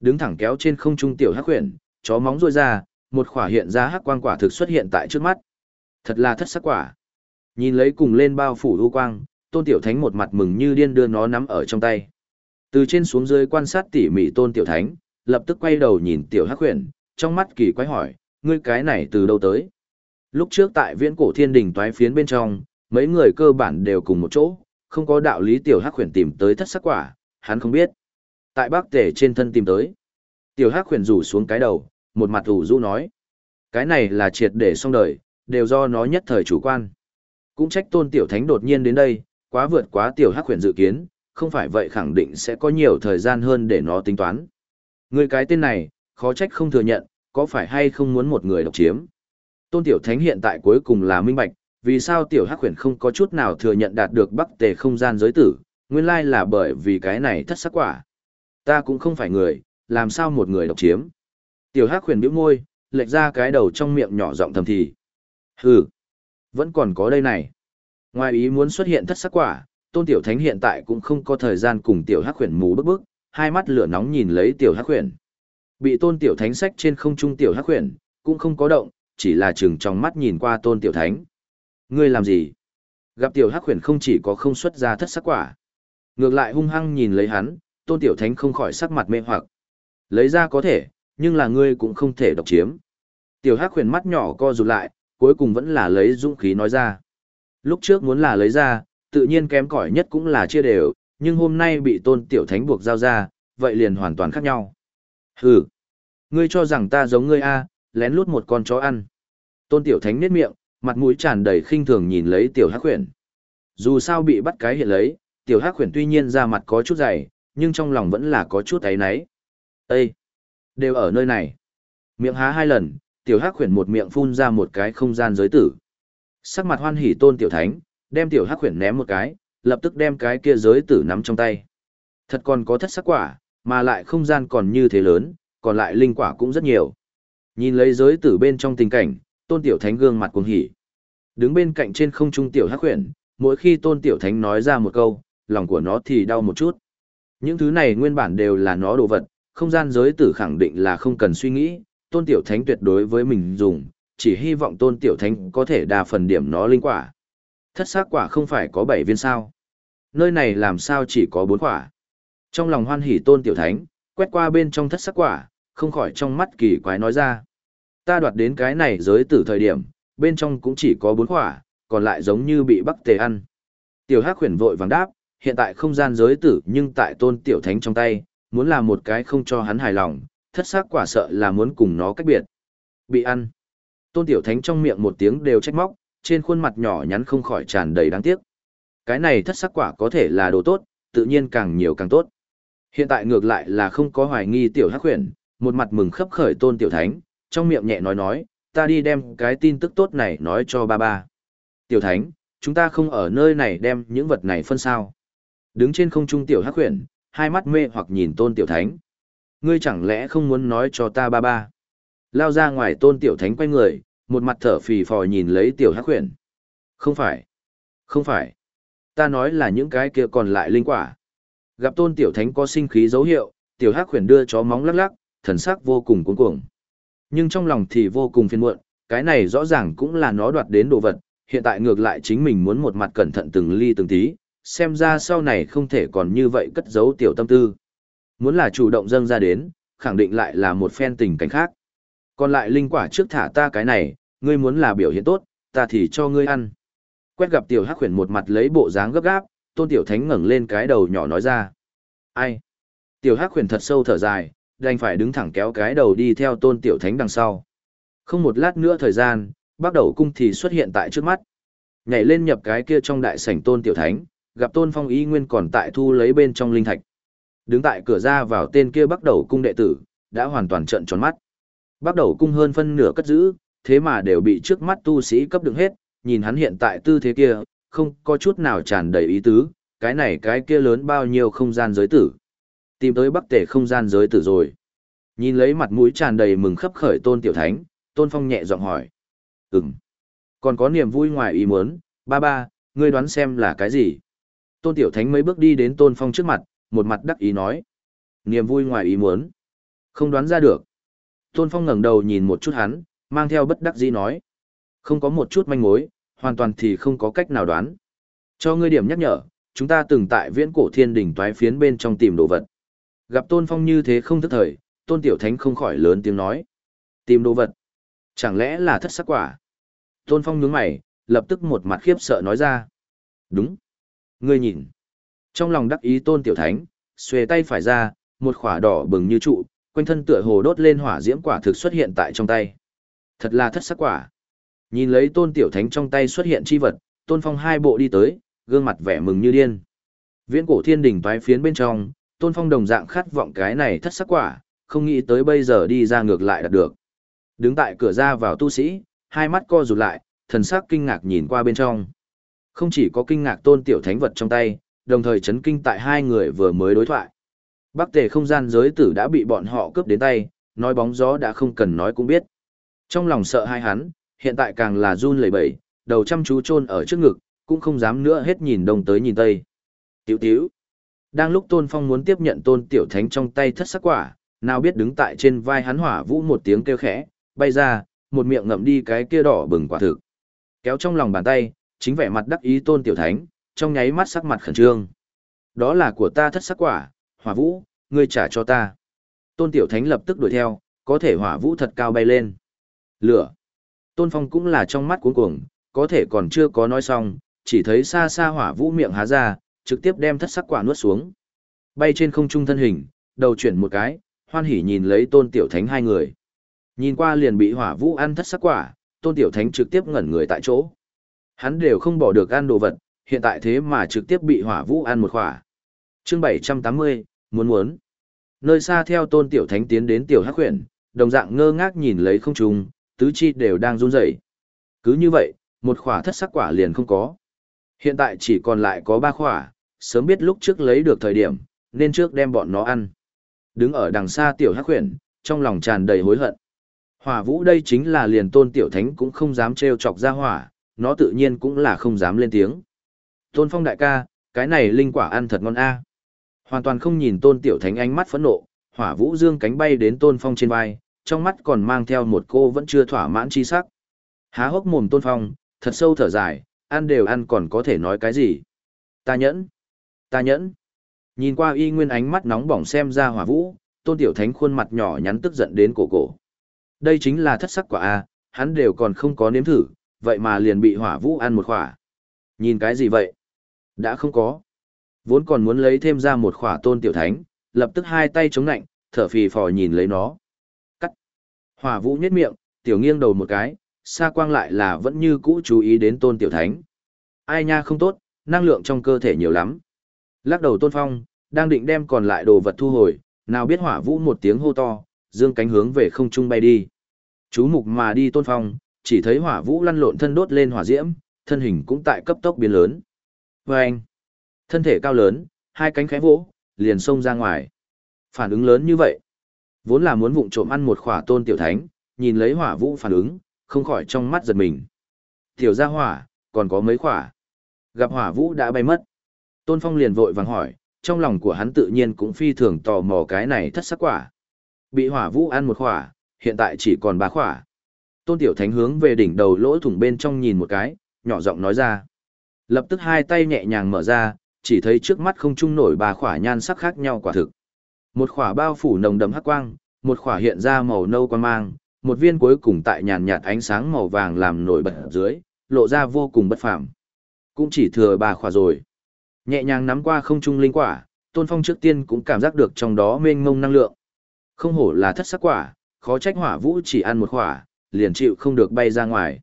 đứng thẳng kéo trên không trung Tiểu Hắc Huyền, chó móng rôi ra, một khỏa hiện ra hắc quang quả thực xuất hiện tại trước mắt. Thật là thất sắc quả. Nhìn lấy cùng lên bao phủ u quang, Tôn Tiểu Thánh một mặt mừng như điên đưa nó nắm ở trong tay. Từ trên xuống dưới quan sát tỉ mỉ tôn tiểu thánh, lập tức quay đầu nhìn tiểu hắc huyền, trong mắt kỳ quái hỏi, ngươi cái này từ đâu tới? Lúc trước tại viễn cổ thiên đình toái phiến bên trong, mấy người cơ bản đều cùng một chỗ, không có đạo lý tiểu hắc huyền tìm tới thất sắc quả, hắn không biết. Tại bác tể trên thân tìm tới. Tiểu Hắc huyền rủ xuống cái đầu, một mặt ủ rũ nói. Cái này là triệt để xong đời, đều do nó nhất thời chủ quan. Cũng trách tôn tiểu thánh đột nhiên đến đây, quá vượt quá tiểu Hắc huyền dự kiến, không phải vậy khẳng định sẽ có nhiều thời gian hơn để nó tính toán. Người cái tên này, khó trách không thừa nhận, có phải hay không muốn một người độc chiếm. Tôn tiểu thánh hiện tại cuối cùng là minh bạch, vì sao tiểu hắc huyền không có chút nào thừa nhận đạt được bắc tề không gian giới tử, nguyên lai là bởi vì cái này thất sắc quả. Ta cũng không phải người, làm sao một người độc chiếm. Tiểu hắc huyền bĩu môi, lệch ra cái đầu trong miệng nhỏ giọng thầm thì. Hừ, vẫn còn có đây này. Ngoài ý muốn xuất hiện thất sắc quả, tôn tiểu thánh hiện tại cũng không có thời gian cùng tiểu hắc khuyển mù bức bức, hai mắt lửa nóng nhìn lấy tiểu hắc khuyển Bị tôn tiểu thánh sách trên không trung tiểu hắc khuyển cũng không có động, chỉ là chừng trong mắt nhìn qua tôn tiểu thánh. Ngươi làm gì? Gặp tiểu hắc khuyển không chỉ có không xuất ra thất sắc quả. Ngược lại hung hăng nhìn lấy hắn, tôn tiểu thánh không khỏi sắc mặt mê hoặc. Lấy ra có thể, nhưng là ngươi cũng không thể độc chiếm. Tiểu hắc khuyển mắt nhỏ co rụt lại, cuối cùng vẫn là lấy dũng khí nói ra. Lúc trước muốn là lấy ra, tự nhiên kém cỏi nhất cũng là chia đều, nhưng hôm nay bị tôn tiểu thánh buộc giao ra, vậy liền hoàn toàn khác nhau. Hừ, ngươi cho rằng ta giống ngươi a, lén lút một con chó ăn. Tôn tiểu thánh nét miệng, mặt mũi tràn đầy khinh thường nhìn lấy tiểu hắc khuyển. Dù sao bị bắt cái hiện lấy, tiểu hắc khuyển tuy nhiên ra mặt có chút dày, nhưng trong lòng vẫn là có chút thấy náy. Ê! Đều ở nơi này. Miệng há hai lần, tiểu hắc khuyển một miệng phun ra một cái không gian giới tử. Sắc mặt hoan hỉ tôn tiểu thánh, đem tiểu hắc huyền ném một cái, lập tức đem cái kia giới tử nắm trong tay. Thật còn có thất sắc quả, mà lại không gian còn như thế lớn, còn lại linh quả cũng rất nhiều. Nhìn lấy giới tử bên trong tình cảnh, tôn tiểu thánh gương mặt cuồng hỉ. Đứng bên cạnh trên không trung tiểu hắc huyền, mỗi khi tôn tiểu thánh nói ra một câu, lòng của nó thì đau một chút. Những thứ này nguyên bản đều là nó đồ vật, không gian giới tử khẳng định là không cần suy nghĩ, tôn tiểu thánh tuyệt đối với mình dùng, chỉ hy vọng tôn tiểu thánh có thể đa phần điểm nó linh quả. Thất xác quả không phải có 7 viên sao. Nơi này làm sao chỉ có 4 quả. Trong lòng hoan hỉ tôn tiểu thánh, quét qua bên trong thất sắc quả, không khỏi trong mắt kỳ quái nói ra. Ta đoạt đến cái này giới tử thời điểm, bên trong cũng chỉ có 4 quả, còn lại giống như bị bắc tề ăn. Tiểu hắc khuyển vội vàng đáp, hiện tại không gian giới tử nhưng tại tôn tiểu thánh trong tay, muốn làm một cái không cho hắn hài lòng, thất xác quả sợ là muốn cùng nó cách biệt. Bị ăn. Tôn tiểu thánh trong miệng một tiếng đều trách móc, trên khuôn mặt nhỏ nhắn không khỏi tràn đầy đáng tiếc. Cái này thất sắc quả có thể là đồ tốt, tự nhiên càng nhiều càng tốt. Hiện tại ngược lại là không có hoài nghi tiểu hắc huyền, một mặt mừng khấp khởi tôn tiểu thánh, trong miệng nhẹ nói nói, ta đi đem cái tin tức tốt này nói cho ba ba. Tiểu thánh, chúng ta không ở nơi này đem những vật này phân sao. Đứng trên không trung tiểu hắc huyền, hai mắt mê hoặc nhìn tôn tiểu thánh. Ngươi chẳng lẽ không muốn nói cho ta ba ba. Lao ra ngoài tôn tiểu thánh quay người, một mặt thở phì phò nhìn lấy tiểu hắc huyền. Không phải. Không phải. Ta nói là những cái kia còn lại linh quả. Gặp tôn tiểu thánh có sinh khí dấu hiệu, tiểu hắc huyền đưa chó móng lắc lắc, thần sắc vô cùng cuống cuồng. Nhưng trong lòng thì vô cùng phiền muộn, cái này rõ ràng cũng là nó đoạt đến đồ vật, hiện tại ngược lại chính mình muốn một mặt cẩn thận từng ly từng tí, xem ra sau này không thể còn như vậy cất giấu tiểu tâm tư. Muốn là chủ động dâng ra đến, khẳng định lại là một phen tình cảnh khác. Còn lại linh quả trước thả ta cái này, ngươi muốn là biểu hiện tốt, ta thì cho ngươi ăn. Quét gặp tiểu hắc khuyển một mặt lấy bộ dáng gấp gáp, tôn tiểu thánh ngẩng lên cái đầu nhỏ nói ra. Ai? Tiểu hắc khuyển thật sâu thở dài, đành phải đứng thẳng kéo cái đầu đi theo tôn tiểu thánh đằng sau. Không một lát nữa thời gian, bắt đầu cung thì xuất hiện tại trước mắt. Nhảy lên nhập cái kia trong đại sảnh tôn tiểu thánh, gặp tôn phong ý nguyên còn tại thu lấy bên trong linh thạch. Đứng tại cửa ra vào tên kia bắt đầu cung đệ tử, đã hoàn toàn trận tròn mắt. Bắt đầu cung hơn phân nửa cất giữ, thế mà đều bị trước mắt tu sĩ cấp đựng hết, nhìn hắn hiện tại tư thế kia, không có chút nào tràn đầy ý tứ, cái này cái kia lớn bao nhiêu không gian giới tử. Tìm tới bắc tể không gian giới tử rồi. Nhìn lấy mặt mũi tràn đầy mừng khấp khởi tôn tiểu thánh, tôn phong nhẹ giọng hỏi. Ừm. Còn có niềm vui ngoài ý muốn, ba ba, ngươi đoán xem là cái gì? Tôn tiểu thánh mấy bước đi đến tôn phong trước mặt, một mặt đắc ý nói. Niềm vui ngoài ý muốn. Không đoán ra được. Tôn phong ngẩng đầu nhìn một chút hắn, mang theo bất đắc dĩ nói. Không có một chút manh mối, hoàn toàn thì không có cách nào đoán. Cho ngươi điểm nhắc nhở, chúng ta từng tại viễn cổ thiên đỉnh toái phiến bên trong tìm đồ vật. Gặp Tôn Phong như thế không thức thời, Tôn Tiểu Thánh không khỏi lớn tiếng nói. Tìm đồ vật. Chẳng lẽ là thất sắc quả? Tôn Phong nhướng mày, lập tức một mặt khiếp sợ nói ra. Đúng. Ngươi nhìn. Trong lòng đắc ý Tôn Tiểu Thánh, xuề tay phải ra, một khỏa đỏ bừng như trụ, quanh thân tựa hồ đốt lên hỏa diễm quả thực xuất hiện tại trong tay. Thật là thất sắc quả. Nhìn lấy tôn tiểu thánh trong tay xuất hiện chi vật, tôn phong hai bộ đi tới, gương mặt vẻ mừng như điên. Viễn cổ thiên đỉnh toái phiến bên trong, tôn phong đồng dạng khát vọng cái này thất sắc quả, không nghĩ tới bây giờ đi ra ngược lại đạt được. Đứng tại cửa ra vào tu sĩ, hai mắt co rụt lại, thần sắc kinh ngạc nhìn qua bên trong. Không chỉ có kinh ngạc tôn tiểu thánh vật trong tay, đồng thời chấn kinh tại hai người vừa mới đối thoại. Bắc tề không gian giới tử đã bị bọn họ cướp đến tay, nói bóng gió đã không cần nói cũng biết. Trong lòng sợ hai hắn, hiện tại càng là run lẩy bẩy, đầu chăm chú chôn ở trước ngực, cũng không dám nữa hết nhìn đông tới nhìn tây. Tiểu tiểu. Đang lúc Tôn Phong muốn tiếp nhận Tôn Tiểu Thánh trong tay thất sắc quả, nào biết đứng tại trên vai hắn hỏa vũ một tiếng kêu khẽ, bay ra, một miệng ngậm đi cái kia đỏ bừng quả thực. Kéo trong lòng bàn tay, chính vẻ mặt đắc ý Tôn Tiểu Thánh, trong nháy mắt sắc mặt khẩn trương. Đó là của ta thất sắc quả, hỏa vũ, ngươi trả cho ta. Tôn Tiểu Thánh lập tức đuổi theo, có thể hỏa vũ thật cao bay lên. Lửa. Tôn Phong cũng là trong mắt cuống cuồng, có thể còn chưa có nói xong, chỉ thấy xa xa hỏa vũ miệng há ra, trực tiếp đem thất sắc quả nuốt xuống. Bay trên không trung thân hình, đầu chuyển một cái, hoan hỉ nhìn lấy tôn tiểu thánh hai người. Nhìn qua liền bị hỏa vũ ăn thất sắc quả, tôn tiểu thánh trực tiếp ngẩn người tại chỗ. Hắn đều không bỏ được ăn đồ vật, hiện tại thế mà trực tiếp bị hỏa vũ ăn một khỏa. chương 780, muốn muốn. Nơi xa theo tôn tiểu thánh tiến đến tiểu hắc huyền, đồng dạng ngơ ngác nhìn lấy không trùng tứ chi đều đang run rẩy. Cứ như vậy, một khỏa thất sắc quả liền không có. Hiện tại chỉ còn lại có ba khỏa, sớm biết lúc trước lấy được thời điểm, nên trước đem bọn nó ăn. Đứng ở đằng xa tiểu hắc huyền, trong lòng tràn đầy hối hận. Hỏa vũ đây chính là liền tôn tiểu thánh cũng không dám trêu chọc ra hỏa, nó tự nhiên cũng là không dám lên tiếng. Tôn phong đại ca, cái này linh quả ăn thật ngon a. Hoàn toàn không nhìn tôn tiểu thánh ánh mắt phẫn nộ, hỏa vũ dương cánh bay đến tôn phong trên vai, trong mắt còn mang theo một cô vẫn chưa thỏa mãn chi sắc. Há hốc mồm tôn phong, thật sâu thở dài, ăn đều ăn còn có thể nói cái gì. Ta nhẫn, ta nhẫn. Nhìn qua y nguyên ánh mắt nóng bỏng xem ra hỏa vũ, tôn tiểu thánh khuôn mặt nhỏ nhắn tức giận đến cổ cổ. Đây chính là thất sắc quả A, hắn đều còn không có nếm thử, vậy mà liền bị hỏa vũ ăn một khỏa. Nhìn cái gì vậy? Đã không có. Vốn còn muốn lấy thêm ra một khỏa tôn tiểu thánh, lập tức hai tay chống nạnh, thở phì phò nhìn lấy nó. Cắt. Hỏa vũ nhếch miệng, tiểu nghiêng đầu một cái, xa quang lại là vẫn như cũ chú ý đến tôn tiểu thánh. Ai nha không tốt, năng lượng trong cơ thể nhiều lắm. Lắc đầu tôn phong, đang định đem còn lại đồ vật thu hồi, nào biết hỏa vũ một tiếng hô to, dương cánh hướng về không trung bay đi. Chú mục mà đi tôn phong, chỉ thấy hỏa vũ lăn lộn thân đốt lên hỏa diễm, thân hình cũng tại cấp tốc biến lớn. Và anh, thân thể cao lớn, hai cánh khẽ vỗ, liền xông ra ngoài. Phản ứng lớn như vậy. Vốn là muốn vụng trộm ăn một khỏa tôn tiểu thánh, nhìn lấy hỏa vũ phản ứng, không khỏi trong mắt giật mình. Tiểu gia hỏa, còn có mấy khỏa. Gặp hỏa vũ đã bay mất. Tôn Phong liền vội vàng hỏi, trong lòng của hắn tự nhiên cũng phi thường tò mò cái này thất sắc quả. Bị hỏa vũ ăn một khỏa, hiện tại chỉ còn ba khỏa. Tôn Tiểu Thánh hướng về đỉnh đầu lỗ thủng bên trong nhìn một cái, nhỏ giọng nói ra. Lập tức hai tay nhẹ nhàng mở ra, chỉ thấy trước mắt không trung nổi ba khỏa nhan sắc khác nhau quả thực. Một khỏa bao phủ nồng đậm hắc quang, một khỏa hiện ra màu nâu quan mang, một viên cuối cùng tại nhàn nhạt ánh sáng màu vàng làm nổi bật dưới, lộ ra vô cùng bất phàm. Cũng chỉ thừa ba khỏa rồi. Nhẹ nhàng nắm qua không trung linh quả, Tôn Phong trước tiên cũng cảm giác được trong đó mênh mông năng lượng. Không hổ là thất sắc quả, khó trách hỏa vũ chỉ ăn một khỏa, liền chịu không được bay ra ngoài.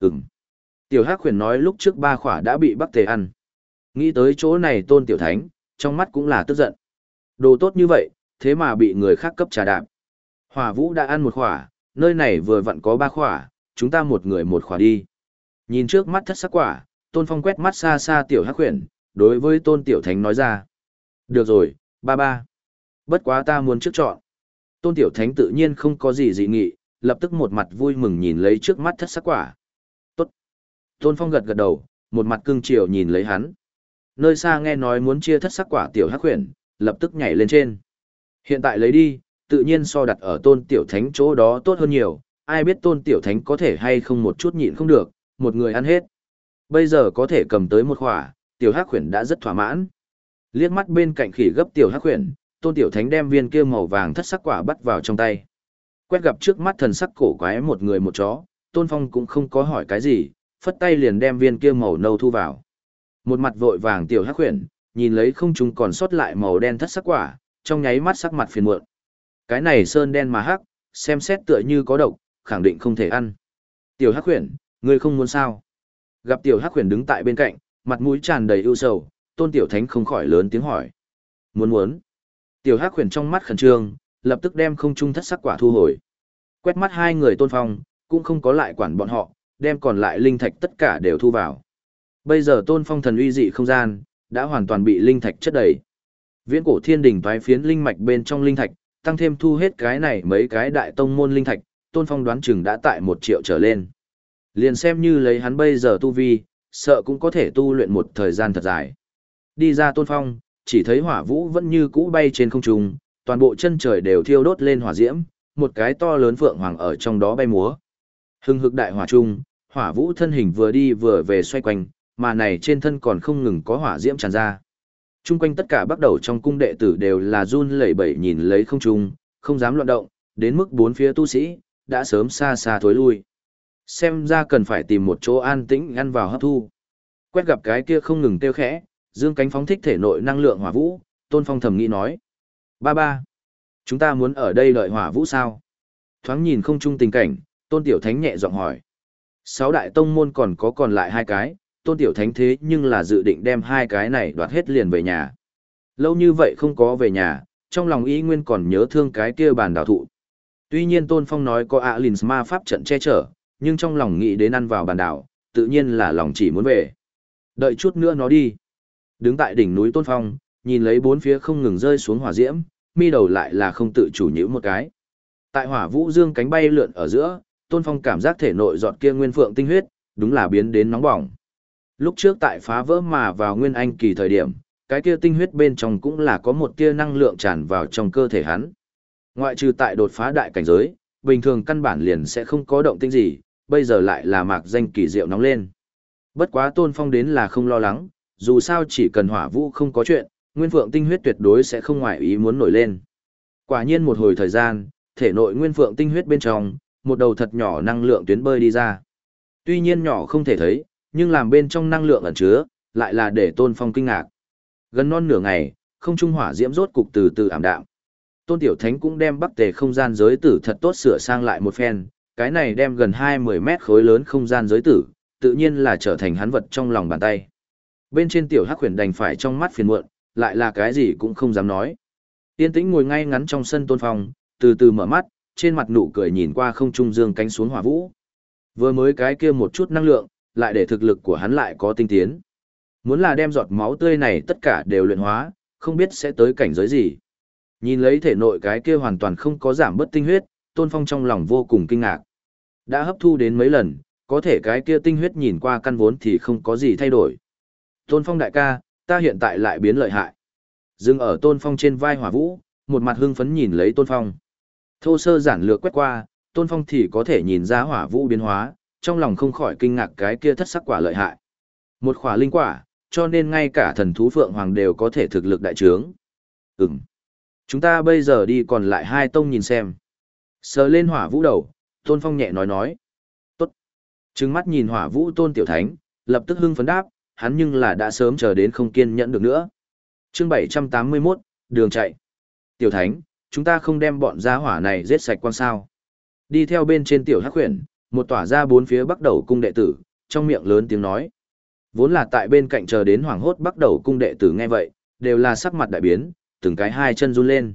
Ừm. Tiểu Hắc Huyền nói lúc trước ba khỏa đã bị Bắc Tề ăn. Nghĩ tới chỗ này Tôn Tiểu Thánh, trong mắt cũng là tức giận. Đồ tốt như vậy, thế mà bị người khác cấp trà đạp. Hỏa Vũ đã ăn một khỏa, nơi này vừa vặn có ba khỏa, chúng ta một người một khỏa đi. Nhìn trước mắt thất sắc quả, Tôn Phong quét mắt xa xa Tiểu Hắc khuyển, đối với Tôn Tiểu Thánh nói ra. Được rồi, ba ba. Bất quá ta muốn trước chọn. Tôn Tiểu Thánh tự nhiên không có gì dị nghị, lập tức một mặt vui mừng nhìn lấy trước mắt thất sắc quả. Tốt. Tôn Phong gật gật đầu, một mặt cưng chiều nhìn lấy hắn. Nơi xa nghe nói muốn chia thất sắc quả Tiểu Hắc Huyền, lập tức nhảy lên trên. Hiện tại lấy đi, tự nhiên so đặt ở Tôn Tiểu Thánh chỗ đó tốt hơn nhiều, ai biết Tôn Tiểu Thánh có thể hay không một chút nhịn không được, một người ăn hết. Bây giờ có thể cầm tới một khỏa, tiểu hắc huyền đã rất thỏa mãn. Liếc mắt bên cạnh khỉ gấp tiểu hắc huyền, tôn tiểu thánh đem viên kia màu vàng thất sắc quả bắt vào trong tay. Quét gặp trước mắt thần sắc cổ quái một người một chó, tôn phong cũng không có hỏi cái gì, phất tay liền đem viên kia màu nâu thu vào. Một mặt vội vàng tiểu hắc khuyển, nhìn lấy không trung còn sót lại màu đen thất sắc quả, trong nháy mắt sắc mặt phiền muộn. Cái này sơn đen mà hắc, xem xét tựa như có độc, khẳng định không thể ăn. Tiểu Hắc Huyền, ngươi không muốn sao? Gặp Tiểu Hắc Huyền đứng tại bên cạnh, mặt mũi tràn đầy ưu sầu, Tôn Tiểu Thánh không khỏi lớn tiếng hỏi. Muốn muốn. Tiểu Hắc Huyền trong mắt khẩn trương, lập tức đem không trung thất sắc quả thu hồi. Quét mắt hai người Tôn Phong, cũng không có lại quản bọn họ, đem còn lại linh thạch tất cả đều thu vào. Bây giờ Tôn Phong thần uy dị không gian đã hoàn toàn bị linh thạch chất đầy. Viễn cổ thiên đỉnh toái phiến linh mạch bên trong linh thạch, tăng thêm thu hết cái này mấy cái đại tông môn linh thạch, Tôn Phong đoán chừng đã tại một triệu trở lên. Liền xem như lấy hắn bây giờ tu vi, sợ cũng có thể tu luyện một thời gian thật dài. Đi ra Tôn Phong, chỉ thấy hỏa vũ vẫn như cũ bay trên không trung, toàn bộ chân trời đều thiêu đốt lên hỏa diễm, một cái to lớn phượng hoàng ở trong đó bay múa. Hưng hực đại hỏa trung, hỏa vũ thân hình vừa đi vừa về xoay quanh, mà này trên thân còn không ngừng có hỏa diễm tràn ra. Trung quanh tất cả bắt đầu trong cung đệ tử đều là run lẩy bẩy nhìn lấy không trung, không dám loạn động, đến mức bốn phía tu sĩ, đã sớm xa xa thối lui. Xem ra cần phải tìm một chỗ an tĩnh ngăn vào hấp thu. Quét gặp cái kia không ngừng tiêu khẽ, dương cánh phóng thích thể nội năng lượng hỏa vũ, tôn phong thầm nghĩ nói. Ba ba, chúng ta muốn ở đây đợi hỏa vũ sao? Thoáng nhìn không chung tình cảnh, tôn tiểu thánh nhẹ giọng hỏi. Sáu đại tông môn còn có còn lại hai cái, tôn tiểu thánh thế nhưng là dự định đem hai cái này đoạt hết liền về nhà. Lâu như vậy không có về nhà, trong lòng ý nguyên còn nhớ thương cái kia bàn đào thụ. Tuy nhiên tôn phong nói có ạ lìn ma pháp trận che chở, nhưng trong lòng nghĩ đến ăn vào bàn đảo, tự nhiên là lòng chỉ muốn về. Đợi chút nữa nó đi. Đứng tại đỉnh núi tôn phong, nhìn lấy bốn phía không ngừng rơi xuống hỏa diễm, mi đầu lại là không tự chủ nhữ một cái. Tại hỏa vũ dương cánh bay lượn ở giữa, tôn phong cảm giác thể nội giọt kia nguyên phượng tinh huyết, đúng là biến đến nóng bỏng. Lúc trước tại phá vỡ mà vào nguyên anh kỳ thời điểm, cái kia tinh huyết bên trong cũng là có một tia năng lượng tràn vào trong cơ thể hắn. Ngoại trừ tại đột phá đại cảnh giới, bình thường căn bản liền sẽ không có động tĩnh gì, bây giờ lại là mạc danh kỳ diệu nóng lên. Bất quá Tôn Phong đến là không lo lắng, dù sao chỉ cần hỏa vũ không có chuyện, nguyên phượng tinh huyết tuyệt đối sẽ không ngoại ý muốn nổi lên. Quả nhiên một hồi thời gian, thể nội nguyên phượng tinh huyết bên trong, một đầu thật nhỏ năng lượng tuyến bơi đi ra. Tuy nhiên nhỏ không thể thấy, nhưng làm bên trong năng lượng ẩn chứa, lại là để Tôn Phong kinh ngạc. Gần non nửa ngày, không trung hỏa diễm rốt cục từ từ ảm đạm. Tôn Tiểu Thánh cũng đem bắc tề không gian giới tử thật tốt sửa sang lại một phen, cái này đem gần 20 mét khối lớn không gian giới tử, tự nhiên là trở thành hắn vật trong lòng bàn tay. Bên trên Tiểu Hắc huyền đành phải trong mắt phiền muộn, lại là cái gì cũng không dám nói. Tiên tĩnh ngồi ngay ngắn trong sân tôn phong, từ từ mở mắt, trên mặt nụ cười nhìn qua không trung dương cánh xuống hỏa vũ. Vừa mới cái kia một chút năng lượng, lại để thực lực của hắn lại có tinh tiến. Muốn là đem giọt máu tươi này tất cả đều luyện hóa, không biết sẽ tới cảnh giới gì. Nhìn lấy thể nội cái kia hoàn toàn không có giảm bất tinh huyết, Tôn Phong trong lòng vô cùng kinh ngạc. Đã hấp thu đến mấy lần, có thể cái kia tinh huyết nhìn qua căn vốn thì không có gì thay đổi. Tôn Phong đại ca, ta hiện tại lại biến lợi hại. Dừng ở Tôn Phong trên vai hỏa vũ, một mặt hưng phấn nhìn lấy Tôn Phong. Thô sơ giản lược quét qua, Tôn Phong thì có thể nhìn ra hỏa vũ biến hóa, trong lòng không khỏi kinh ngạc cái kia thất sắc quả lợi hại. Một khỏa linh quả, cho nên ngay cả thần thú phượng hoàng đều có thể thực lực đại trướng. Ừm. Chúng ta bây giờ đi còn lại hai tông nhìn xem. Sờ lên hỏa vũ đầu, Tôn Phong nhẹ nói nói. Tốt. Trừng mắt nhìn hỏa vũ Tôn Tiểu Thánh, lập tức hưng phấn đáp, hắn nhưng là đã sớm chờ đến không kiên nhẫn được nữa. chương 781, đường chạy. Tiểu Thánh, chúng ta không đem bọn gia hỏa này giết sạch quan sao. Đi theo bên trên Tiểu Hắc Huyền, một tỏa ra bốn phía bắt đầu cung đệ tử, trong miệng lớn tiếng nói. Vốn là tại bên cạnh chờ đến hoàng hốt bắt đầu cung đệ tử nghe vậy, đều là sắc mặt đại biến, từng cái hai chân run lên.